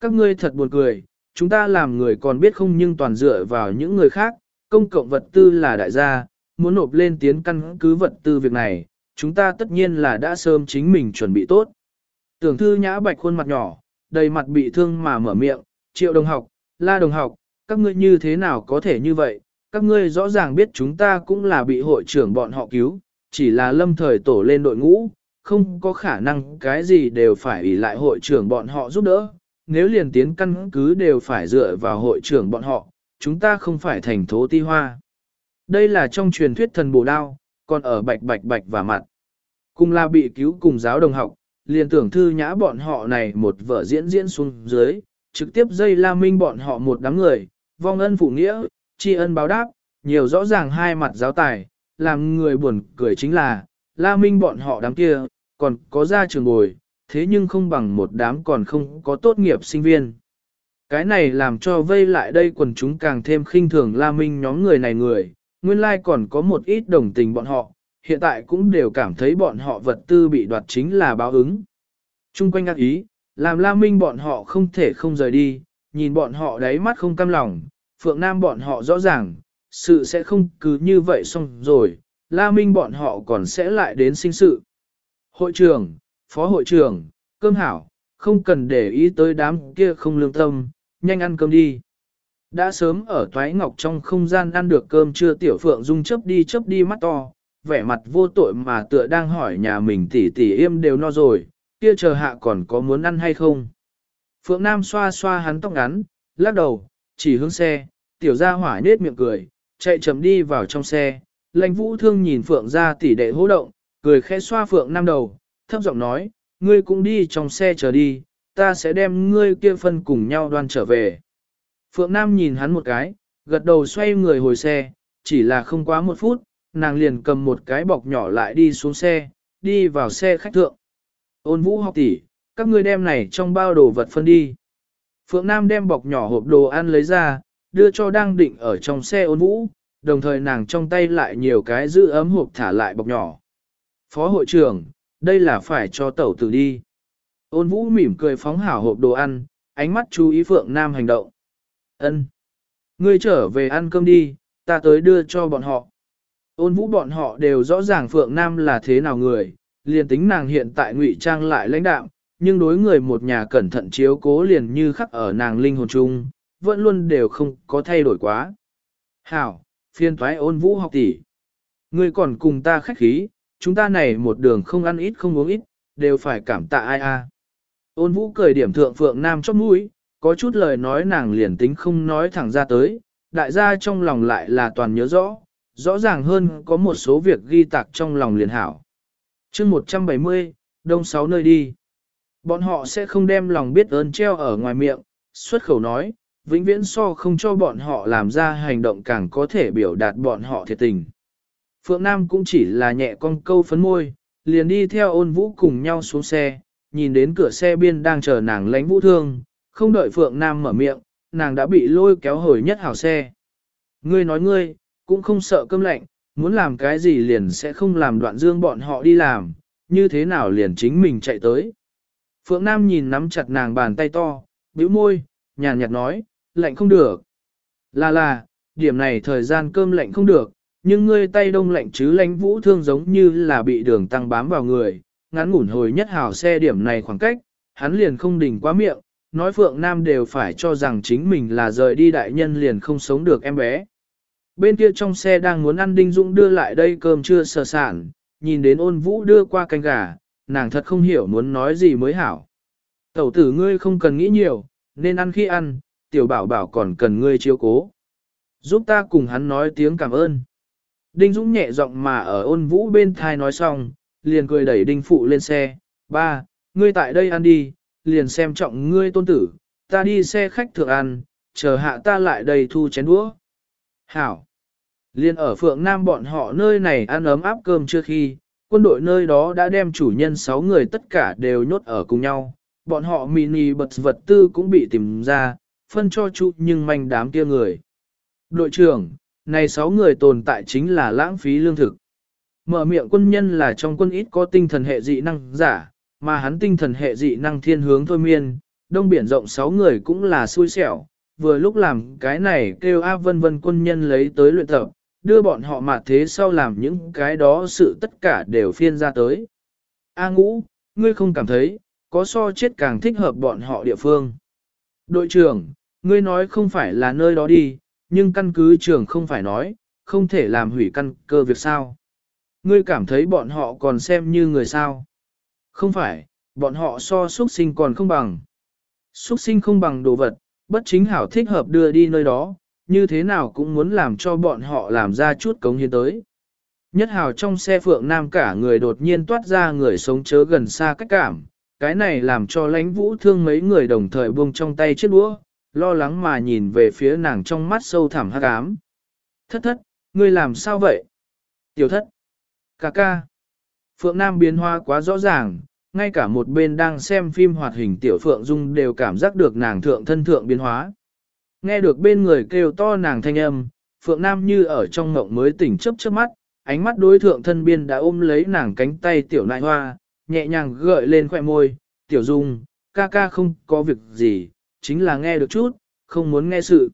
Các ngươi thật buồn cười, chúng ta làm người còn biết không nhưng toàn dựa vào những người khác, công cộng vật tư là đại gia, muốn nộp lên tiến căn cứ vật tư việc này, chúng ta tất nhiên là đã sớm chính mình chuẩn bị tốt. Tưởng thư nhã bạch khuôn mặt nhỏ, đầy mặt bị thương mà mở miệng, triệu đồng học, la đồng học, các ngươi như thế nào có thể như vậy, các ngươi rõ ràng biết chúng ta cũng là bị hội trưởng bọn họ cứu, chỉ là lâm thời tổ lên đội ngũ, không có khả năng cái gì đều phải ủy lại hội trưởng bọn họ giúp đỡ, nếu liền tiến căn cứ đều phải dựa vào hội trưởng bọn họ, chúng ta không phải thành thố ti hoa. Đây là trong truyền thuyết thần bổ đao, còn ở bạch bạch bạch và mặt. Cùng là bị cứu cùng giáo đồng học, liền tưởng thư nhã bọn họ này một vở diễn diễn xuống dưới, trực tiếp dây la minh bọn họ một đám người, vong ân phụ nghĩa, tri ân báo đáp, nhiều rõ ràng hai mặt giáo tài, làm người buồn cười chính là, la minh bọn họ đám kia, còn có ra trường bồi, thế nhưng không bằng một đám còn không có tốt nghiệp sinh viên. Cái này làm cho vây lại đây quần chúng càng thêm khinh thường la minh nhóm người này người, nguyên lai like còn có một ít đồng tình bọn họ, hiện tại cũng đều cảm thấy bọn họ vật tư bị đoạt chính là báo ứng. Trung quanh ngạc ý, làm la minh bọn họ không thể không rời đi, nhìn bọn họ đáy mắt không cam lòng, phượng nam bọn họ rõ ràng, sự sẽ không cứ như vậy xong rồi, la minh bọn họ còn sẽ lại đến sinh sự. Hội trưởng, phó hội trưởng, cơm hảo, không cần để ý tới đám kia không lương tâm, nhanh ăn cơm đi. Đã sớm ở Toái Ngọc trong không gian ăn được cơm chưa tiểu phượng dung chấp đi chấp đi mắt to, vẻ mặt vô tội mà tựa đang hỏi nhà mình tỷ tỷ im đều no rồi, kia chờ hạ còn có muốn ăn hay không. Phượng Nam xoa xoa hắn tóc ngắn, lắc đầu, chỉ hướng xe, tiểu gia hỏa nết miệng cười, chạy chậm đi vào trong xe, lãnh vũ thương nhìn phượng gia tỷ đệ hô động, cười khẽ xoa phượng nam đầu, thấp giọng nói, ngươi cũng đi trong xe chờ đi, ta sẽ đem ngươi kia phân cùng nhau đoan trở về. Phượng Nam nhìn hắn một cái, gật đầu xoay người hồi xe, chỉ là không quá một phút, nàng liền cầm một cái bọc nhỏ lại đi xuống xe, đi vào xe khách thượng. Ôn vũ học tỷ, các ngươi đem này trong bao đồ vật phân đi. Phượng Nam đem bọc nhỏ hộp đồ ăn lấy ra, đưa cho đang định ở trong xe ôn vũ, đồng thời nàng trong tay lại nhiều cái giữ ấm hộp thả lại bọc nhỏ. Phó hội trưởng, đây là phải cho tẩu tử đi. Ôn vũ mỉm cười phóng hảo hộp đồ ăn, ánh mắt chú ý Phượng Nam hành động. Ân, Ngươi trở về ăn cơm đi, ta tới đưa cho bọn họ. Ôn vũ bọn họ đều rõ ràng Phượng Nam là thế nào người, liền tính nàng hiện tại ngụy trang lại lãnh đạo, nhưng đối người một nhà cẩn thận chiếu cố liền như khắc ở nàng linh hồn chung, vẫn luôn đều không có thay đổi quá. Hảo, phiên thoái ôn vũ học tỷ. Ngươi còn cùng ta khách khí, chúng ta này một đường không ăn ít không uống ít, đều phải cảm tạ ai a. Ôn vũ cười điểm thượng phượng nam chót mũi, có chút lời nói nàng liền tính không nói thẳng ra tới, đại gia trong lòng lại là toàn nhớ rõ, rõ ràng hơn có một số việc ghi tạc trong lòng liền hảo. chương 170, đông sáu nơi đi. Bọn họ sẽ không đem lòng biết ơn treo ở ngoài miệng, xuất khẩu nói, vĩnh viễn so không cho bọn họ làm ra hành động càng có thể biểu đạt bọn họ thiệt tình. Phượng Nam cũng chỉ là nhẹ con câu phấn môi, liền đi theo ôn vũ cùng nhau xuống xe, nhìn đến cửa xe biên đang chờ nàng lánh vũ thương, không đợi Phượng Nam mở miệng, nàng đã bị lôi kéo hồi nhất hảo xe. Ngươi nói ngươi, cũng không sợ cơm lạnh, muốn làm cái gì liền sẽ không làm đoạn dương bọn họ đi làm, như thế nào liền chính mình chạy tới. Phượng Nam nhìn nắm chặt nàng bàn tay to, bĩu môi, nhàn nhạt nói, lạnh không được. Là là, điểm này thời gian cơm lạnh không được, nhưng ngươi tay đông lạnh chứ lãnh vũ thương giống như là bị đường tăng bám vào người, ngắn ngủn hồi nhất hào xe điểm này khoảng cách, hắn liền không đỉnh quá miệng, nói Phượng Nam đều phải cho rằng chính mình là rời đi đại nhân liền không sống được em bé. Bên kia trong xe đang muốn ăn Đinh Dũng đưa lại đây cơm trưa sờ sản, nhìn đến ôn vũ đưa qua canh gà, nàng thật không hiểu muốn nói gì mới hảo. Tẩu tử ngươi không cần nghĩ nhiều, nên ăn khi ăn, tiểu bảo bảo còn cần ngươi chiếu cố. Giúp ta cùng hắn nói tiếng cảm ơn. Đinh Dũng nhẹ giọng mà ở ôn vũ bên thai nói xong, liền cười đẩy Đinh Phụ lên xe. Ba, ngươi tại đây ăn đi, liền xem trọng ngươi tôn tử, ta đi xe khách thượng ăn, chờ hạ ta lại đây thu chén đũa. Hảo. Liên ở Phượng Nam bọn họ nơi này ăn ấm áp cơm chưa khi, quân đội nơi đó đã đem chủ nhân 6 người tất cả đều nhốt ở cùng nhau. Bọn họ mini bật vật tư cũng bị tìm ra, phân cho chú nhưng manh đám kia người. Đội trưởng, này sáu người tồn tại chính là lãng phí lương thực. Mở miệng quân nhân là trong quân ít có tinh thần hệ dị năng giả, mà hắn tinh thần hệ dị năng thiên hướng thôi miên, đông biển rộng sáu người cũng là xui xẻo, vừa lúc làm cái này kêu A vân vân quân nhân lấy tới luyện tập, đưa bọn họ mà thế sau làm những cái đó sự tất cả đều phiên ra tới. A ngũ, ngươi không cảm thấy, có so chết càng thích hợp bọn họ địa phương. Đội trưởng, ngươi nói không phải là nơi đó đi, nhưng căn cứ trưởng không phải nói, không thể làm hủy căn cơ việc sao. Ngươi cảm thấy bọn họ còn xem như người sao. Không phải, bọn họ so xuất sinh còn không bằng. Xuất sinh không bằng đồ vật, bất chính hảo thích hợp đưa đi nơi đó, như thế nào cũng muốn làm cho bọn họ làm ra chút cống hiến tới. Nhất hào trong xe phượng nam cả người đột nhiên toát ra người sống chớ gần xa cách cảm, cái này làm cho lãnh vũ thương mấy người đồng thời buông trong tay chiếc đũa, lo lắng mà nhìn về phía nàng trong mắt sâu thẳm hắc ám. Thất thất, ngươi làm sao vậy? Tiểu thất. ca ca. Phượng Nam biến hóa quá rõ ràng, ngay cả một bên đang xem phim hoạt hình tiểu Phượng Dung đều cảm giác được nàng thượng thân thượng biến hóa. Nghe được bên người kêu to nàng thanh âm, Phượng Nam như ở trong ngộng mới tỉnh chớp chớp mắt, ánh mắt đối thượng thân biên đã ôm lấy nàng cánh tay tiểu nại hoa, nhẹ nhàng gợi lên khỏe môi, tiểu dung, ca ca không có việc gì, chính là nghe được chút, không muốn nghe sự.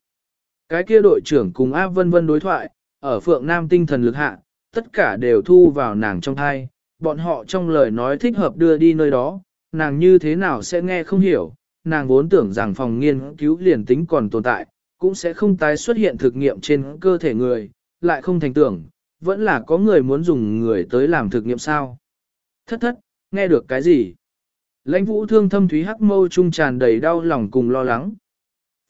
Cái kia đội trưởng cùng A Vân Vân đối thoại, ở Phượng Nam tinh thần lực hạ, tất cả đều thu vào nàng trong thai, bọn họ trong lời nói thích hợp đưa đi nơi đó, nàng như thế nào sẽ nghe không hiểu, nàng vốn tưởng rằng phòng nghiên cứu liền tính còn tồn tại, cũng sẽ không tái xuất hiện thực nghiệm trên cơ thể người, lại không thành tưởng, vẫn là có người muốn dùng người tới làm thực nghiệm sao. Thất thất, nghe được cái gì? Lãnh vũ thương thâm thúy hắc mâu trung tràn đầy đau lòng cùng lo lắng.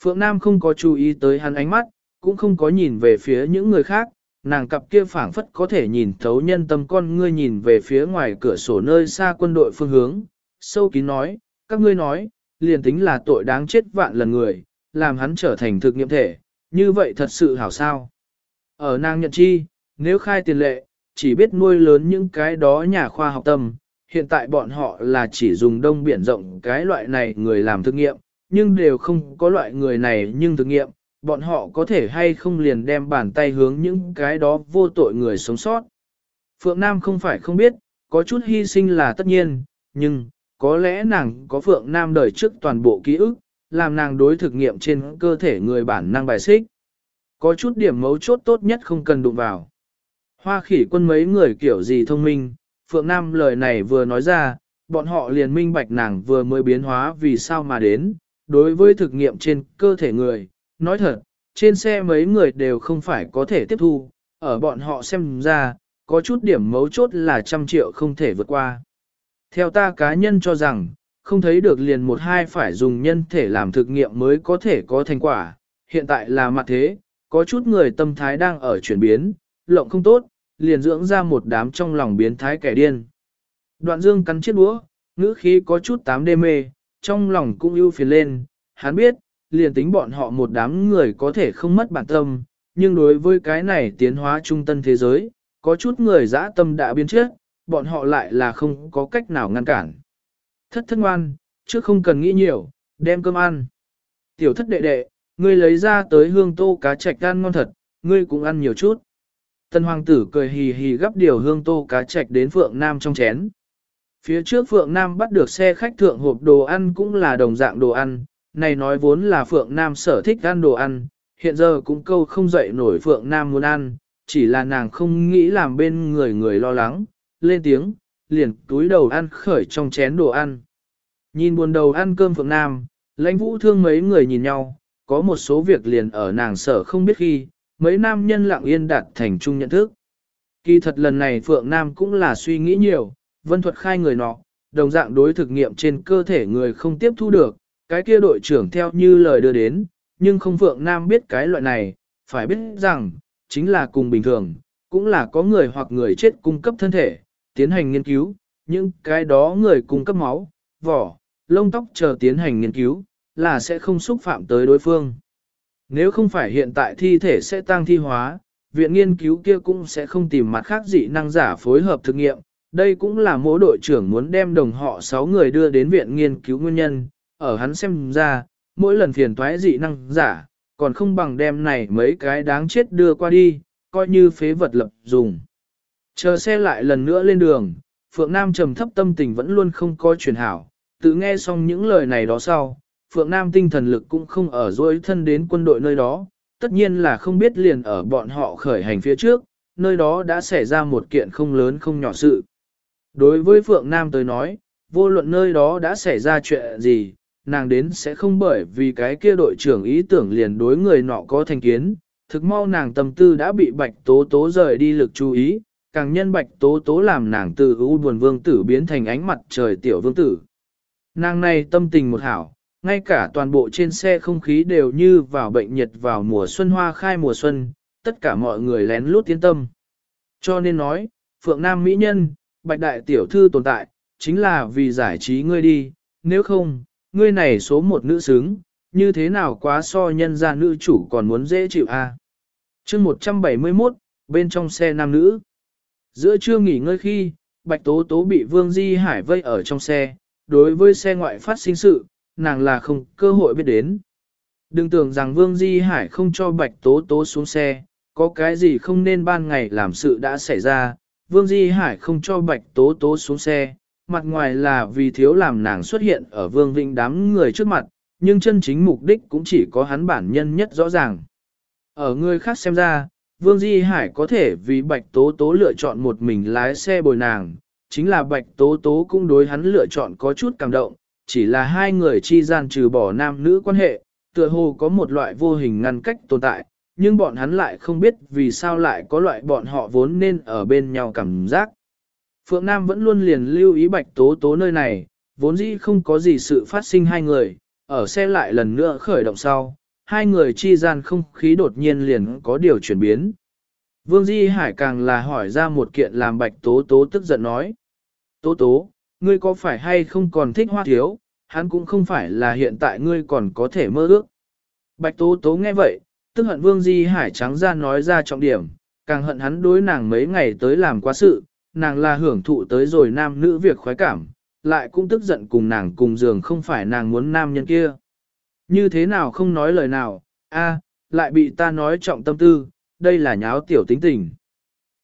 Phượng Nam không có chú ý tới hắn ánh mắt, cũng không có nhìn về phía những người khác, nàng cặp kia phảng phất có thể nhìn thấu nhân tâm con ngươi nhìn về phía ngoài cửa sổ nơi xa quân đội phương hướng, sâu kín nói, các ngươi nói, liền tính là tội đáng chết vạn lần người, làm hắn trở thành thực nghiệm thể, như vậy thật sự hảo sao. Ở nàng nhận chi, nếu khai tiền lệ, chỉ biết nuôi lớn những cái đó nhà khoa học tâm, hiện tại bọn họ là chỉ dùng đông biển rộng cái loại này người làm thực nghiệm, nhưng đều không có loại người này nhưng thực nghiệm, bọn họ có thể hay không liền đem bàn tay hướng những cái đó vô tội người sống sót. Phượng Nam không phải không biết, có chút hy sinh là tất nhiên, nhưng, có lẽ nàng có Phượng Nam đời trước toàn bộ ký ức, làm nàng đối thực nghiệm trên cơ thể người bản năng bài xích. Có chút điểm mấu chốt tốt nhất không cần đụng vào. Hoa khỉ quân mấy người kiểu gì thông minh, Phượng Nam lời này vừa nói ra, bọn họ liền minh bạch nàng vừa mới biến hóa vì sao mà đến. Đối với thực nghiệm trên cơ thể người, nói thật, trên xe mấy người đều không phải có thể tiếp thu, ở bọn họ xem ra, có chút điểm mấu chốt là trăm triệu không thể vượt qua. Theo ta cá nhân cho rằng, không thấy được liền một hai phải dùng nhân thể làm thực nghiệm mới có thể có thành quả, hiện tại là mặt thế, có chút người tâm thái đang ở chuyển biến, lộng không tốt, liền dưỡng ra một đám trong lòng biến thái kẻ điên. Đoạn dương cắn chiếc đũa, ngữ khí có chút tám đê mê, trong lòng cũng ưu phiền lên, hắn biết, liền tính bọn họ một đám người có thể không mất bản tâm, nhưng đối với cái này tiến hóa trung tân thế giới, có chút người dã tâm đã biến chết, bọn họ lại là không có cách nào ngăn cản. Thất thất ngoan, chứ không cần nghĩ nhiều, đem cơm ăn. Tiểu thất đệ đệ, ngươi lấy ra tới hương tô cá chạch ăn ngon thật, ngươi cũng ăn nhiều chút. Tân hoàng tử cười hì hì gắp điều hương tô cá chạch đến Phượng Nam trong chén. Phía trước Phượng Nam bắt được xe khách thượng hộp đồ ăn cũng là đồng dạng đồ ăn, này nói vốn là Phượng Nam sở thích ăn đồ ăn, hiện giờ cũng câu không dậy nổi Phượng Nam muốn ăn, chỉ là nàng không nghĩ làm bên người người lo lắng, lên tiếng, liền túi đầu ăn khởi trong chén đồ ăn. Nhìn buồn đầu ăn cơm Phượng Nam, lãnh vũ thương mấy người nhìn nhau, có một số việc liền ở nàng sở không biết khi, mấy nam nhân lặng yên đạt thành chung nhận thức. Kỳ thật lần này Phượng Nam cũng là suy nghĩ nhiều, vân thuật khai người nọ, đồng dạng đối thực nghiệm trên cơ thể người không tiếp thu được, cái kia đội trưởng theo như lời đưa đến, nhưng không Phượng Nam biết cái loại này, phải biết rằng, chính là cùng bình thường, cũng là có người hoặc người chết cung cấp thân thể, tiến hành nghiên cứu, nhưng cái đó người cung cấp máu, vỏ, lông tóc chờ tiến hành nghiên cứu, là sẽ không xúc phạm tới đối phương. Nếu không phải hiện tại thi thể sẽ tăng thi hóa, viện nghiên cứu kia cũng sẽ không tìm mặt khác dị năng giả phối hợp thực nghiệm. Đây cũng là mỗi đội trưởng muốn đem đồng họ 6 người đưa đến viện nghiên cứu nguyên nhân, ở hắn xem ra, mỗi lần phiền toái dị năng giả, còn không bằng đem này mấy cái đáng chết đưa qua đi, coi như phế vật lập dùng. Chờ xe lại lần nữa lên đường, Phượng Nam trầm thấp tâm tình vẫn luôn không có chuyển hảo, tự nghe xong những lời này đó sau, Phượng Nam tinh thần lực cũng không ở dối thân đến quân đội nơi đó, tất nhiên là không biết liền ở bọn họ khởi hành phía trước, nơi đó đã xảy ra một kiện không lớn không nhỏ sự. Đối với Phượng Nam tới nói, vô luận nơi đó đã xảy ra chuyện gì, nàng đến sẽ không bởi vì cái kia đội trưởng ý tưởng liền đối người nọ có thành kiến, thực mau nàng tâm tư đã bị bạch tố tố rời đi lực chú ý, càng nhân bạch tố tố làm nàng từ ưu buồn vương tử biến thành ánh mặt trời tiểu vương tử. Nàng này tâm tình một hảo, ngay cả toàn bộ trên xe không khí đều như vào bệnh nhiệt vào mùa xuân hoa khai mùa xuân, tất cả mọi người lén lút tiến tâm. Cho nên nói, Phượng Nam Mỹ Nhân, Bạch Đại Tiểu Thư tồn tại, chính là vì giải trí ngươi đi, nếu không, ngươi này số một nữ xứng, như thế nào quá so nhân ra nữ chủ còn muốn dễ chịu a à? chương 171, bên trong xe nam nữ. Giữa trưa nghỉ ngơi khi, Bạch Tố Tố bị Vương Di Hải vây ở trong xe, đối với xe ngoại phát sinh sự, nàng là không cơ hội biết đến. Đừng tưởng rằng Vương Di Hải không cho Bạch Tố Tố xuống xe, có cái gì không nên ban ngày làm sự đã xảy ra, Vương Di Hải không cho Bạch Tố Tố xuống xe, mặt ngoài là vì thiếu làm nàng xuất hiện ở Vương Vĩnh đám người trước mặt, nhưng chân chính mục đích cũng chỉ có hắn bản nhân nhất rõ ràng. Ở người khác xem ra, Vương Di Hải có thể vì Bạch Tố Tố lựa chọn một mình lái xe bồi nàng, chính là Bạch Tố Tố cũng đối hắn lựa chọn có chút cảm động, chỉ là hai người chi gian trừ bỏ nam nữ quan hệ, tựa hồ có một loại vô hình ngăn cách tồn tại, nhưng bọn hắn lại không biết vì sao lại có loại bọn họ vốn nên ở bên nhau cảm giác. Phượng Nam vẫn luôn liền lưu ý Bạch Tố Tố nơi này, vốn dĩ không có gì sự phát sinh hai người, ở xe lại lần nữa khởi động sau, hai người chi gian không khí đột nhiên liền có điều chuyển biến. Vương Di Hải càng là hỏi ra một kiện làm bạch tố tố tức giận nói. Tố tố, ngươi có phải hay không còn thích hoa thiếu, hắn cũng không phải là hiện tại ngươi còn có thể mơ ước. Bạch tố tố nghe vậy, tức hận Vương Di Hải trắng ra nói ra trọng điểm, càng hận hắn đối nàng mấy ngày tới làm quá sự, nàng là hưởng thụ tới rồi nam nữ việc khoái cảm, lại cũng tức giận cùng nàng cùng giường không phải nàng muốn nam nhân kia. Như thế nào không nói lời nào, a, lại bị ta nói trọng tâm tư, đây là nháo tiểu tính tình.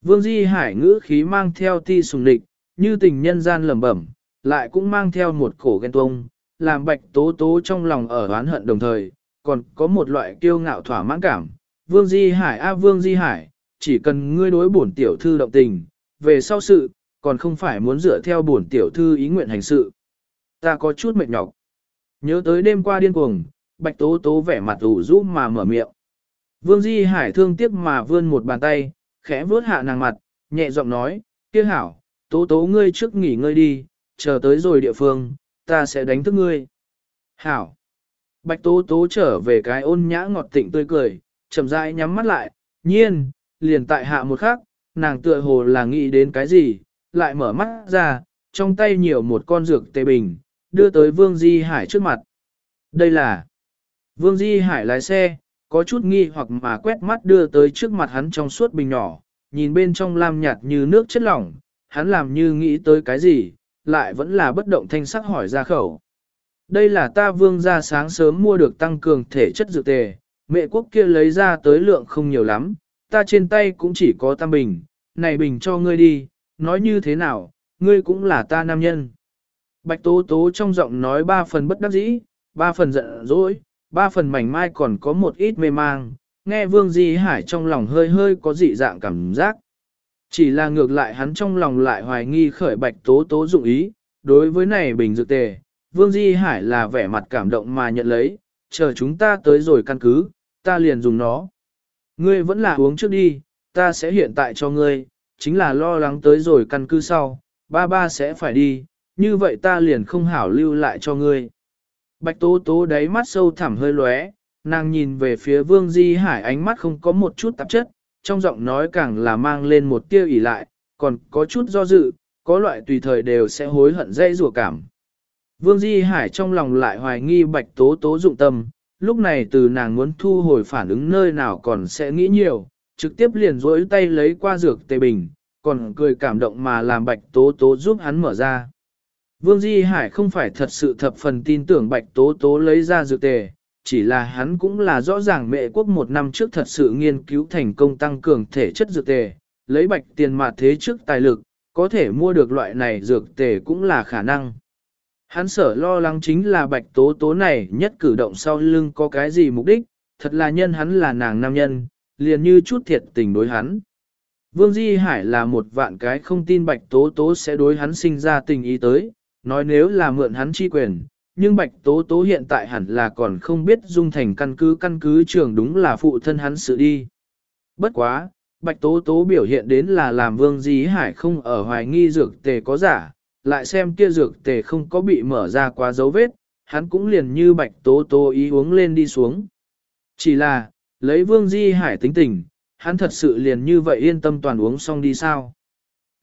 Vương Di Hải ngữ khí mang theo ti sùng địch, như tình nhân gian lẩm bẩm, lại cũng mang theo một cổ ghen tuông, làm bạch tố tố trong lòng ở oán hận đồng thời, còn có một loại kiêu ngạo thỏa mãn cảm. Vương Di Hải a Vương Di Hải, chỉ cần ngươi đối bổn tiểu thư động tình, về sau sự, còn không phải muốn dựa theo bổn tiểu thư ý nguyện hành sự. Ta có chút mệt nhọc. Nhớ tới đêm qua điên cuồng, bạch tố tố vẻ mặt ủ rũ mà mở miệng. Vương Di Hải thương tiếc mà vươn một bàn tay, khẽ vuốt hạ nàng mặt, nhẹ giọng nói, kia hảo, tố tố ngươi trước nghỉ ngơi đi, chờ tới rồi địa phương, ta sẽ đánh thức ngươi. Hảo. Bạch tố tố trở về cái ôn nhã ngọt tịnh tươi cười, chậm rãi nhắm mắt lại, nhiên, liền tại hạ một khắc, nàng tựa hồ là nghĩ đến cái gì, lại mở mắt ra, trong tay nhiều một con dược tê bình, đưa tới Vương Di Hải trước mặt. Đây là Vương Di Hải lái xe, có chút nghi hoặc mà quét mắt đưa tới trước mặt hắn trong suốt bình nhỏ, nhìn bên trong lam nhạt như nước chất lỏng, hắn làm như nghĩ tới cái gì, lại vẫn là bất động thanh sắc hỏi ra khẩu. Đây là ta vương ra sáng sớm mua được tăng cường thể chất dược tề, mẹ quốc kia lấy ra tới lượng không nhiều lắm, ta trên tay cũng chỉ có tam bình, này bình cho ngươi đi, nói như thế nào, ngươi cũng là ta nam nhân. Bạch tố tố trong giọng nói ba phần bất đắc dĩ, ba phần giận dỗi, ba phần mảnh mai còn có một ít mê mang, nghe Vương Di Hải trong lòng hơi hơi có dị dạng cảm giác. Chỉ là ngược lại hắn trong lòng lại hoài nghi khởi bạch tố tố dụng ý, đối với này bình dược tề, Vương Di Hải là vẻ mặt cảm động mà nhận lấy, chờ chúng ta tới rồi căn cứ, ta liền dùng nó. Ngươi vẫn là uống trước đi, ta sẽ hiện tại cho ngươi, chính là lo lắng tới rồi căn cứ sau, ba ba sẽ phải đi, như vậy ta liền không hảo lưu lại cho ngươi. Bạch tố tố đáy mắt sâu thẳm hơi lóe, nàng nhìn về phía vương di hải ánh mắt không có một chút tạp chất, trong giọng nói càng là mang lên một tia ỉ lại, còn có chút do dự, có loại tùy thời đều sẽ hối hận dây rùa cảm. Vương Di Hải trong lòng lại hoài nghi bạch tố tố dụng tâm, lúc này từ nàng muốn thu hồi phản ứng nơi nào còn sẽ nghĩ nhiều, trực tiếp liền rỗi tay lấy qua dược tề bình, còn cười cảm động mà làm bạch tố tố giúp hắn mở ra. Vương Di Hải không phải thật sự thập phần tin tưởng bạch tố tố lấy ra dược tề, chỉ là hắn cũng là rõ ràng mẹ quốc một năm trước thật sự nghiên cứu thành công tăng cường thể chất dược tề, lấy bạch tiền mặt thế trước tài lực, có thể mua được loại này dược tề cũng là khả năng. Hắn sở lo lắng chính là bạch tố tố này nhất cử động sau lưng có cái gì mục đích, thật là nhân hắn là nàng nam nhân, liền như chút thiệt tình đối hắn. Vương Di Hải là một vạn cái không tin bạch tố tố sẽ đối hắn sinh ra tình ý tới, nói nếu là mượn hắn chi quyền, nhưng bạch tố tố hiện tại hẳn là còn không biết dung thành căn cứ căn cứ trường đúng là phụ thân hắn sự đi. Bất quá, bạch tố tố biểu hiện đến là làm Vương Di Hải không ở hoài nghi dược tề có giả, lại xem kia dược tề không có bị mở ra quá dấu vết, hắn cũng liền như bạch tố tố ý uống lên đi xuống. Chỉ là, lấy Vương Di Hải tính tình, hắn thật sự liền như vậy yên tâm toàn uống xong đi sao.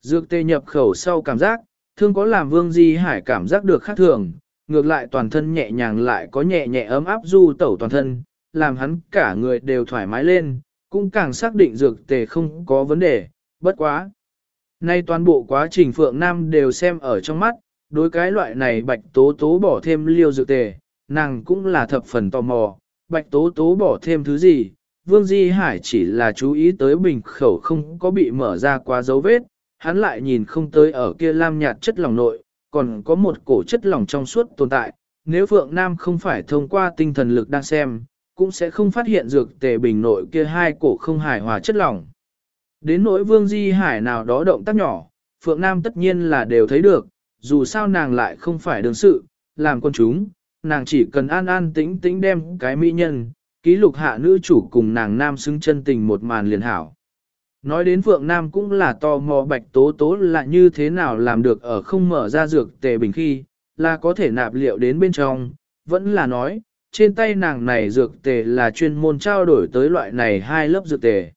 Dược tê nhập khẩu sau cảm giác, thương có làm Vương Di Hải cảm giác được khác thường, ngược lại toàn thân nhẹ nhàng lại có nhẹ nhẹ ấm áp du tẩu toàn thân, làm hắn cả người đều thoải mái lên, cũng càng xác định dược tề không có vấn đề, bất quá. Nay toàn bộ quá trình Phượng Nam đều xem ở trong mắt, đối cái loại này bạch tố tố bỏ thêm liêu dược tề, nàng cũng là thập phần tò mò, bạch tố tố bỏ thêm thứ gì, Vương Di Hải chỉ là chú ý tới bình khẩu không có bị mở ra quá dấu vết, hắn lại nhìn không tới ở kia lam nhạt chất lỏng nội, còn có một cổ chất lỏng trong suốt tồn tại. Nếu Phượng Nam không phải thông qua tinh thần lực đang xem, cũng sẽ không phát hiện dược tề bình nội kia hai cổ không hài hòa chất lỏng. Đến nỗi Vương Di Hải nào đó động tác nhỏ, Phượng Nam tất nhiên là đều thấy được, dù sao nàng lại không phải đương sự, làm con chúng, nàng chỉ cần an an tĩnh tĩnh đem cái mỹ nhân, ký lục hạ nữ chủ cùng nàng nam xứng chân tình một màn liền hảo. Nói đến Phượng Nam cũng là tò mò bạch tố tố là như thế nào làm được ở không mở ra dược tề bình khi, là có thể nạp liệu đến bên trong, vẫn là nói, trên tay nàng này dược tề là chuyên môn trao đổi tới loại này hai lớp dược tề.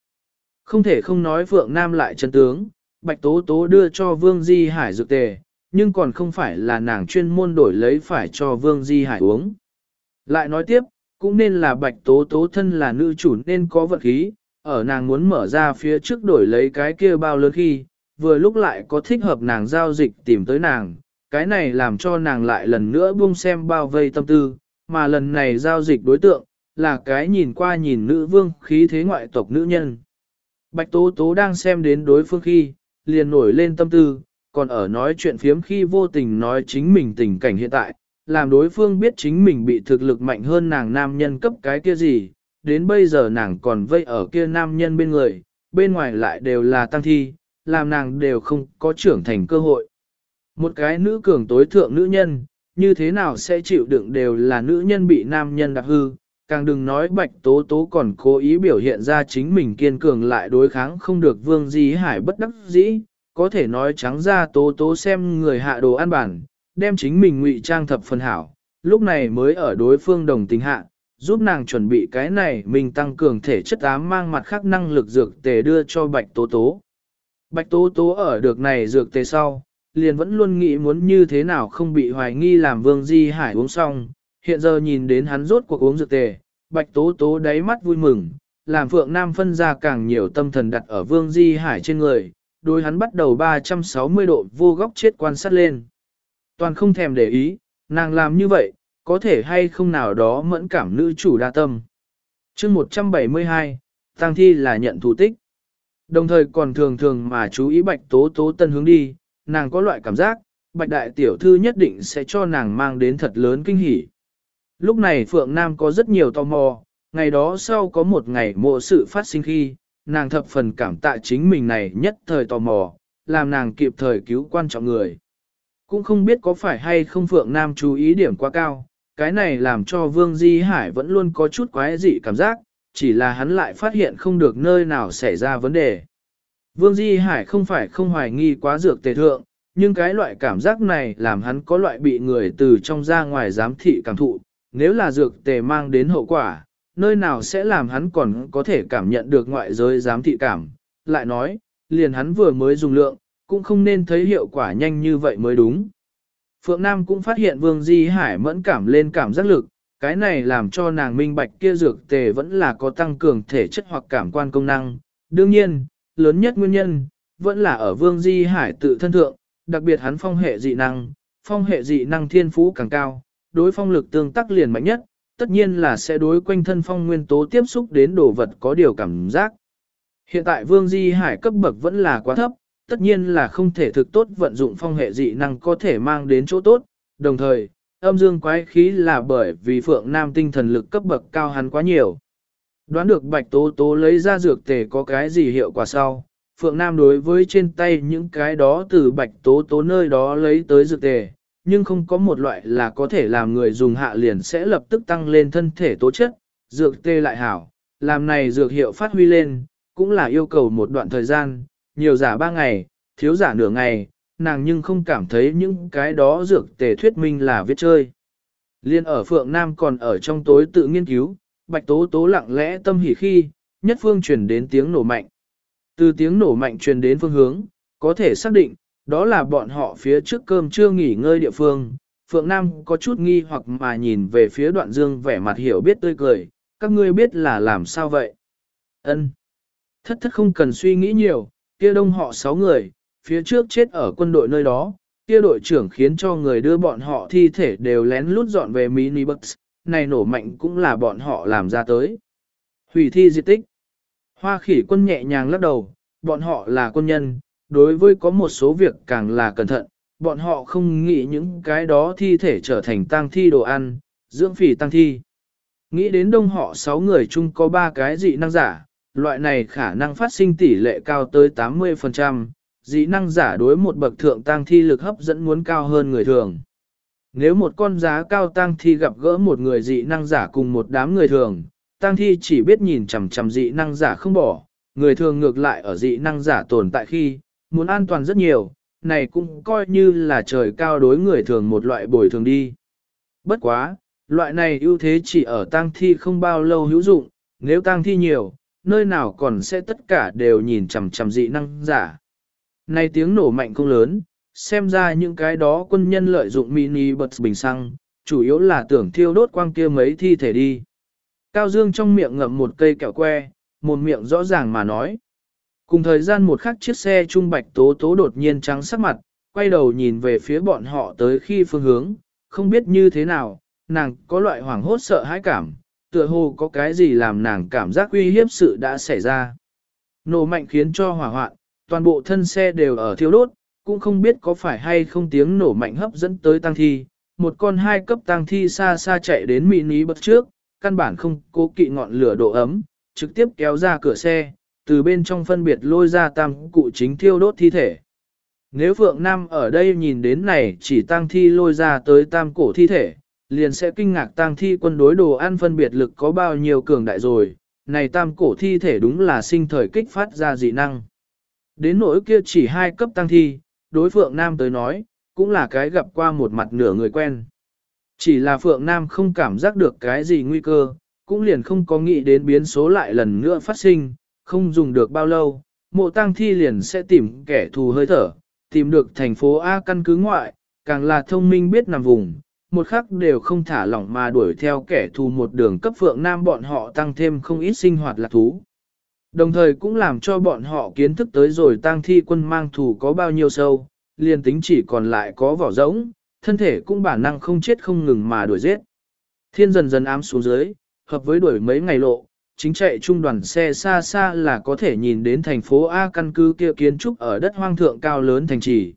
Không thể không nói Phượng Nam lại chân tướng, Bạch Tố Tố đưa cho Vương Di Hải dược tề, nhưng còn không phải là nàng chuyên môn đổi lấy phải cho Vương Di Hải uống. Lại nói tiếp, cũng nên là Bạch Tố Tố thân là nữ chủ nên có vật khí, ở nàng muốn mở ra phía trước đổi lấy cái kia bao lớn khi, vừa lúc lại có thích hợp nàng giao dịch tìm tới nàng, cái này làm cho nàng lại lần nữa buông xem bao vây tâm tư, mà lần này giao dịch đối tượng, là cái nhìn qua nhìn nữ vương khí thế ngoại tộc nữ nhân. Bạch Tố Tố đang xem đến đối phương khi, liền nổi lên tâm tư, còn ở nói chuyện phiếm khi vô tình nói chính mình tình cảnh hiện tại, làm đối phương biết chính mình bị thực lực mạnh hơn nàng nam nhân cấp cái kia gì, đến bây giờ nàng còn vây ở kia nam nhân bên người, bên ngoài lại đều là tăng thi, làm nàng đều không có trưởng thành cơ hội. Một cái nữ cường tối thượng nữ nhân, như thế nào sẽ chịu đựng đều là nữ nhân bị nam nhân đạp hư, càng đừng nói bạch tố tố còn cố ý biểu hiện ra chính mình kiên cường lại đối kháng không được vương di hải bất đắc dĩ, có thể nói trắng ra tố tố xem người hạ đồ ăn bản, đem chính mình ngụy trang thập phần hảo, lúc này mới ở đối phương đồng tình hạ, giúp nàng chuẩn bị cái này mình tăng cường thể chất ám mang mặt khác năng lực dược tề đưa cho bạch tố tố. Bạch tố tố ở được này dược tề sau, liền vẫn luôn nghĩ muốn như thế nào không bị hoài nghi làm vương di hải uống xong, hiện giờ nhìn đến hắn rốt cuộc uống dược tề, bạch tố tố đáy mắt vui mừng, làm phượng nam phân ra càng nhiều tâm thần đặt ở vương di hải trên người, đôi hắn bắt đầu 360 độ vô góc chết quan sát lên. Toàn không thèm để ý, nàng làm như vậy, có thể hay không nào đó mẫn cảm nữ chủ đa tâm. chương 172, tăng thi là nhận thủ tích. Đồng thời còn thường thường mà chú ý bạch tố tố tân hướng đi, nàng có loại cảm giác, bạch đại tiểu thư nhất định sẽ cho nàng mang đến thật lớn kinh hỉ. Lúc này Phượng Nam có rất nhiều tò mò, ngày đó sau có một ngày mộ sự phát sinh khi, nàng thập phần cảm tạ chính mình này nhất thời tò mò, làm nàng kịp thời cứu quan trọng người. Cũng không biết có phải hay không Phượng Nam chú ý điểm quá cao, cái này làm cho Vương Di Hải vẫn luôn có chút quái dị cảm giác, chỉ là hắn lại phát hiện không được nơi nào xảy ra vấn đề. Vương Di Hải không phải không hoài nghi quá dược tề thượng, nhưng cái loại cảm giác này làm hắn có loại bị người từ trong ra ngoài giám thị cảm thụ, nếu là dược tề mang đến hậu quả, nơi nào sẽ làm hắn còn có thể cảm nhận được ngoại giới giám thị cảm. Lại nói, liền hắn vừa mới dùng lượng, cũng không nên thấy hiệu quả nhanh như vậy mới đúng. Phượng Nam cũng phát hiện Vương Di Hải mẫn cảm lên cảm giác lực, cái này làm cho nàng minh bạch kia dược tề vẫn là có tăng cường thể chất hoặc cảm quan công năng. Đương nhiên, lớn nhất nguyên nhân, vẫn là ở Vương Di Hải tự thân thượng, đặc biệt hắn phong hệ dị năng, phong hệ dị năng thiên phú càng cao, đối phong lực tương tác liền mạnh nhất, tất nhiên là sẽ đối quanh thân phong nguyên tố tiếp xúc đến đồ vật có điều cảm giác. Hiện tại Vương Di Hải cấp bậc vẫn là quá thấp, tất nhiên là không thể thực tốt vận dụng phong hệ dị năng có thể mang đến chỗ tốt, đồng thời, âm dương quái khí là bởi vì Phượng Nam tinh thần lực cấp bậc cao hắn quá nhiều. Đoán được Bạch Tố Tố lấy ra dược tề có cái gì hiệu quả sau, Phượng Nam đối với trên tay những cái đó từ Bạch Tố Tố nơi đó lấy tới dược tề, nhưng không có một loại là có thể làm người dùng hạ liền sẽ lập tức tăng lên thân thể tố chất, dược tê lại hảo, làm này dược hiệu phát huy lên, cũng là yêu cầu một đoạn thời gian, nhiều giả ba ngày, thiếu giả nửa ngày, nàng nhưng không cảm thấy những cái đó dược tề thuyết minh là viết chơi. Liên ở Phượng Nam còn ở trong tối tự nghiên cứu, Bạch Tố Tố lặng lẽ tâm hỉ khi, nhất phương truyền đến tiếng nổ mạnh. Từ tiếng nổ mạnh truyền đến phương hướng, có thể xác định, đó là bọn họ phía trước cơm chưa nghỉ ngơi địa phương. Phượng Nam có chút nghi hoặc mà nhìn về phía đoạn dương vẻ mặt hiểu biết tươi cười, các ngươi biết là làm sao vậy? Ân. Thất thất không cần suy nghĩ nhiều, kia đông họ sáu người, phía trước chết ở quân đội nơi đó, kia đội trưởng khiến cho người đưa bọn họ thi thể đều lén lút dọn về minibus, này nổ mạnh cũng là bọn họ làm ra tới. Hủy thi di tích. Hoa khỉ quân nhẹ nhàng lắc đầu, bọn họ là quân nhân, đối với có một số việc càng là cẩn thận, bọn họ không nghĩ những cái đó thi thể trở thành tang thi đồ ăn, dưỡng phỉ tăng thi. Nghĩ đến đông họ 6 người chung có 3 cái dị năng giả, loại này khả năng phát sinh tỷ lệ cao tới 80%, dị năng giả đối một bậc thượng tăng thi lực hấp dẫn muốn cao hơn người thường. Nếu một con giá cao tăng thi gặp gỡ một người dị năng giả cùng một đám người thường, tăng thi chỉ biết nhìn chằm chằm dị năng giả không bỏ, người thường ngược lại ở dị năng giả tồn tại khi, muốn an toàn rất nhiều, này cũng coi như là trời cao đối người thường một loại bồi thường đi. Bất quá, loại này ưu thế chỉ ở tăng thi không bao lâu hữu dụng, nếu tăng thi nhiều, nơi nào còn sẽ tất cả đều nhìn chằm chằm dị năng giả. Này tiếng nổ mạnh không lớn, xem ra những cái đó quân nhân lợi dụng mini bật bình xăng, chủ yếu là tưởng thiêu đốt quang kia mấy thi thể đi. Cao Dương trong miệng ngậm một cây kẹo que, một miệng rõ ràng mà nói. Cùng thời gian một khắc chiếc xe trung bạch tố tố đột nhiên trắng sắc mặt, quay đầu nhìn về phía bọn họ tới khi phương hướng, không biết như thế nào, nàng có loại hoảng hốt sợ hãi cảm, tựa hồ có cái gì làm nàng cảm giác uy hiếp sự đã xảy ra. Nổ mạnh khiến cho hỏa hoạn, toàn bộ thân xe đều ở thiêu đốt, cũng không biết có phải hay không tiếng nổ mạnh hấp dẫn tới tăng thi. Một con hai cấp tăng thi xa xa chạy đến mini bật trước, căn bản không cố kỵ ngọn lửa độ ấm, trực tiếp kéo ra cửa xe, từ bên trong phân biệt lôi ra tam cụ chính thiêu đốt thi thể. Nếu Phượng Nam ở đây nhìn đến này chỉ tăng thi lôi ra tới tam cổ thi thể, liền sẽ kinh ngạc tăng thi quân đối đồ ăn phân biệt lực có bao nhiêu cường đại rồi, này tam cổ thi thể đúng là sinh thời kích phát ra dị năng. Đến nỗi kia chỉ hai cấp tăng thi, đối Phượng Nam tới nói, cũng là cái gặp qua một mặt nửa người quen. Chỉ là Phượng Nam không cảm giác được cái gì nguy cơ, cũng liền không có nghĩ đến biến số lại lần nữa phát sinh, không dùng được bao lâu, mộ tăng thi liền sẽ tìm kẻ thù hơi thở, tìm được thành phố A căn cứ ngoại, càng là thông minh biết nằm vùng, một khắc đều không thả lỏng mà đuổi theo kẻ thù một đường cấp Phượng Nam bọn họ tăng thêm không ít sinh hoạt lạc thú. Đồng thời cũng làm cho bọn họ kiến thức tới rồi tang thi quân mang thù có bao nhiêu sâu, liền tính chỉ còn lại có vỏ rỗng, thân thể cũng bản năng không chết không ngừng mà đuổi giết. Thiên dần dần ám xuống dưới, hợp với đuổi mấy ngày lộ, chính chạy trung đoàn xe xa xa là có thể nhìn đến thành phố A căn cứ kia kiến trúc ở đất hoang thượng cao lớn thành trì.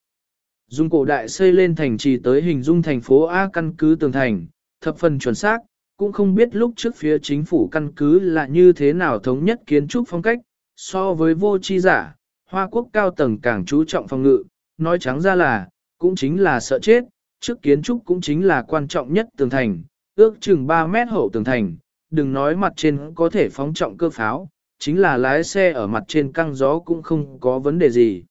Dung cổ đại xây lên thành trì tới hình dung thành phố A căn cứ tường thành, thập phần chuẩn xác, cũng không biết lúc trước phía chính phủ căn cứ là như thế nào thống nhất kiến trúc phong cách, so với vô chi giả, Hoa Quốc cao tầng càng chú trọng phòng ngự, nói trắng ra là, cũng chính là sợ chết, trước kiến trúc cũng chính là quan trọng nhất tường thành, ước chừng 3 mét hậu tường thành, đừng nói mặt trên có thể phóng trọng cơ pháo, chính là lái xe ở mặt trên căng gió cũng không có vấn đề gì.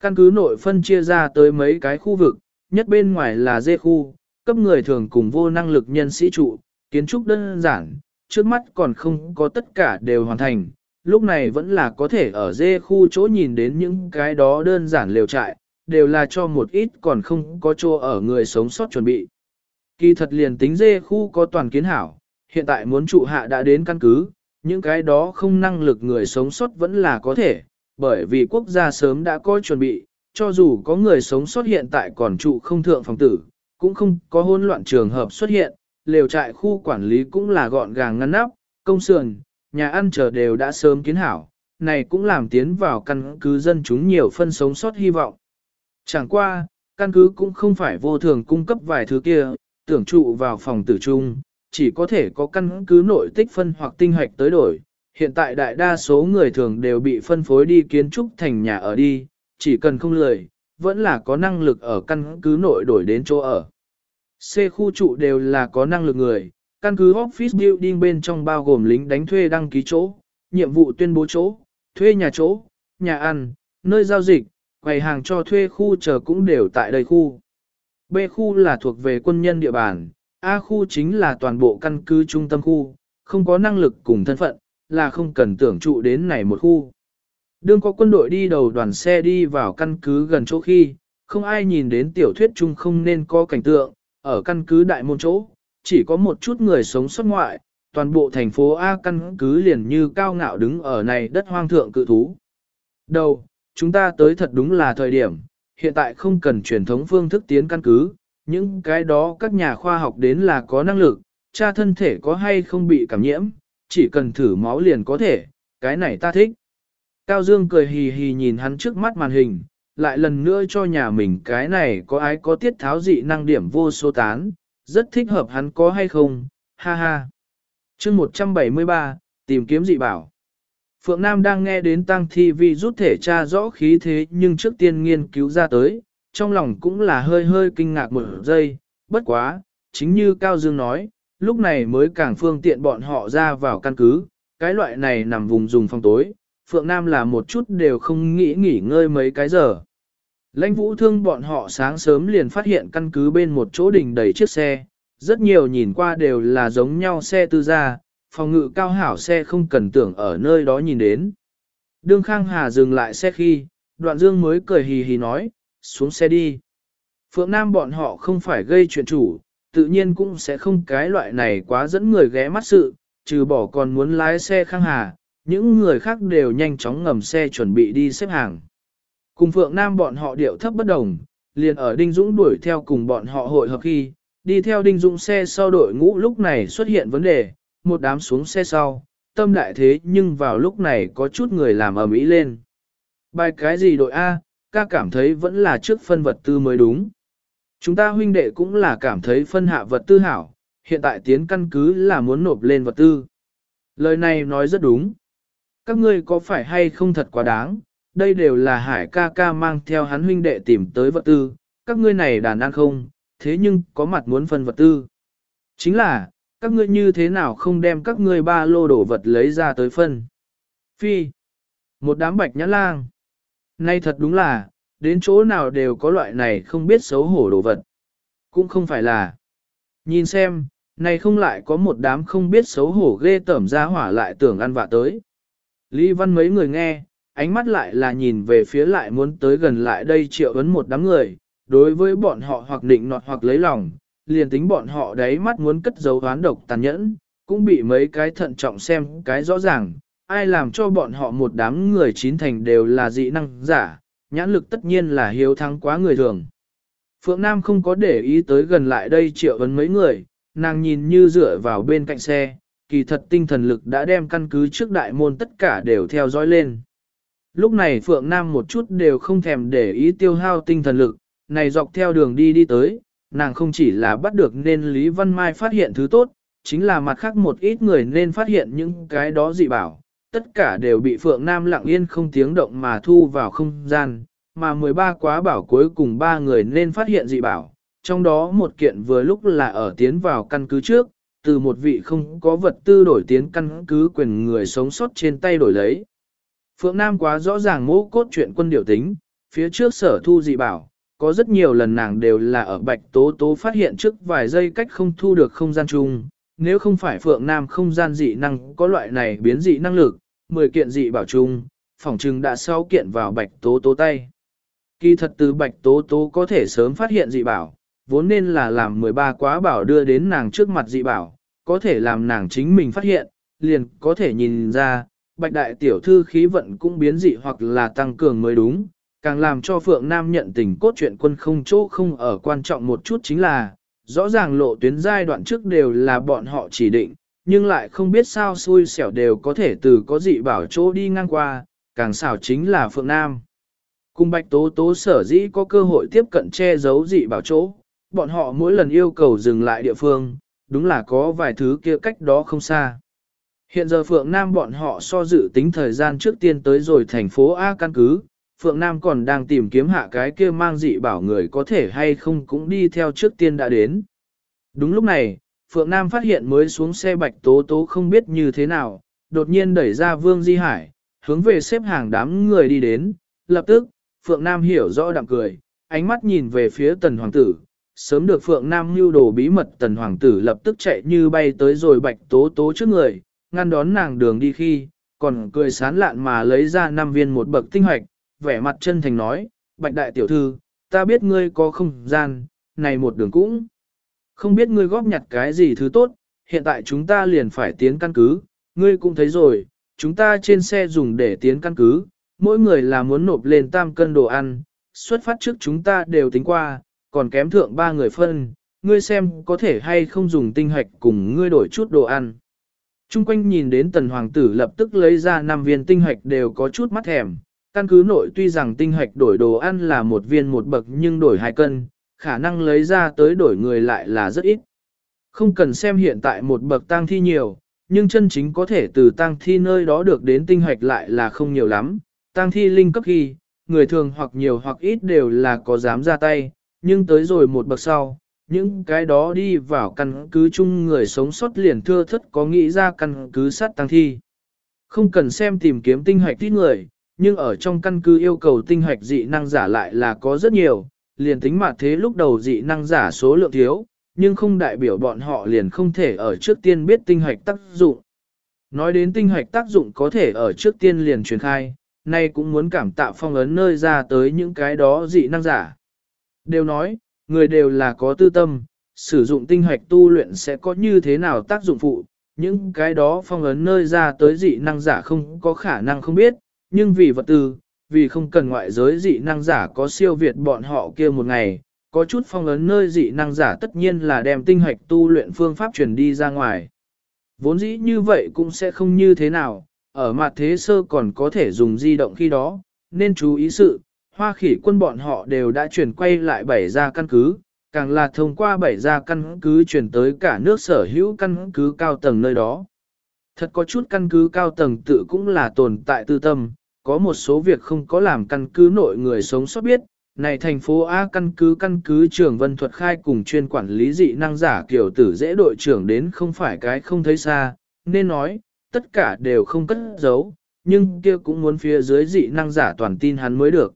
Căn cứ nội phân chia ra tới mấy cái khu vực, nhất bên ngoài là dê khu, cấp người thường cùng vô năng lực nhân sĩ trụ, kiến trúc đơn giản, trước mắt còn không có tất cả đều hoàn thành, lúc này vẫn là có thể ở dê khu chỗ nhìn đến những cái đó đơn giản lều trại, đều là cho một ít còn không có chỗ ở người sống sót chuẩn bị. Kỳ thật liền tính dê khu có toàn kiến hảo, hiện tại muốn trụ hạ đã đến căn cứ, những cái đó không năng lực người sống sót vẫn là có thể, bởi vì quốc gia sớm đã có chuẩn bị, cho dù có người sống sót hiện tại còn trụ không thượng phòng tử, cũng không có hỗn loạn trường hợp xuất hiện, lều trại khu quản lý cũng là gọn gàng ngăn nắp, công sườn, nhà ăn chờ đều đã sớm kiến hảo, này cũng làm tiến vào căn cứ dân chúng nhiều phân sống sót hy vọng. Chẳng qua, căn cứ cũng không phải vô thường cung cấp vài thứ kia, tưởng trụ vào phòng tử trung, chỉ có thể có căn cứ nội tích phân hoặc tinh hoạch tới đổi. Hiện tại đại đa số người thường đều bị phân phối đi kiến trúc thành nhà ở đi, chỉ cần không lười, vẫn là có năng lực ở căn cứ nội đổi đến chỗ ở. C khu trụ đều là có năng lực người, căn cứ office building bên trong bao gồm lính đánh thuê đăng ký chỗ, nhiệm vụ tuyên bố chỗ, thuê nhà chỗ, nhà ăn, nơi giao dịch, quầy hàng cho thuê khu chờ cũng đều tại đây khu. B khu là thuộc về quân nhân địa bàn, A khu chính là toàn bộ căn cứ trung tâm khu, không có năng lực cùng thân phận, là không cần tưởng trụ đến này một khu. Đương có quân đội đi đầu đoàn xe đi vào căn cứ gần chỗ khi, không ai nhìn đến tiểu thuyết chung không nên có cảnh tượng, ở căn cứ đại môn chỗ, chỉ có một chút người sống sót ngoại, toàn bộ thành phố A căn cứ liền như cao ngạo đứng ở này đất hoang thượng cự thú. Đầu, chúng ta tới thật đúng là thời điểm, hiện tại không cần truyền thống phương thức tiến căn cứ, những cái đó các nhà khoa học đến là có năng lực, cha thân thể có hay không bị cảm nhiễm, chỉ cần thử máu liền có thể, cái này ta thích. Cao Dương cười hì hì nhìn hắn trước mắt màn hình, lại lần nữa cho nhà mình cái này có ai có tiết tháo dị năng điểm vô số tán, rất thích hợp hắn có hay không, ha ha. chương 173, tìm kiếm dị bảo. Phượng Nam đang nghe đến tăng thi vi rút thể tra rõ khí thế nhưng trước tiên nghiên cứu ra tới, trong lòng cũng là hơi hơi kinh ngạc một giây, bất quá, chính như Cao Dương nói, lúc này mới càng phương tiện bọn họ ra vào căn cứ, cái loại này nằm vùng dùng phòng tối, Phượng Nam là một chút đều không nghĩ nghỉ ngơi mấy cái giờ. Lãnh vũ thương bọn họ sáng sớm liền phát hiện căn cứ bên một chỗ đỉnh đầy chiếc xe, rất nhiều nhìn qua đều là giống nhau xe tư gia, phòng ngự cao hảo xe không cần tưởng ở nơi đó nhìn đến. Đương Khang Hà dừng lại xe khi, đoạn dương mới cười hì hì nói, xuống xe đi. Phượng Nam bọn họ không phải gây chuyện chủ, tự nhiên cũng sẽ không cái loại này quá dẫn người ghé mắt sự, trừ bỏ còn muốn lái xe Khang Hà, những người khác đều nhanh chóng ngầm xe chuẩn bị đi xếp hàng. Cùng Phượng Nam bọn họ điệu thấp bất đồng, liền ở Đinh Dũng đuổi theo cùng bọn họ hội hợp khi, đi theo Đinh Dũng xe sau đội ngũ lúc này xuất hiện vấn đề, một đám xuống xe sau, tâm đại thế nhưng vào lúc này có chút người làm ầm ĩ lên. Bài cái gì đội A, ca cảm thấy vẫn là trước phân vật tư mới đúng. Chúng ta huynh đệ cũng là cảm thấy phân hạ vật tư hảo, hiện tại tiến căn cứ là muốn nộp lên vật tư. Lời này nói rất đúng. Các ngươi có phải hay không thật quá đáng, đây đều là hải ca ca mang theo hắn huynh đệ tìm tới vật tư, các ngươi này đàn ăn không, thế nhưng có mặt muốn phân vật tư. Chính là, các ngươi như thế nào không đem các ngươi ba lô đổ vật lấy ra tới phân. Phi, một đám bạch nhã lang. Nay thật đúng là, đến chỗ nào đều có loại này không biết xấu hổ đồ vật. Cũng không phải là. Nhìn xem, này không lại có một đám không biết xấu hổ ghê tẩm ra hỏa lại tưởng ăn vạ tới. Lý văn mấy người nghe, ánh mắt lại là nhìn về phía lại muốn tới gần lại đây triệu ấn một đám người, đối với bọn họ hoặc định nọt hoặc lấy lòng, liền tính bọn họ đấy mắt muốn cất giấu oán độc tàn nhẫn, cũng bị mấy cái thận trọng xem cái rõ ràng, ai làm cho bọn họ một đám người chín thành đều là dị năng giả, nhãn lực tất nhiên là hiếu thắng quá người thường. Phượng Nam không có để ý tới gần lại đây triệu vấn mấy người, nàng nhìn như dựa vào bên cạnh xe, kỳ thật tinh thần lực đã đem căn cứ trước đại môn tất cả đều theo dõi lên. Lúc này Phượng Nam một chút đều không thèm để ý tiêu hao tinh thần lực, này dọc theo đường đi đi tới, nàng không chỉ là bắt được nên Lý Văn Mai phát hiện thứ tốt, chính là mặt khác một ít người nên phát hiện những cái đó dị bảo, tất cả đều bị Phượng Nam lặng yên không tiếng động mà thu vào không gian, mà 13 quá bảo cuối cùng ba người nên phát hiện dị bảo, trong đó một kiện vừa lúc là ở tiến vào căn cứ trước, từ một vị không có vật tư đổi tiến căn cứ quyền người sống sót trên tay đổi lấy. Phượng Nam quá rõ ràng mô cốt chuyện quân điều tính, phía trước sở thu dị bảo, có rất nhiều lần nàng đều là ở bạch tố tố phát hiện trước vài giây cách không thu được không gian chung. Nếu không phải Phượng Nam không gian dị năng có loại này biến dị năng lực, 10 kiện dị bảo chung, phỏng chừng đã 6 kiện vào bạch tố tố tay. Kỳ thật từ bạch tố tố có thể sớm phát hiện dị bảo, vốn nên là làm 13 quá bảo đưa đến nàng trước mặt dị bảo, có thể làm nàng chính mình phát hiện, liền có thể nhìn ra, bạch đại tiểu thư khí vận cũng biến dị hoặc là tăng cường mới đúng, càng làm cho Phượng Nam nhận tình cốt truyện quân không chỗ không ở quan trọng một chút chính là, rõ ràng lộ tuyến giai đoạn trước đều là bọn họ chỉ định, nhưng lại không biết sao xui xẻo đều có thể từ có dị bảo chỗ đi ngang qua, càng xảo chính là Phượng Nam. Cùng Bạch Tố Tố sở dĩ có cơ hội tiếp cận che giấu dị bảo chỗ, bọn họ mỗi lần yêu cầu dừng lại địa phương, đúng là có vài thứ kia cách đó không xa. Hiện giờ Phượng Nam bọn họ so dự tính thời gian trước tiên tới rồi thành phố A căn cứ, Phượng Nam còn đang tìm kiếm hạ cái kia mang dị bảo người có thể hay không cũng đi theo trước tiên đã đến. Đúng lúc này, Phượng Nam phát hiện mới xuống xe bạch tố tố không biết như thế nào, đột nhiên đẩy ra Vương Di Hải, hướng về xếp hàng đám người đi đến, lập tức, Phượng Nam hiểu rõ đạm cười, ánh mắt nhìn về phía tần hoàng tử, sớm được Phượng Nam lưu đồ bí mật tần hoàng tử lập tức chạy như bay tới rồi bạch tố tố trước người, ngăn đón nàng đường đi khi, còn cười sán lạn mà lấy ra năm viên một bậc tinh hoạch, vẻ mặt chân thành nói, bạch đại tiểu thư, ta biết ngươi có không gian, này một đường cũng. Không biết ngươi góp nhặt cái gì thứ tốt, hiện tại chúng ta liền phải tiến căn cứ, ngươi cũng thấy rồi, chúng ta trên xe dùng để tiến căn cứ, mỗi người là muốn nộp lên tam cân đồ ăn, xuất phát trước chúng ta đều tính qua, còn kém thượng ba người phân, ngươi xem có thể hay không dùng tinh hoạch cùng ngươi đổi chút đồ ăn. Trung quanh nhìn đến tần hoàng tử lập tức lấy ra năm viên tinh hoạch đều có chút mắt thèm, căn cứ nội tuy rằng tinh hoạch đổi đồ ăn là một viên một bậc nhưng đổi hai cân, khả năng lấy ra tới đổi người lại là rất ít. Không cần xem hiện tại một bậc tang thi nhiều, nhưng chân chính có thể từ tang thi nơi đó được đến tinh hoạch lại là không nhiều lắm. Tang thi linh cấp khi, người thường hoặc nhiều hoặc ít đều là có dám ra tay, nhưng tới rồi một bậc sau, những cái đó đi vào căn cứ chung người sống sót liền thưa thất có nghĩ ra căn cứ sát tăng thi. Không cần xem tìm kiếm tinh hoạch ít người, nhưng ở trong căn cứ yêu cầu tinh hoạch dị năng giả lại là có rất nhiều, liền tính mà thế lúc đầu dị năng giả số lượng thiếu, nhưng không đại biểu bọn họ liền không thể ở trước tiên biết tinh hoạch tác dụng. Nói đến tinh hoạch tác dụng có thể ở trước tiên liền truyền khai, nay cũng muốn cảm tạ phong ấn nơi ra tới những cái đó dị năng giả. Đều nói, người đều là có tư tâm, sử dụng tinh hoạch tu luyện sẽ có như thế nào tác dụng phụ, những cái đó phong ấn nơi ra tới dị năng giả không có khả năng không biết, nhưng vì vật tư, vì không cần ngoại giới dị năng giả có siêu việt bọn họ kia một ngày, có chút phong ấn nơi dị năng giả tất nhiên là đem tinh hoạch tu luyện phương pháp truyền đi ra ngoài. Vốn dĩ như vậy cũng sẽ không như thế nào, ở mặt thế sơ còn có thể dùng di động khi đó, nên chú ý sự, hoa khỉ quân bọn họ đều đã chuyển quay lại bảy ra căn cứ, càng là thông qua bảy ra căn cứ chuyển tới cả nước sở hữu căn cứ cao tầng nơi đó. Thật có chút căn cứ cao tầng tự cũng là tồn tại tư tâm, có một số việc không có làm căn cứ nội người sống sót biết, này thành phố A căn cứ căn cứ trưởng Vân Thuật Khai cùng chuyên quản lý dị năng giả kiểu tử dễ đội trưởng đến không phải cái không thấy xa, nên nói, tất cả đều không cất giấu, nhưng kia cũng muốn phía dưới dị năng giả toàn tin hắn mới được.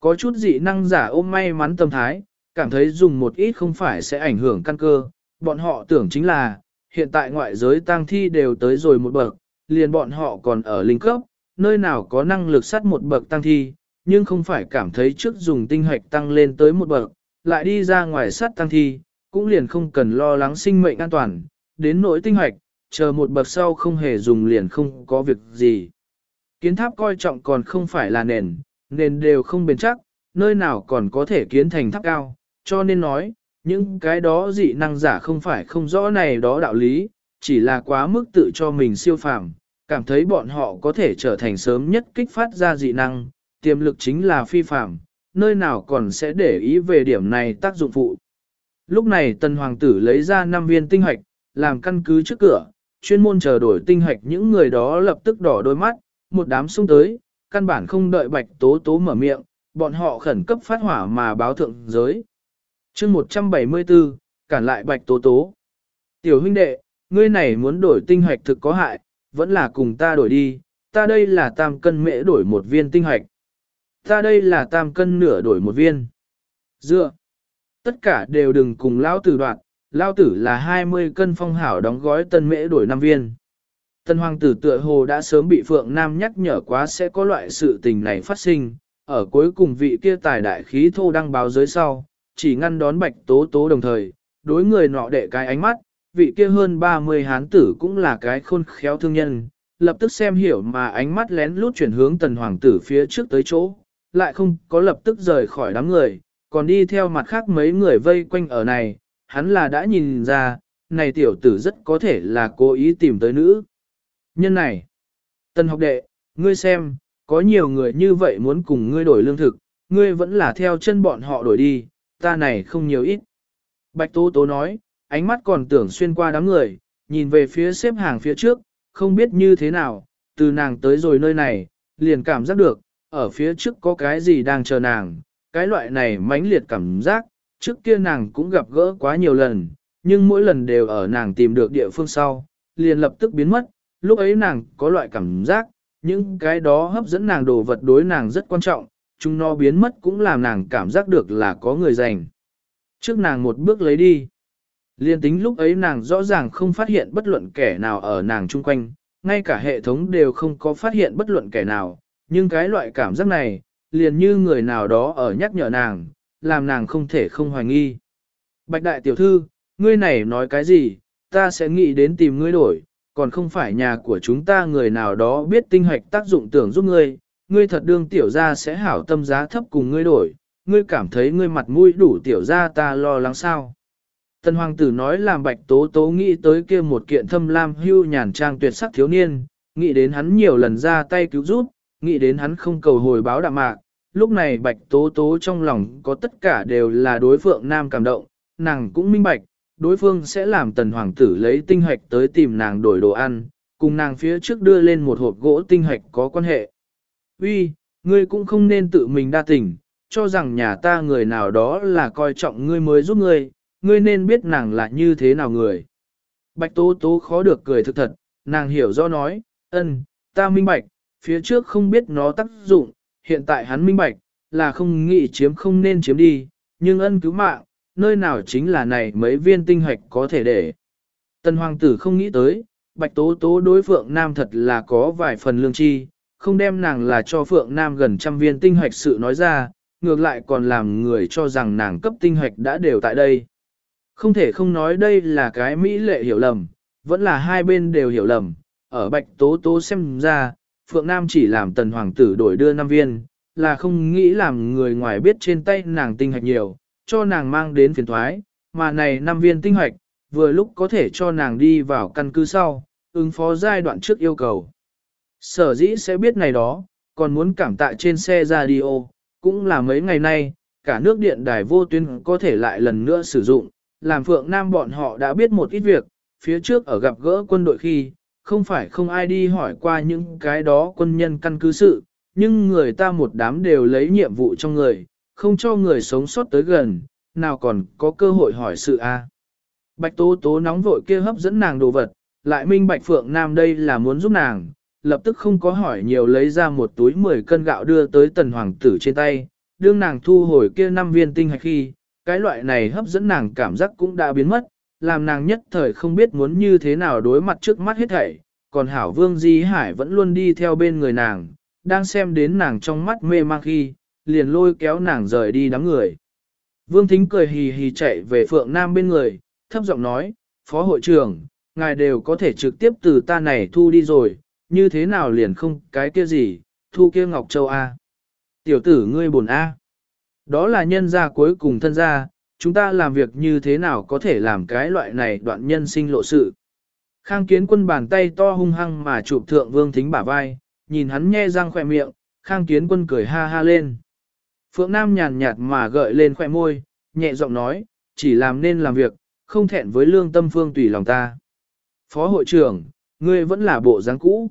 Có chút dị năng giả ôm may mắn tâm thái, cảm thấy dùng một ít không phải sẽ ảnh hưởng căn cơ, bọn họ tưởng chính là, hiện tại ngoại giới tang thi đều tới rồi một bậc, liền bọn họ còn ở linh cấp, nơi nào có năng lực sát một bậc tăng thi, nhưng không phải cảm thấy trước dùng tinh hoạch tăng lên tới một bậc, lại đi ra ngoài sát tăng thi, cũng liền không cần lo lắng sinh mệnh an toàn, đến nỗi tinh hoạch, chờ một bậc sau không hề dùng liền không có việc gì. Kiến tháp coi trọng còn không phải là nền, nền đều không bền chắc, nơi nào còn có thể kiến thành tháp cao, cho nên nói, những cái đó dị năng giả không phải không rõ này đó đạo lý, chỉ là quá mức tự cho mình siêu phàm, cảm thấy bọn họ có thể trở thành sớm nhất kích phát ra dị năng, tiềm lực chính là phi phàm, nơi nào còn sẽ để ý về điểm này tác dụng phụ. Lúc này tần hoàng tử lấy ra 5 viên tinh hoạch, làm căn cứ trước cửa, chuyên môn chờ đổi tinh hoạch những người đó lập tức đỏ đôi mắt, một đám xung tới, căn bản không đợi bạch tố tố mở miệng, bọn họ khẩn cấp phát hỏa mà báo thượng giới. chương 174, cản lại bạch tố tố. Tiểu huynh đệ, ngươi này muốn đổi tinh hoạch thực có hại, vẫn là cùng ta đổi đi, ta đây là tam cân mễ đổi một viên tinh hoạch. Ta đây là tam cân nửa đổi một viên. Dựa. Tất cả đều đừng cùng lao tử đoạn, lao tử là 20 cân phong hảo đóng gói tân mễ đổi 5 viên. Tân hoàng tử tựa hồ đã sớm bị Phượng Nam nhắc nhở quá sẽ có loại sự tình này phát sinh, ở cuối cùng vị kia tài đại khí thô đăng báo giới sau, chỉ ngăn đón bạch tố tố đồng thời, đối người nọ đệ cái ánh mắt, vị kia hơn 30 hán tử cũng là cái khôn khéo thương nhân, lập tức xem hiểu mà ánh mắt lén lút chuyển hướng tần hoàng tử phía trước tới chỗ, lại không có lập tức rời khỏi đám người, còn đi theo mặt khác mấy người vây quanh ở này, hắn là đã nhìn ra, này tiểu tử rất có thể là cố ý tìm tới nữ. Nhân này, tần học đệ, ngươi xem, có nhiều người như vậy muốn cùng ngươi đổi lương thực, ngươi vẫn là theo chân bọn họ đổi đi, ta này không nhiều ít. Bạch Tố Tố nói, ánh mắt còn tưởng xuyên qua đám người, nhìn về phía xếp hàng phía trước, không biết như thế nào, từ nàng tới rồi nơi này, liền cảm giác được, ở phía trước có cái gì đang chờ nàng, cái loại này mãnh liệt cảm giác, trước kia nàng cũng gặp gỡ quá nhiều lần, nhưng mỗi lần đều ở nàng tìm được địa phương sau, liền lập tức biến mất, lúc ấy nàng có loại cảm giác, những cái đó hấp dẫn nàng đồ vật đối nàng rất quan trọng, chúng nó biến mất cũng làm nàng cảm giác được là có người dành. Trước nàng một bước lấy đi. Liên tính lúc ấy nàng rõ ràng không phát hiện bất luận kẻ nào ở nàng chung quanh, ngay cả hệ thống đều không có phát hiện bất luận kẻ nào, nhưng cái loại cảm giác này, liền như người nào đó ở nhắc nhở nàng, làm nàng không thể không hoài nghi. Bạch đại tiểu thư, ngươi này nói cái gì, ta sẽ nghĩ đến tìm ngươi đổi, còn không phải nhà của chúng ta người nào đó biết tinh hoạch tác dụng tưởng giúp ngươi, ngươi thật đương tiểu ra sẽ hảo tâm giá thấp cùng ngươi đổi, ngươi cảm thấy ngươi mặt mũi đủ tiểu ra ta lo lắng sao. Tần hoàng tử nói làm bạch tố tố nghĩ tới kia một kiện thâm lam hưu nhàn trang tuyệt sắc thiếu niên, nghĩ đến hắn nhiều lần ra tay cứu giúp, nghĩ đến hắn không cầu hồi báo đạm mạc. Lúc này bạch tố tố trong lòng có tất cả đều là đối phượng nam cảm động, nàng cũng minh bạch, đối phương sẽ làm tần hoàng tử lấy tinh hoạch tới tìm nàng đổi đồ ăn, cùng nàng phía trước đưa lên một hộp gỗ tinh hoạch có quan hệ. Uy, ngươi cũng không nên tự mình đa tình, cho rằng nhà ta người nào đó là coi trọng ngươi mới giúp ngươi, ngươi nên biết nàng là như thế nào người. Bạch Tố Tố khó được cười thực thật, nàng hiểu do nói, ân, ta minh bạch, phía trước không biết nó tác dụng, hiện tại hắn minh bạch, là không nghĩ chiếm không nên chiếm đi, nhưng ân cứu mạng, nơi nào chính là này mấy viên tinh hoạch có thể để. Tần hoàng tử không nghĩ tới, bạch tố tố đối phượng nam thật là có vài phần lương chi, không đem nàng là cho phượng nam gần trăm viên tinh hoạch sự nói ra, ngược lại còn làm người cho rằng nàng cấp tinh hoạch đã đều tại đây. Không thể không nói đây là cái mỹ lệ hiểu lầm, vẫn là hai bên đều hiểu lầm, ở bạch tố tố xem ra, Phượng Nam chỉ làm tần hoàng tử đổi đưa năm viên, là không nghĩ làm người ngoài biết trên tay nàng tinh hạch nhiều, cho nàng mang đến phiền thoái, mà này năm viên tinh hạch, vừa lúc có thể cho nàng đi vào căn cứ sau, ứng phó giai đoạn trước yêu cầu. Sở dĩ sẽ biết này đó, còn muốn cảm tạ trên xe radio, cũng là mấy ngày nay, cả nước điện đài vô tuyến có thể lại lần nữa sử dụng, làm Phượng Nam bọn họ đã biết một ít việc, phía trước ở gặp gỡ quân đội khi, không phải không ai đi hỏi qua những cái đó quân nhân căn cứ sự, nhưng người ta một đám đều lấy nhiệm vụ trong người, không cho người sống sót tới gần, nào còn có cơ hội hỏi sự a. Bạch Tố Tố nóng vội kia hấp dẫn nàng đồ vật, lại minh Bạch Phượng Nam đây là muốn giúp nàng, lập tức không có hỏi nhiều lấy ra một túi 10 cân gạo đưa tới tần hoàng tử trên tay, đương nàng thu hồi kia năm viên tinh hạch khi, cái loại này hấp dẫn nàng cảm giác cũng đã biến mất, làm nàng nhất thời không biết muốn như thế nào đối mặt trước mắt hết thảy, còn hảo vương di hải vẫn luôn đi theo bên người nàng, đang xem đến nàng trong mắt mê mang khi, liền lôi kéo nàng rời đi đám người. Vương Thính cười hì hì chạy về Phượng Nam bên người, thấp giọng nói, Phó hội trưởng, ngài đều có thể trực tiếp từ ta này thu đi rồi, như thế nào liền không cái kia gì, thu kia Ngọc Châu A. Tiểu tử ngươi buồn A. Đó là nhân gia cuối cùng thân gia, chúng ta làm việc như thế nào có thể làm cái loại này đoạn nhân sinh lộ sự. Khang kiến quân bàn tay to hung hăng mà chụp thượng vương thính bả vai, nhìn hắn nhe răng khỏe miệng, khang kiến quân cười ha ha lên. Phượng Nam nhàn nhạt mà gợi lên khỏe môi, nhẹ giọng nói, chỉ làm nên làm việc, không thẹn với lương tâm phương tùy lòng ta. Phó hội trưởng, ngươi vẫn là bộ dáng cũ.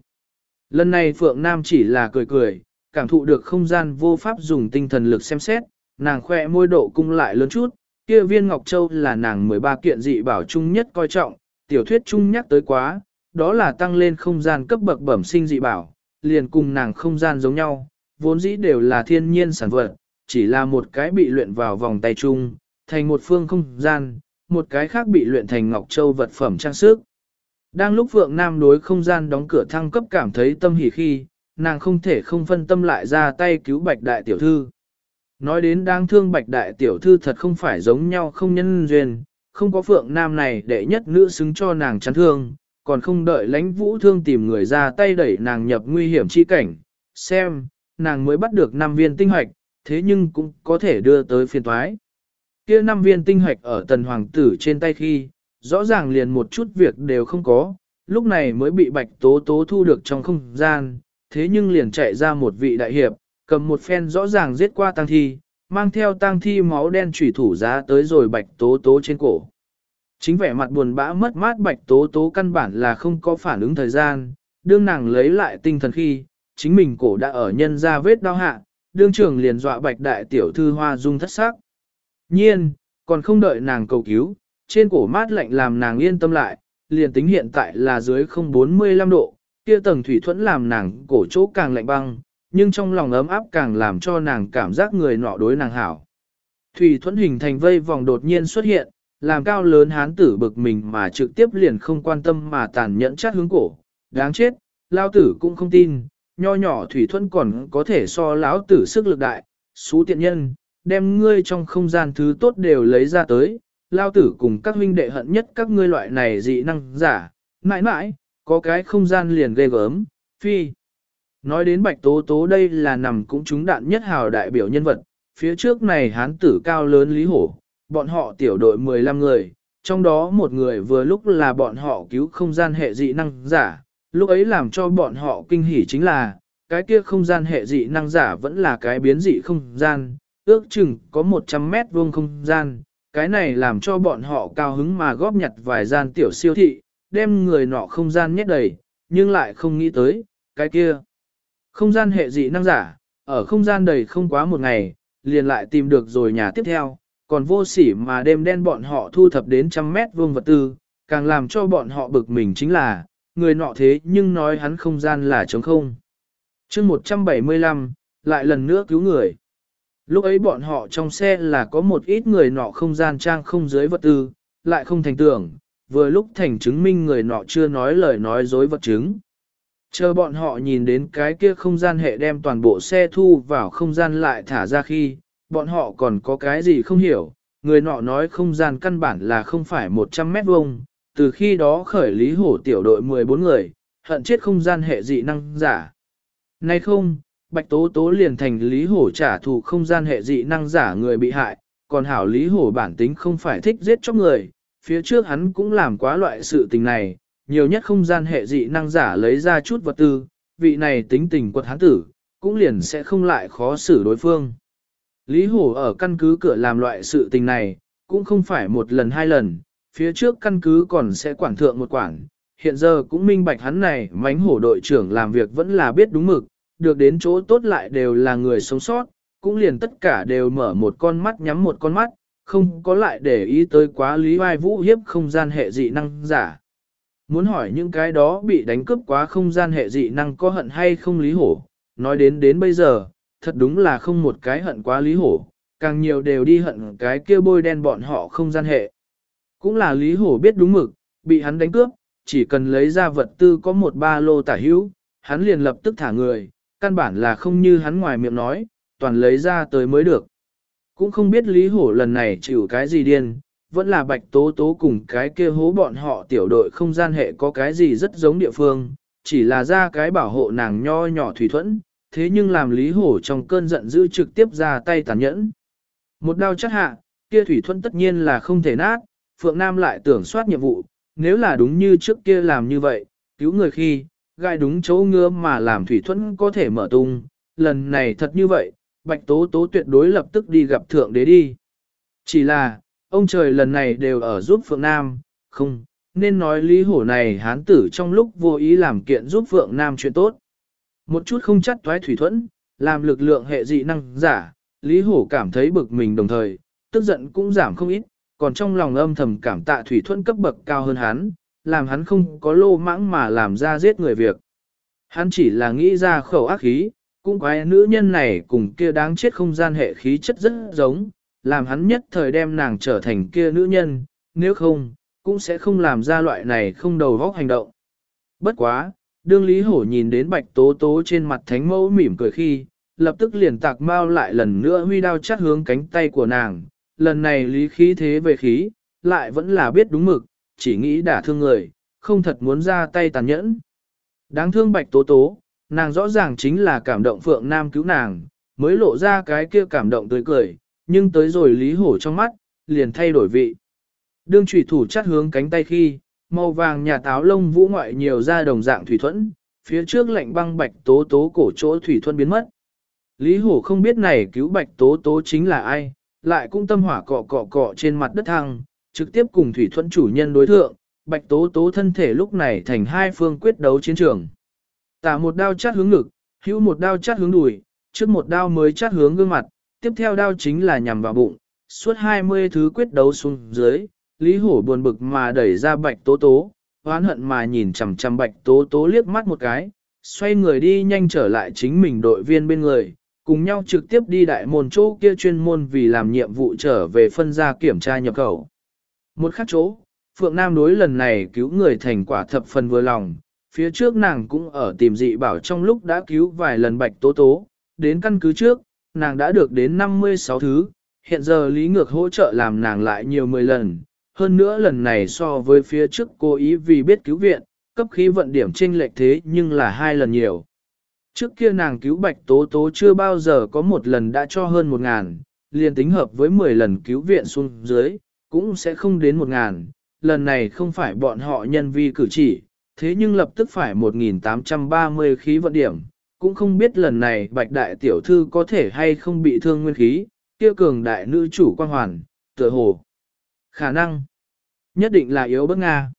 Lần này Phượng Nam chỉ là cười cười, cảm thụ được không gian vô pháp dùng tinh thần lực xem xét, nàng khoe môi độ cung lại lớn chút, kia viên Ngọc Châu là nàng 13 kiện dị bảo chung nhất coi trọng, tiểu thuyết chung nhắc tới quá, đó là tăng lên không gian cấp bậc bẩm sinh dị bảo, liền cùng nàng không gian giống nhau, vốn dĩ đều là thiên nhiên sản vật, chỉ là một cái bị luyện vào vòng tay chung, thành một phương không gian, một cái khác bị luyện thành Ngọc Châu vật phẩm trang sức. Đang lúc Phượng Nam đối không gian đóng cửa thăng cấp cảm thấy tâm hỉ khi, nàng không thể không phân tâm lại ra tay cứu bạch đại tiểu thư. Nói đến đáng thương bạch đại tiểu thư thật không phải giống nhau không nhân duyên, không có Phượng Nam này đệ nhất nữ xứng cho nàng chắn thương, còn không đợi lãnh vũ thương tìm người ra tay đẩy nàng nhập nguy hiểm chi cảnh. Xem, nàng mới bắt được 5 viên tinh hoạch, thế nhưng cũng có thể đưa tới phiên thoái. kia 5 viên tinh hoạch ở tần hoàng tử trên tay khi, rõ ràng liền một chút việc đều không có, lúc này mới bị bạch tố tố thu được trong không gian, thế nhưng liền chạy ra một vị đại hiệp, cầm một phen rõ ràng giết qua tang thi, mang theo tang thi máu đen chủy thủ giá tới rồi bạch tố tố trên cổ. Chính vẻ mặt buồn bã mất mát bạch tố tố căn bản là không có phản ứng thời gian, đương nàng lấy lại tinh thần khi, chính mình cổ đã ở nhân ra vết đau hạ, đương trưởng liền dọa bạch đại tiểu thư hoa dung thất sắc. Nhiên, còn không đợi nàng cầu cứu, trên cổ mát lạnh làm nàng yên tâm lại, liền tính hiện tại là dưới 045 độ, kia tầng thủy thuẫn làm nàng cổ chỗ càng lạnh băng, nhưng trong lòng ấm áp càng làm cho nàng cảm giác người nọ đối nàng hảo. Thủy thuẫn hình thành vây vòng đột nhiên xuất hiện, làm cao lớn hán tử bực mình mà trực tiếp liền không quan tâm mà tàn nhẫn chát hướng cổ. Đáng chết, lao tử cũng không tin, nho nhỏ thủy thuẫn còn có thể so lão tử sức lực đại, xú tiện nhân, đem ngươi trong không gian thứ tốt đều lấy ra tới, lao tử cùng các huynh đệ hận nhất các ngươi loại này dị năng giả, mãi mãi, có cái không gian liền ghê gớm, phi. Nói đến bạch tố tố đây là nằm cũng trúng đạn nhất hào đại biểu nhân vật, phía trước này hán tử cao lớn lý hổ, bọn họ tiểu đội 15 người, trong đó một người vừa lúc là bọn họ cứu không gian hệ dị năng giả, lúc ấy làm cho bọn họ kinh hỉ chính là, cái kia không gian hệ dị năng giả vẫn là cái biến dị không gian, ước chừng có 100 mét vuông không gian, cái này làm cho bọn họ cao hứng mà góp nhặt vài gian tiểu siêu thị, đem người nọ không gian nhét đầy, nhưng lại không nghĩ tới, cái kia. Không gian hệ dị năng giả, ở không gian đầy không quá một ngày, liền lại tìm được rồi nhà tiếp theo, còn vô sỉ mà đêm đen bọn họ thu thập đến trăm mét vuông vật tư, càng làm cho bọn họ bực mình chính là, người nọ thế nhưng nói hắn không gian là trống không. chương 175, lại lần nữa cứu người. Lúc ấy bọn họ trong xe là có một ít người nọ không gian trang không dưới vật tư, lại không thành tưởng, vừa lúc thành chứng minh người nọ chưa nói lời nói dối vật chứng. Chờ bọn họ nhìn đến cái kia không gian hệ đem toàn bộ xe thu vào không gian lại thả ra khi, bọn họ còn có cái gì không hiểu, người nọ nói không gian căn bản là không phải 100 mét vuông, từ khi đó khởi lý hổ tiểu đội 14 người, hận chết không gian hệ dị năng giả. Nay không, Bạch Tố Tố liền thành lý hổ trả thù không gian hệ dị năng giả người bị hại, còn hảo lý hổ bản tính không phải thích giết chóc người, phía trước hắn cũng làm quá loại sự tình này, nhiều nhất không gian hệ dị năng giả lấy ra chút vật tư, vị này tính tình quật hắn tử, cũng liền sẽ không lại khó xử đối phương. Lý Hổ ở căn cứ cửa làm loại sự tình này, cũng không phải một lần hai lần, phía trước căn cứ còn sẽ quản thượng một quản, hiện giờ cũng minh bạch hắn này mánh hổ đội trưởng làm việc vẫn là biết đúng mực, được đến chỗ tốt lại đều là người sống sót, cũng liền tất cả đều mở một con mắt nhắm một con mắt, không có lại để ý tới quá lý vai vũ hiếp không gian hệ dị năng giả. Muốn hỏi những cái đó bị đánh cướp quá không gian hệ dị năng có hận hay không lý hổ, nói đến đến bây giờ, thật đúng là không một cái hận quá lý hổ, càng nhiều đều đi hận cái kia bôi đen bọn họ không gian hệ. Cũng là lý hổ biết đúng mực, bị hắn đánh cướp, chỉ cần lấy ra vật tư có một ba lô tả hữu, hắn liền lập tức thả người, căn bản là không như hắn ngoài miệng nói, toàn lấy ra tới mới được. Cũng không biết Lý Hổ lần này chịu cái gì điên, vẫn là bạch tố tố cùng cái kia hố bọn họ tiểu đội không gian hệ có cái gì rất giống địa phương, chỉ là ra cái bảo hộ nàng nho nhỏ thủy thuẫn, thế nhưng làm Lý Hổ trong cơn giận dữ trực tiếp ra tay tàn nhẫn. Một đao chắc hạ, kia thủy thuẫn tất nhiên là không thể nát, Phượng Nam lại tưởng soát nhiệm vụ, nếu là đúng như trước kia làm như vậy, cứu người khi, gai đúng chỗ ngứa mà làm thủy thuẫn có thể mở tung, lần này thật như vậy, Bạch Tố Tố tuyệt đối lập tức đi gặp Thượng Đế đi. Chỉ là, ông trời lần này đều ở giúp Phượng Nam, không, nên nói lý hổ này hán tử trong lúc vô ý làm kiện giúp Phượng Nam chuyện tốt. Một chút không chắc toái thủy thuẫn, làm lực lượng hệ dị năng giả, lý hổ cảm thấy bực mình đồng thời, tức giận cũng giảm không ít, còn trong lòng âm thầm cảm tạ thủy thuẫn cấp bậc cao hơn hắn, làm hắn không có lô mãng mà làm ra giết người việc. Hắn chỉ là nghĩ ra khẩu ác khí, cũng quái nữ nhân này cùng kia đáng chết không gian hệ khí chất rất giống, làm hắn nhất thời đem nàng trở thành kia nữ nhân, nếu không, cũng sẽ không làm ra loại này không đầu vóc hành động. Bất quá, đương Lý Hổ nhìn đến bạch tố tố trên mặt thánh mẫu mỉm cười khi, lập tức liền tạc mau lại lần nữa huy đao chát hướng cánh tay của nàng, lần này lý khí thế về khí, lại vẫn là biết đúng mực, chỉ nghĩ đả thương người, không thật muốn ra tay tàn nhẫn. Đáng thương bạch tố tố, nàng rõ ràng chính là cảm động Phượng Nam cứu nàng, mới lộ ra cái kia cảm động tươi cười, nhưng tới rồi Lý Hổ trong mắt, liền thay đổi vị. Đương trùy thủ chắt hướng cánh tay khi, màu vàng nhà táo lông vũ ngoại nhiều ra đồng dạng thủy thuẫn, phía trước lạnh băng bạch tố tố cổ chỗ thủy thuẫn biến mất. Lý Hổ không biết này cứu bạch tố tố chính là ai, lại cũng tâm hỏa cọ cọ cọ trên mặt đất thăng, trực tiếp cùng thủy thuẫn chủ nhân đối thượng, bạch tố tố thân thể lúc này thành hai phương quyết đấu chiến trường. Tả một đao chát hướng ngực, hữu một đao chát hướng đùi, trước một đao mới chát hướng gương mặt, tiếp theo đao chính là nhằm vào bụng, suốt 20 thứ quyết đấu xuống dưới, Lý Hổ buồn bực mà đẩy ra bạch tố tố, oán hận mà nhìn chằm chằm bạch tố tố liếc mắt một cái, xoay người đi nhanh trở lại chính mình đội viên bên người, cùng nhau trực tiếp đi đại môn chỗ kia chuyên môn vì làm nhiệm vụ trở về phân ra kiểm tra nhập khẩu. Một khắc chỗ, Phượng Nam đối lần này cứu người thành quả thập phần vừa lòng, phía trước nàng cũng ở tìm dị bảo trong lúc đã cứu vài lần bạch tố tố, đến căn cứ trước, nàng đã được đến 56 thứ, hiện giờ lý ngược hỗ trợ làm nàng lại nhiều 10 lần, hơn nữa lần này so với phía trước cô ý vì biết cứu viện, cấp khí vận điểm chênh lệch thế nhưng là hai lần nhiều. Trước kia nàng cứu bạch tố tố chưa bao giờ có một lần đã cho hơn một ngàn, liền tính hợp với 10 lần cứu viện xuống dưới, cũng sẽ không đến một ngàn, lần này không phải bọn họ nhân vi cử chỉ, thế nhưng lập tức phải 1.830 khí vận điểm, cũng không biết lần này bạch đại tiểu thư có thể hay không bị thương nguyên khí, kia cường đại nữ chủ quan hoàn, tựa hồ. Khả năng, nhất định là yếu bất Nga.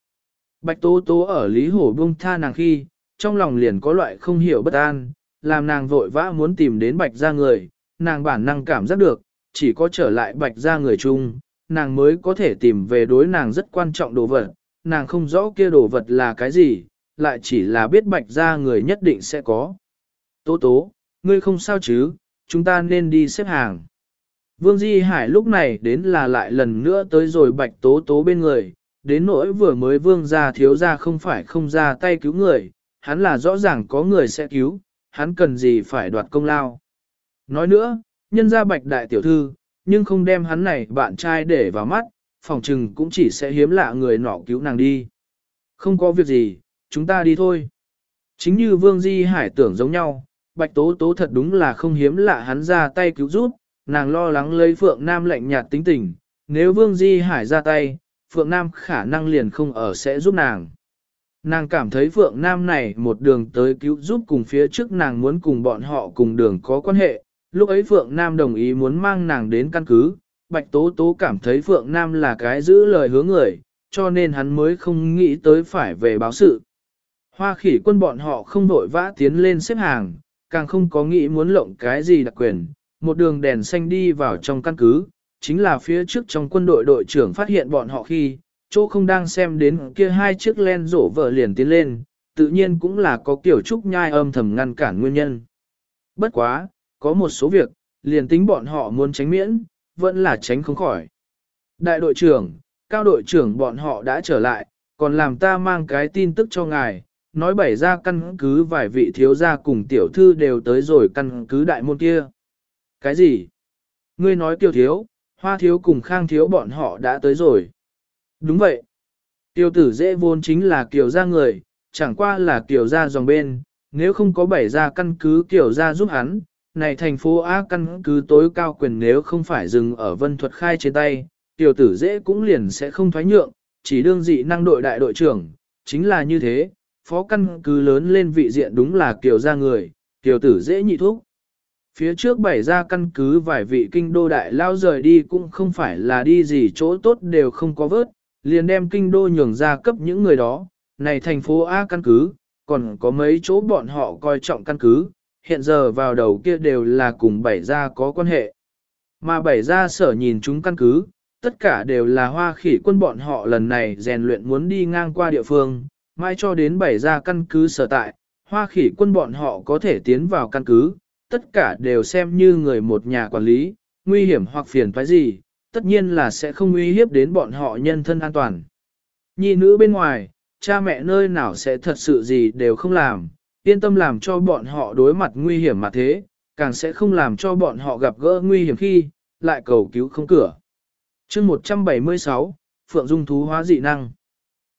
Bạch tố tố ở Lý Hổ buông tha nàng khi, trong lòng liền có loại không hiểu bất an, làm nàng vội vã muốn tìm đến bạch ra người, nàng bản năng cảm giác được, chỉ có trở lại bạch ra người chung, nàng mới có thể tìm về đối nàng rất quan trọng đồ vật, nàng không rõ kia đồ vật là cái gì, lại chỉ là biết bạch ra người nhất định sẽ có. Tố tố, ngươi không sao chứ, chúng ta nên đi xếp hàng. Vương Di Hải lúc này đến là lại lần nữa tới rồi bạch tố tố bên người, đến nỗi vừa mới vương gia thiếu gia không phải không ra tay cứu người, hắn là rõ ràng có người sẽ cứu, hắn cần gì phải đoạt công lao. Nói nữa, nhân gia bạch đại tiểu thư, nhưng không đem hắn này bạn trai để vào mắt, phòng trừng cũng chỉ sẽ hiếm lạ người nọ cứu nàng đi. Không có việc gì, chúng ta đi thôi. Chính như Vương Di Hải tưởng giống nhau, Bạch Tố Tố thật đúng là không hiếm lạ hắn ra tay cứu giúp, nàng lo lắng lấy Phượng Nam lạnh nhạt tính tình, nếu Vương Di Hải ra tay, Phượng Nam khả năng liền không ở sẽ giúp nàng. Nàng cảm thấy Phượng Nam này một đường tới cứu giúp cùng phía trước nàng muốn cùng bọn họ cùng đường có quan hệ, lúc ấy Phượng Nam đồng ý muốn mang nàng đến căn cứ, Bạch Tố Tố cảm thấy Phượng Nam là cái giữ lời hứa người, cho nên hắn mới không nghĩ tới phải về báo sự. Hoa khỉ quân bọn họ không vội vã tiến lên xếp hàng, càng không có nghĩ muốn lộng cái gì đặc quyền, một đường đèn xanh đi vào trong căn cứ, chính là phía trước trong quân đội đội trưởng phát hiện bọn họ khi, chỗ không đang xem đến kia hai chiếc len rổ vợ liền tiến lên, tự nhiên cũng là có kiểu trúc nhai âm thầm ngăn cản nguyên nhân. Bất quá, có một số việc, liền tính bọn họ muốn tránh miễn, vẫn là tránh không khỏi. Đại đội trưởng, cao đội trưởng bọn họ đã trở lại, còn làm ta mang cái tin tức cho ngài, nói bảy ra căn cứ vài vị thiếu gia cùng tiểu thư đều tới rồi căn cứ đại môn kia. Cái gì? Ngươi nói tiêu thiếu, hoa thiếu cùng khang thiếu bọn họ đã tới rồi. Đúng vậy. Tiêu tử dễ vốn chính là kiểu gia người, chẳng qua là kiểu gia dòng bên, nếu không có bảy gia căn cứ kiểu gia giúp hắn, này thành phố A căn cứ tối cao quyền nếu không phải dừng ở vân thuật khai trên tay, tiểu tử dễ cũng liền sẽ không thoái nhượng, chỉ đương dị năng đội đại đội trưởng, chính là như thế, phó căn cứ lớn lên vị diện đúng là kiểu gia người, tiểu tử dễ nhị thuốc. Phía trước bảy ra căn cứ vài vị kinh đô đại lao rời đi cũng không phải là đi gì chỗ tốt đều không có vớt, liền đem kinh đô nhường ra cấp những người đó, này thành phố A căn cứ, còn có mấy chỗ bọn họ coi trọng căn cứ, hiện giờ vào đầu kia đều là cùng bảy gia có quan hệ. Mà bảy gia sở nhìn chúng căn cứ, tất cả đều là hoa khỉ quân bọn họ lần này rèn luyện muốn đi ngang qua địa phương, mai cho đến bảy ra căn cứ sở tại, hoa khỉ quân bọn họ có thể tiến vào căn cứ, tất cả đều xem như người một nhà quản lý, nguy hiểm hoặc phiền phải gì, tất nhiên là sẽ không uy hiếp đến bọn họ nhân thân an toàn. Nhi nữ bên ngoài, cha mẹ nơi nào sẽ thật sự gì đều không làm, yên tâm làm cho bọn họ đối mặt nguy hiểm mà thế, càng sẽ không làm cho bọn họ gặp gỡ nguy hiểm khi, lại cầu cứu không cửa. chương 176, Phượng Dung Thú Hóa Dị Năng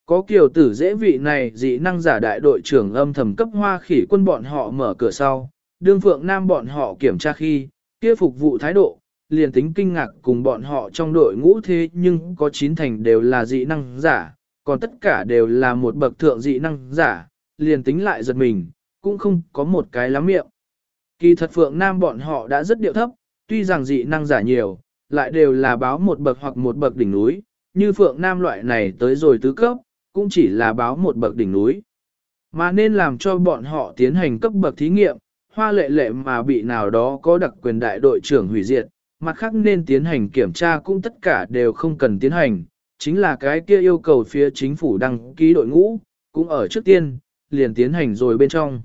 có kiều tử dễ vị này dị năng giả đại đội trưởng âm thầm cấp hoa khỉ quân bọn họ mở cửa sau, đương Phượng Nam bọn họ kiểm tra khi, kia phục vụ thái độ, liền tính kinh ngạc cùng bọn họ trong đội ngũ thế nhưng có chín thành đều là dị năng giả, còn tất cả đều là một bậc thượng dị năng giả, liền tính lại giật mình, cũng không có một cái lắm miệng. Kỳ thật Phượng Nam bọn họ đã rất điệu thấp, tuy rằng dị năng giả nhiều, lại đều là báo một bậc hoặc một bậc đỉnh núi, như Phượng Nam loại này tới rồi tứ cấp, cũng chỉ là báo một bậc đỉnh núi. Mà nên làm cho bọn họ tiến hành cấp bậc thí nghiệm, hoa lệ lệ mà bị nào đó có đặc quyền đại đội trưởng hủy diệt, mặt khác nên tiến hành kiểm tra cũng tất cả đều không cần tiến hành, chính là cái kia yêu cầu phía chính phủ đăng ký đội ngũ, cũng ở trước tiên, liền tiến hành rồi bên trong.